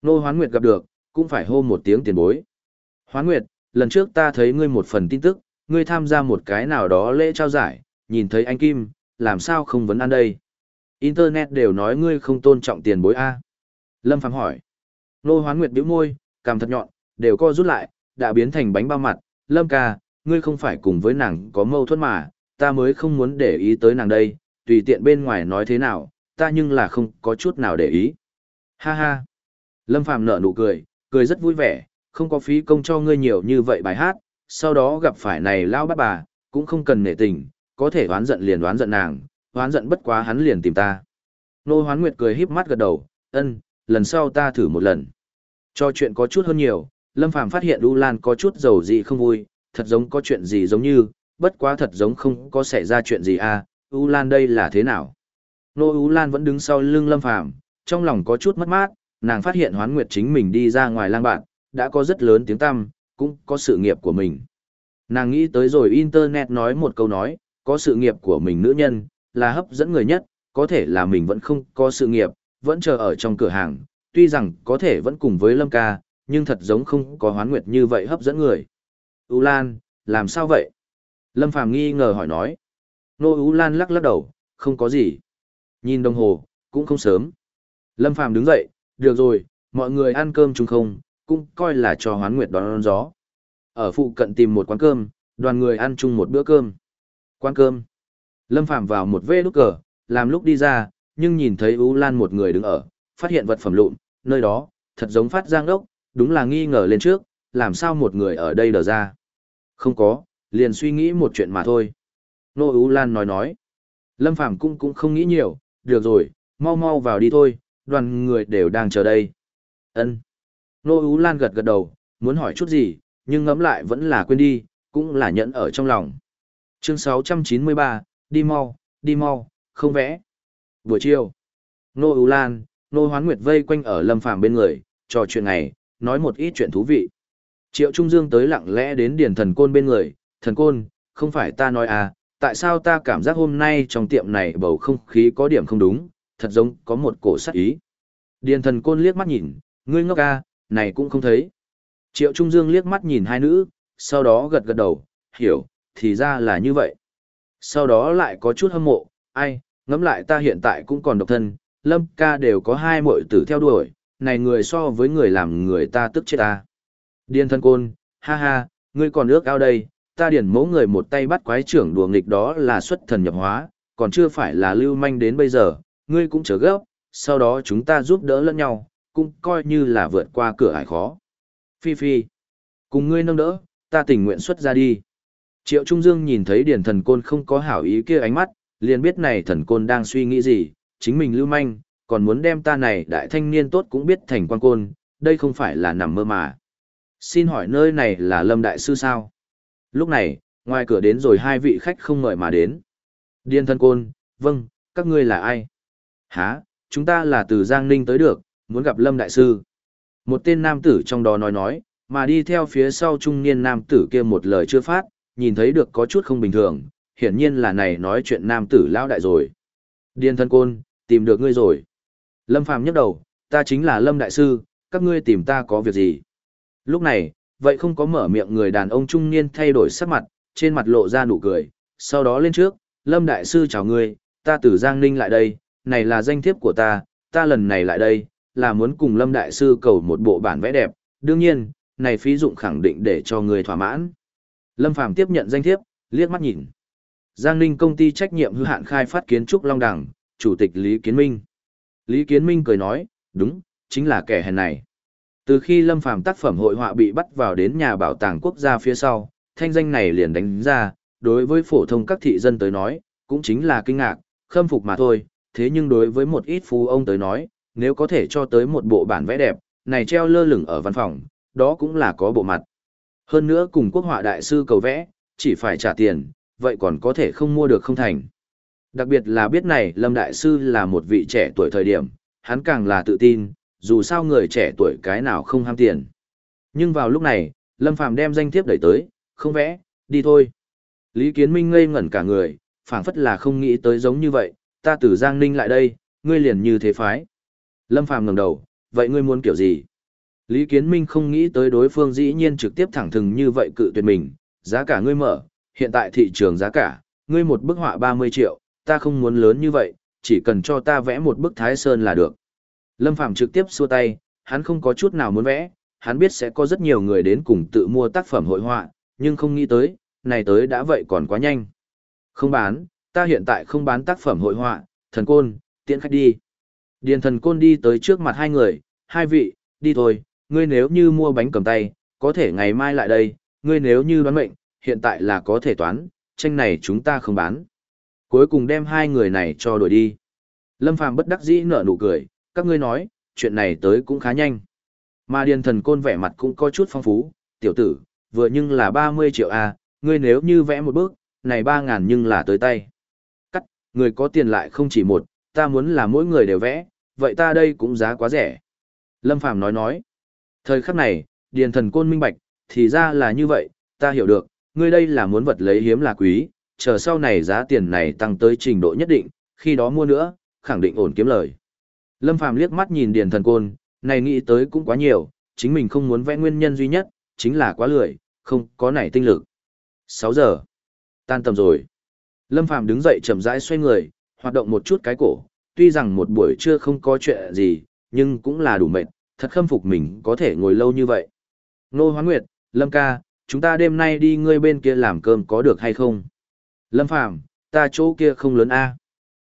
Speaker 1: Nô Hoán Nguyệt gặp được, cũng phải hô một tiếng tiền bối. Hoán Nguyệt, lần trước ta thấy ngươi một phần tin tức, ngươi tham gia một cái nào đó lễ trao giải, nhìn thấy anh Kim, làm sao không vấn ăn đây? Internet đều nói ngươi không tôn trọng tiền bối A. Lâm Phạm hỏi. Nô Hoán Nguyệt bĩu môi, cằm thật nhọn, đều co rút lại, đã biến thành bánh bao mặt. Lâm ca, ngươi không phải cùng với nàng có mâu thuẫn mà, ta mới không muốn để ý tới nàng đây, tùy tiện bên ngoài nói thế nào, ta nhưng là không có chút nào để ý. Ha ha. Lâm Phàm nở nụ cười, cười rất vui vẻ, không có phí công cho ngươi nhiều như vậy bài hát, sau đó gặp phải này lao bắt bà, cũng không cần nể tình, có thể đoán giận liền đoán giận nàng, đoán giận bất quá hắn liền tìm ta. Nô Hoán Nguyệt cười híp mắt gật đầu, ân, lần sau ta thử một lần. Cho chuyện có chút hơn nhiều, Lâm Phàm phát hiện U Lan có chút dầu gì không vui, thật giống có chuyện gì giống như, bất quá thật giống không có xảy ra chuyện gì à, U Lan đây là thế nào? Nô U Lan vẫn đứng sau lưng Lâm Phàm, trong lòng có chút mất mát, nàng phát hiện Hoán Nguyệt chính mình đi ra ngoài lang bạn, đã có rất lớn tiếng tăm, cũng có sự nghiệp của mình. Nàng nghĩ tới rồi Internet nói một câu nói, có sự nghiệp của mình nữ nhân, là hấp dẫn người nhất, có thể là mình vẫn không có sự nghiệp, vẫn chờ ở trong cửa hàng, tuy rằng có thể vẫn cùng với Lâm ca, nhưng thật giống không có Hoán Nguyệt như vậy hấp dẫn người. U Lan, làm sao vậy? Lâm Phàm nghi ngờ hỏi nói. Nô U Lan lắc lắc đầu, không có gì. Nhìn đồng hồ, cũng không sớm. Lâm Phàm đứng dậy, được rồi, mọi người ăn cơm chung không, cũng coi là cho hoán nguyệt đón, đón gió. Ở phụ cận tìm một quán cơm, đoàn người ăn chung một bữa cơm. Quán cơm. Lâm Phàm vào một vê đúc cờ, làm lúc đi ra, nhưng nhìn thấy Ú Lan một người đứng ở, phát hiện vật phẩm lụn, nơi đó, thật giống phát giang đốc, đúng là nghi ngờ lên trước, làm sao một người ở đây đờ ra. Không có, liền suy nghĩ một chuyện mà thôi. Nô Ú Lan nói nói. Lâm Phàm cũng cũng không nghĩ nhiều, được rồi, mau mau vào đi thôi, đoàn người đều đang chờ đây. Ân. Nô Ú Lan gật gật đầu, muốn hỏi chút gì, nhưng ngẫm lại vẫn là quên đi, cũng là nhẫn ở trong lòng. Chương 693, đi mau, đi mau, không vẽ. Buổi chiều, Nô U Lan, Nô Hoán Nguyệt vây quanh ở Lâm Phàm bên người, trò chuyện này, nói một ít chuyện thú vị. Triệu Trung Dương tới lặng lẽ đến Điền Thần Côn bên người, Thần Côn, không phải ta nói à, tại sao ta cảm giác hôm nay trong tiệm này bầu không khí có điểm không đúng, thật giống có một cổ sát ý. Điền Thần Côn liếc mắt nhìn, ngươi ngốc à, này cũng không thấy. Triệu Trung Dương liếc mắt nhìn hai nữ, sau đó gật gật đầu, hiểu, thì ra là như vậy. Sau đó lại có chút hâm mộ, ai, ngẫm lại ta hiện tại cũng còn độc thân, Lâm ca đều có hai muội tử theo đuổi, này người so với người làm người ta tức chết ta. Điên thân côn, ha ha, ngươi còn ước ao đây, ta điển mẫu người một tay bắt quái trưởng đùa nghịch đó là xuất thần nhập hóa, còn chưa phải là lưu manh đến bây giờ, ngươi cũng chờ gấp, sau đó chúng ta giúp đỡ lẫn nhau, cũng coi như là vượt qua cửa ải khó. Phi Phi, cùng ngươi nâng đỡ, ta tình nguyện xuất ra đi. Triệu Trung Dương nhìn thấy điển thần côn không có hảo ý kia ánh mắt, liền biết này thần côn đang suy nghĩ gì, chính mình lưu manh, còn muốn đem ta này đại thanh niên tốt cũng biết thành quan côn, đây không phải là nằm mơ mà. Xin hỏi nơi này là Lâm Đại Sư sao? Lúc này, ngoài cửa đến rồi hai vị khách không ngợi mà đến. Điên thân côn, vâng, các ngươi là ai? Hả, chúng ta là từ Giang Ninh tới được, muốn gặp Lâm Đại Sư. Một tên nam tử trong đó nói nói, mà đi theo phía sau trung niên nam tử kia một lời chưa phát, nhìn thấy được có chút không bình thường, hiển nhiên là này nói chuyện nam tử lão đại rồi. Điên thân côn, tìm được ngươi rồi. Lâm Phàm nhấc đầu, ta chính là Lâm Đại Sư, các ngươi tìm ta có việc gì? Lúc này, vậy không có mở miệng người đàn ông trung niên thay đổi sắc mặt, trên mặt lộ ra nụ cười, sau đó lên trước, Lâm Đại Sư chào ngươi, ta từ Giang Ninh lại đây, này là danh thiếp của ta, ta lần này lại đây, là muốn cùng Lâm Đại Sư cầu một bộ bản vẽ đẹp, đương nhiên, này phí dụng khẳng định để cho người thỏa mãn. Lâm Phàm tiếp nhận danh thiếp, liếc mắt nhìn. Giang Ninh công ty trách nhiệm hữu hạn khai phát kiến trúc Long Đẳng, Chủ tịch Lý Kiến Minh. Lý Kiến Minh cười nói, đúng, chính là kẻ hèn này. Từ khi Lâm Phàm tác phẩm hội họa bị bắt vào đến nhà bảo tàng quốc gia phía sau, thanh danh này liền đánh ra, đối với phổ thông các thị dân tới nói, cũng chính là kinh ngạc, khâm phục mà thôi, thế nhưng đối với một ít phú ông tới nói, nếu có thể cho tới một bộ bản vẽ đẹp, này treo lơ lửng ở văn phòng, đó cũng là có bộ mặt. Hơn nữa cùng quốc họa đại sư cầu vẽ, chỉ phải trả tiền, vậy còn có thể không mua được không thành. Đặc biệt là biết này Lâm Đại Sư là một vị trẻ tuổi thời điểm, hắn càng là tự tin, dù sao người trẻ tuổi cái nào không ham tiền. Nhưng vào lúc này, Lâm Phàm đem danh thiếp đẩy tới, không vẽ, đi thôi. Lý Kiến Minh ngây ngẩn cả người, phảng phất là không nghĩ tới giống như vậy, ta từ Giang Ninh lại đây, ngươi liền như thế phái. Lâm Phàm ngẩng đầu, vậy ngươi muốn kiểu gì? Lý Kiến Minh không nghĩ tới đối phương dĩ nhiên trực tiếp thẳng thừng như vậy cự tuyệt mình, giá cả ngươi mở, hiện tại thị trường giá cả, ngươi một bức họa 30 triệu, ta không muốn lớn như vậy, chỉ cần cho ta vẽ một bức Thái Sơn là được. Lâm Phàm trực tiếp xua tay, hắn không có chút nào muốn vẽ, hắn biết sẽ có rất nhiều người đến cùng tự mua tác phẩm hội họa, nhưng không nghĩ tới, này tới đã vậy còn quá nhanh. Không bán, ta hiện tại không bán tác phẩm hội họa, thần côn, tiện khách đi. Điền thần côn đi tới trước mặt hai người, hai vị, đi thôi, ngươi nếu như mua bánh cầm tay, có thể ngày mai lại đây, ngươi nếu như đoán mệnh, hiện tại là có thể toán, tranh này chúng ta không bán. Cuối cùng đem hai người này cho đuổi đi. Lâm Phàm bất đắc dĩ nở nụ cười, các ngươi nói, chuyện này tới cũng khá nhanh. Mà điền thần côn vẻ mặt cũng có chút phong phú, tiểu tử, vừa nhưng là 30 triệu a, à, ngươi nếu như vẽ một bước, này 3 ngàn nhưng là tới tay. Cắt, người có tiền lại không chỉ một, ta muốn là mỗi người đều vẽ, vậy ta đây cũng giá quá rẻ. Lâm Phàm nói nói. Thời khắc này, điền thần côn minh bạch, thì ra là như vậy, ta hiểu được, ngươi đây là muốn vật lấy hiếm là quý, chờ sau này giá tiền này tăng tới trình độ nhất định, khi đó mua nữa, khẳng định ổn kiếm lời. Lâm Phàm liếc mắt nhìn Điền Thần Côn, này nghĩ tới cũng quá nhiều, chính mình không muốn vẽ nguyên nhân duy nhất, chính là quá lười, không có nảy tinh lực. 6 giờ. Tan tầm rồi. Lâm Phàm đứng dậy chậm rãi xoay người, hoạt động một chút cái cổ, tuy rằng một buổi trưa không có chuyện gì, nhưng cũng là đủ mệt, thật khâm phục mình có thể ngồi lâu như vậy. Nô Hoán Nguyệt, Lâm ca, chúng ta đêm nay đi ngươi bên kia làm cơm có được hay không? Lâm Phàm, ta chỗ kia không lớn a.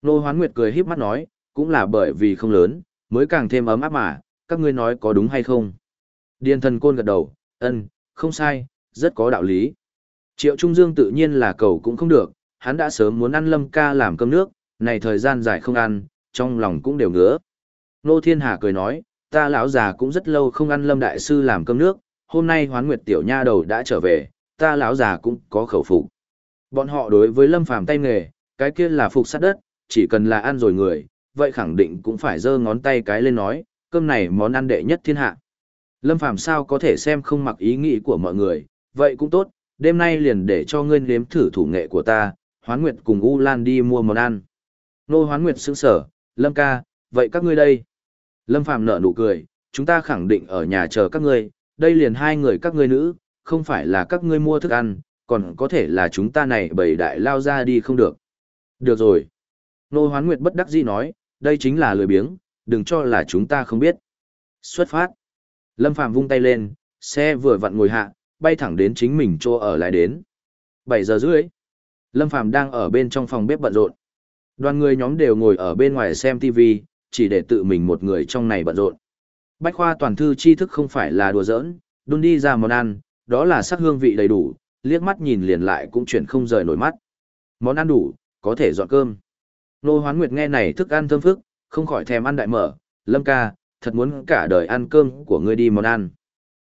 Speaker 1: Nô Hoán Nguyệt cười híp mắt nói, cũng là bởi vì không lớn, mới càng thêm ấm áp mà, các ngươi nói có đúng hay không? Điền thần côn gật đầu, ân, không sai, rất có đạo lý. Triệu Trung Dương tự nhiên là cầu cũng không được, hắn đã sớm muốn ăn Lâm ca làm cơm nước, này thời gian dài không ăn, trong lòng cũng đều ngứa. Nô Thiên Hà cười nói, ta lão già cũng rất lâu không ăn Lâm đại sư làm cơm nước, hôm nay Hoán Nguyệt tiểu nha đầu đã trở về, ta lão già cũng có khẩu phục. Bọn họ đối với Lâm Phàm tay nghề, cái kia là phục sát đất, chỉ cần là ăn rồi người, vậy khẳng định cũng phải giơ ngón tay cái lên nói, cơm này món ăn đệ nhất thiên hạ. Lâm Phàm sao có thể xem không mặc ý nghĩ của mọi người, vậy cũng tốt, đêm nay liền để cho ngươi nếm thử thủ nghệ của ta, Hoán Nguyệt cùng U Lan đi mua món ăn. Nô Hoán Nguyệt sững sở, Lâm ca, vậy các ngươi đây? Lâm Phàm nở nụ cười, chúng ta khẳng định ở nhà chờ các ngươi, đây liền hai người các ngươi nữ, không phải là các ngươi mua thức ăn, còn có thể là chúng ta này bầy đại lao ra đi không được. Được rồi. Nô Hoán Nguyệt bất đắc dĩ nói, đây chính là lười biếng, đừng cho là chúng ta không biết. Xuất phát. Lâm Phàm vung tay lên, xe vừa vặn ngồi hạ, bay thẳng đến chính mình chỗ ở lại đến. 7 giờ rưỡi. Lâm Phàm đang ở bên trong phòng bếp bận rộn. Đoàn người nhóm đều ngồi ở bên ngoài xem TV, chỉ để tự mình một người trong này bận rộn. Bách khoa toàn thư tri thức không phải là đùa giỡn, đun đi ra món ăn, đó là sắc hương vị đầy đủ, liếc mắt nhìn liền lại cũng chuyển không rời nổi mắt. Món ăn đủ, có thể dọn cơm. Nô Hoán Nguyệt nghe này thức ăn thơm phức, không khỏi thèm ăn đại mở, Lâm ca, thật muốn cả đời ăn cơm của ngươi đi món ăn.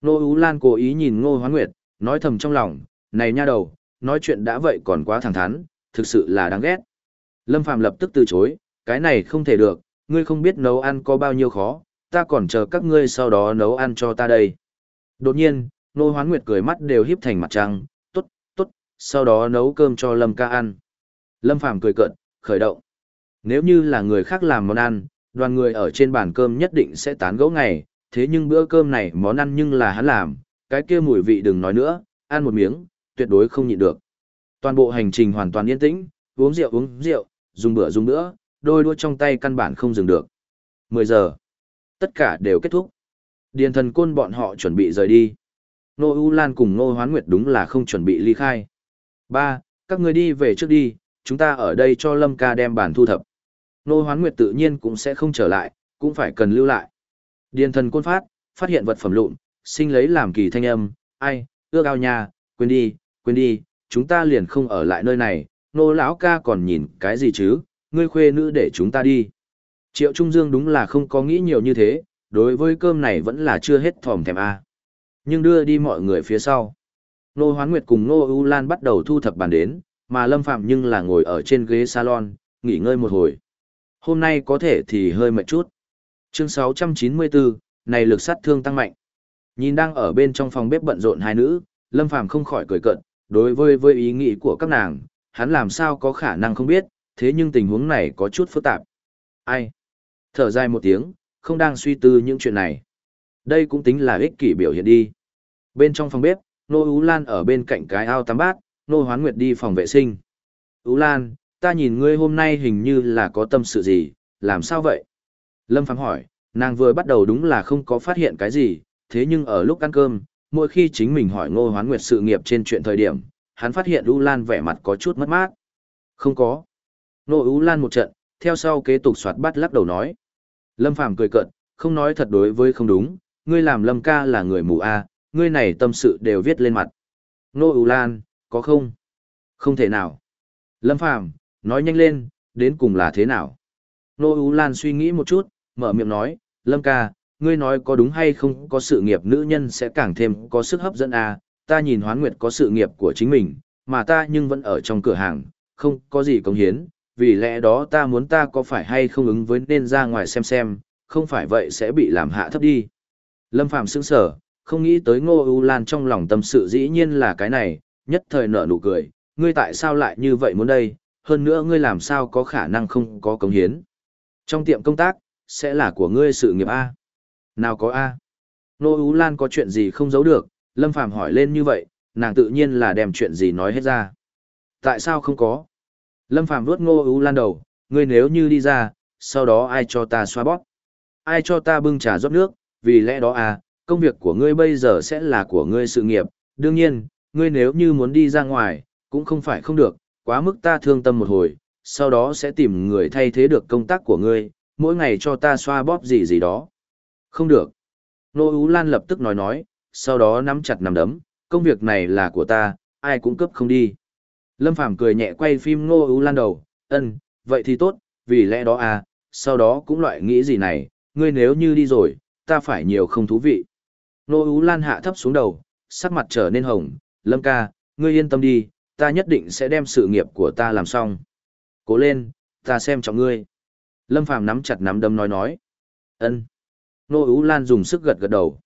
Speaker 1: Nô Ú Lan cố ý nhìn Ngô Hoán Nguyệt, nói thầm trong lòng, này nha đầu, nói chuyện đã vậy còn quá thẳng thắn, thực sự là đáng ghét. Lâm Phàm lập tức từ chối, cái này không thể được, ngươi không biết nấu ăn có bao nhiêu khó, ta còn chờ các ngươi sau đó nấu ăn cho ta đây. Đột nhiên, Nô Hoán Nguyệt cười mắt đều híp thành mặt trăng, tốt, tốt, sau đó nấu cơm cho Lâm ca ăn. Lâm Phàm cười cợt, khởi động. Nếu như là người khác làm món ăn, đoàn người ở trên bàn cơm nhất định sẽ tán gẫu ngày, thế nhưng bữa cơm này món ăn nhưng là hắn làm, cái kia mùi vị đừng nói nữa, ăn một miếng, tuyệt đối không nhịn được. Toàn bộ hành trình hoàn toàn yên tĩnh, uống rượu uống rượu, dùng bữa dùng bữa, đôi đua trong tay căn bản không dừng được. 10 giờ, tất cả đều kết thúc. Điền thần côn bọn họ chuẩn bị rời đi. Nô U Lan cùng Nô Hoán Nguyệt đúng là không chuẩn bị ly khai. Ba, các người đi về trước đi, chúng ta ở đây cho Lâm ca đem bản thu thập. Nô Hoán Nguyệt tự nhiên cũng sẽ không trở lại, cũng phải cần lưu lại. Điền thần côn phát, phát hiện vật phẩm lụn, sinh lấy làm kỳ thanh âm, ai, ước ao nhà, quên đi, quên đi, chúng ta liền không ở lại nơi này, nô lão ca còn nhìn cái gì chứ, ngươi khuê nữ để chúng ta đi. Triệu Trung Dương đúng là không có nghĩ nhiều như thế, đối với cơm này vẫn là chưa hết thòm thèm a. Nhưng đưa đi mọi người phía sau. Nô Hoán Nguyệt cùng Nô U Lan bắt đầu thu thập bàn đến, mà Lâm Phạm nhưng là ngồi ở trên ghế salon, nghỉ ngơi một hồi. Hôm nay có thể thì hơi mệt chút. Chương 694, này lực sát thương tăng mạnh. Nhìn đang ở bên trong phòng bếp bận rộn hai nữ, Lâm Phàm không khỏi cười cợt, đối với với ý nghĩ của các nàng, hắn làm sao có khả năng không biết, thế nhưng tình huống này có chút phức tạp. Ai? Thở dài một tiếng, không đang suy tư những chuyện này. Đây cũng tính là ích kỷ biểu hiện đi. Bên trong phòng bếp, Nô Ú Lan ở bên cạnh cái ao tắm bát, Nô Hoán Nguyệt đi phòng vệ sinh. Ú Lan, ta nhìn ngươi hôm nay hình như là có tâm sự gì, làm sao vậy? Lâm Phàm hỏi, nàng vừa bắt đầu đúng là không có phát hiện cái gì, thế nhưng ở lúc ăn cơm, mỗi khi chính mình hỏi Ngô Hoán Nguyệt sự nghiệp trên chuyện thời điểm, hắn phát hiện U Lan vẻ mặt có chút mất mát. Không có. Nô U Lan một trận, theo sau kế tục soạt bắt lắc đầu nói. Lâm Phàm cười cợt, không nói thật đối với không đúng, ngươi làm Lâm ca là người mù a, ngươi này tâm sự đều viết lên mặt. Nô U Lan, có không? Không thể nào. Lâm Phàm nói nhanh lên, đến cùng là thế nào? Nô U Lan suy nghĩ một chút, mở miệng nói, Lâm ca, ngươi nói có đúng hay không có sự nghiệp nữ nhân sẽ càng thêm có sức hấp dẫn à, ta nhìn hoán nguyệt có sự nghiệp của chính mình, mà ta nhưng vẫn ở trong cửa hàng, không có gì công hiến, vì lẽ đó ta muốn ta có phải hay không ứng với nên ra ngoài xem xem, không phải vậy sẽ bị làm hạ thấp đi. Lâm Phạm sững sở, không nghĩ tới Ngô U Lan trong lòng tâm sự dĩ nhiên là cái này, nhất thời nở nụ cười, ngươi tại sao lại như vậy muốn đây, hơn nữa ngươi làm sao có khả năng không có công hiến. Trong tiệm công tác, sẽ là của ngươi sự nghiệp A. Nào có A. Nô u Lan có chuyện gì không giấu được, Lâm Phàm hỏi lên như vậy, nàng tự nhiên là đem chuyện gì nói hết ra. Tại sao không có? Lâm Phàm vuốt Ngô Ú Lan đầu, ngươi nếu như đi ra, sau đó ai cho ta xoa bóp? Ai cho ta bưng trà rót nước, vì lẽ đó à, công việc của ngươi bây giờ sẽ là của ngươi sự nghiệp, đương nhiên, ngươi nếu như muốn đi ra ngoài, cũng không phải không được, quá mức ta thương tâm một hồi, sau đó sẽ tìm người thay thế được công tác của ngươi, mỗi ngày cho ta xoa bóp gì gì đó. Không được. Nô Ú Lan lập tức nói nói, sau đó nắm chặt nắm đấm, công việc này là của ta, ai cũng cấp không đi. Lâm Phàm cười nhẹ quay phim Ngô Ú Lan đầu, ân, vậy thì tốt, vì lẽ đó à, sau đó cũng loại nghĩ gì này, ngươi nếu như đi rồi, ta phải nhiều không thú vị. Ngô Ú Lan hạ thấp xuống đầu, sắc mặt trở nên hồng, Lâm ca, ngươi yên tâm đi, ta nhất định sẽ đem sự nghiệp của ta làm xong. Cố lên, ta xem trọng ngươi. Lâm Phàm nắm chặt nắm đấm nói nói. ân. Nô Ú Lan dùng sức gật gật đầu.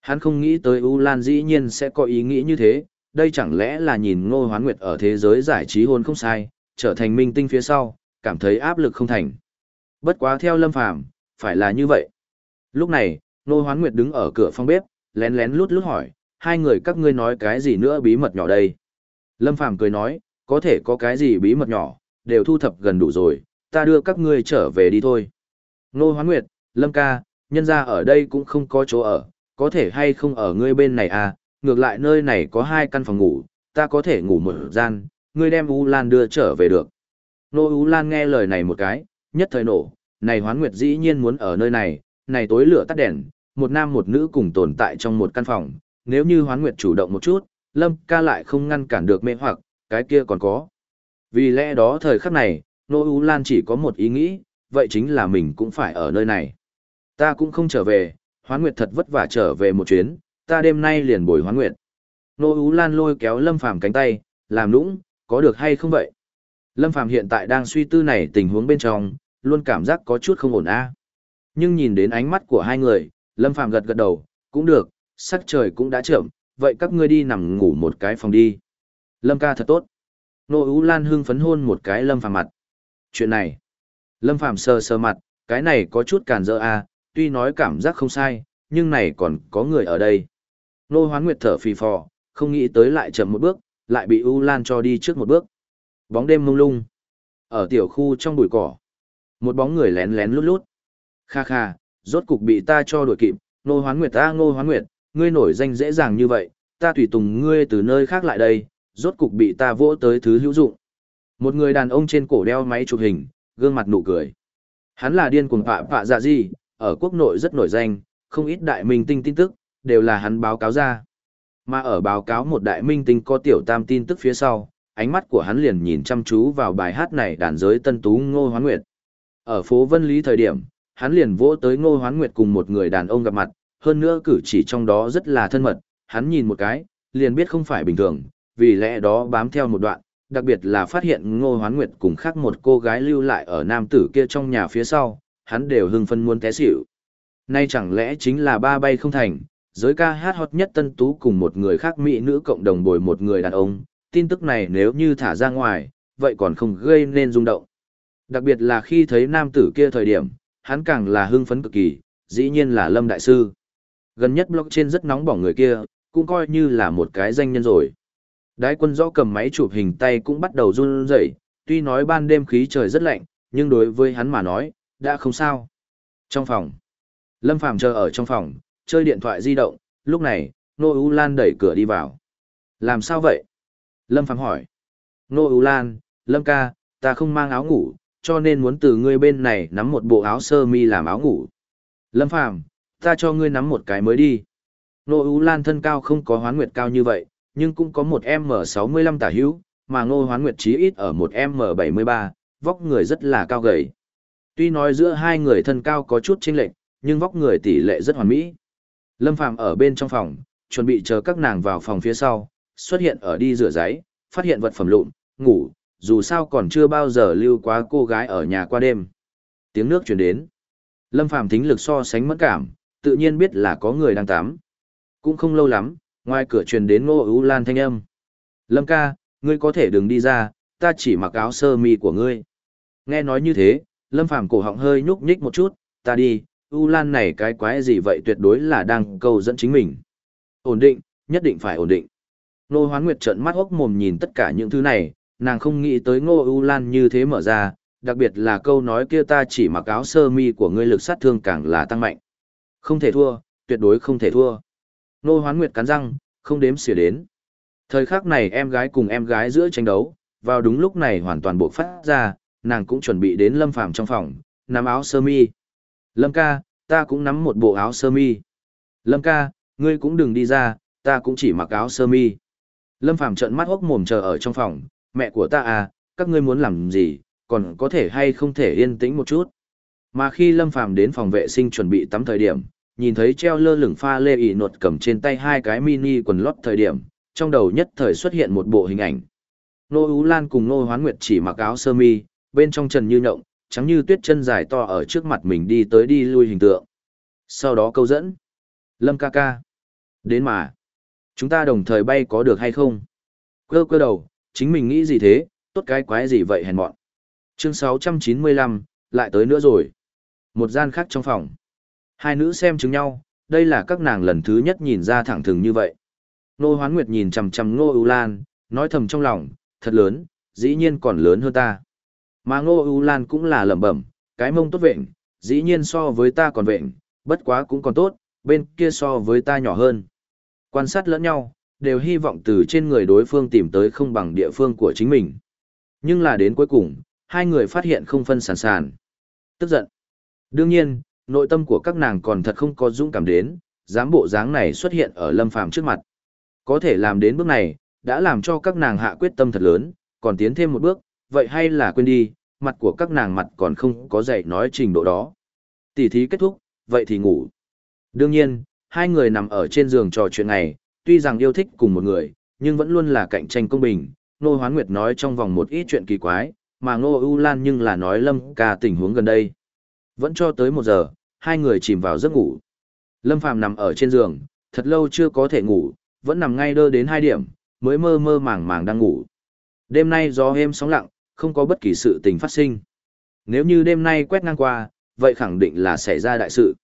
Speaker 1: Hắn không nghĩ tới Ú Lan dĩ nhiên sẽ có ý nghĩ như thế, đây chẳng lẽ là nhìn Ngô Hoán Nguyệt ở thế giới giải trí hôn không sai, trở thành minh tinh phía sau, cảm thấy áp lực không thành. Bất quá theo Lâm Phàm, phải là như vậy. Lúc này, Ngô Hoán Nguyệt đứng ở cửa phòng bếp, lén lén lút lút hỏi, hai người các ngươi nói cái gì nữa bí mật nhỏ đây? Lâm Phàm cười nói, có thể có cái gì bí mật nhỏ, đều thu thập gần đủ rồi, ta đưa các ngươi trở về đi thôi. Ngô Hoán Nguyệt, Lâm ca, nhân ra ở đây cũng không có chỗ ở, có thể hay không ở ngươi bên này à, ngược lại nơi này có hai căn phòng ngủ, ta có thể ngủ một gian, ngươi đem U Lan đưa trở về được. Nô U Lan nghe lời này một cái, nhất thời nổ, này Hoán Nguyệt dĩ nhiên muốn ở nơi này, này tối lửa tắt đèn, một nam một nữ cùng tồn tại trong một căn phòng, nếu như Hoán Nguyệt chủ động một chút, Lâm ca lại không ngăn cản được mê hoặc, cái kia còn có. Vì lẽ đó thời khắc này, Nô U Lan chỉ có một ý nghĩ, vậy chính là mình cũng phải ở nơi này. Ta cũng không trở về, Hoán Nguyệt thật vất vả trở về một chuyến, ta đêm nay liền bồi Hoán Nguyệt. Nô Ú Lan lôi kéo Lâm Phàm cánh tay, làm lũng, có được hay không vậy? Lâm Phàm hiện tại đang suy tư này tình huống bên trong, luôn cảm giác có chút không ổn a. Nhưng nhìn đến ánh mắt của hai người, Lâm Phàm gật gật đầu, cũng được, sắc trời cũng đã chậm, vậy các ngươi đi nằm ngủ một cái phòng đi. Lâm ca thật tốt. Nô Ú Lan hưng phấn hôn một cái Lâm Phàm mặt. Chuyện này. Lâm Phàm sờ sờ mặt, cái này có chút càn rỡ a, tuy nói cảm giác không sai, nhưng này còn có người ở đây. Nô Hoán Nguyệt thở phì phò, không nghĩ tới lại chậm một bước, lại bị U Lan cho đi trước một bước. Bóng đêm mông lung. Ở tiểu khu trong bụi cỏ. Một bóng người lén lén lút lút. Kha kha, rốt cục bị ta cho đuổi kịp. Nô Hoán Nguyệt ta Nô Hoán Nguyệt, ngươi nổi danh dễ dàng như vậy, ta tùy tùng ngươi từ nơi khác lại đây, rốt cục bị ta vỗ tới thứ hữu dụng. Một người đàn ông trên cổ đeo máy chụp hình, gương mặt nụ cười. Hắn là điên cuồng phạ phạ dạ gì, ở quốc nội rất nổi danh, không ít đại minh tinh tin tức, đều là hắn báo cáo ra. Mà ở báo cáo một đại minh tinh có tiểu tam tin tức phía sau, ánh mắt của hắn liền nhìn chăm chú vào bài hát này đàn giới tân tú Ngô Hoán Nguyệt. Ở phố Vân Lý thời điểm, hắn liền vỗ tới Ngô Hoán Nguyệt cùng một người đàn ông gặp mặt, hơn nữa cử chỉ trong đó rất là thân mật, hắn nhìn một cái, liền biết không phải bình thường, vì lẽ đó bám theo một đoạn, đặc biệt là phát hiện Ngô Hoán Nguyệt cùng khác một cô gái lưu lại ở nam tử kia trong nhà phía sau, hắn đều hưng phân muốn té xỉu. Nay chẳng lẽ chính là ba bay không thành, giới ca hát hot nhất tân tú cùng một người khác mỹ nữ cộng đồng bồi một người đàn ông, tin tức này nếu như thả ra ngoài, vậy còn không gây nên rung động. Đặc biệt là khi thấy nam tử kia thời điểm, hắn càng là hưng phấn cực kỳ, dĩ nhiên là Lâm Đại Sư. Gần nhất blog trên rất nóng bỏng người kia, cũng coi như là một cái danh nhân rồi. Đái quân rõ cầm máy chụp hình tay cũng bắt đầu run rẩy, tuy nói ban đêm khí trời rất lạnh, nhưng đối với hắn mà nói, đã không sao. Trong phòng, Lâm Phàm chờ ở trong phòng, chơi điện thoại di động, lúc này, Nô U Lan đẩy cửa đi vào. Làm sao vậy? Lâm Phàm hỏi. Nô U Lan, Lâm ca, ta không mang áo ngủ, cho nên muốn từ ngươi bên này nắm một bộ áo sơ mi làm áo ngủ. Lâm Phàm, ta cho ngươi nắm một cái mới đi. Nô U Lan thân cao không có hoán nguyệt cao như vậy, nhưng cũng có một M65 tả hữu, mà Ngô Hoán Nguyệt chí ít ở một M73, vóc người rất là cao gầy. Tuy nói giữa hai người thân cao có chút chênh lệch, nhưng vóc người tỷ lệ rất hoàn mỹ. Lâm Phàm ở bên trong phòng, chuẩn bị chờ các nàng vào phòng phía sau, xuất hiện ở đi rửa giấy, phát hiện vật phẩm lụn, ngủ, dù sao còn chưa bao giờ lưu quá cô gái ở nhà qua đêm. Tiếng nước truyền đến. Lâm Phàm thính lực so sánh mất cảm, tự nhiên biết là có người đang tắm. Cũng không lâu lắm, ngoài cửa truyền đến Ngô Ú Lan thanh âm. Lâm ca, ngươi có thể đừng đi ra, ta chỉ mặc áo sơ mi của ngươi. Nghe nói như thế, Lâm Phàm cổ họng hơi nhúc nhích một chút, ta đi, U Lan này cái quái gì vậy tuyệt đối là đang câu dẫn chính mình. Ổn định, nhất định phải ổn định. Nô Hoán Nguyệt trợn mắt hốc mồm nhìn tất cả những thứ này, nàng không nghĩ tới Ngô U Lan như thế mở ra, đặc biệt là câu nói kia ta chỉ mặc áo sơ mi của ngươi lực sát thương càng là tăng mạnh. Không thể thua, tuyệt đối không thể thua. Nô Hoán Nguyệt cắn răng, không đếm xỉa đến. Thời khắc này em gái cùng em gái giữa tranh đấu, vào đúng lúc này hoàn toàn buộc phát ra, nàng cũng chuẩn bị đến Lâm Phàm trong phòng, nắm áo sơ mi. Lâm ca, ta cũng nắm một bộ áo sơ mi. Lâm ca, ngươi cũng đừng đi ra, ta cũng chỉ mặc áo sơ mi. Lâm Phàm trợn mắt hốc mồm chờ ở trong phòng, mẹ của ta à, các ngươi muốn làm gì, còn có thể hay không thể yên tĩnh một chút. Mà khi Lâm Phàm đến phòng vệ sinh chuẩn bị tắm thời điểm, nhìn thấy treo lơ lửng pha lê ỉ nột cầm trên tay hai cái mini quần lót thời điểm, trong đầu nhất thời xuất hiện một bộ hình ảnh. Nô Ú Lan cùng Nô Hoán Nguyệt chỉ mặc áo sơ mi, bên trong trần như nhộng, trắng như tuyết chân dài to ở trước mặt mình đi tới đi lui hình tượng. Sau đó câu dẫn. Lâm ca ca. Đến mà. Chúng ta đồng thời bay có được hay không? quơ quơ đầu, chính mình nghĩ gì thế, tốt cái quái gì vậy hèn mọn. Chương 695, lại tới nữa rồi. Một gian khác trong phòng. Hai nữ xem chứng nhau, đây là các nàng lần thứ nhất nhìn ra thẳng thừng như vậy. Nô Hoán Nguyệt nhìn chằm chằm nô ưu Lan, nói thầm trong lòng, thật lớn, dĩ nhiên còn lớn hơn ta. Mà Ngô U Lan cũng là lẩm bẩm, cái mông tốt vệnh, dĩ nhiên so với ta còn vệnh, bất quá cũng còn tốt, bên kia so với ta nhỏ hơn. Quan sát lẫn nhau, đều hy vọng từ trên người đối phương tìm tới không bằng địa phương của chính mình. Nhưng là đến cuối cùng, hai người phát hiện không phân sản sản. Tức giận. Đương nhiên, nội tâm của các nàng còn thật không có dũng cảm đến, dám bộ dáng này xuất hiện ở lâm phàm trước mặt. Có thể làm đến bước này, đã làm cho các nàng hạ quyết tâm thật lớn, còn tiến thêm một bước, vậy hay là quên đi, mặt của các nàng mặt còn không có dạy nói trình độ đó. Tỷ thí kết thúc, vậy thì ngủ. Đương nhiên, hai người nằm ở trên giường trò chuyện này, tuy rằng yêu thích cùng một người, nhưng vẫn luôn là cạnh tranh công bình. Nô Hoán Nguyệt nói trong vòng một ít chuyện kỳ quái, mà Ngô ưu Lan nhưng là nói Lâm ca tình huống gần đây. Vẫn cho tới một giờ, hai người chìm vào giấc ngủ. Lâm Phàm nằm ở trên giường, thật lâu chưa có thể ngủ, vẫn nằm ngay đơ đến hai điểm, mới mơ mơ màng màng đang ngủ. Đêm nay gió êm sóng lặng, không có bất kỳ sự tình phát sinh. Nếu như đêm nay quét ngang qua, vậy khẳng định là xảy ra đại sự.